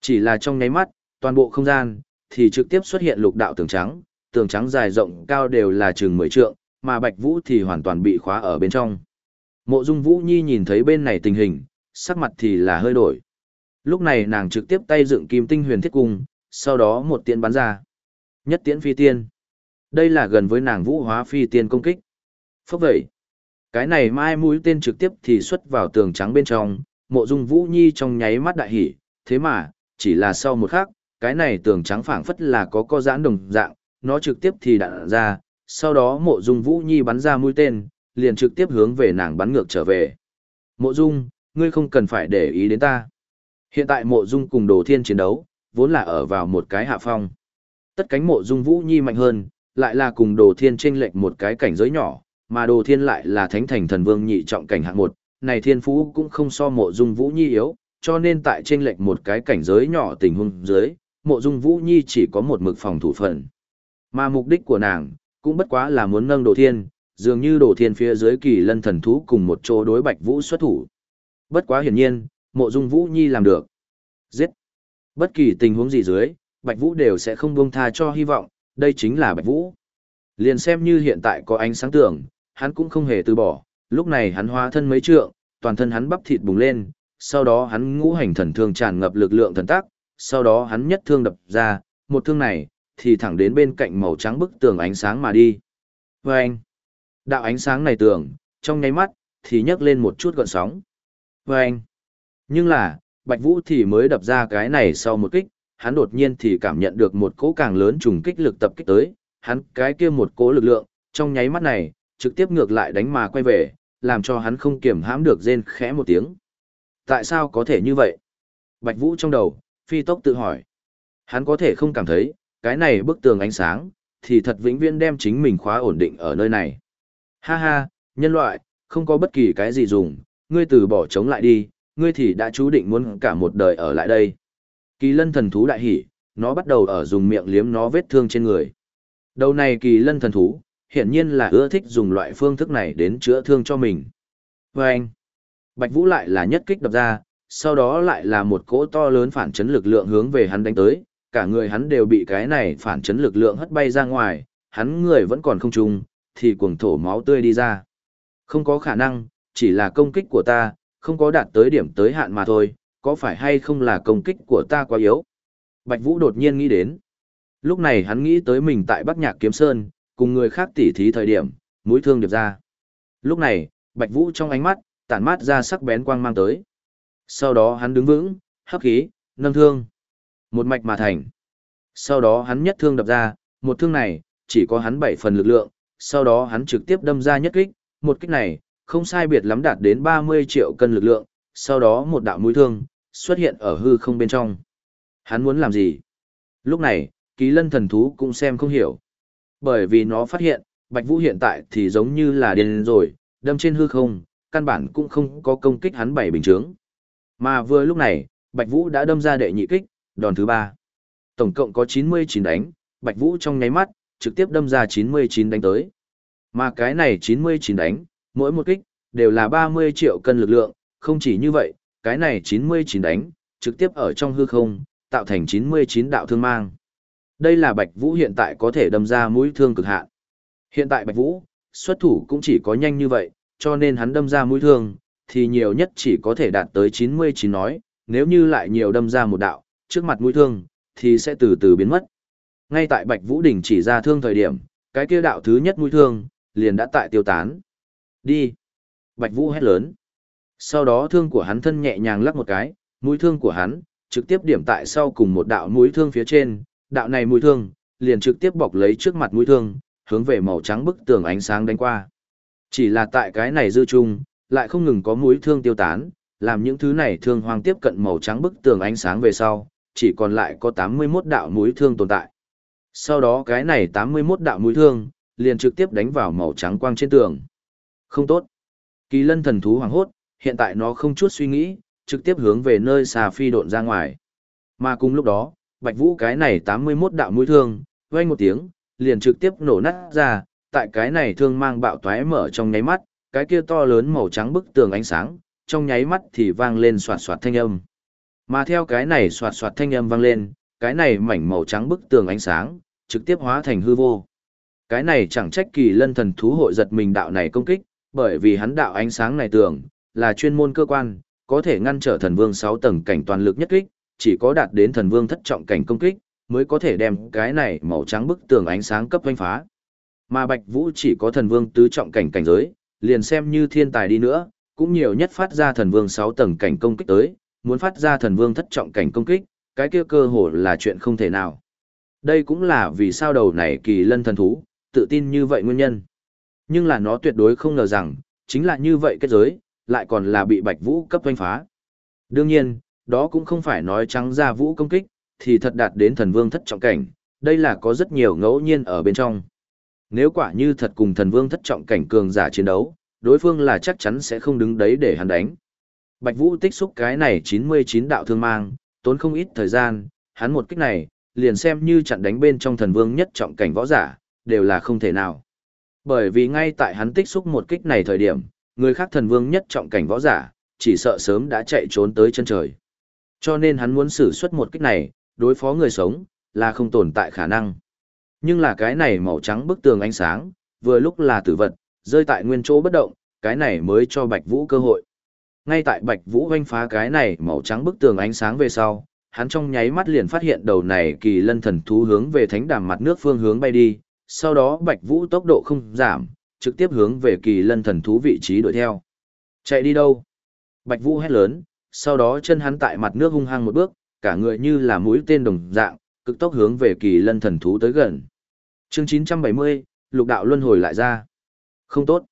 Chỉ là trong nháy mắt, toàn bộ không gian thì trực tiếp xuất hiện lục đạo tường trắng, tường trắng dài rộng cao đều là chừng 10 trượng, mà Bạch Vũ thì hoàn toàn bị khóa ở bên trong. Mộ Dung Vũ Nhi nhìn thấy bên này tình hình, sắc mặt thì là hơi đổi. Lúc này nàng trực tiếp tay dựng kim tinh huyền thiết cung, sau đó một tiễn bắn ra. Nhất tiễn phi tiên. Đây là gần với nàng vũ hóa phi tiên công kích. Phốc vậy. Cái này mai mũi tên trực tiếp thì xuất vào tường trắng bên trong, mộ dung vũ nhi trong nháy mắt đại hỉ, thế mà, chỉ là sau một khắc, cái này tường trắng phảng phất là có co giãn đồng dạng, nó trực tiếp thì đạn ra, sau đó mộ dung vũ nhi bắn ra mũi tên, liền trực tiếp hướng về nàng bắn ngược trở về. Mộ dung, ngươi không cần phải để ý đến ta. Hiện tại mộ dung cùng đồ thiên chiến đấu, vốn là ở vào một cái hạ phong. Tất cánh mộ dung vũ nhi mạnh hơn, lại là cùng đồ thiên chênh lệch một cái cảnh giới nhỏ, mà đồ thiên lại là thánh thành thần vương nhị trọng cảnh hạng một, này thiên phú cũng không so mộ dung vũ nhi yếu, cho nên tại trên lệch một cái cảnh giới nhỏ tình huống dưới, mộ dung vũ nhi chỉ có một mực phòng thủ phận. Mà mục đích của nàng, cũng bất quá là muốn nâng đồ thiên, dường như đồ thiên phía dưới kỳ lân thần thú cùng một chỗ đối bạch vũ xuất thủ. Bất quá hiển nhiên, mộ dung vũ nhi làm được. Giết. Bất kỳ tình huống gì dưới, bạch vũ đều sẽ không buông tha cho hy vọng, đây chính là bạch vũ. Liền xem như hiện tại có ánh sáng tưởng, hắn cũng không hề từ bỏ, lúc này hắn hóa thân mấy trượng, toàn thân hắn bắp thịt bùng lên, sau đó hắn ngũ hành thần thương tràn ngập lực lượng thần tác, sau đó hắn nhất thương đập ra, một thương này, thì thẳng đến bên cạnh màu trắng bức tường ánh sáng mà đi. Và anh, đạo ánh sáng này tường, trong nháy mắt, thì nhấc lên một chút gọn sóng. Và anh, nhưng là, Bạch Vũ thì mới đập ra cái này sau một kích, hắn đột nhiên thì cảm nhận được một cỗ càng lớn trùng kích lực tập kích tới, hắn cái kia một cỗ lực lượng, trong nháy mắt này, trực tiếp ngược lại đánh mà quay về, làm cho hắn không kiểm hãm được rên khẽ một tiếng. Tại sao có thể như vậy? Bạch Vũ trong đầu, phi tốc tự hỏi. Hắn có thể không cảm thấy, cái này bức tường ánh sáng, thì thật vĩnh viễn đem chính mình khóa ổn định ở nơi này. Ha ha, nhân loại, không có bất kỳ cái gì dùng, ngươi từ bỏ chống lại đi, ngươi thì đã chú định muốn cả một đời ở lại đây. Kỳ lân thần thú đại hỉ, nó bắt đầu ở dùng miệng liếm nó vết thương trên người. Đầu này kỳ lân thần thú, hiển nhiên là ưa thích dùng loại phương thức này đến chữa thương cho mình. Và anh, Bạch Vũ lại là nhất kích đập ra, sau đó lại là một cỗ to lớn phản chấn lực lượng hướng về hắn đánh tới, cả người hắn đều bị cái này phản chấn lực lượng hất bay ra ngoài, hắn người vẫn còn không trùng, thì cuồng thổ máu tươi đi ra. Không có khả năng, chỉ là công kích của ta, không có đạt tới điểm tới hạn mà thôi, có phải hay không là công kích của ta quá yếu? Bạch Vũ đột nhiên nghĩ đến. Lúc này hắn nghĩ tới mình tại Bắc Nhạc Kiếm Sơn, cùng người khác tỉ thí thời điểm, mũi thương điệp ra. Lúc này, Bạch Vũ trong ánh mắt, tản mát ra sắc bén quang mang tới. Sau đó hắn đứng vững, hấp khí, nâng thương. Một mạch mà thành. Sau đó hắn nhất thương đập ra, một thương này, chỉ có hắn bảy phần lực lượng, sau đó hắn trực tiếp đâm ra nhất kích, một kích này, không sai biệt lắm đạt đến 30 triệu cân lực lượng, sau đó một đạo mũi thương, xuất hiện ở hư không bên trong. Hắn muốn làm gì? Lúc này, ký lân thần thú cũng xem không hiểu. Bởi vì nó phát hiện, Bạch Vũ hiện tại thì giống như là điên rồi, đâm trên hư không, căn bản cũng không có công kích hắn bảy bình chướng. Mà vừa lúc này, Bạch Vũ đã đâm ra đệ nhị kích, đòn thứ ba. Tổng cộng có 99 đánh, Bạch Vũ trong nháy mắt, trực tiếp đâm ra 99 đánh tới. Mà cái này 99 đánh, mỗi một kích, đều là 30 triệu cân lực lượng, không chỉ như vậy, cái này 99 đánh, trực tiếp ở trong hư không, tạo thành 99 đạo thương mang. Đây là Bạch Vũ hiện tại có thể đâm ra mũi thương cực hạn. Hiện tại Bạch Vũ, xuất thủ cũng chỉ có nhanh như vậy, cho nên hắn đâm ra mũi thương, thì nhiều nhất chỉ có thể đạt tới 99 nói, nếu như lại nhiều đâm ra một đạo, trước mặt mũi thương, thì sẽ từ từ biến mất. Ngay tại Bạch Vũ đỉnh chỉ ra thương thời điểm, cái kia đạo thứ nhất mũi thương, liền đã tại tiêu tán. Đi! Bạch Vũ hét lớn. Sau đó thương của hắn thân nhẹ nhàng lắc một cái, mũi thương của hắn, trực tiếp điểm tại sau cùng một đạo mũi thương phía trên, đạo này mũi thương, liền trực tiếp bọc lấy trước mặt mũi thương, hướng về màu trắng bức tường ánh sáng đánh qua. Chỉ là tại cái này dư trung, lại không ngừng có mũi thương tiêu tán, làm những thứ này thương hoang tiếp cận màu trắng bức tường ánh sáng về sau, chỉ còn lại có 81 đạo mũi thương tồn tại. Sau đó cái này 81 đạo mũi thương, liền trực tiếp đánh vào màu trắng quang trên tường. Không tốt. Kỳ lân thần thú hoàng hốt, hiện tại nó không chút suy nghĩ, trực tiếp hướng về nơi xà phi độn ra ngoài. Mà cùng lúc đó, Bạch Vũ cái này 81 đạo mũi thương, vang một tiếng, liền trực tiếp nổ nát ra, tại cái này thương mang bạo toái mở trong nháy mắt, cái kia to lớn màu trắng bức tường ánh sáng, trong nháy mắt thì vang lên xoạt xoạt thanh âm. Mà theo cái này xoạt xoạt thanh âm vang lên, cái này mảnh màu trắng bức tường ánh sáng, trực tiếp hóa thành hư vô. Cái này chẳng trách kỳ lân thần thú hội giật mình đạo này công kích, bởi vì hắn đạo ánh sáng này tưởng là chuyên môn cơ quan, có thể ngăn trở thần vương 6 tầng cảnh toàn lực nhất kích, chỉ có đạt đến thần vương thất trọng cảnh công kích, mới có thể đem cái này màu trắng bức tường ánh sáng cấp hoanh phá. Mà Bạch Vũ chỉ có thần vương tứ trọng cảnh cảnh giới, liền xem như thiên tài đi nữa, cũng nhiều nhất phát ra thần vương 6 tầng cảnh công kích tới, muốn phát ra thần vương thất trọng cảnh công kích, cái kia cơ hội là chuyện không thể nào. Đây cũng là vì sao đầu này kỳ lân thần thú, tự tin như vậy nguyên nhân. Nhưng là nó tuyệt đối không ngờ rằng, chính là như vậy kết giới, lại còn là bị Bạch Vũ cấp doanh phá. Đương nhiên, đó cũng không phải nói trắng ra Vũ công kích, thì thật đạt đến thần vương thất trọng cảnh, đây là có rất nhiều ngẫu nhiên ở bên trong. Nếu quả như thật cùng thần vương thất trọng cảnh cường giả chiến đấu, đối phương là chắc chắn sẽ không đứng đấy để hắn đánh. Bạch Vũ tích xúc cái này 99 đạo thương mang, tốn không ít thời gian, hắn một kích này, liền xem như chặn đánh bên trong thần vương nhất trọng cảnh võ giả, đều là không thể nào. Bởi vì ngay tại hắn tích xúc một kích này thời điểm, người khác thần vương nhất trọng cảnh võ giả, chỉ sợ sớm đã chạy trốn tới chân trời. Cho nên hắn muốn sử xuất một kích này, đối phó người sống, là không tồn tại khả năng. Nhưng là cái này màu trắng bức tường ánh sáng, vừa lúc là tử vật, rơi tại nguyên chỗ bất động, cái này mới cho Bạch Vũ cơ hội. Ngay tại Bạch Vũ hoanh phá cái này màu trắng bức tường ánh sáng về sau, hắn trong nháy mắt liền phát hiện đầu này kỳ lân thần thú hướng về thánh đàm mặt nước phương hướng bay đi, sau đó Bạch Vũ tốc độ không giảm, trực tiếp hướng về kỳ lân thần thú vị trí đuổi theo. Chạy đi đâu? Bạch Vũ hét lớn, sau đó chân hắn tại mặt nước hung hăng một bước, cả người như là mũi tên đồng dạng, cực tốc hướng về kỳ lân thần thú tới gần. Chương 970, lục đạo luân hồi lại ra. Không tốt.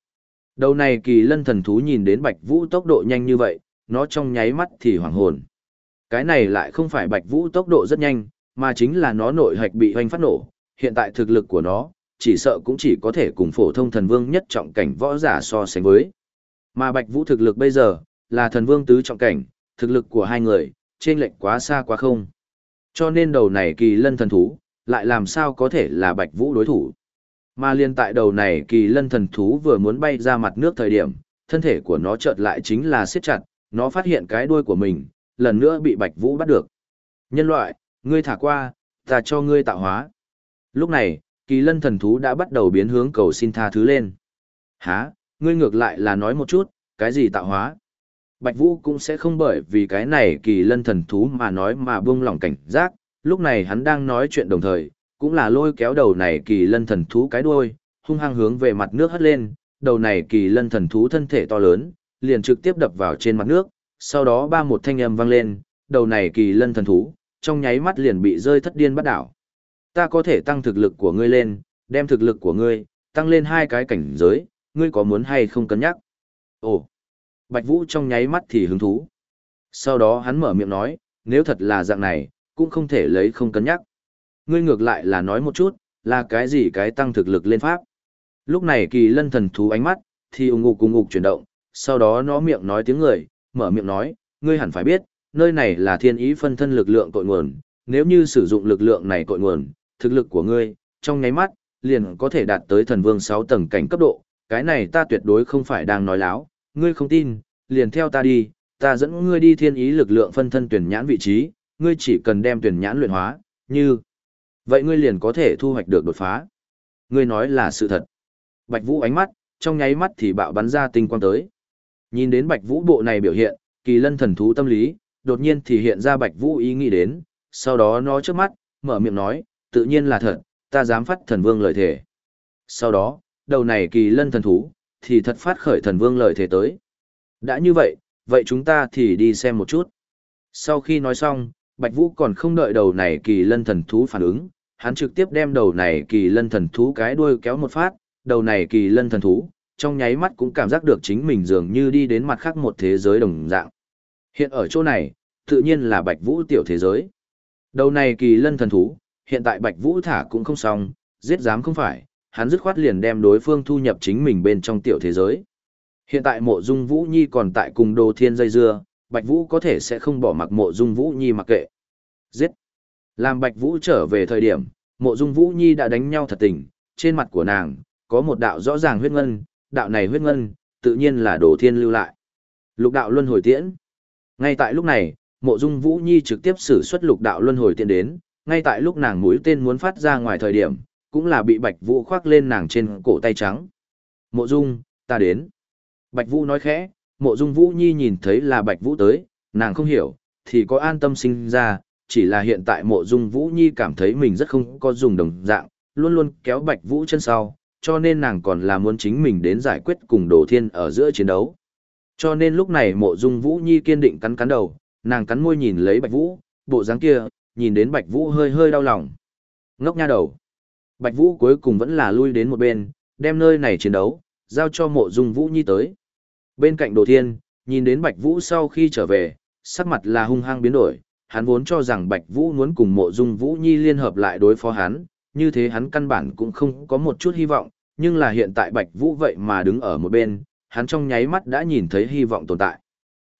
Đầu này kỳ lân thần thú nhìn đến Bạch Vũ tốc độ nhanh như vậy, nó trong nháy mắt thì hoảng hồn. Cái này lại không phải Bạch Vũ tốc độ rất nhanh, mà chính là nó nội hạch bị hoành phát nổ. Hiện tại thực lực của nó, chỉ sợ cũng chỉ có thể cùng phổ thông thần vương nhất trọng cảnh võ giả so sánh với. Mà Bạch Vũ thực lực bây giờ, là thần vương tứ trọng cảnh, thực lực của hai người, trên lệnh quá xa quá không. Cho nên đầu này kỳ lân thần thú, lại làm sao có thể là Bạch Vũ đối thủ. Mà liên tại đầu này kỳ lân thần thú vừa muốn bay ra mặt nước thời điểm, thân thể của nó chợt lại chính là siết chặt, nó phát hiện cái đuôi của mình, lần nữa bị Bạch Vũ bắt được. Nhân loại, ngươi thả qua, ta cho ngươi tạo hóa. Lúc này, kỳ lân thần thú đã bắt đầu biến hướng cầu xin tha thứ lên. Hả, ngươi ngược lại là nói một chút, cái gì tạo hóa? Bạch Vũ cũng sẽ không bởi vì cái này kỳ lân thần thú mà nói mà buông lỏng cảnh giác, lúc này hắn đang nói chuyện đồng thời, cũng là lôi kéo đầu này kỳ lân thần thú cái đuôi, hung hăng hướng về mặt nước hất lên, đầu này kỳ lân thần thú thân thể to lớn, liền trực tiếp đập vào trên mặt nước, sau đó ba một thanh âm vang lên, đầu này kỳ lân thần thú, trong nháy mắt liền bị rơi thất điên bắt đảo. Ta có thể tăng thực lực của ngươi lên, đem thực lực của ngươi, tăng lên hai cái cảnh giới, ngươi có muốn hay không cân nhắc? Ồ! Bạch Vũ trong nháy mắt thì hứng thú. Sau đó hắn mở miệng nói, nếu thật là dạng này, cũng không thể lấy không cân nhắc. Ngươi ngược lại là nói một chút, là cái gì cái tăng thực lực lên pháp. Lúc này kỳ lân thần thú ánh mắt, thì ung ngục ung ngục chuyển động, sau đó nó miệng nói tiếng người, mở miệng nói, ngươi hẳn phải biết, nơi này là thiên ý phân thân lực lượng cội nguồn, nếu như sử dụng lực lượng này cội nguồn, thực lực của ngươi, trong nháy mắt, liền có thể đạt tới thần vương 6 tầng cảnh cấp độ, cái này ta tuyệt đối không phải đang nói láo, ngươi không tin, liền theo ta đi, ta dẫn ngươi đi thiên ý lực lượng phân thân tuyển nhãn vị trí, ngươi chỉ cần đem tuyển nhãn luyện hóa, như vậy ngươi liền có thể thu hoạch được đột phá. Ngươi nói là sự thật. Bạch Vũ ánh mắt, trong nháy mắt thì bạo bắn ra tinh quang tới. Nhìn đến Bạch Vũ bộ này biểu hiện, kỳ lân thần thú tâm lý, đột nhiên thì hiện ra Bạch Vũ ý nghĩ đến, sau đó nó trước mắt, mở miệng nói, tự nhiên là thật, ta dám phát thần vương lời thể. Sau đó, đầu này kỳ lân thần thú, thì thật phát khởi thần vương lời thể tới. Đã như vậy, vậy chúng ta thì đi xem một chút. Sau khi nói xong, Bạch Vũ còn không đợi đầu này kỳ lân thần thú phản ứng, hắn trực tiếp đem đầu này kỳ lân thần thú cái đuôi kéo một phát, đầu này kỳ lân thần thú, trong nháy mắt cũng cảm giác được chính mình dường như đi đến mặt khác một thế giới đồng dạng. Hiện ở chỗ này, tự nhiên là Bạch Vũ tiểu thế giới. Đầu này kỳ lân thần thú, hiện tại Bạch Vũ thả cũng không xong, giết dám không phải, hắn dứt khoát liền đem đối phương thu nhập chính mình bên trong tiểu thế giới. Hiện tại mộ dung Vũ Nhi còn tại cùng đồ thiên dây dưa, Bạch Vũ có thể sẽ không bỏ mặc mộ dung Vũ Nhi mặc kệ. Giết! Làm Bạch Vũ trở về thời điểm, mộ dung Vũ Nhi đã đánh nhau thật tình, trên mặt của nàng, có một đạo rõ ràng huyết ngân, đạo này huyết ngân, tự nhiên là đồ thiên lưu lại. Lục đạo luân hồi tiễn. Ngay tại lúc này, mộ dung Vũ Nhi trực tiếp sử xuất lục đạo luân hồi tiễn đến, ngay tại lúc nàng mũi tên muốn phát ra ngoài thời điểm, cũng là bị Bạch Vũ khoác lên nàng trên cổ tay trắng. Mộ dung, ta đến. Bạch Vũ nói khẽ, mộ dung Vũ Nhi nhìn thấy là Bạch Vũ tới, nàng không hiểu, thì có an tâm sinh ra, chỉ là hiện tại mộ dung Vũ Nhi cảm thấy mình rất không có dùng đồng dạng, luôn luôn kéo Bạch Vũ chân sau, cho nên nàng còn là muốn chính mình đến giải quyết cùng Đồ Thiên ở giữa chiến đấu. Cho nên lúc này mộ dung Vũ Nhi kiên định cắn cắn đầu, nàng cắn môi nhìn lấy Bạch Vũ, bộ dáng kia, nhìn đến Bạch Vũ hơi hơi đau lòng. Ngốc nha đầu. Bạch Vũ cuối cùng vẫn là lui đến một bên, đem nơi này chiến đấu, giao cho mộ dung Vũ Nhi tới. Bên cạnh Đồ Thiên, nhìn đến Bạch Vũ sau khi trở về, sắc mặt là hung hăng biến đổi, hắn vốn cho rằng Bạch Vũ muốn cùng mộ dung Vũ Nhi liên hợp lại đối phó hắn, như thế hắn căn bản cũng không có một chút hy vọng, nhưng là hiện tại Bạch Vũ vậy mà đứng ở một bên, hắn trong nháy mắt đã nhìn thấy hy vọng tồn tại.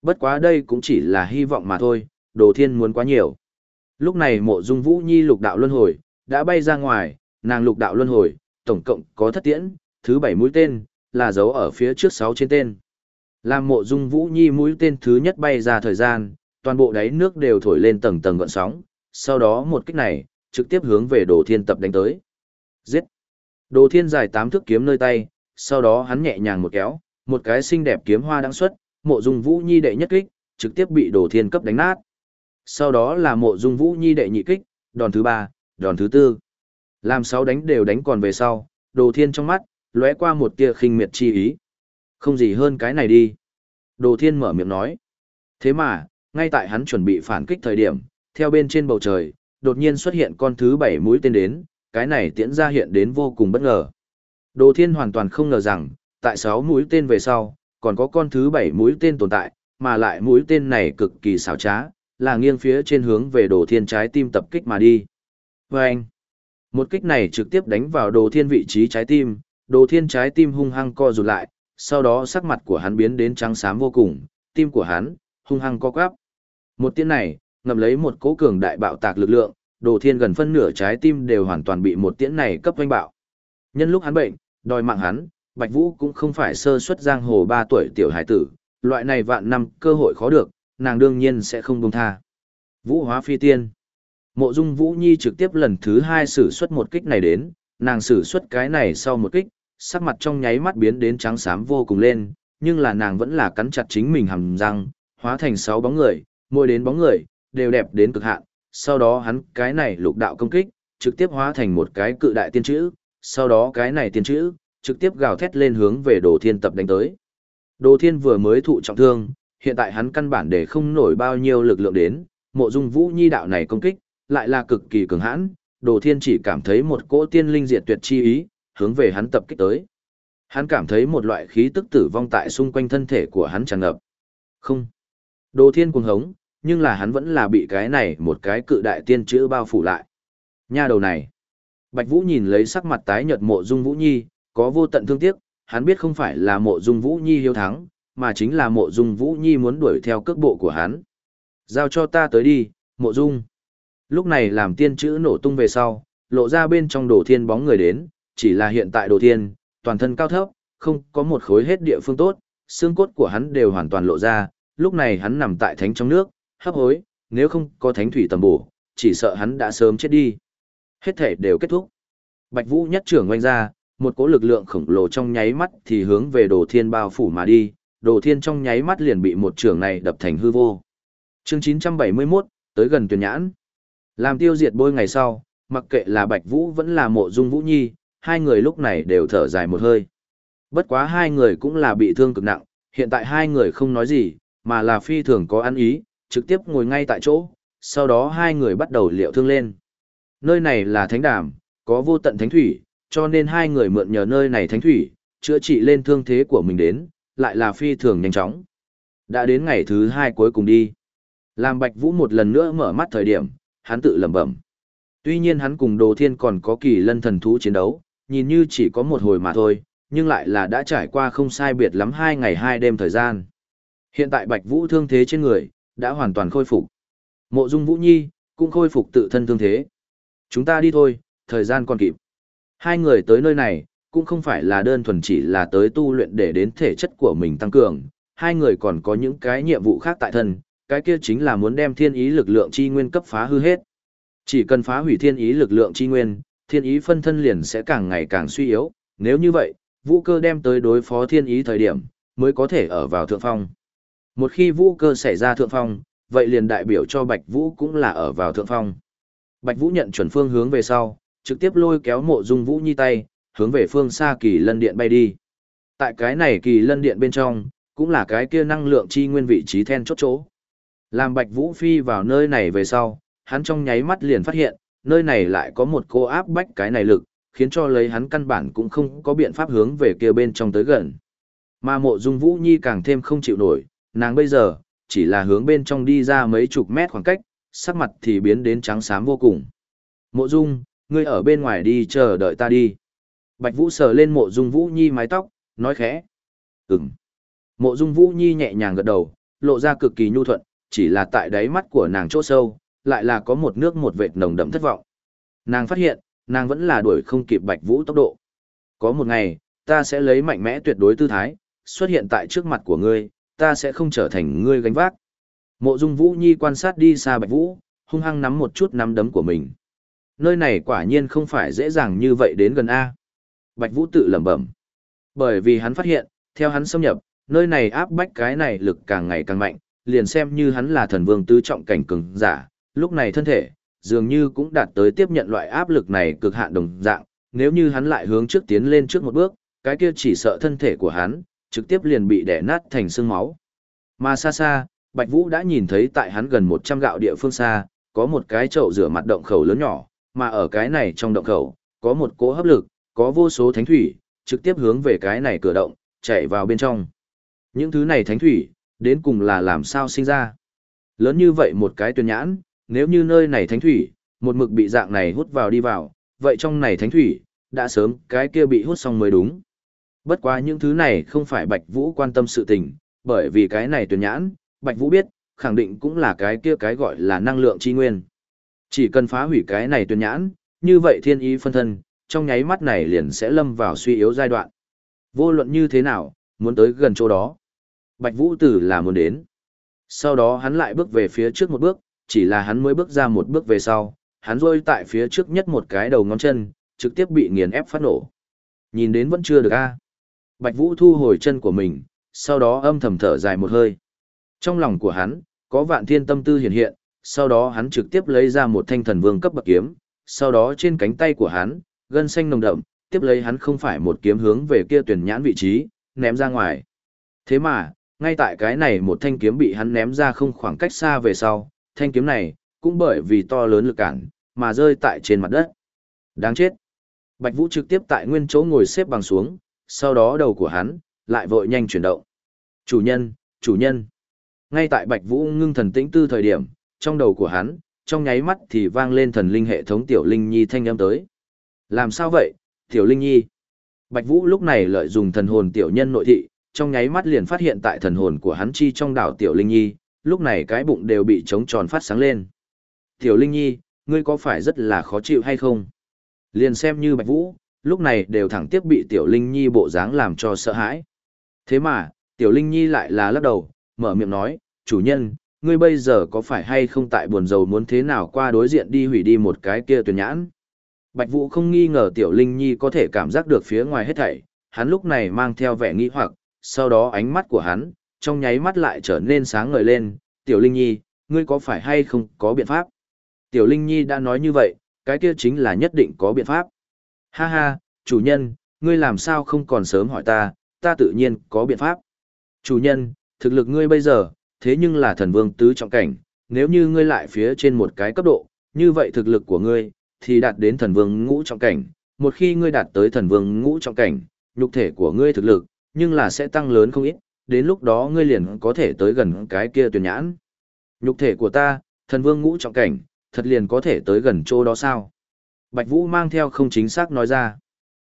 Bất quá đây cũng chỉ là hy vọng mà thôi, Đồ Thiên muốn quá nhiều. Lúc này mộ dung Vũ Nhi lục đạo luân hồi, đã bay ra ngoài, nàng lục đạo luân hồi, tổng cộng có thất tiễn, thứ bảy mũi tên, là dấu ở phía trước sáu trên tên. Làm mộ dung Vũ Nhi mũi tên thứ nhất bay ra thời gian, toàn bộ đáy nước đều thổi lên tầng tầng gợn sóng, sau đó một kích này, trực tiếp hướng về Đồ Thiên tập đánh tới. Giết! Đồ Thiên dài tám thước kiếm nơi tay, sau đó hắn nhẹ nhàng một kéo, một cái xinh đẹp kiếm hoa đang xuất, mộ dung Vũ Nhi đệ nhất kích, trực tiếp bị Đồ Thiên cấp đánh nát. Sau đó là mộ dung Vũ Nhi đệ nhị kích, đòn thứ ba, đòn thứ tư. Làm sáu đánh đều đánh còn về sau, Đồ Thiên trong mắt, lóe qua một tia khinh miệt chi ý. Không gì hơn cái này đi. Đồ Thiên mở miệng nói. Thế mà, ngay tại hắn chuẩn bị phản kích thời điểm, theo bên trên bầu trời, đột nhiên xuất hiện con thứ bảy mũi tên đến, cái này tiễn ra hiện đến vô cùng bất ngờ. Đồ Thiên hoàn toàn không ngờ rằng, tại sáu mũi tên về sau, còn có con thứ bảy mũi tên tồn tại, mà lại mũi tên này cực kỳ xảo trá, là nghiêng phía trên hướng về Đồ Thiên trái tim tập kích mà đi. Và anh, một kích này trực tiếp đánh vào Đồ Thiên vị trí trái tim, Đồ Thiên trái tim hung hăng co rụt lại, sau đó sắc mặt của hắn biến đến trắng xám vô cùng, tim của hắn hung hăng co quắp. Một tiếng này, ngầm lấy một cỗ cường đại bạo tạc lực lượng, Đồ Thiên gần phân nửa trái tim đều hoàn toàn bị một tiễn này cấp vanh bạo. Nhân lúc hắn bệnh, đòi mạng hắn, Bạch Vũ cũng không phải sơ xuất giang hồ 3 tuổi tiểu hải tử, loại này vạn năm cơ hội khó được, nàng đương nhiên sẽ không buông tha. Vũ hóa phi tiên. Mộ Dung Vũ Nhi trực tiếp lần thứ hai sử xuất một kích này đến, nàng sử xuất cái này sau một kích, sắc mặt trong nháy mắt biến đến trắng xám vô cùng lên, nhưng là nàng vẫn là cắn chặt chính mình hàm răng, hóa thành sáu bóng người, mỗi đến bóng người, đều đẹp đến cực hạn, sau đó hắn cái này lục đạo công kích, trực tiếp hóa thành một cái cự đại tiên chữ, sau đó cái này tiên chữ, trực tiếp gào thét lên hướng về đồ thiên tập đánh tới. Đồ thiên vừa mới thụ trọng thương, hiện tại hắn căn bản để không nổi bao nhiêu lực lượng đến, mộ dung vũ nhi đạo này công kích, lại là cực kỳ cường hãn, đồ thiên chỉ cảm thấy một cỗ tiên linh diệt tuyệt chi ý, hướng về hắn tập kích tới. Hắn cảm thấy một loại khí tức tử vong tại xung quanh thân thể của hắn tràn ngập. Không. Đồ thiên cuồng hống, nhưng là hắn vẫn là bị cái này một cái cự đại tiên chữ bao phủ lại. Nha đầu này. Bạch Vũ nhìn lấy sắc mặt tái nhợt mộ dung Vũ Nhi, có vô tận thương tiếc, hắn biết không phải là mộ dung Vũ Nhi hiếu thắng, mà chính là mộ dung Vũ Nhi muốn đuổi theo cước bộ của hắn. Giao cho ta tới đi, mộ dung. Lúc này làm tiên chữ nổ tung về sau, lộ ra bên trong đồ thiên bóng người đến, chỉ là hiện tại đồ thiên, toàn thân cao thấp, không có một khối hết địa phương tốt, xương cốt của hắn đều hoàn toàn lộ ra, lúc này hắn nằm tại thánh trong nước, hấp hối, nếu không có thánh thủy tầm bổ, chỉ sợ hắn đã sớm chết đi. Hết thể đều kết thúc. Bạch Vũ nhất trưởng oanh ra, một cỗ lực lượng khổng lồ trong nháy mắt thì hướng về đồ thiên bao phủ mà đi, đồ thiên trong nháy mắt liền bị một trưởng này đập thành hư vô. Chương 971, tới gần tuyển nhãn. Làm tiêu diệt bôi ngày sau, mặc kệ là Bạch Vũ vẫn là mộ dung Vũ Nhi, hai người lúc này đều thở dài một hơi. Bất quá hai người cũng là bị thương cực nặng, hiện tại hai người không nói gì, mà là phi thường có ăn ý, trực tiếp ngồi ngay tại chỗ, sau đó hai người bắt đầu liệu thương lên. Nơi này là thánh đàm, có vô tận thánh thủy, cho nên hai người mượn nhờ nơi này thánh thủy, chữa trị lên thương thế của mình đến, lại là phi thường nhanh chóng. Đã đến ngày thứ hai cuối cùng đi. Làm Bạch Vũ một lần nữa mở mắt thời điểm, hắn tự lẩm bẩm. Tuy nhiên hắn cùng Đồ Thiên còn có kỳ lân thần thú chiến đấu, nhìn như chỉ có một hồi mà thôi, nhưng lại là đã trải qua không sai biệt lắm hai ngày hai đêm thời gian. Hiện tại Bạch Vũ thương thế trên người, đã hoàn toàn khôi phục. Mộ Dung Vũ Nhi, cũng khôi phục tự thân thương thế. Chúng ta đi thôi, thời gian còn kịp. Hai người tới nơi này, cũng không phải là đơn thuần chỉ là tới tu luyện để đến thể chất của mình tăng cường, hai người còn có những cái nhiệm vụ khác tại thân, cái kia chính là muốn đem thiên ý lực lượng chi nguyên cấp phá hư hết. Chỉ cần phá hủy thiên ý lực lượng chi nguyên, thiên ý phân thân liền sẽ càng ngày càng suy yếu, nếu như vậy, vũ cơ đem tới đối phó thiên ý thời điểm, mới có thể ở vào thượng phong. Một khi vũ cơ xảy ra thượng phong, vậy liền đại biểu cho Bạch Vũ cũng là ở vào thượng phong. Bạch Vũ nhận chuẩn phương hướng về sau, trực tiếp lôi kéo mộ dung Vũ Nhi tay, hướng về phương xa kỳ lân điện bay đi. Tại cái này kỳ lân điện bên trong, cũng là cái kia năng lượng chi nguyên vị trí then chốt chỗ. Làm Bạch Vũ phi vào nơi này về sau, hắn trong nháy mắt liền phát hiện, nơi này lại có một cô áp bách cái này lực, khiến cho lấy hắn căn bản cũng không có biện pháp hướng về kia bên trong tới gần. Mà mộ dung Vũ Nhi càng thêm không chịu nổi, nàng bây giờ, chỉ là hướng bên trong đi ra mấy chục mét khoảng cách, sắc mặt thì biến đến trắng xám vô cùng. Mộ dung, ngươi ở bên ngoài đi chờ đợi ta đi. Bạch Vũ sờ lên mộ dung Vũ Nhi mái tóc, nói khẽ. Ừm. Mộ dung Vũ Nhi nhẹ nhàng gật đầu, lộ ra cực kỳ nhu thuận, chỉ là tại đáy mắt của nàng chỗ sâu, lại là có một nước một vệt nồng đậm thất vọng. Nàng phát hiện, nàng vẫn là đuổi không kịp Bạch Vũ tốc độ. Có một ngày, ta sẽ lấy mạnh mẽ tuyệt đối tư thái, xuất hiện tại trước mặt của ngươi, ta sẽ không trở thành ngươi gánh vác. Mộ Dung Vũ Nhi quan sát đi xa Bạch Vũ, hung hăng nắm một chút nắm đấm của mình. Nơi này quả nhiên không phải dễ dàng như vậy đến gần A. Bạch Vũ tự lẩm bẩm. Bởi vì hắn phát hiện, theo hắn xâm nhập, nơi này áp bách cái này lực càng ngày càng mạnh, liền xem như hắn là thần vương tứ trọng cảnh cường giả, lúc này thân thể, dường như cũng đạt tới tiếp nhận loại áp lực này cực hạn đồng dạng, nếu như hắn lại hướng trước tiến lên trước một bước, cái kia chỉ sợ thân thể của hắn, trực tiếp liền bị đè nát thành xương máu. Mà xa xa, Bạch Vũ đã nhìn thấy tại hắn gần 100 gạo địa phương xa, có một cái chậu rửa mặt động khẩu lớn nhỏ, mà ở cái này trong động khẩu, có một cỗ hấp lực, có vô số thánh thủy, trực tiếp hướng về cái này cửa động, chạy vào bên trong. Những thứ này thánh thủy, đến cùng là làm sao sinh ra. Lớn như vậy một cái tuyển nhãn, nếu như nơi này thánh thủy, một mực bị dạng này hút vào đi vào, vậy trong này thánh thủy, đã sớm cái kia bị hút xong mới đúng. Bất quá những thứ này không phải Bạch Vũ quan tâm sự tình, bởi vì cái này tuyển nhãn, Bạch Vũ biết, khẳng định cũng là cái kia cái gọi là năng lượng chi nguyên. Chỉ cần phá hủy cái này tuyển nhãn, như vậy thiên ý phân thân, trong nháy mắt này liền sẽ lâm vào suy yếu giai đoạn. Vô luận như thế nào, muốn tới gần chỗ đó. Bạch Vũ Tử là muốn đến. Sau đó hắn lại bước về phía trước một bước, chỉ là hắn mới bước ra một bước về sau, hắn rôi tại phía trước nhất một cái đầu ngón chân, trực tiếp bị nghiền ép phát nổ. Nhìn đến vẫn chưa được a. Bạch Vũ thu hồi chân của mình, sau đó âm thầm thở dài một hơi. Trong lòng của hắn, có vạn thiên tâm tư hiện hiện, sau đó hắn trực tiếp lấy ra một thanh thần vương cấp bậc kiếm, sau đó trên cánh tay của hắn, gân xanh nồng đậm, tiếp lấy hắn không phải một kiếm hướng về kia tuyển nhãn vị trí, ném ra ngoài. Thế mà, ngay tại cái này một thanh kiếm bị hắn ném ra không khoảng cách xa về sau, thanh kiếm này, cũng bởi vì to lớn lực cản, mà rơi tại trên mặt đất. Đáng chết. Bạch Vũ trực tiếp tại nguyên chỗ ngồi xếp bằng xuống, sau đó đầu của hắn, lại vội nhanh chuyển động. Chủ nhân, chủ nhân. Ngay tại Bạch Vũ ngưng thần tĩnh tư thời điểm, trong đầu của hắn, trong nháy mắt thì vang lên thần linh hệ thống Tiểu Linh Nhi thanh âm tới. Làm sao vậy, Tiểu Linh Nhi? Bạch Vũ lúc này lợi dùng thần hồn tiểu nhân nội thị, trong nháy mắt liền phát hiện tại thần hồn của hắn chi trong đảo Tiểu Linh Nhi, lúc này cái bụng đều bị trống tròn phát sáng lên. Tiểu Linh Nhi, ngươi có phải rất là khó chịu hay không? Liền xem như Bạch Vũ, lúc này đều thẳng tiếp bị Tiểu Linh Nhi bộ dáng làm cho sợ hãi. Thế mà, Tiểu Linh Nhi lại là lắc đầu, mở miệng nói, chủ nhân, ngươi bây giờ có phải hay không tại buồn rầu muốn thế nào qua đối diện đi hủy đi một cái kia tuyển nhãn? Bạch Vũ không nghi ngờ Tiểu Linh Nhi có thể cảm giác được phía ngoài hết thảy, hắn lúc này mang theo vẻ nghi hoặc, sau đó ánh mắt của hắn, trong nháy mắt lại trở nên sáng ngời lên, Tiểu Linh Nhi, ngươi có phải hay không có biện pháp? Tiểu Linh Nhi đã nói như vậy, cái kia chính là nhất định có biện pháp. Ha ha, chủ nhân, ngươi làm sao không còn sớm hỏi ta, ta tự nhiên có biện pháp. Chủ nhân, thực lực ngươi bây giờ, thế nhưng là thần vương tứ trọng cảnh, nếu như ngươi lại phía trên một cái cấp độ, như vậy thực lực của ngươi, thì đạt đến thần vương ngũ trọng cảnh. Một khi ngươi đạt tới thần vương ngũ trọng cảnh, nhục thể của ngươi thực lực, nhưng là sẽ tăng lớn không ít, đến lúc đó ngươi liền có thể tới gần cái kia tuyển nhãn. Nhục thể của ta, thần vương ngũ trọng cảnh, thật liền có thể tới gần chỗ đó sao? Bạch Vũ mang theo không chính xác nói ra.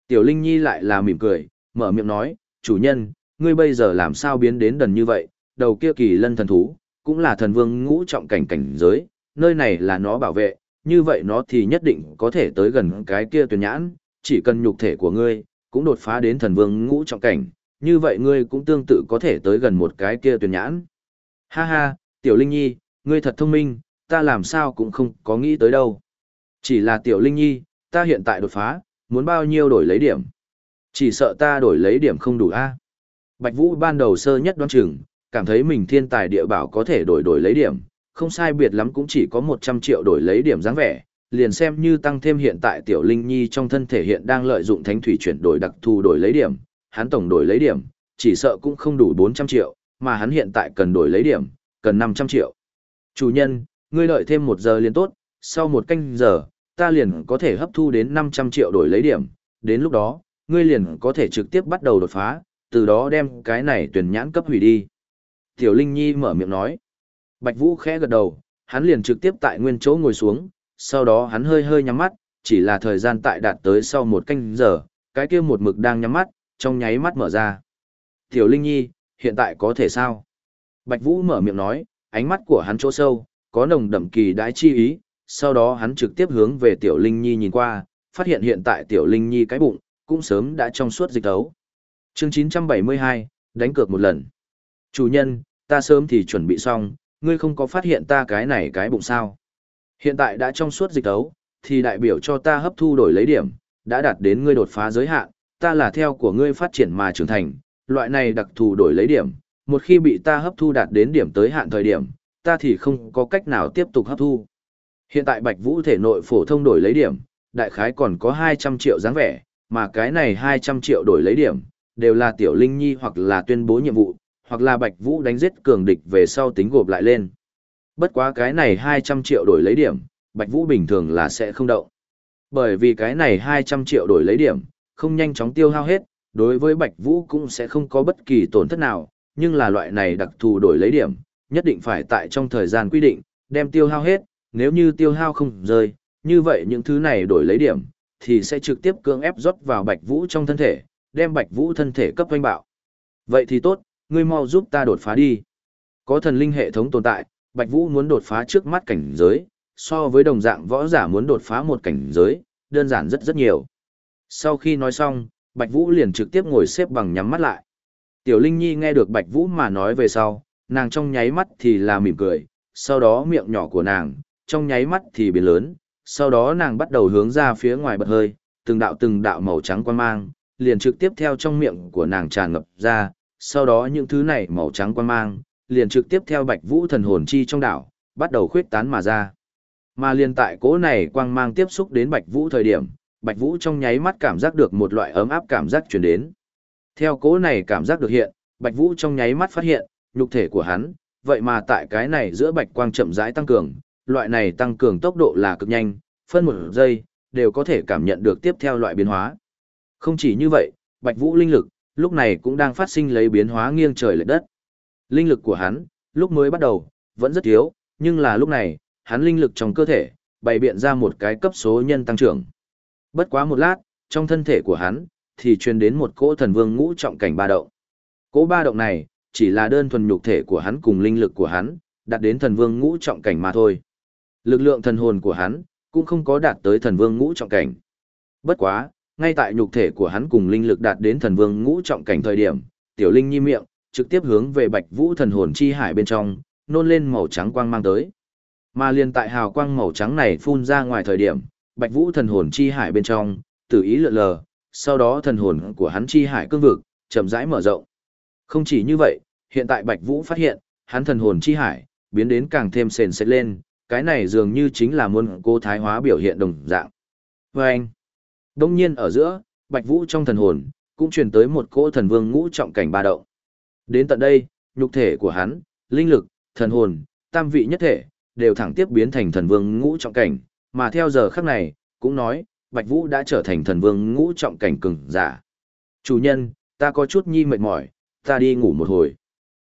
Tiểu Linh Nhi lại là mỉm cười, mở miệng nói, chủ nhân, ngươi bây giờ làm sao biến đến đần như vậy, đầu kia kỳ lân thần thú, cũng là thần vương ngũ trọng cảnh cảnh giới, nơi này là nó bảo vệ, như vậy nó thì nhất định có thể tới gần cái kia tuyển nhãn, chỉ cần nhục thể của ngươi, cũng đột phá đến thần vương ngũ trọng cảnh, như vậy ngươi cũng tương tự có thể tới gần một cái kia tuyển nhãn. Ha ha, Tiểu Linh Nhi, ngươi thật thông minh, ta làm sao cũng không có nghĩ tới đâu. Chỉ là Tiểu Linh Nhi, ta hiện tại đột phá, muốn bao nhiêu đổi lấy điểm. Chỉ sợ ta đổi lấy điểm không đủ a. Bạch Vũ ban đầu sơ nhất đoán chừng, cảm thấy mình thiên tài địa bảo có thể đổi đổi lấy điểm, không sai biệt lắm cũng chỉ có 100 triệu đổi lấy điểm dáng vẻ, liền xem như tăng thêm hiện tại tiểu linh nhi trong thân thể hiện đang lợi dụng thánh thủy chuyển đổi đặc thù đổi lấy điểm, hắn tổng đổi lấy điểm, chỉ sợ cũng không đủ 400 triệu, mà hắn hiện tại cần đổi lấy điểm, cần 500 triệu. Chủ nhân, ngươi đợi thêm một giờ liền tốt, sau một canh giờ, ta liền có thể hấp thu đến 500 triệu đổi lấy điểm, đến lúc đó, ngươi liền có thể trực tiếp bắt đầu đột phá, từ đó đem cái này tuyển nhãn cấp hủy đi. Tiểu Linh Nhi mở miệng nói. Bạch Vũ khẽ gật đầu, hắn liền trực tiếp tại nguyên chỗ ngồi xuống, sau đó hắn hơi hơi nhắm mắt, chỉ là thời gian tại đạt tới sau một canh giờ, cái kia một mực đang nhắm mắt, trong nháy mắt mở ra. Tiểu Linh Nhi, hiện tại có thể sao? Bạch Vũ mở miệng nói, ánh mắt của hắn chỗ sâu, có nồng đậm kỳ đái chi ý, sau đó hắn trực tiếp hướng về Tiểu Linh Nhi nhìn qua, phát hiện hiện tại Tiểu Linh Nhi cái bụng, cũng sớm đã trong suốt dịch đấu. Chương 972, đánh cược một lần. Chủ nhân, ta sớm thì chuẩn bị xong, ngươi không có phát hiện ta cái này cái bụng sao. Hiện tại đã trong suốt dịch đấu, thì đại biểu cho ta hấp thu đổi lấy điểm, đã đạt đến ngươi đột phá giới hạn, ta là theo của ngươi phát triển mà trưởng thành, loại này đặc thù đổi lấy điểm, một khi bị ta hấp thu đạt đến điểm tới hạn thời điểm, ta thì không có cách nào tiếp tục hấp thu. Hiện tại Bạch Vũ thể nội phổ thông đổi lấy điểm, đại khái còn có 200 triệu dáng vẻ, mà cái này 200 triệu đổi lấy điểm, đều là tiểu linh nhi hoặc là tuyên bố nhiệm vụ, hoặc là Bạch Vũ đánh giết cường địch về sau tính gộp lại lên. Bất quá cái này 200 triệu đổi lấy điểm, Bạch Vũ bình thường là sẽ không động. Bởi vì cái này 200 triệu đổi lấy điểm, không nhanh chóng tiêu hao hết, đối với Bạch Vũ cũng sẽ không có bất kỳ tổn thất nào, nhưng là loại này đặc thù đổi lấy điểm, nhất định phải tại trong thời gian quy định, đem tiêu hao hết, nếu như tiêu hao không rơi, như vậy những thứ này đổi lấy điểm, thì sẽ trực tiếp cưỡng ép rót vào Bạch Vũ trong thân thể, đem Bạch Vũ thân thể cấp hoanh bạo. Vậy thì tốt, ngươi mau giúp ta đột phá đi. Có thần linh hệ thống tồn tại, Bạch Vũ muốn đột phá trước mắt cảnh giới, so với đồng dạng võ giả muốn đột phá một cảnh giới, đơn giản rất rất nhiều. Sau khi nói xong, Bạch Vũ liền trực tiếp ngồi xếp bằng nhắm mắt lại. Tiểu Linh Nhi nghe được Bạch Vũ mà nói về sau, nàng trong nháy mắt thì là mỉm cười, sau đó miệng nhỏ của nàng, trong nháy mắt thì biến lớn, sau đó nàng bắt đầu hướng ra phía ngoài bật hơi, từng đạo từng đạo màu trắng quang mang, liền trực tiếp theo trong miệng của nàng tràn ngập ra, sau đó những thứ này màu trắng quang mang, liền trực tiếp theo Bạch Vũ thần hồn chi trong đảo, bắt đầu khuyết tán mà ra. Mà liền tại cỗ này quang mang tiếp xúc đến Bạch Vũ thời điểm, Bạch Vũ trong nháy mắt cảm giác được một loại ấm áp cảm giác truyền đến. Theo cố này cảm giác được hiện, Bạch Vũ trong nháy mắt phát hiện, nhục thể của hắn, vậy mà tại cái này giữa bạch quang chậm rãi tăng cường, loại này tăng cường tốc độ là cực nhanh, phân một giây, đều có thể cảm nhận được tiếp theo loại biến hóa. Không chỉ như vậy, Bạch Vũ linh lực, lúc này cũng đang phát sinh lấy biến hóa nghiêng trời lệch đất. Linh lực của hắn, lúc mới bắt đầu, vẫn rất thiếu, nhưng là lúc này, hắn linh lực trong cơ thể, bày biện ra một cái cấp số nhân tăng trưởng. Bất quá một lát, trong thân thể của hắn, thì truyền đến một cỗ thần vương ngũ trọng cảnh ba động. Cỗ ba động này, chỉ là đơn thuần nhục thể của hắn cùng linh lực của hắn, đạt đến thần vương ngũ trọng cảnh mà thôi. Lực lượng thần hồn của hắn, cũng không có đạt tới thần vương ngũ trọng cảnh. Bất quá, ngay tại nhục thể của hắn cùng linh lực đạt đến thần vương ngũ trọng cảnh thời điểm, tiểu linh nhi miệng, trực tiếp hướng về bạch vũ thần hồn chi hải bên trong, nôn lên màu trắng quang mang tới. Mà liền tại hào quang màu trắng này phun ra ngoài thời điểm, bạch vũ thần hồn chi hải bên trong, tự ý lượn lờ, sau đó thần hồn của hắn chi hải cương vực, chậm rãi mở rộng. Không chỉ như vậy, hiện tại bạch vũ phát hiện, hắn thần hồn chi hải, biến đến càng thêm sền sệt lên, cái này dường như chính là muốn cô thái hóa biểu hiện đồng dạng. Và anh, đông nhiên ở giữa, bạch vũ trong thần hồn, cũng truyền tới một cỗ thần vương ngũ trọng cảnh ba động. Đến tận đây, nhục thể của hắn, linh lực, thần hồn, tam vị nhất thể, đều thẳng tiếp biến thành thần vương ngũ trọng cảnh, mà theo giờ khắc này, cũng nói, Bạch Vũ đã trở thành thần vương ngũ trọng cảnh cường giả. Chủ nhân, ta có chút nhi mệt mỏi, ta đi ngủ một hồi.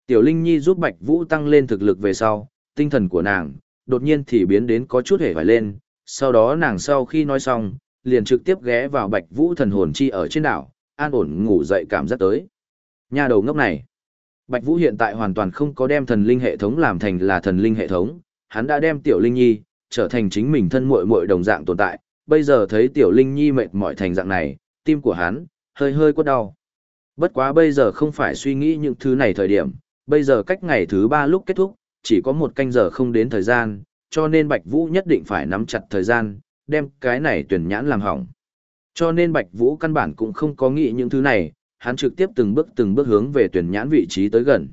Tiểu Linh Nhi giúp Bạch Vũ tăng lên thực lực về sau, tinh thần của nàng, đột nhiên thì biến đến có chút hề phải lên, sau đó nàng sau khi nói xong, liền trực tiếp ghé vào Bạch Vũ thần hồn chi ở trên đảo, an ổn ngủ dậy cảm giác tới. Nhà đầu ngốc này. Bạch Vũ hiện tại hoàn toàn không có đem thần linh hệ thống làm thành là thần linh hệ thống, hắn đã đem Tiểu Linh Nhi trở thành chính mình thân muội muội đồng dạng tồn tại, bây giờ thấy Tiểu Linh Nhi mệt mỏi thành dạng này, tim của hắn hơi hơi quất đau. Bất quá bây giờ không phải suy nghĩ những thứ này thời điểm, bây giờ cách ngày thứ ba lúc kết thúc, chỉ có một canh giờ không đến thời gian, cho nên Bạch Vũ nhất định phải nắm chặt thời gian, đem cái này tuyển nhãn làm hỏng. Cho nên Bạch Vũ căn bản cũng không có nghĩ những thứ này, hắn trực tiếp từng bước từng bước hướng về tuyển nhãn vị trí tới gần.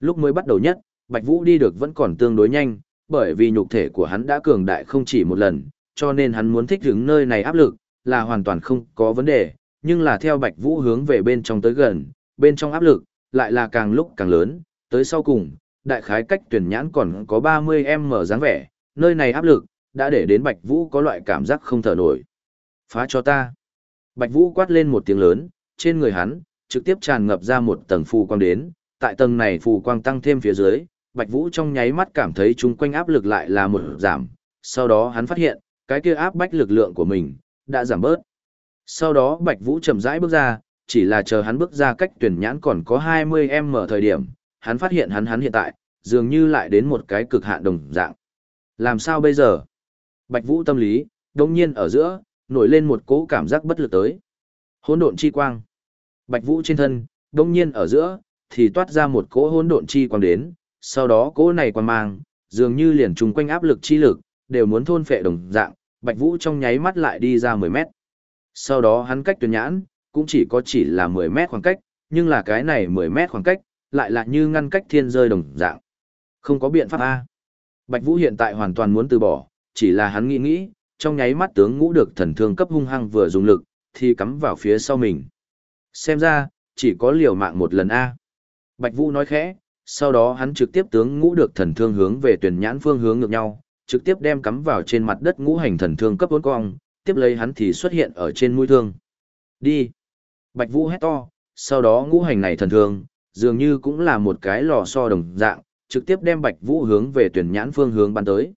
Lúc mới bắt đầu nhất, Bạch Vũ đi được vẫn còn tương đối nhanh, bởi vì nhục thể của hắn đã cường đại không chỉ một lần, cho nên hắn muốn thích ứng nơi này áp lực, là hoàn toàn không có vấn đề, nhưng là theo Bạch Vũ hướng về bên trong tới gần, bên trong áp lực, lại là càng lúc càng lớn, tới sau cùng, đại khái cách tuyển nhãn còn có 30m dáng vẻ, nơi này áp lực, đã để đến Bạch Vũ có loại cảm giác không thở nổi. Phá cho ta. Bạch Vũ quát lên một tiếng lớn, trên người hắn, trực tiếp tràn ngập ra một tầng phù quang đến, tại tầng này phù quang tăng thêm phía dưới, Bạch Vũ trong nháy mắt cảm thấy chung quanh áp lực lại là một giảm, sau đó hắn phát hiện, cái kia áp bách lực lượng của mình, đã giảm bớt. Sau đó Bạch Vũ chậm rãi bước ra, chỉ là chờ hắn bước ra cách tuyển nhãn còn có 20m thời điểm, hắn phát hiện hắn hắn hiện tại, dường như lại đến một cái cực hạn đồng dạng. Làm sao bây giờ? Bạch Vũ tâm lý, đồng nhiên ở giữa, nổi lên một cỗ cảm giác bất lực tới. Hỗn độn chi quang. Bạch Vũ trên thân, đồng nhiên ở giữa, thì toát ra một cỗ hỗn độn chi quang đến, sau đó cỗ này quan mang, dường như liền trùng quanh áp lực chi lực, đều muốn thôn phệ đồng dạng, Bạch Vũ trong nháy mắt lại đi ra 10 mét. Sau đó hắn cách tuyển nhãn, cũng chỉ có chỉ là 10 mét khoảng cách, nhưng là cái này 10 mét khoảng cách, lại là như ngăn cách thiên rơi đồng dạng. Không có biện pháp A. Bạch Vũ hiện tại hoàn toàn muốn từ bỏ, chỉ là hắn nghĩ nghĩ, trong nháy mắt tướng ngũ được thần thương cấp hung hăng vừa dùng lực, thì cắm vào phía sau mình. Xem ra, chỉ có liều mạng một lần A. Bạch Vũ nói khẽ, sau đó hắn trực tiếp tướng ngũ được thần thương hướng về tuyển nhãn phương hướng ngược nhau, trực tiếp đem cắm vào trên mặt đất ngũ hành thần thương cấp bốn cong, tiếp lấy hắn thì xuất hiện ở trên mũi thương. Đi! Bạch Vũ hét to, sau đó ngũ hành này thần thương, dường như cũng là một cái lò so đồng dạng, trực tiếp đem Bạch Vũ hướng về tuyển nhãn phương hướng bắn tới.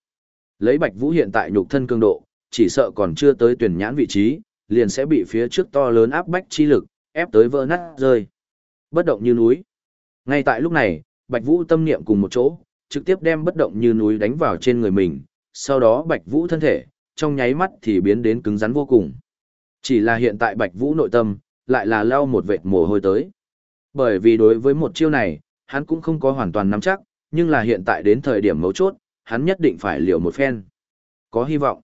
Lấy Bạch Vũ hiện tại nhục thân cường độ, chỉ sợ còn chưa tới tuyển nhãn vị trí, liền sẽ bị phía trước to lớn áp bách chi lực, ép tới vỡ nát rơi. Bất động như núi. Ngay tại lúc này, Bạch Vũ tâm niệm cùng một chỗ, trực tiếp đem bất động như núi đánh vào trên người mình, sau đó Bạch Vũ thân thể, trong nháy mắt thì biến đến cứng rắn vô cùng. Chỉ là hiện tại Bạch Vũ nội tâm, lại là leo một vệt mồ hôi tới. Bởi vì đối với một chiêu này, hắn cũng không có hoàn toàn nắm chắc, nhưng là hiện tại đến thời điểm mấu chốt, hắn nhất định phải liều một phen. Có hy vọng.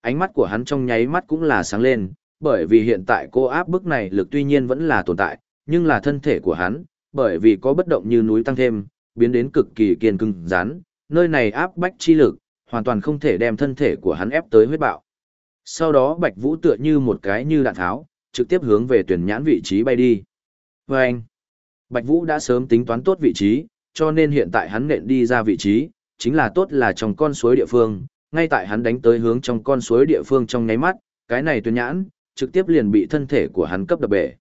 Ánh mắt của hắn trong nháy mắt cũng là sáng lên, bởi vì hiện tại cô áp bức này lực tuy nhiên vẫn là tồn tại, nhưng là thân thể của hắn, bởi vì có bất động như núi tăng thêm, biến đến cực kỳ kiên cứng rắn, nơi này áp bách chi lực, hoàn toàn không thể đem thân thể của hắn ép tới huyết bạo. Sau đó Bạch Vũ tựa như một cái như đạn tháo, trực tiếp hướng về tuyển nhãn vị trí bay đi. Và anh, Bạch Vũ đã sớm tính toán tốt vị trí, cho nên hiện tại hắn nện đi ra vị trí, chính là tốt là trong con suối địa phương, ngay tại hắn đánh tới hướng trong con suối địa phương trong nháy mắt, cái này tuyển nhãn, trực tiếp liền bị thân thể của hắn cấp đập bể.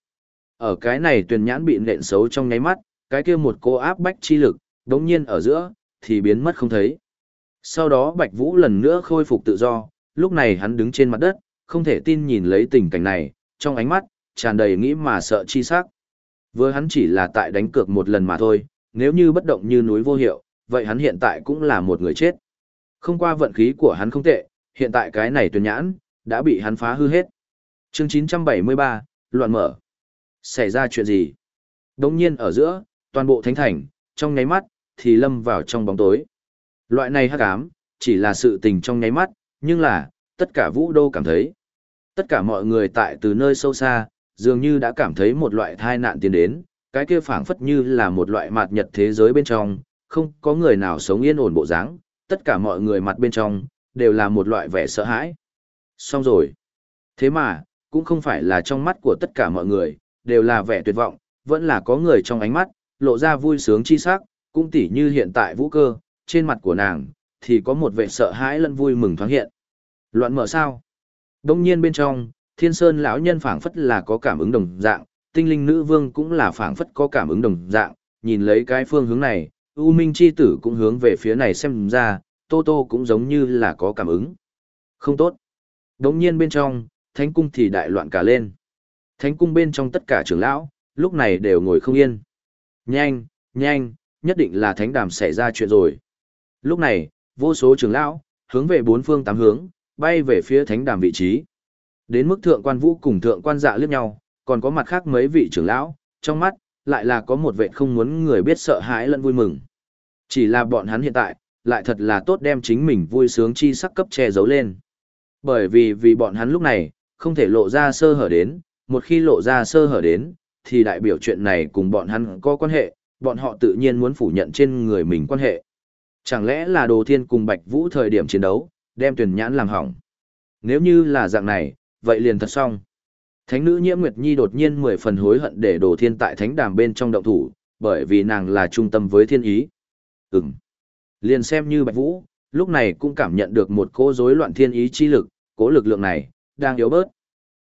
Ở cái này tuyển nhãn bị nện xấu trong nháy mắt, cái kia một cô áp bách chi lực, đống nhiên ở giữa, thì biến mất không thấy. Sau đó Bạch Vũ lần nữa khôi phục tự do, lúc này hắn đứng trên mặt đất, không thể tin nhìn lấy tình cảnh này, trong ánh mắt, tràn đầy nghĩ mà sợ chi sắc. Vừa hắn chỉ là tại đánh cược một lần mà thôi, nếu như bất động như núi vô hiệu, vậy hắn hiện tại cũng là một người chết. Không qua vận khí của hắn không tệ, hiện tại cái này tuyển nhãn, đã bị hắn phá hư hết. Chương 973, loạn mở. Xảy ra chuyện gì? đống nhiên ở giữa, toàn bộ thánh thành, trong nháy mắt, thì lâm vào trong bóng tối. Loại này hắc ám, chỉ là sự tình trong nháy mắt, nhưng là, tất cả vũ đô cảm thấy. Tất cả mọi người tại từ nơi sâu xa, dường như đã cảm thấy một loại thai nạn tiến đến, cái kia phảng phất như là một loại mạt nhật thế giới bên trong, không có người nào sống yên ổn bộ dáng, tất cả mọi người mặt bên trong, đều là một loại vẻ sợ hãi. Xong rồi. Thế mà, cũng không phải là trong mắt của tất cả mọi người, đều là vẻ tuyệt vọng, vẫn là có người trong ánh mắt, lộ ra vui sướng chi sắc, cũng tỉ như hiện tại vũ cơ, trên mặt của nàng, thì có một vẻ sợ hãi lẫn vui mừng thoáng hiện. Loạn mở sao? Đông nhiên bên trong, thiên sơn lão nhân phảng phất là có cảm ứng đồng dạng, tinh linh nữ vương cũng là phảng phất có cảm ứng đồng dạng, nhìn lấy cái phương hướng này, U Minh chi tử cũng hướng về phía này xem ra, Tô Tô cũng giống như là có cảm ứng. Không tốt. Đống nhiên bên trong, thánh cung thì đại loạn cả lên. Thánh cung bên trong tất cả trưởng lão, lúc này đều ngồi không yên. Nhanh, nhanh, nhất định là thánh đàm xảy ra chuyện rồi. Lúc này, vô số trưởng lão, hướng về bốn phương tám hướng, bay về phía thánh đàm vị trí. Đến mức thượng quan vũ cùng thượng quan dạ liếc nhau, còn có mặt khác mấy vị trưởng lão, trong mắt, lại là có một vệ không muốn người biết sợ hãi lẫn vui mừng. Chỉ là bọn hắn hiện tại, lại thật là tốt đem chính mình vui sướng chi sắc cấp che giấu lên. Bởi vì vì bọn hắn lúc này, không thể lộ ra sơ hở đến, một khi lộ ra sơ hở đến, thì đại biểu chuyện này cùng bọn hắn có quan hệ, bọn họ tự nhiên muốn phủ nhận trên người mình quan hệ. Chẳng lẽ là Đồ Thiên cùng Bạch Vũ thời điểm chiến đấu, đem tuyển nhãn làm hỏng. Nếu như là dạng này, vậy liền thật xong. Thánh nữ Nhiễm Nguyệt Nhi đột nhiên mười phần hối hận để Đồ Thiên tại thánh đàm bên trong động thủ, bởi vì nàng là trung tâm với thiên ý. Ừm. Liền xem như Bạch Vũ, lúc này cũng cảm nhận được một cỗ rối loạn thiên ý chi lực, cỗ lực lượng này, đang yếu bớt.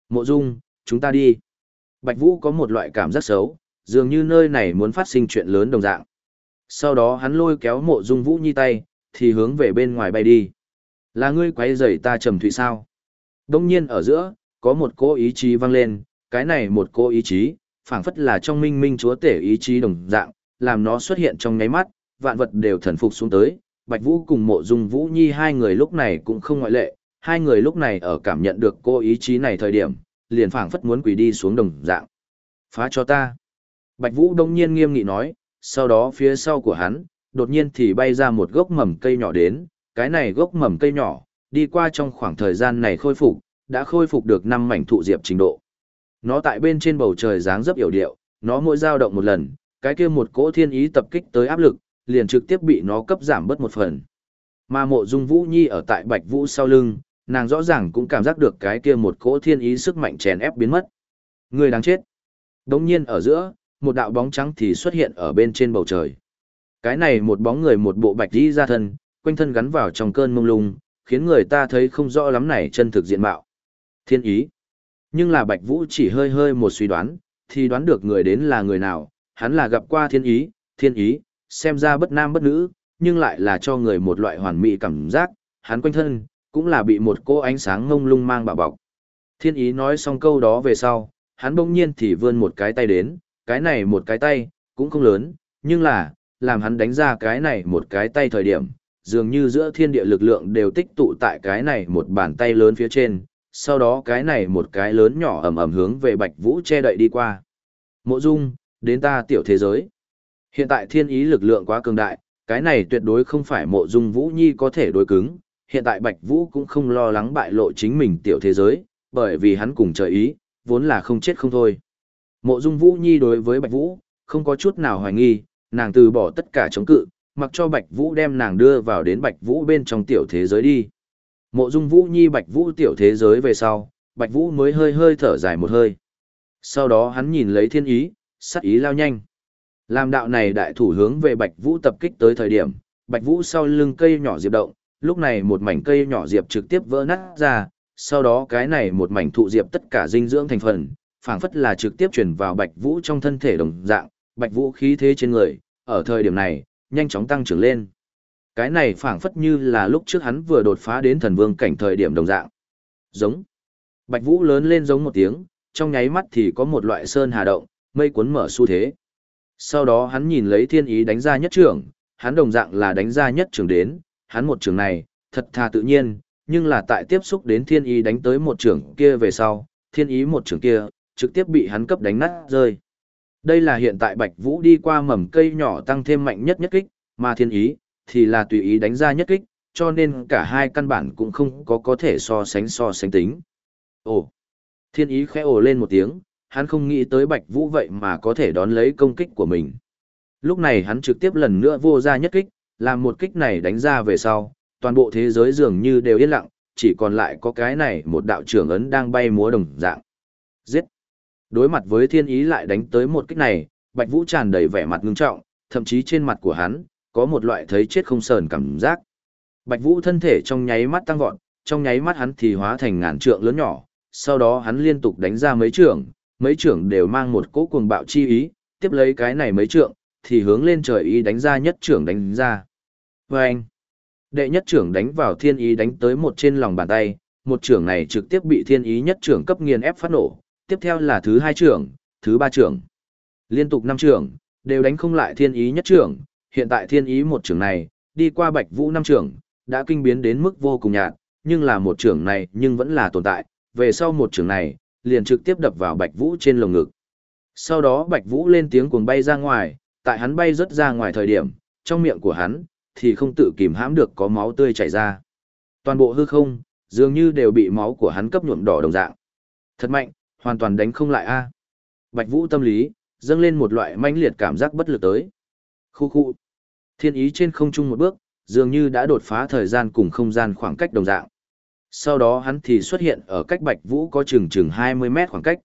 Mộ Dung, chúng ta đi. Bạch Vũ có một loại cảm giác xấu, dường như nơi này muốn phát sinh chuyện lớn đồng dạng. Sau đó hắn lôi kéo mộ Dung Vũ Nhi tay, thì hướng về bên ngoài bay đi. Là ngươi quấy rầy ta trầm thủy sao? Đông nhiên ở giữa, có một cô ý chí vang lên, cái này một cô ý chí, phảng phất là trong minh minh chúa tể ý chí đồng dạng, làm nó xuất hiện trong nháy mắt, vạn vật đều thần phục xuống tới. Bạch Vũ cùng mộ dung Vũ Nhi hai người lúc này cũng không ngoại lệ, hai người lúc này ở cảm nhận được cô ý chí này thời điểm, liền phảng phất muốn quỳ đi xuống đồng dạng. Phá cho ta. Bạch Vũ đông nhiên nghiêm nghị nói, sau đó phía sau của hắn, đột nhiên thì bay ra một gốc mầm cây nhỏ đến, cái này gốc mầm cây nhỏ, đi qua trong khoảng thời gian này khôi phục, đã khôi phục được năm mảnh thụ diệp trình độ. Nó tại bên trên bầu trời dáng dấp hiểu điệu, nó mỗi dao động một lần, cái kia một cỗ thiên ý tập kích tới áp lực, liền trực tiếp bị nó cấp giảm bớt một phần. Mà mộ dung Vũ Nhi ở tại Bạch Vũ sau lưng, nàng rõ ràng cũng cảm giác được cái kia một cỗ thiên ý sức mạnh chèn ép biến mất. Người đáng chết. Đống nhiên ở giữa, một đạo bóng trắng thì xuất hiện ở bên trên bầu trời. Cái này một bóng người một bộ bạch đi ra thân, quanh thân gắn vào trong cơn mông lung, khiến người ta thấy không rõ lắm này chân thực diện mạo. Thiên ý. Nhưng là Bạch Vũ chỉ hơi hơi một suy đoán, thì đoán được người đến là người nào, hắn là gặp qua thiên ý, thiên ý, xem ra bất nam bất nữ, nhưng lại là cho người một loại hoàn mỹ cảm giác, hắn quanh thân, cũng là bị một cô ánh sáng ngông lung mang bảo bọc. Thiên ý nói xong câu đó về sau, hắn bỗng nhiên thì vươn một cái tay đến, cái này một cái tay, cũng không lớn, nhưng là, làm hắn đánh ra cái này một cái tay thời điểm, dường như giữa thiên địa lực lượng đều tích tụ tại cái này một bàn tay lớn phía trên, sau đó cái này một cái lớn nhỏ ầm ầm hướng về Bạch Vũ che đậy đi qua. Mộ Dung, đến ta tiểu thế giới. Hiện tại thiên ý lực lượng quá cường đại, cái này tuyệt đối không phải Mộ Dung Vũ Nhi có thể đối cứng, hiện tại Bạch Vũ cũng không lo lắng bại lộ chính mình tiểu thế giới, bởi vì hắn cùng trời ý, vốn là không chết không thôi. Mộ Dung Vũ Nhi đối với Bạch Vũ, không có chút nào hoài nghi, nàng từ bỏ tất cả chống cự, mặc cho Bạch Vũ đem nàng đưa vào đến Bạch Vũ bên trong tiểu thế giới đi. Mộ Dung Vũ Nhi Bạch Vũ tiểu thế giới về sau, Bạch Vũ mới hơi hơi thở dài một hơi. Sau đó hắn nhìn lấy thiên ý, sắc ý lao nhanh. Làm đạo này đại thủ hướng về Bạch Vũ tập kích tới thời điểm, Bạch Vũ sau lưng cây nhỏ diệp động, lúc này một mảnh cây nhỏ diệp trực tiếp vỡ nát ra, sau đó cái này một mảnh thụ diệp tất cả dinh dưỡng thành phần, phảng phất là trực tiếp chuyển vào Bạch Vũ trong thân thể đồng dạng, Bạch Vũ khí thế trên người, ở thời điểm này, nhanh chóng tăng trưởng lên. Cái này phảng phất như là lúc trước hắn vừa đột phá đến thần vương cảnh thời điểm đồng dạng. Giống. Bạch Vũ lớn lên giống một tiếng, trong nháy mắt thì có một loại sơn hà động, mây cuốn mở xu thế. Sau đó hắn nhìn lấy thiên ý đánh ra nhất trưởng, hắn đồng dạng là đánh ra nhất trưởng đến, hắn một trường này, thật thà tự nhiên, nhưng là tại tiếp xúc đến thiên ý đánh tới một trường kia về sau, thiên ý một trường kia, trực tiếp bị hắn cấp đánh nát rơi. Đây là hiện tại Bạch Vũ đi qua mầm cây nhỏ tăng thêm mạnh nhất nhất kích, mà thiên ý, thì là tùy ý đánh ra nhất kích, cho nên cả hai căn bản cũng không có có thể so sánh so sánh tính. Ồ! Thiên ý khẽ ồ lên một tiếng, hắn không nghĩ tới Bạch Vũ vậy mà có thể đón lấy công kích của mình. Lúc này hắn trực tiếp lần nữa vô ra nhất kích, làm một kích này đánh ra về sau, toàn bộ thế giới dường như đều yên lặng, chỉ còn lại có cái này một đạo trưởng ấn đang bay múa đồng dạng. Giết! Đối mặt với thiên ý lại đánh tới một kích này, Bạch Vũ tràn đầy vẻ mặt ngưng trọng, thậm chí trên mặt của hắn, có một loại thấy chết không sờn cảm giác. Bạch Vũ thân thể trong nháy mắt tăng vọt, trong nháy mắt hắn thì hóa thành ngàn trượng lớn nhỏ, sau đó hắn liên tục đánh ra mấy trưởng, mấy trưởng đều mang một cỗ cuồng bạo chi ý, tiếp lấy cái này mấy trưởng thì hướng lên trời ý đánh ra nhất trưởng đánh ra. Và anh, đệ nhất trưởng đánh vào thiên ý đánh tới một trên lòng bàn tay, một trưởng này trực tiếp bị thiên ý nhất trưởng cấp nghiền ép phát nổ, tiếp theo là thứ hai trưởng, thứ ba trưởng. Liên tục năm trưởng, đều đánh không lại thiên ý nhất trưởng, hiện tại thiên ý một trưởng này, đi qua bạch vũ năm trưởng, đã kinh biến đến mức vô cùng nhạt, nhưng là một trưởng này nhưng vẫn là tồn tại, về sau một trưởng này, liền trực tiếp đập vào bạch vũ trên lồng ngực. Sau đó bạch vũ lên tiếng cuồng bay ra ngoài, tại hắn bay rất ra ngoài thời điểm, trong miệng của hắn, thì không tự kìm hãm được có máu tươi chảy ra. Toàn bộ hư không, dường như đều bị máu của hắn cấp nhuộm đỏ đồng dạng. Thật mạnh, hoàn toàn đánh không lại a. Bạch Vũ tâm lý, dâng lên một loại mãnh liệt cảm giác bất lực tới. Khu khu. Thiên ý trên không trung một bước, dường như đã đột phá thời gian cùng không gian khoảng cách đồng dạng. Sau đó hắn thì xuất hiện ở cách Bạch Vũ có chừng chừng 20 mét khoảng cách.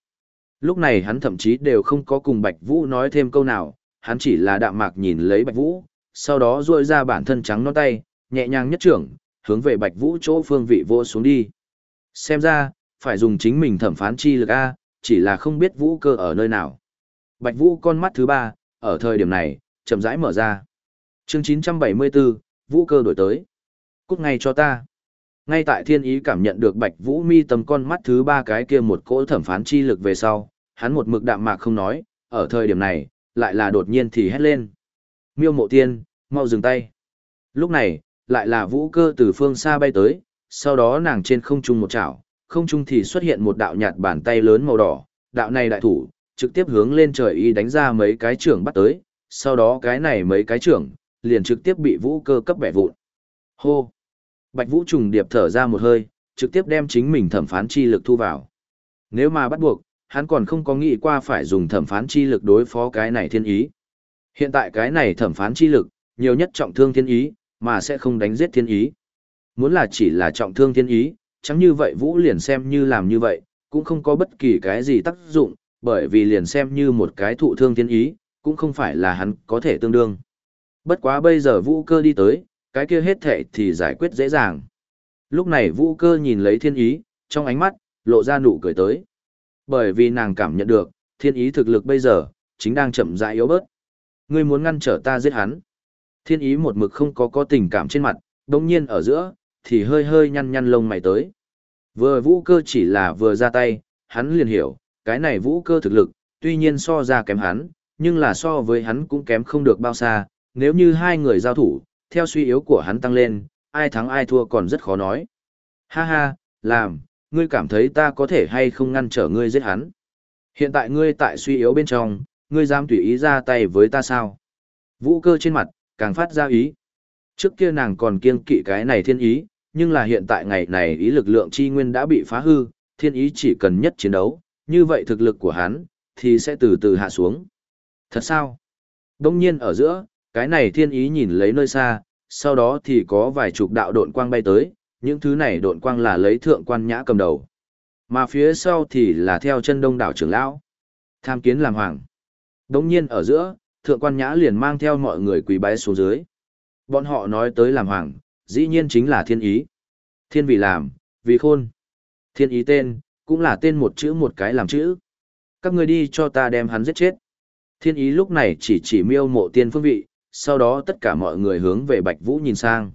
Lúc này hắn thậm chí đều không có cùng Bạch Vũ nói thêm câu nào, hắn chỉ là đạm mạc nhìn lấy Bạch Vũ, sau đó duỗi ra bản thân trắng non tay, nhẹ nhàng nhất trưởng, hướng về Bạch Vũ chỗ phương vị vô xuống đi. Xem ra, phải dùng chính mình thẩm phán chi lực A, chỉ là không biết Vũ cơ ở nơi nào. Bạch Vũ con mắt thứ ba, ở thời điểm này, chậm rãi mở ra. Chương 974, Vũ cơ đổi tới. Cút ngay cho ta. Ngay tại thiên ý cảm nhận được Bạch Vũ mi tầm con mắt thứ ba cái kia một cỗ thẩm phán chi lực về sau, hắn một mực đạm mạc không nói, ở thời điểm này, lại là đột nhiên thì hét lên. Miêu mộ tiên, mau dừng tay. Lúc này, lại là vũ cơ từ phương xa bay tới, sau đó nàng trên không trung một chảo, không trung thì xuất hiện một đạo nhạt bàn tay lớn màu đỏ, đạo này đại thủ, trực tiếp hướng lên trời y đánh ra mấy cái trưởng bắt tới, sau đó cái này mấy cái trưởng, liền trực tiếp bị vũ cơ cấp bẻ vụn. Hô! Bạch vũ trùng điệp thở ra một hơi, trực tiếp đem chính mình thẩm phán chi lực thu vào. Nếu mà bắt buộc, hắn còn không có nghĩ qua phải dùng thẩm phán chi lực đối phó cái này thiên ý. Hiện tại cái này thẩm phán chi lực, nhiều nhất trọng thương thiên ý, mà sẽ không đánh giết thiên ý. Muốn là chỉ là trọng thương thiên ý, chẳng như vậy Vũ liền xem như làm như vậy, cũng không có bất kỳ cái gì tác dụng, bởi vì liền xem như một cái thụ thương thiên ý, cũng không phải là hắn có thể tương đương. Bất quá bây giờ Vũ cơ đi tới, cái kia hết thệ thì giải quyết dễ dàng. Lúc này Vũ cơ nhìn lấy thiên ý, trong ánh mắt, lộ ra nụ cười tới. Bởi vì nàng cảm nhận được, thiên ý thực lực bây giờ, chính đang chậm rãi yếu bớt. Ngươi muốn ngăn trở ta giết hắn. Thiên ý một mực không có có tình cảm trên mặt, đồng nhiên ở giữa, thì hơi hơi nhăn nhăn lông mày tới. Vừa vũ cơ chỉ là vừa ra tay, hắn liền hiểu, cái này vũ cơ thực lực, tuy nhiên so ra kém hắn, nhưng là so với hắn cũng kém không được bao xa, nếu như hai người giao thủ, theo suy yếu của hắn tăng lên, ai thắng ai thua còn rất khó nói. Ha ha, làm, ngươi cảm thấy ta có thể hay không ngăn trở ngươi giết hắn. Hiện tại ngươi tại suy yếu bên trong, ngươi dám tùy ý ra tay với ta sao? Vũ cơ trên mặt, càng phát ra ý. Trước kia nàng còn kiêng kỵ cái này thiên ý, nhưng là hiện tại ngày này ý lực lượng chi nguyên đã bị phá hư, thiên ý chỉ cần nhất chiến đấu, như vậy thực lực của hắn, thì sẽ từ từ hạ xuống. Thật sao? Đông nhiên ở giữa, cái này thiên ý nhìn lấy nơi xa, sau đó thì có vài chục đạo độn quang bay tới, những thứ này độn quang là lấy thượng quan nhã cầm đầu. Mà phía sau thì là theo chân đông đảo trưởng lão. Tham kiến làm hoàng. Đống nhiên ở giữa, thượng quan nhã liền mang theo mọi người quỳ bái xuống dưới. Bọn họ nói tới làm hoàng, dĩ nhiên chính là thiên ý. Thiên vì làm, vì khôn. Thiên ý tên, cũng là tên một chữ một cái làm chữ. Các người đi cho ta đem hắn giết chết. Thiên ý lúc này chỉ chỉ miêu mộ tiên phương vị, sau đó tất cả mọi người hướng về Bạch Vũ nhìn sang.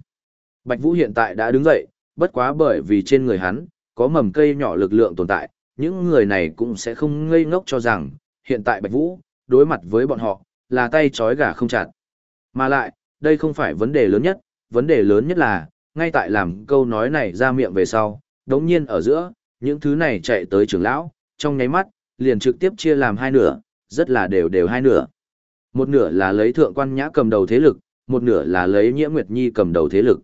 Bạch Vũ hiện tại đã đứng dậy, bất quá bởi vì trên người hắn, có mầm cây nhỏ lực lượng tồn tại, những người này cũng sẽ không ngây ngốc cho rằng, hiện tại Bạch Vũ, đối mặt với bọn họ, là tay trói gà không chặt. Mà lại, đây không phải vấn đề lớn nhất, vấn đề lớn nhất là, ngay tại làm câu nói này ra miệng về sau, đống nhiên ở giữa, những thứ này chạy tới trưởng lão, trong nháy mắt, liền trực tiếp chia làm hai nửa, rất là đều đều hai nửa. Một nửa là lấy thượng quan nhã cầm đầu thế lực, một nửa là lấy nhiễm nguyệt nhi cầm đầu thế lực.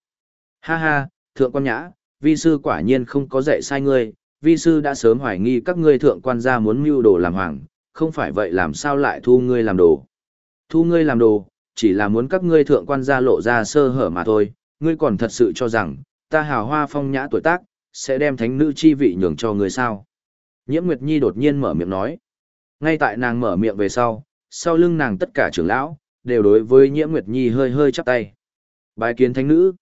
Ha ha, thượng quan nhã, vi sư quả nhiên không có dạy sai ngươi, vi sư đã sớm hoài nghi các ngươi thượng quan gia muốn mưu đồ làm hoàng, không phải vậy làm sao lại thu ngươi làm đồ. Thu ngươi làm đồ, chỉ là muốn các ngươi thượng quan gia lộ ra sơ hở mà thôi, ngươi còn thật sự cho rằng, ta hào hoa phong nhã tuổi tác, sẽ đem thánh nữ chi vị nhường cho ngươi sao. Nhiễm Nguyệt Nhi đột nhiên mở miệng nói. Ngay tại nàng mở miệng về sau, sau lưng nàng tất cả trưởng lão, đều đối với Nhiễm Nguyệt Nhi hơi hơi chắp tay. Bài kiến thánh nữ.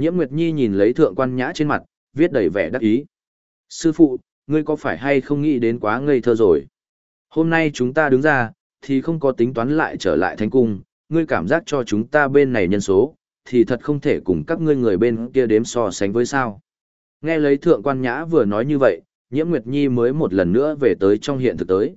Nhiễm Nguyệt Nhi nhìn lấy thượng quan nhã trên mặt, viết đầy vẻ đắc ý. Sư phụ, ngươi có phải hay không nghĩ đến quá ngây thơ rồi? Hôm nay chúng ta đứng ra, thì không có tính toán lại trở lại thánh cung, ngươi cảm giác cho chúng ta bên này nhân số, thì thật không thể cùng các ngươi người bên kia đếm so sánh với sao. Nghe lấy thượng quan nhã vừa nói như vậy, nhiễm Nguyệt Nhi mới một lần nữa về tới trong hiện thực tới.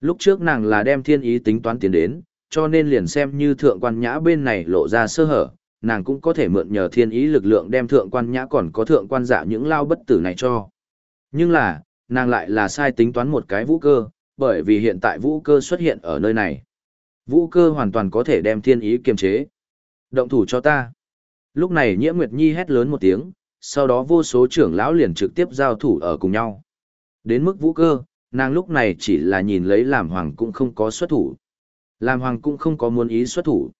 Lúc trước nàng là đem thiên ý tính toán tiến đến, cho nên liền xem như thượng quan nhã bên này lộ ra sơ hở, nàng cũng có thể mượn nhờ thiên ý lực lượng đem thượng quan nhã còn có thượng quan dạ những lao bất tử này cho. Nhưng là, nàng lại là sai tính toán một cái vũ cơ, bởi vì hiện tại vũ cơ xuất hiện ở nơi này. Vũ cơ hoàn toàn có thể đem thiên ý kiềm chế. Động thủ cho ta. Lúc này Nhiễm Nguyệt Nhi hét lớn một tiếng, sau đó vô số trưởng lão liền trực tiếp giao thủ ở cùng nhau. Đến mức vũ cơ, nàng lúc này chỉ là nhìn lấy làm hoàng cũng không có xuất thủ. Làm hoàng cũng không có muốn ý xuất thủ.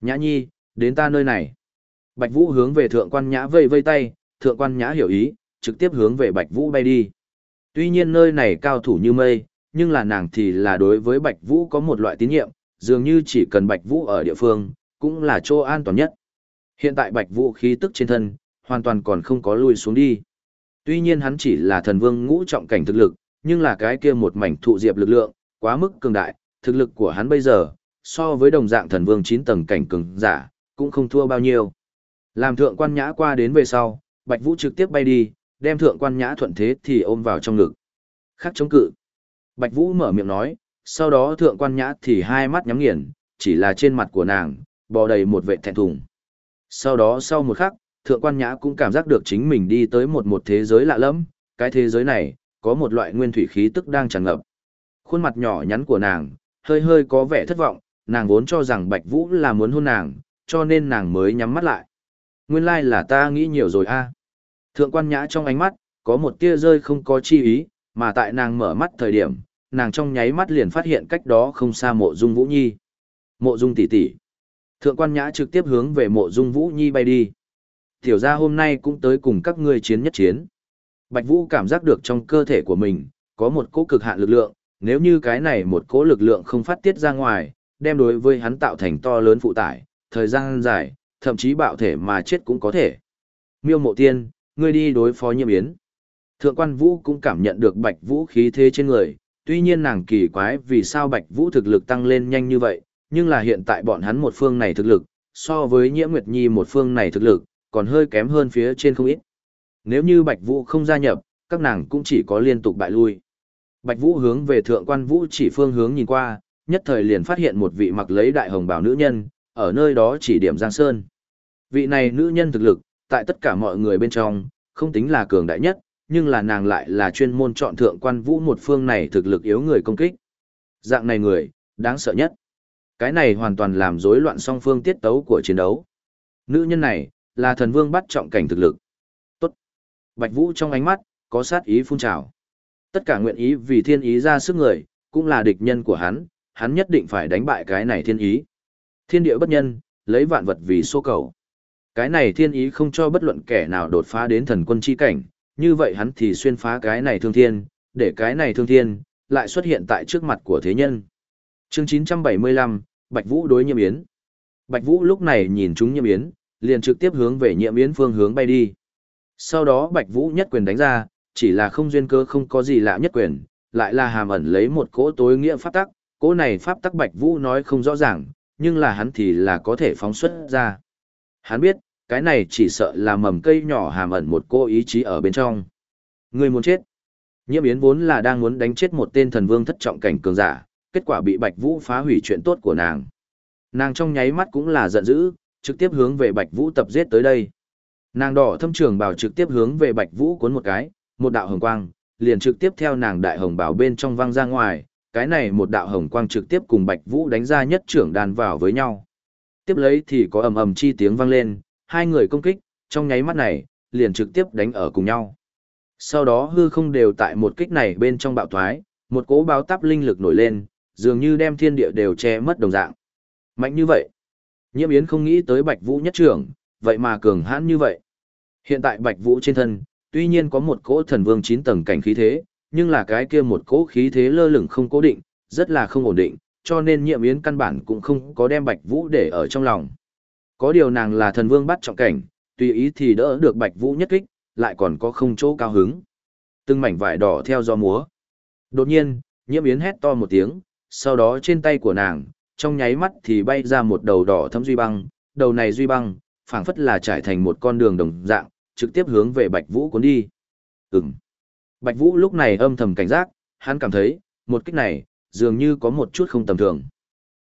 Nhã nhi, đến ta nơi này. Bạch vũ hướng về thượng quan nhã vây vây tay, thượng quan nhã hiểu ý, trực tiếp hướng về bạch vũ bay đi. Tuy nhiên nơi này cao thủ như mây, nhưng là nàng thì là đối với bạch vũ có một loại tín nhiệm, dường như chỉ cần bạch vũ ở địa phương, cũng là chỗ an toàn nhất. Hiện tại bạch vũ khí tức trên thân, hoàn toàn còn không có lui xuống đi. Tuy nhiên hắn chỉ là thần vương ngũ trọng cảnh thực lực, nhưng là cái kia một mảnh thụ diệp lực lượng, quá mức cường đại, thực lực của hắn bây giờ, so với đồng dạng thần vương 9 tầng cảnh cường giả, cũng không thua bao nhiêu. Làm thượng quan nhã qua đến về sau, Bạch Vũ trực tiếp bay đi, đem thượng quan nhã thuận thế thì ôm vào trong ngực. Khắc chống cự. Bạch Vũ mở miệng nói, sau đó thượng quan nhã thì hai mắt nhắm nghiền, chỉ là trên mặt của nàng, bò đầy một vệ thẹn thùng. Sau đó sau một khắc, thượng quan nhã cũng cảm giác được chính mình đi tới một một thế giới lạ lẫm, cái thế giới này, có một loại nguyên thủy khí tức đang tràn ngập. Khuôn mặt nhỏ nhắn của nàng, hơi hơi có vẻ thất vọng, nàng vốn cho rằng Bạch Vũ là muốn hôn nàng, cho nên nàng mới nhắm mắt lại. Nguyên lai like là ta nghĩ nhiều rồi a. À. Thượng quan nhã trong ánh mắt, có một tia rơi không có chi ý, mà tại nàng mở mắt thời điểm, nàng trong nháy mắt liền phát hiện cách đó không xa mộ dung Vũ Nhi. Mộ dung tỷ tỷ. Thượng quan nhã trực tiếp hướng về mộ dung Vũ Nhi bay đi. Tiểu gia hôm nay cũng tới cùng các ngươi chiến nhất chiến. Bạch Vũ cảm giác được trong cơ thể của mình, có một cỗ cực hạn lực lượng, nếu như cái này một cỗ lực lượng không phát tiết ra ngoài, đem đối với hắn tạo thành to lớn phụ tải, thời gian dài, thậm chí bạo thể mà chết cũng có thể. Miêu mộ tiên, ngươi đi đối phó nhiệm biến. Thượng quan Vũ cũng cảm nhận được Bạch Vũ khí thế trên người, tuy nhiên nàng kỳ quái vì sao Bạch Vũ thực lực tăng lên nhanh như vậy, nhưng là hiện tại bọn hắn một phương này thực lực, so với Nhiễm Nguyệt Nhi một phương này thực lực, còn hơi kém hơn phía trên không ít. Nếu như Bạch Vũ không gia nhập, các nàng cũng chỉ có liên tục bại lui. Bạch Vũ hướng về thượng quan Vũ chỉ phương hướng nhìn qua, nhất thời liền phát hiện một vị mặc lấy đại hồng bào nữ nhân, ở nơi đó chỉ điểm Giang Sơn. Vị này nữ nhân thực lực, tại tất cả mọi người bên trong, không tính là cường đại nhất, nhưng là nàng lại là chuyên môn chọn thượng quan vũ một phương này thực lực yếu người công kích. Dạng này người, đáng sợ nhất. Cái này hoàn toàn làm rối loạn song phương tiết tấu của chiến đấu. Nữ nhân này, là thần vương bắt trọng cảnh thực lực. Tốt. Bạch Vũ trong ánh mắt, có sát ý phun trào. Tất cả nguyện ý vì thiên ý ra sức người, cũng là địch nhân của hắn, hắn nhất định phải đánh bại cái này thiên ý. Thiên địa bất nhân, lấy vạn vật vì số cầu. Cái này thiên ý không cho bất luận kẻ nào đột phá đến thần quân chi cảnh, như vậy hắn thì xuyên phá cái này thương thiên, để cái này thương thiên, lại xuất hiện tại trước mặt của thế nhân. Chương 975, Bạch Vũ đối nhiễm yến. Bạch Vũ lúc này nhìn chúng nhiễm yến, liền trực tiếp hướng về nhiễm yến phương hướng bay đi. Sau đó Bạch Vũ nhất quyền đánh ra, chỉ là không duyên cơ không có gì lạ nhất quyền, lại là hàm ẩn lấy một cỗ tối nghĩa pháp tắc, cỗ này pháp tắc Bạch Vũ nói không rõ ràng, nhưng là hắn thì là có thể phóng xuất ra. Hắn biết, cái này chỉ sợ là mầm cây nhỏ hàm ẩn một cô ý chí ở bên trong. Người muốn chết. Nhiễm Yến vốn là đang muốn đánh chết một tên thần vương thất trọng cảnh cường giả, kết quả bị Bạch Vũ phá hủy chuyện tốt của nàng. Nàng trong nháy mắt cũng là giận dữ, trực tiếp hướng về Bạch Vũ tập giết tới đây. Nàng đỏ thâm trường bào trực tiếp hướng về Bạch Vũ cuốn một cái, một đạo hồng quang, liền trực tiếp theo nàng đại hồng bào bên trong văng ra ngoài, cái này một đạo hồng quang trực tiếp cùng Bạch Vũ đánh ra nhất trưởng đàn vào với nhau. Tiếp lấy thì có ầm ầm chi tiếng vang lên, hai người công kích, trong nháy mắt này, liền trực tiếp đánh ở cùng nhau. Sau đó hư không đều tại một kích này bên trong bạo thoái, một cỗ báo táp linh lực nổi lên, dường như đem thiên địa đều che mất đồng dạng. Mạnh như vậy. Nhiễm Yến không nghĩ tới Bạch Vũ nhất trưởng, vậy mà cường hãn như vậy. Hiện tại Bạch Vũ trên thân, tuy nhiên có một cỗ thần vương 9 tầng cảnh khí thế, nhưng là cái kia một cỗ khí thế lơ lửng không cố định, rất là không ổn định, cho nên Nhiệm Yến căn bản cũng không có đem Bạch Vũ để ở trong lòng. Có điều nàng là thần vương bắt trọng cảnh, tùy ý thì đỡ được Bạch Vũ nhất kích, lại còn có không chỗ cao hứng. Từng mảnh vải đỏ theo gió múa. Đột nhiên, Nhiễm Yến hét to một tiếng, sau đó trên tay của nàng, trong nháy mắt thì bay ra một đầu đỏ thấm duy băng, đầu này duy băng, phảng phất là trải thành một con đường đồng dạng, trực tiếp hướng về Bạch Vũ cuốn đi. Ừm. Bạch Vũ lúc này âm thầm cảnh giác, hắn cảm thấy, một kích này, dường như có một chút không tầm thường.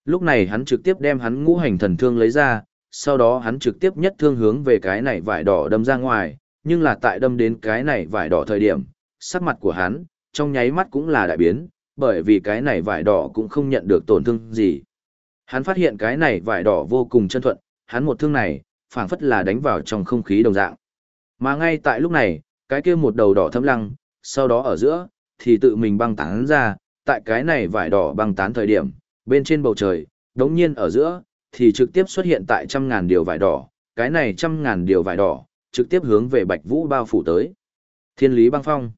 Lúc này hắn trực tiếp đem hắn ngũ hành thần thương lấy ra, sau đó hắn trực tiếp nhất thương hướng về cái này vải đỏ đâm ra ngoài, nhưng là tại đâm đến cái này vải đỏ thời điểm, sắc mặt của hắn, trong nháy mắt cũng là đại biến, bởi vì cái này vải đỏ cũng không nhận được tổn thương gì. Hắn phát hiện cái này vải đỏ vô cùng chân thuận, hắn một thương này, phảng phất là đánh vào trong không khí đồng dạng. Mà ngay tại lúc này, cái kia một đầu đỏ thâm lăng, sau đó ở giữa, thì tự mình băng tán ra, tại cái này vải đỏ băng tán thời điểm, bên trên bầu trời, đống nhiên ở giữa, thì trực tiếp xuất hiện tại trăm ngàn điều vải đỏ, cái này trăm ngàn điều vải đỏ, trực tiếp hướng về Bạch Vũ bao phủ tới. Thiên lý băng phong.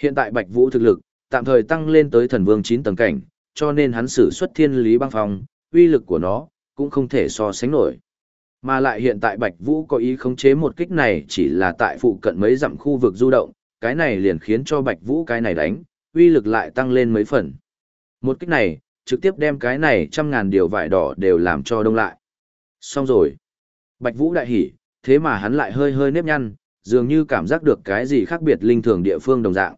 Hiện tại Bạch Vũ thực lực, tạm thời tăng lên tới thần vương 9 tầng cảnh, cho nên hắn sử xuất thiên lý băng phong, uy lực của nó, cũng không thể so sánh nổi. Mà lại hiện tại Bạch Vũ có ý khống chế một kích này chỉ là tại phụ cận mấy dặm khu vực du động, cái này liền khiến cho Bạch Vũ cái này đánh, uy lực lại tăng lên mấy phần. Một kích này, trực tiếp đem cái này trăm ngàn điều vải đỏ đều làm cho đông lại. Xong rồi. Bạch Vũ đại hỉ, thế mà hắn lại hơi hơi nếp nhăn, dường như cảm giác được cái gì khác biệt linh thường địa phương đồng dạng.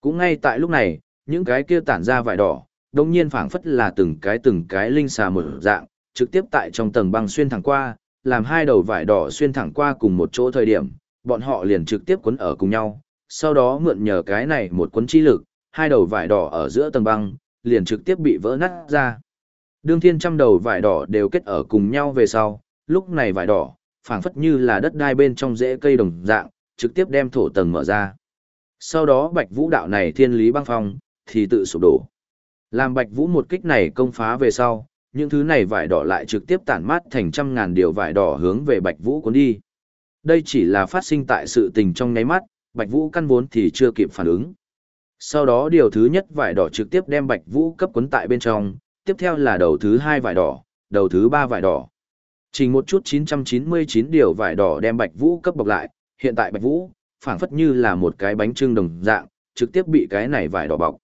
Cũng ngay tại lúc này, những cái kia tản ra vải đỏ, đồng nhiên phảng phất là từng cái từng cái linh xà mở dạng, trực tiếp tại trong tầng băng xuyên thẳng qua, làm hai đầu vải đỏ xuyên thẳng qua cùng một chỗ thời điểm, bọn họ liền trực tiếp cuốn ở cùng nhau, sau đó mượn nhờ cái này một cuốn chi lực, hai đầu vải đỏ ở giữa tầng băng, liền trực tiếp bị vỡ nát ra. Đương thiên trăm đầu vải đỏ đều kết ở cùng nhau về sau, lúc này vải đỏ, phảng phất như là đất đai bên trong rễ cây đồng dạng, trực tiếp đem thổ tầng mở ra. Sau đó bạch vũ đạo này thiên lý băng phong, thì tự sụp đổ. Làm bạch vũ một kích này công phá về sau, những thứ này vải đỏ lại trực tiếp tản mát thành trăm ngàn điều vải đỏ hướng về Bạch Vũ cuốn đi. Đây chỉ là phát sinh tại sự tình trong nháy mắt, Bạch Vũ căn vốn thì chưa kịp phản ứng. Sau đó điều thứ nhất vải đỏ trực tiếp đem Bạch Vũ cấp cuốn tại bên trong, tiếp theo là đầu thứ hai vải đỏ, đầu thứ ba vải đỏ. Chỉ một chút 999 điều vải đỏ đem Bạch Vũ cấp bọc lại, hiện tại Bạch Vũ, phảng phất như là một cái bánh trưng đồng dạng, trực tiếp bị cái này vải đỏ bọc.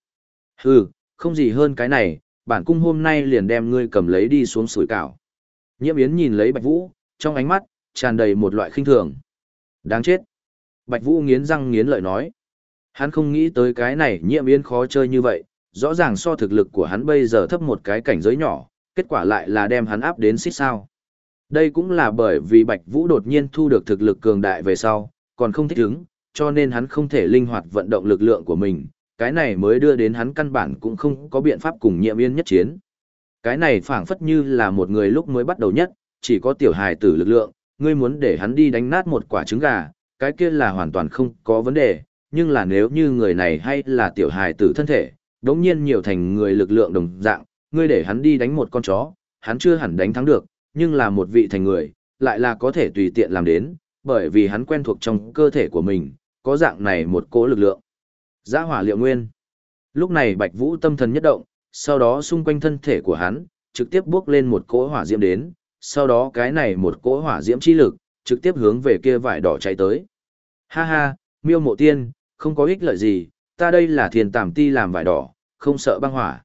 Hừ, không gì hơn cái này, bản cung hôm nay liền đem ngươi cầm lấy đi xuống sủi cảo. Nhiễm Yến nhìn lấy Bạch Vũ, trong ánh mắt, tràn đầy một loại khinh thường. Đáng chết. Bạch Vũ nghiến răng nghiến lợi nói. Hắn không nghĩ tới cái này Nhiệm Yến khó chơi như vậy, rõ ràng so thực lực của hắn bây giờ thấp một cái cảnh giới nhỏ, kết quả lại là đem hắn áp đến xích sao. Đây cũng là bởi vì Bạch Vũ đột nhiên thu được thực lực cường đại về sau, còn không thích ứng, cho nên hắn không thể linh hoạt vận động lực lượng của mình, cái này mới đưa đến hắn căn bản cũng không có biện pháp cùng nhiệm yên nhất chiến. Cái này phảng phất như là một người lúc mới bắt đầu nhất, chỉ có tiểu hài tử lực lượng, ngươi muốn để hắn đi đánh nát một quả trứng gà, cái kia là hoàn toàn không có vấn đề, nhưng là nếu như người này hay là tiểu hài tử thân thể, đống nhiên nhiều thành người lực lượng đồng dạng, ngươi để hắn đi đánh một con chó, hắn chưa hẳn đánh thắng được, nhưng là một vị thành người, lại là có thể tùy tiện làm đến, bởi vì hắn quen thuộc trong cơ thể của mình, có dạng này một cỗ lực lượng. Giã hỏa liệu nguyên. Lúc này Bạch Vũ tâm thần nhất động, sau đó xung quanh thân thể của hắn, trực tiếp bước lên một cỗ hỏa diễm đến, sau đó cái này một cỗ hỏa diễm chi lực, trực tiếp hướng về kia vải đỏ chạy tới. Ha ha, miêu mộ tiên, không có ích lợi gì, ta đây là thiền tàm ti làm vải đỏ, không sợ băng hỏa.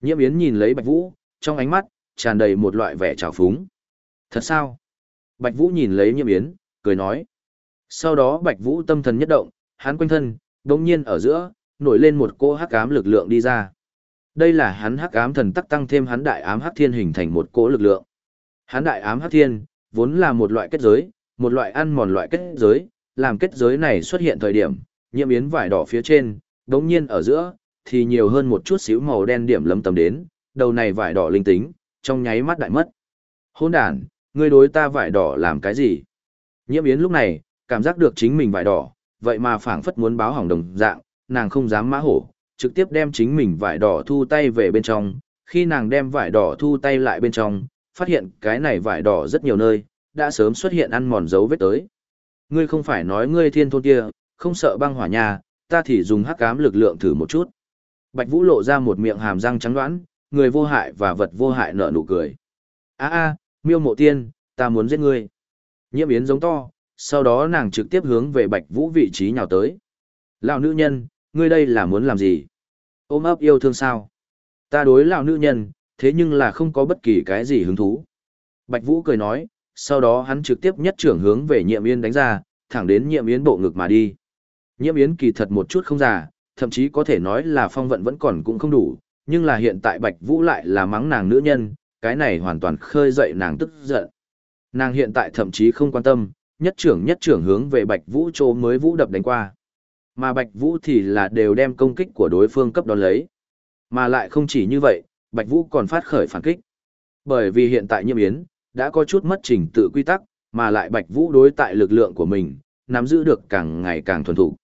Nhiễm Yến nhìn lấy Bạch Vũ, trong ánh mắt, tràn đầy một loại vẻ trào phúng. Thật sao? Bạch Vũ nhìn lấy Nhiễm Yến, cười nói. Sau đó Bạch Vũ tâm thần nhất động, hắn quanh thân, đồng nhiên ở giữa, nổi lên một cỗ hắc ám lực lượng đi ra. Đây là hắn hắc ám thần tắc tăng thêm hắn đại ám hắc thiên hình thành một cỗ lực lượng. Hắn đại ám hắc thiên, vốn là một loại kết giới, một loại ăn mòn loại kết giới, làm kết giới này xuất hiện thời điểm, nhiễm yến vải đỏ phía trên, đống nhiên ở giữa, thì nhiều hơn một chút xíu màu đen điểm lấm tầm đến, đầu này vải đỏ linh tính, trong nháy mắt đại mất. Hôn đàn, ngươi đối ta vải đỏ làm cái gì? Nhiễm yến lúc này, cảm giác được chính mình vải đỏ, vậy mà phảng phất muốn báo hỏng đồng dạng, nàng không dám mã hổ, trực tiếp đem chính mình vải đỏ thu tay về bên trong, khi nàng đem vải đỏ thu tay lại bên trong, phát hiện cái này vải đỏ rất nhiều nơi, đã sớm xuất hiện ăn mòn dấu vết tới. Ngươi không phải nói ngươi thiên thôn kia, không sợ băng hỏa nhà, ta thì dùng hắc ám lực lượng thử một chút. Bạch Vũ lộ ra một miệng hàm răng trắng đoán, người vô hại và vật vô hại nở nụ cười. A a, miêu mộ tiên, ta muốn giết ngươi. Nhiễm yến giống to, sau đó nàng trực tiếp hướng về Bạch Vũ vị trí nhào tới. Lão nữ nhân, ngươi đây là muốn làm gì? Ôm ấp yêu thương sao? Ta đối lão nữ nhân, thế nhưng là không có bất kỳ cái gì hứng thú. Bạch Vũ cười nói, sau đó hắn trực tiếp nhất trưởng hướng về nhiệm yến đánh ra, thẳng đến nhiệm yến bộ ngực mà đi. Nhiệm yến kỳ thật một chút không già, thậm chí có thể nói là phong vận vẫn còn cũng không đủ, nhưng là hiện tại Bạch Vũ lại là mắng nàng nữ nhân, cái này hoàn toàn khơi dậy nàng tức giận. Nàng hiện tại thậm chí không quan tâm, nhất trưởng nhất trưởng hướng về Bạch Vũ chỗ mới Vũ đập đánh qua. Mà Bạch Vũ thì là đều đem công kích của đối phương cấp đón lấy. Mà lại không chỉ như vậy, Bạch Vũ còn phát khởi phản kích. Bởi vì hiện tại Nhiễm Yến đã có chút mất trình tự quy tắc, mà lại Bạch Vũ đối tại lực lượng của mình, nắm giữ được càng ngày càng thuần thục.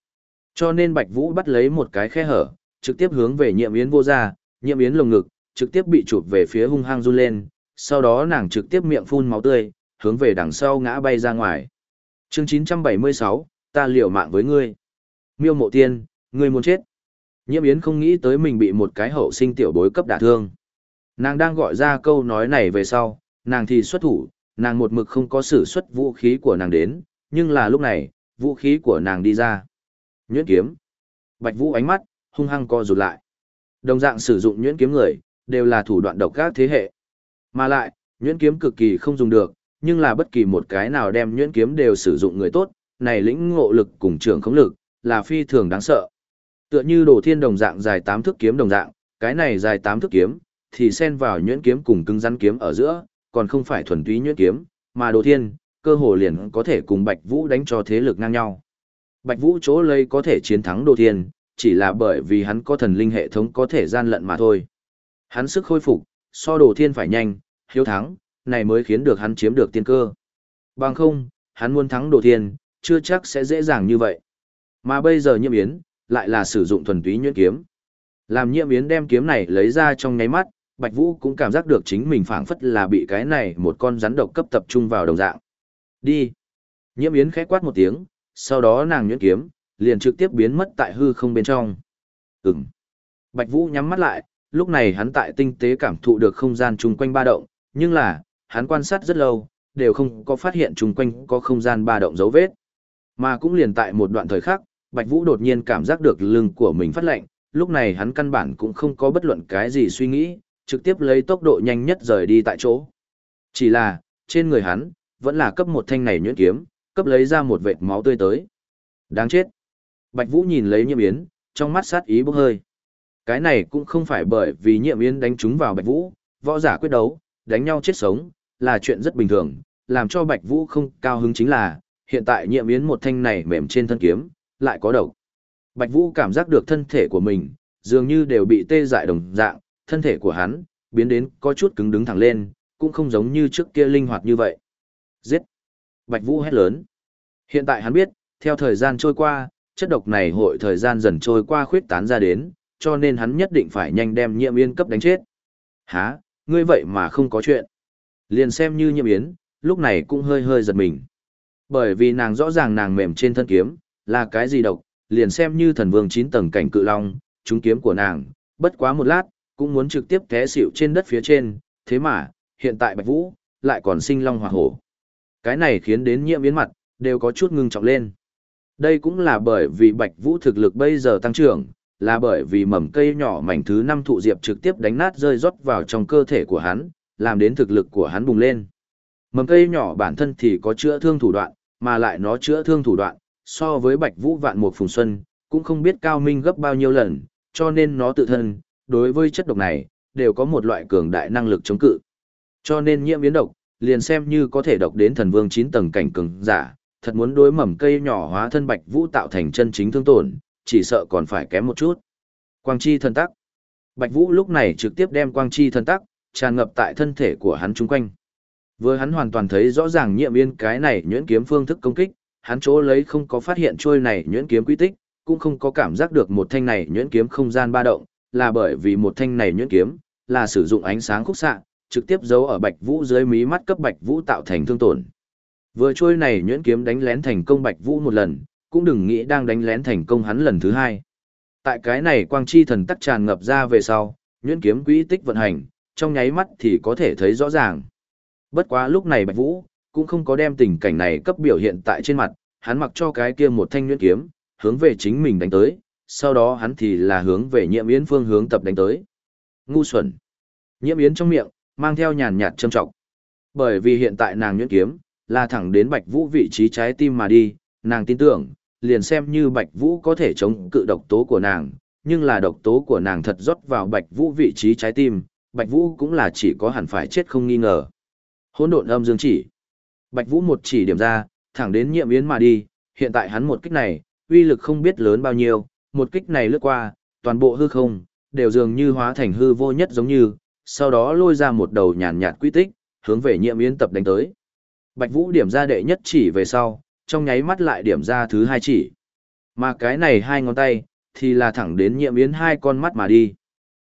Cho nên Bạch Vũ bắt lấy một cái khe hở, trực tiếp hướng về Nhiệm Yến vô ra, Nhiệm Yến lồng ngực, trực tiếp bị chụp về phía hung hăng run lên, sau đó nàng trực tiếp miệng phun máu tươi, hướng về đằng sau ngã bay ra ngoài. Chương 976, ta liều mạng với ngươi. Miêu Mộ Tiên, ngươi muốn chết. Nhiệm Yến không nghĩ tới mình bị một cái hậu sinh tiểu bối cấp đả thương. Nàng đang gọi ra câu nói này về sau, nàng thì xuất thủ, nàng một mực không có sử xuất vũ khí của nàng đến, nhưng là lúc này, vũ khí của nàng đi ra. Nhuyễn kiếm. Bạch Vũ ánh mắt, hung hăng co rụt lại. Đồng dạng sử dụng nhuyễn kiếm người, đều là thủ đoạn độc các thế hệ. Mà lại, nhuyễn kiếm cực kỳ không dùng được, nhưng là bất kỳ một cái nào đem nhuyễn kiếm đều sử dụng người tốt, này lĩnh ngộ lực cùng trưởng khống lực, là phi thường đáng sợ. Tựa như đồ thiên đồng dạng dài tám thước kiếm đồng dạng, cái này dài tám thước kiếm, thì xen vào nhuyễn kiếm cùng cứng rắn kiếm ở giữa, còn không phải thuần túy nhuyễn kiếm, mà đồ thiên, cơ hồ liền có thể cùng Bạch Vũ đánh cho thế lực ngang nhau. Bạch Vũ chỗ lấy có thể chiến thắng đồ thiên, chỉ là bởi vì hắn có thần linh hệ thống có thể gian lận mà thôi. Hắn sức khôi phục, so đồ thiên phải nhanh, hiếu thắng, này mới khiến được hắn chiếm được tiên cơ. Bằng không, hắn muốn thắng đồ thiên, chưa chắc sẽ dễ dàng như vậy. Mà bây giờ Nhiệm yến, lại là sử dụng thuần túy nhuyễn kiếm. Làm Nhiệm yến đem kiếm này lấy ra trong nháy mắt, Bạch Vũ cũng cảm giác được chính mình phảng phất là bị cái này một con rắn độc cấp tập trung vào đồng dạng. Đi. Nhiễm yến khẽ quát một tiếng, sau đó nàng nhuyễn kiếm, liền trực tiếp biến mất tại hư không bên trong. Ừm. Bạch Vũ nhắm mắt lại, lúc này hắn tại tinh tế cảm thụ được không gian chung quanh ba động, nhưng là, hắn quan sát rất lâu, đều không có phát hiện chung quanh có không gian ba động dấu vết. Mà cũng liền tại một đoạn thời khắc, Bạch Vũ đột nhiên cảm giác được lưng của mình phát lạnh, lúc này hắn căn bản cũng không có bất luận cái gì suy nghĩ, trực tiếp lấy tốc độ nhanh nhất rời đi tại chỗ. Chỉ là, trên người hắn, vẫn là cấp một thanh này nhuyễn kiếm, cấp lấy ra một vệt máu tươi tới. Đáng chết. Bạch Vũ nhìn lấy Nhiệm Yến, trong mắt sát ý bốc hơi. Cái này cũng không phải bởi vì Nhiệm Yến đánh trúng vào Bạch Vũ, võ giả quyết đấu, đánh nhau chết sống, là chuyện rất bình thường, làm cho Bạch Vũ không cao hứng chính là, hiện tại Nhiệm Yến một thanh này mềm trên thân kiếm, lại có độc. Bạch Vũ cảm giác được thân thể của mình, dường như đều bị tê dại đồng dạng, thân thể của hắn, biến đến có chút cứng đứng thẳng lên, cũng không giống như trước kia linh hoạt như vậy. Giết! Bạch Vũ hét lớn. Hiện tại hắn biết, theo thời gian trôi qua, chất độc này hội thời gian dần trôi qua khuyết tán ra đến, cho nên hắn nhất định phải nhanh đem nhiễm yên cấp đánh chết. Hả, ngươi vậy mà không có chuyện. Liền xem như nhiễm yến, lúc này cũng hơi hơi giật mình. Bởi vì nàng rõ ràng nàng mềm trên thân kiếm, là cái gì độc, liền xem như thần vương 9 tầng cảnh cự long, trúng kiếm của nàng, bất quá một lát, cũng muốn trực tiếp té xỉu trên đất phía trên, thế mà, hiện tại Bạch Vũ, lại còn sinh long hỏa hổ. Cái này khiến đến nhiễm biến mặt, đều có chút ngưng trọng lên. Đây cũng là bởi vì Bạch Vũ thực lực bây giờ tăng trưởng, là bởi vì mầm cây nhỏ mảnh thứ năm thụ diệp trực tiếp đánh nát rơi rót vào trong cơ thể của hắn, làm đến thực lực của hắn bùng lên. Mầm cây nhỏ bản thân thì có chữa thương thủ đoạn, mà lại nó chữa thương thủ đoạn, so với Bạch Vũ Vạn Mục Phùng Xuân, cũng không biết cao minh gấp bao nhiêu lần, cho nên nó tự thân, đối với chất độc này, đều có một loại cường đại năng lực chống cự. Cho nên nhiễm biến độc, liền xem như có thể độc đến thần vương 9 tầng cảnh cường giả, thật muốn đối mầm cây nhỏ hóa thân Bạch Vũ tạo thành chân chính thương tổn, chỉ sợ còn phải kém một chút. Quang chi thần tắc. Bạch Vũ lúc này trực tiếp đem quang chi thần tắc tràn ngập tại thân thể của hắn chung quanh. Vừa hắn hoàn toàn thấy rõ ràng nhiệm yên cái này nhuyễn kiếm phương thức công kích, hắn chỗ lấy không có phát hiện trôi này nhuyễn kiếm quy tích, cũng không có cảm giác được một thanh này nhuyễn kiếm không gian ba động, là bởi vì một thanh này nhuyễn kiếm là sử dụng ánh sáng khúc xạ, trực tiếp giấu ở Bạch Vũ dưới mí mắt cấp Bạch Vũ tạo thành thương tổn. Vừa trôi này nhuyễn kiếm đánh lén thành công Bạch Vũ một lần, cũng đừng nghĩ đang đánh lén thành công hắn lần thứ hai. Tại cái này quang chi thần tắc tràn ngập ra về sau, nhuyễn kiếm quỹ tích vận hành, trong nháy mắt thì có thể thấy rõ ràng. Bất quá lúc này Bạch Vũ, cũng không có đem tình cảnh này cấp biểu hiện tại trên mặt, hắn mặc cho cái kia một thanh nhuyễn kiếm, hướng về chính mình đánh tới, sau đó hắn thì là hướng về nhiễm yến phương hướng tập đánh tới. Ngu xuẩn. Nhiễm yến trong miệng, mang theo nhàn nhạt châm trọng. Bởi vì hiện tại nàng nhuyễn kiếm, là thẳng đến Bạch Vũ vị trí trái tim mà đi, nàng tin tưởng, liền xem như Bạch Vũ có thể chống cự độc tố của nàng, nhưng là độc tố của nàng thật rót vào Bạch Vũ vị trí trái tim, Bạch Vũ cũng là chỉ có hẳn phải chết không nghi ngờ. Hỗn độn âm dương chỉ. Bạch Vũ một chỉ điểm ra, thẳng đến nhiệm yến mà đi, hiện tại hắn một kích này, uy lực không biết lớn bao nhiêu, một kích này lướt qua, toàn bộ hư không, đều dường như hóa thành hư vô nhất giống như, sau đó lôi ra một đầu nhàn nhạt quy tích, hướng về nhiệm yến tập đánh tới. Bạch Vũ điểm ra đệ nhất chỉ về sau, trong nháy mắt lại điểm ra thứ hai chỉ. Mà cái này hai ngón tay, thì là thẳng đến nhiệm yến hai con mắt mà đi.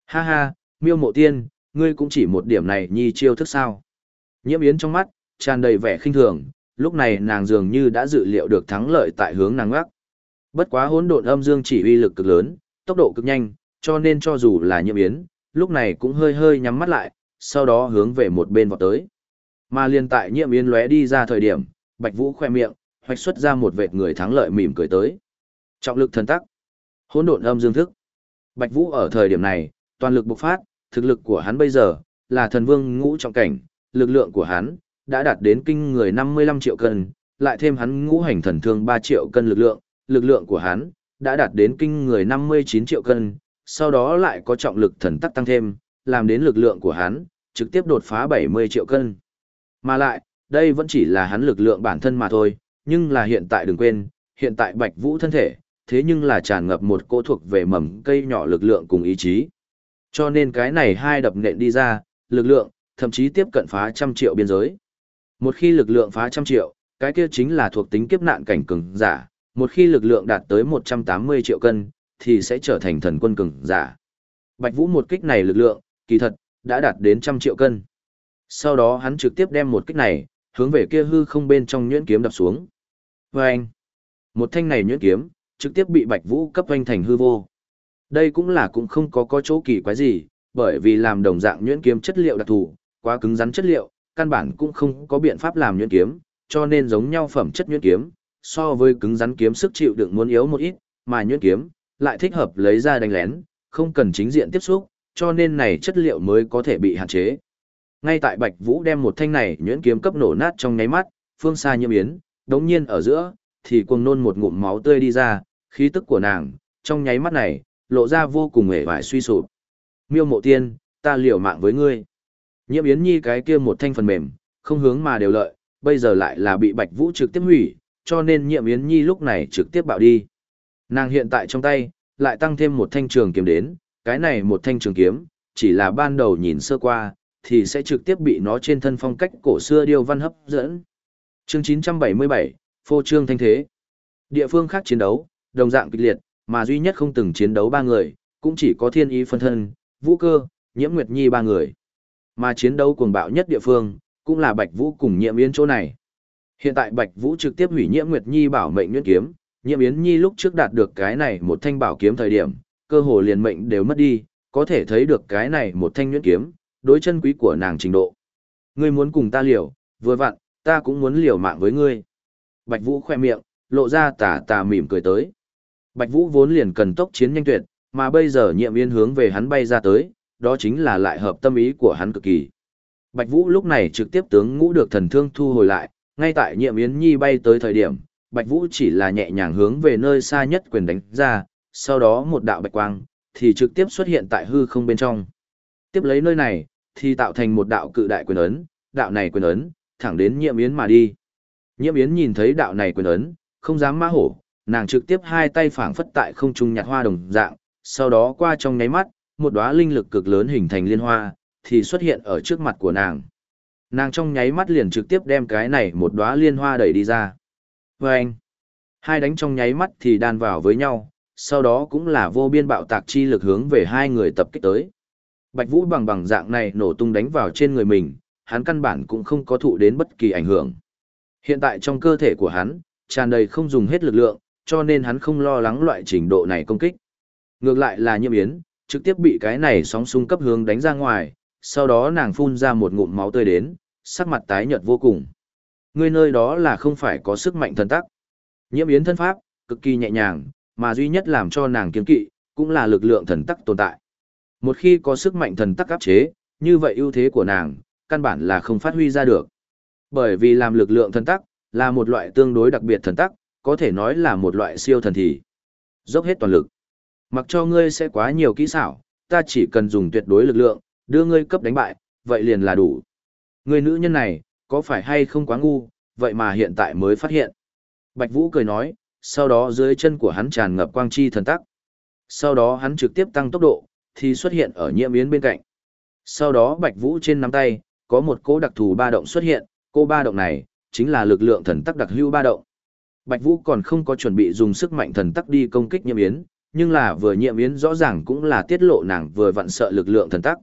Ha ha, miêu mộ tiên, ngươi cũng chỉ một điểm này nhi chiêu thức sao. Nhiệm yến trong mắt, tràn đầy vẻ khinh thường, lúc này nàng dường như đã dự liệu được thắng lợi tại hướng nàng ngắc. Bất quá hỗn độn âm dương chỉ uy lực cực lớn, tốc độ cực nhanh, cho nên cho dù là nhiễm yến, lúc này cũng hơi hơi nhắm mắt lại, sau đó hướng về một bên vọt tới. Mà liên tại nhiễm yến lóe đi ra thời điểm, Bạch Vũ khoe miệng, hoạch xuất ra một vệt người thắng lợi mỉm cười tới. Trọng lực thần tắc, hỗn độn âm dương thức. Bạch Vũ ở thời điểm này, toàn lực bộc phát, thực lực của hắn bây giờ là thần vương ngũ trọng cảnh, lực lượng của hắn đã đạt đến kinh người 55 triệu cân, lại thêm hắn ngũ hành thần thương 3 triệu cân lực lượng, lực lượng của hắn đã đạt đến kinh người 59 triệu cân, sau đó lại có trọng lực thần tắc tăng thêm, làm đến lực lượng của hắn trực tiếp đột phá 70 triệu cân. Mà lại, đây vẫn chỉ là hắn lực lượng bản thân mà thôi, nhưng là hiện tại đừng quên, hiện tại Bạch Vũ thân thể, thế nhưng là tràn ngập một cỗ thuộc về mầm cây nhỏ lực lượng cùng ý chí. Cho nên cái này hai đập nện đi ra, lực lượng, thậm chí tiếp cận phá trăm triệu biên giới. Một khi lực lượng phá trăm triệu, cái kia chính là thuộc tính kiếp nạn cảnh cường giả, một khi lực lượng đạt tới 180 triệu cân, thì sẽ trở thành thần quân cường giả. Bạch Vũ một kích này lực lượng, kỳ thật, đã đạt đến trăm triệu cân. Sau đó hắn trực tiếp đem một kích này, hướng về kia hư không bên trong nhuyễn kiếm đập xuống. Và anh, một thanh này nhuyễn kiếm, trực tiếp bị Bạch Vũ cấp anh thành hư vô. Đây cũng là cũng không có có chỗ kỳ quái gì, bởi vì làm đồng dạng nhuyễn kiếm chất liệu đặc thù, quá cứng rắn chất liệu, căn bản cũng không có biện pháp làm nhuyễn kiếm, cho nên giống nhau phẩm chất nhuyễn kiếm, so với cứng rắn kiếm sức chịu đựng muốn yếu một ít, mà nhuyễn kiếm lại thích hợp lấy ra đánh lén, không cần chính diện tiếp xúc, cho nên này chất liệu mới có thể bị hạn chế. Ngay tại Bạch Vũ đem một thanh này nhuyễn kiếm cấp nổ nát trong nháy mắt, phương xa nhiễm yến, đống nhiên ở giữa, thì cuồng nôn một ngụm máu tươi đi ra, khí tức của nàng, trong nháy mắt này, lộ ra vô cùng hề vải suy sụp. Miêu mộ tiên, ta liều mạng với ngươi. Nhiễm Yến Nhi cái kia một thanh phần mềm, không hướng mà đều lợi, bây giờ lại là bị Bạch Vũ trực tiếp hủy, cho nên Nhiệm Yến Nhi lúc này trực tiếp bạo đi. Nàng hiện tại trong tay, lại tăng thêm một thanh trường kiếm đến, cái này một thanh trường kiếm, chỉ là ban đầu nhìn sơ qua, thì sẽ trực tiếp bị nó trên thân phong cách cổ xưa điêu văn hấp dẫn. Chương 977, Phô Trương Thanh Thế Địa phương khác chiến đấu, đồng dạng kịch liệt, mà duy nhất không từng chiến đấu ba người, cũng chỉ có thiên ý phân thân, vũ cơ, nhiễm nguyệt nhi ba người. Mà chiến đấu cuồng bạo nhất địa phương, cũng là Bạch Vũ cùng nhiễm yến chỗ này. Hiện tại Bạch Vũ trực tiếp hủy nhiễm nguyệt nhi bảo mệnh nhuyễn kiếm, nhiễm yến nhi lúc trước đạt được cái này một thanh bảo kiếm thời điểm, cơ hồ liền mệnh đều mất đi, có thể thấy được cái này một thanh nhuyễn kiếm, đối chân quý của nàng trình độ. Ngươi muốn cùng ta liều, vừa vặn, ta cũng muốn liều mạng với ngươi. Bạch Vũ khoe miệng, lộ ra tà tà mỉm cười tới. Bạch Vũ vốn liền cần tốc chiến nhanh tuyệt, mà bây giờ nhiệm yên hướng về hắn bay ra tới, đó chính là lại hợp tâm ý của hắn cực kỳ. Bạch Vũ lúc này trực tiếp tướng ngũ được thần thương thu hồi lại, ngay tại nhiệm yến nhi bay tới thời điểm, Bạch Vũ chỉ là nhẹ nhàng hướng về nơi xa nhất quyền đánh ra, sau đó một đạo bạch quang, thì trực tiếp xuất hiện tại hư không bên trong. Tiếp lấy nơi này, thì tạo thành một đạo cự đại quyền ấn, đạo này quyền ấn, thẳng đến nhiệm yến mà đi. Nhiệm yến nhìn thấy đạo này quyền ấn, không dám mã hổ, nàng trực tiếp hai tay phảng phất tại không trung nhặt hoa đồng dạng, sau đó qua trong nháy mắt, một đóa linh lực cực lớn hình thành liên hoa, thì xuất hiện ở trước mặt của nàng. Nàng trong nháy mắt liền trực tiếp đem cái này một đóa liên hoa đẩy đi ra. Và anh, hai đánh trong nháy mắt thì đan vào với nhau, sau đó cũng là vô biên bạo tạc chi lực hướng về hai người tập kích tới. Bạch Vũ bằng bằng dạng này nổ tung đánh vào trên người mình, hắn căn bản cũng không có thụ đến bất kỳ ảnh hưởng. Hiện tại trong cơ thể của hắn, tràn đầy không dùng hết lực lượng, cho nên hắn không lo lắng loại trình độ này công kích. Ngược lại là nhiễm yến, trực tiếp bị cái này sóng xung cấp hướng đánh ra ngoài, sau đó nàng phun ra một ngụm máu tươi đến, sắc mặt tái nhợt vô cùng. ngươi nơi đó là không phải có sức mạnh thần tắc. Nhiễm yến thân pháp, cực kỳ nhẹ nhàng, mà duy nhất làm cho nàng kiên kỵ, cũng là lực lượng thần tắc tồn tại. Một khi có sức mạnh thần tắc áp chế, như vậy ưu thế của nàng, căn bản là không phát huy ra được. Bởi vì làm lực lượng thần tắc, là một loại tương đối đặc biệt thần tắc, có thể nói là một loại siêu thần thì. Dốc hết toàn lực. Mặc cho ngươi sẽ quá nhiều kỹ xảo, ta chỉ cần dùng tuyệt đối lực lượng, đưa ngươi cấp đánh bại, vậy liền là đủ. Người nữ nhân này, có phải hay không quá ngu, vậy mà hiện tại mới phát hiện. Bạch Vũ cười nói, sau đó dưới chân của hắn tràn ngập quang chi thần tắc. Sau đó hắn trực tiếp tăng tốc độ, thì xuất hiện ở nhiễm yến bên cạnh. Sau đó Bạch Vũ trên nắm tay, có một cỗ đặc thù ba động xuất hiện, cô ba động này, chính là lực lượng thần tắc đặc hữu ba động. Bạch Vũ còn không có chuẩn bị dùng sức mạnh thần tắc đi công kích nhiễm yến, nhưng là vừa nhiễm yến rõ ràng cũng là tiết lộ nàng vừa vặn sợ lực lượng thần tắc.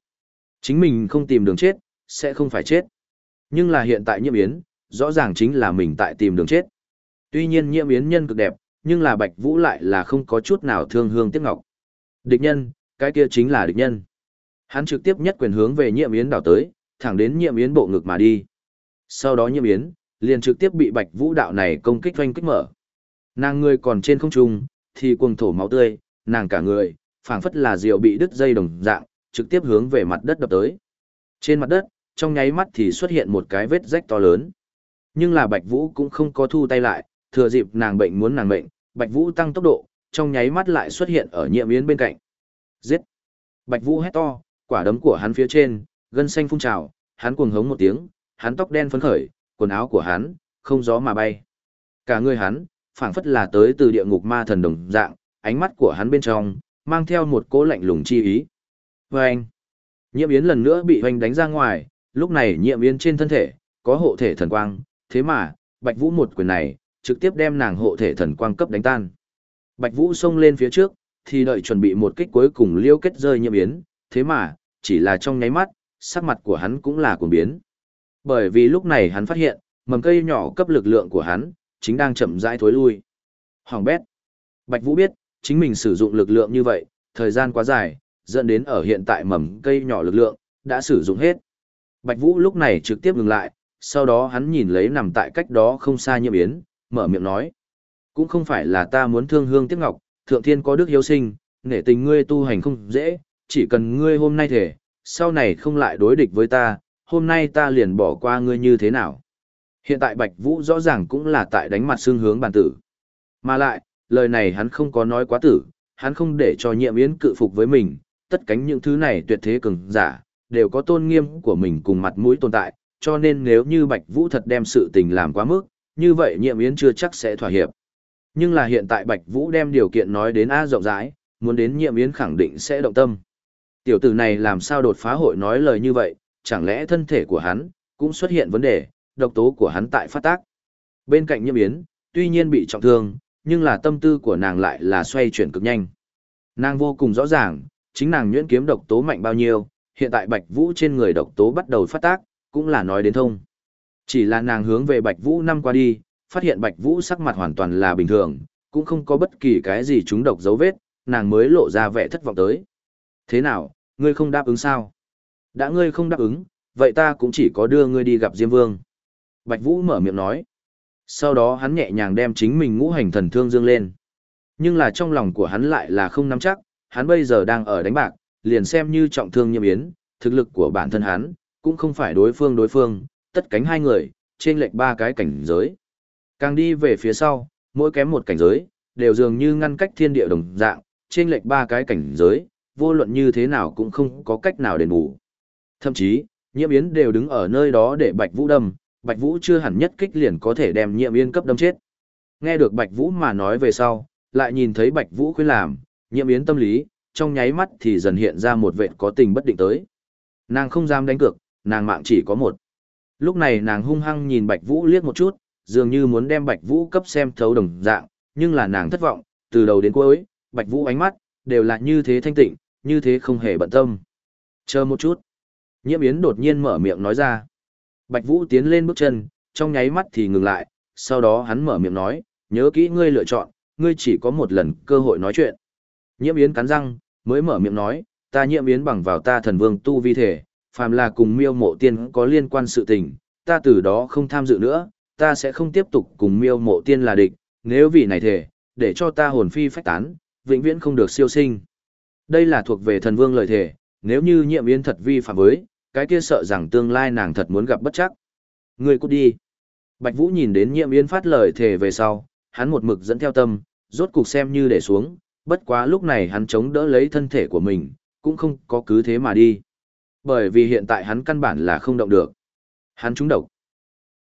Chính mình không tìm đường chết, sẽ không phải chết. Nhưng là hiện tại nhiễm yến, rõ ràng chính là mình tại tìm đường chết. Tuy nhiên nhiễm yến nhân cực đẹp, nhưng là Bạch Vũ lại là không có chút nào thương hương tiếc ngọc. Địch nhân, cái kia chính là địch nhân. Hắn trực tiếp nhất quyền hướng về nhiễm yến đảo tới, thẳng đến nhiễm yến bộ ngực mà đi. Sau đó nhiễm yến, liền trực tiếp bị Bạch Vũ đạo này công kích doanh kích mở. Nàng người còn trên không trung, thì cuồng thổ máu tươi, nàng cả người, phảng phất là diều bị đứt dây đồng dạng, trực tiếp hướng về mặt đất đập tới. Trên mặt đất, trong nháy mắt thì xuất hiện một cái vết rách to lớn. Nhưng là Bạch Vũ cũng không có thu tay lại, thừa dịp nàng bệnh muốn nàng bệnh, Bạch Vũ tăng tốc độ, trong nháy mắt lại xuất hiện ở nhiệm yến bên cạnh. Giết! Bạch Vũ hét to, quả đấm của hắn phía trên, gân xanh phun trào, hắn cuồng hống một tiếng, hắn tóc đen phấn khởi, quần áo của hắn, không gió mà bay. Cả người hắn, phảng phất là tới từ địa ngục ma thần đồng dạng, ánh mắt của hắn bên trong, mang theo một cỗ lạnh lùng chi ý. Và anh, nhiễm yến lần nữa bị hoành đánh ra ngoài, lúc này nhiễm yến trên thân thể, có hộ thể thần quang, thế mà, Bạch Vũ một quyền này, trực tiếp đem nàng hộ thể thần quang cấp đánh tan. Bạch Vũ xông lên phía trước, thì đợi chuẩn bị một kích cuối cùng liêu kết rơi nhiễm yến, thế mà, chỉ là trong nháy mắt, sắc mặt của hắn cũng là cuồng biến. Bởi vì lúc này hắn phát hiện, mầm cây nhỏ cấp lực lượng của hắn, chính đang chậm rãi thối lui. Hoàng bét. Bạch Vũ biết, chính mình sử dụng lực lượng như vậy, thời gian quá dài, dẫn đến ở hiện tại mầm cây nhỏ lực lượng, đã sử dụng hết. Bạch Vũ lúc này trực tiếp ngừng lại, sau đó hắn nhìn lấy nằm tại cách đó không xa nhiễm yến, mở miệng nói. Cũng không phải là ta muốn thương hương tiếc ngọc, thượng thiên có đức hiếu sinh, nể tình ngươi tu hành không dễ, chỉ cần ngươi hôm nay thể, sau này không lại đối địch với ta, hôm nay ta liền bỏ qua ngươi như thế nào. Hiện tại Bạch Vũ rõ ràng cũng là tại đánh mặt xương hướng bản tử. Mà lại, lời này hắn không có nói quá tử, hắn không để cho nhiệm yến cự phục với mình, tất cánh những thứ này tuyệt thế cường giả, đều có tôn nghiêm của mình cùng mặt mũi tồn tại, cho nên nếu như Bạch Vũ thật đem sự tình làm quá mức, như vậy nhiệm yến chưa chắc sẽ thỏa hiệp. Nhưng là hiện tại Bạch Vũ đem điều kiện nói đến A rộng rãi, muốn đến nhiệm yến khẳng định sẽ động tâm. Tiểu tử này làm sao đột phá hội nói lời như vậy, chẳng lẽ thân thể của hắn cũng xuất hiện vấn đề, độc tố của hắn tại phát tác. Bên cạnh nhiệm yến, tuy nhiên bị trọng thương, nhưng là tâm tư của nàng lại là xoay chuyển cực nhanh. Nàng vô cùng rõ ràng, chính nàng nhuyễn kiếm độc tố mạnh bao nhiêu, hiện tại Bạch Vũ trên người độc tố bắt đầu phát tác, cũng là nói đến thông. Chỉ là nàng hướng về Bạch Vũ năm qua đi, phát hiện Bạch Vũ sắc mặt hoàn toàn là bình thường, cũng không có bất kỳ cái gì trúng độc dấu vết, nàng mới lộ ra vẻ thất vọng tới. Thế nào, ngươi không đáp ứng sao? Đã ngươi không đáp ứng, vậy ta cũng chỉ có đưa ngươi đi gặp Diêm Vương. Bạch Vũ mở miệng nói. Sau đó hắn nhẹ nhàng đem chính mình ngũ hành thần thương dương lên. Nhưng là trong lòng của hắn lại là không nắm chắc, hắn bây giờ đang ở đánh bạc, liền xem như trọng thương nhiệm yến, thực lực của bản thân hắn, cũng không phải đối phương đối phương, tất cánh hai người, trên lệch ba cái cảnh giới. Càng đi về phía sau, mỗi kém một cảnh giới, đều dường như ngăn cách thiên địa đồng dạng, trên lệch ba cái cảnh giới, vô luận như thế nào cũng không có cách nào đền bù. Thậm chí, nhiễm yến đều đứng ở nơi đó để Bạch Vũ đâm, Bạch Vũ chưa hẳn nhất kích liền có thể đem nhiễm yến cấp đâm chết. Nghe được Bạch Vũ mà nói về sau, lại nhìn thấy Bạch Vũ khuyên làm, nhiễm yến tâm lý, trong nháy mắt thì dần hiện ra một vệt có tình bất định tới. Nàng không dám đánh cược, nàng mạng chỉ có một. Lúc này nàng hung hăng nhìn Bạch Vũ liếc một chút, dường như muốn đem Bạch Vũ cấp xem thấu đồng dạng, nhưng là nàng thất vọng, từ đầu đến cuối, Bạch Vũ ánh mắt, đều là như thế thanh tịnh, như thế không hề bận tâm. Chờ một chút. Nhiễm Yến đột nhiên mở miệng nói ra. Bạch Vũ tiến lên bước chân, trong nháy mắt thì ngừng lại, sau đó hắn mở miệng nói, nhớ kỹ ngươi lựa chọn, ngươi chỉ có một lần cơ hội nói chuyện. Nhiễm Yến cắn răng, mới mở miệng nói, ta Nhiễm Yến bằng vào ta thần vương tu vi thể, phàm là cùng miêu mộ tiên có liên quan sự tình, ta từ đó không tham dự nữa, ta sẽ không tiếp tục cùng miêu mộ tiên là địch, nếu vì này thể, để cho ta hồn phi phách tán, vĩnh viễn không được siêu sinh. Đây là thuộc về thần vương lời thể, nếu như nhiệm yến thật vi phạm với, cái kia sợ rằng tương lai nàng thật muốn gặp bất chắc. Người cút đi. Bạch Vũ nhìn đến nhiệm yến phát lời thể về sau, hắn một mực dẫn theo tâm, rốt cục xem như để xuống, bất quá lúc này hắn chống đỡ lấy thân thể của mình, cũng không có cứ thế mà đi. Bởi vì hiện tại hắn căn bản là không động được. Hắn trúng độc.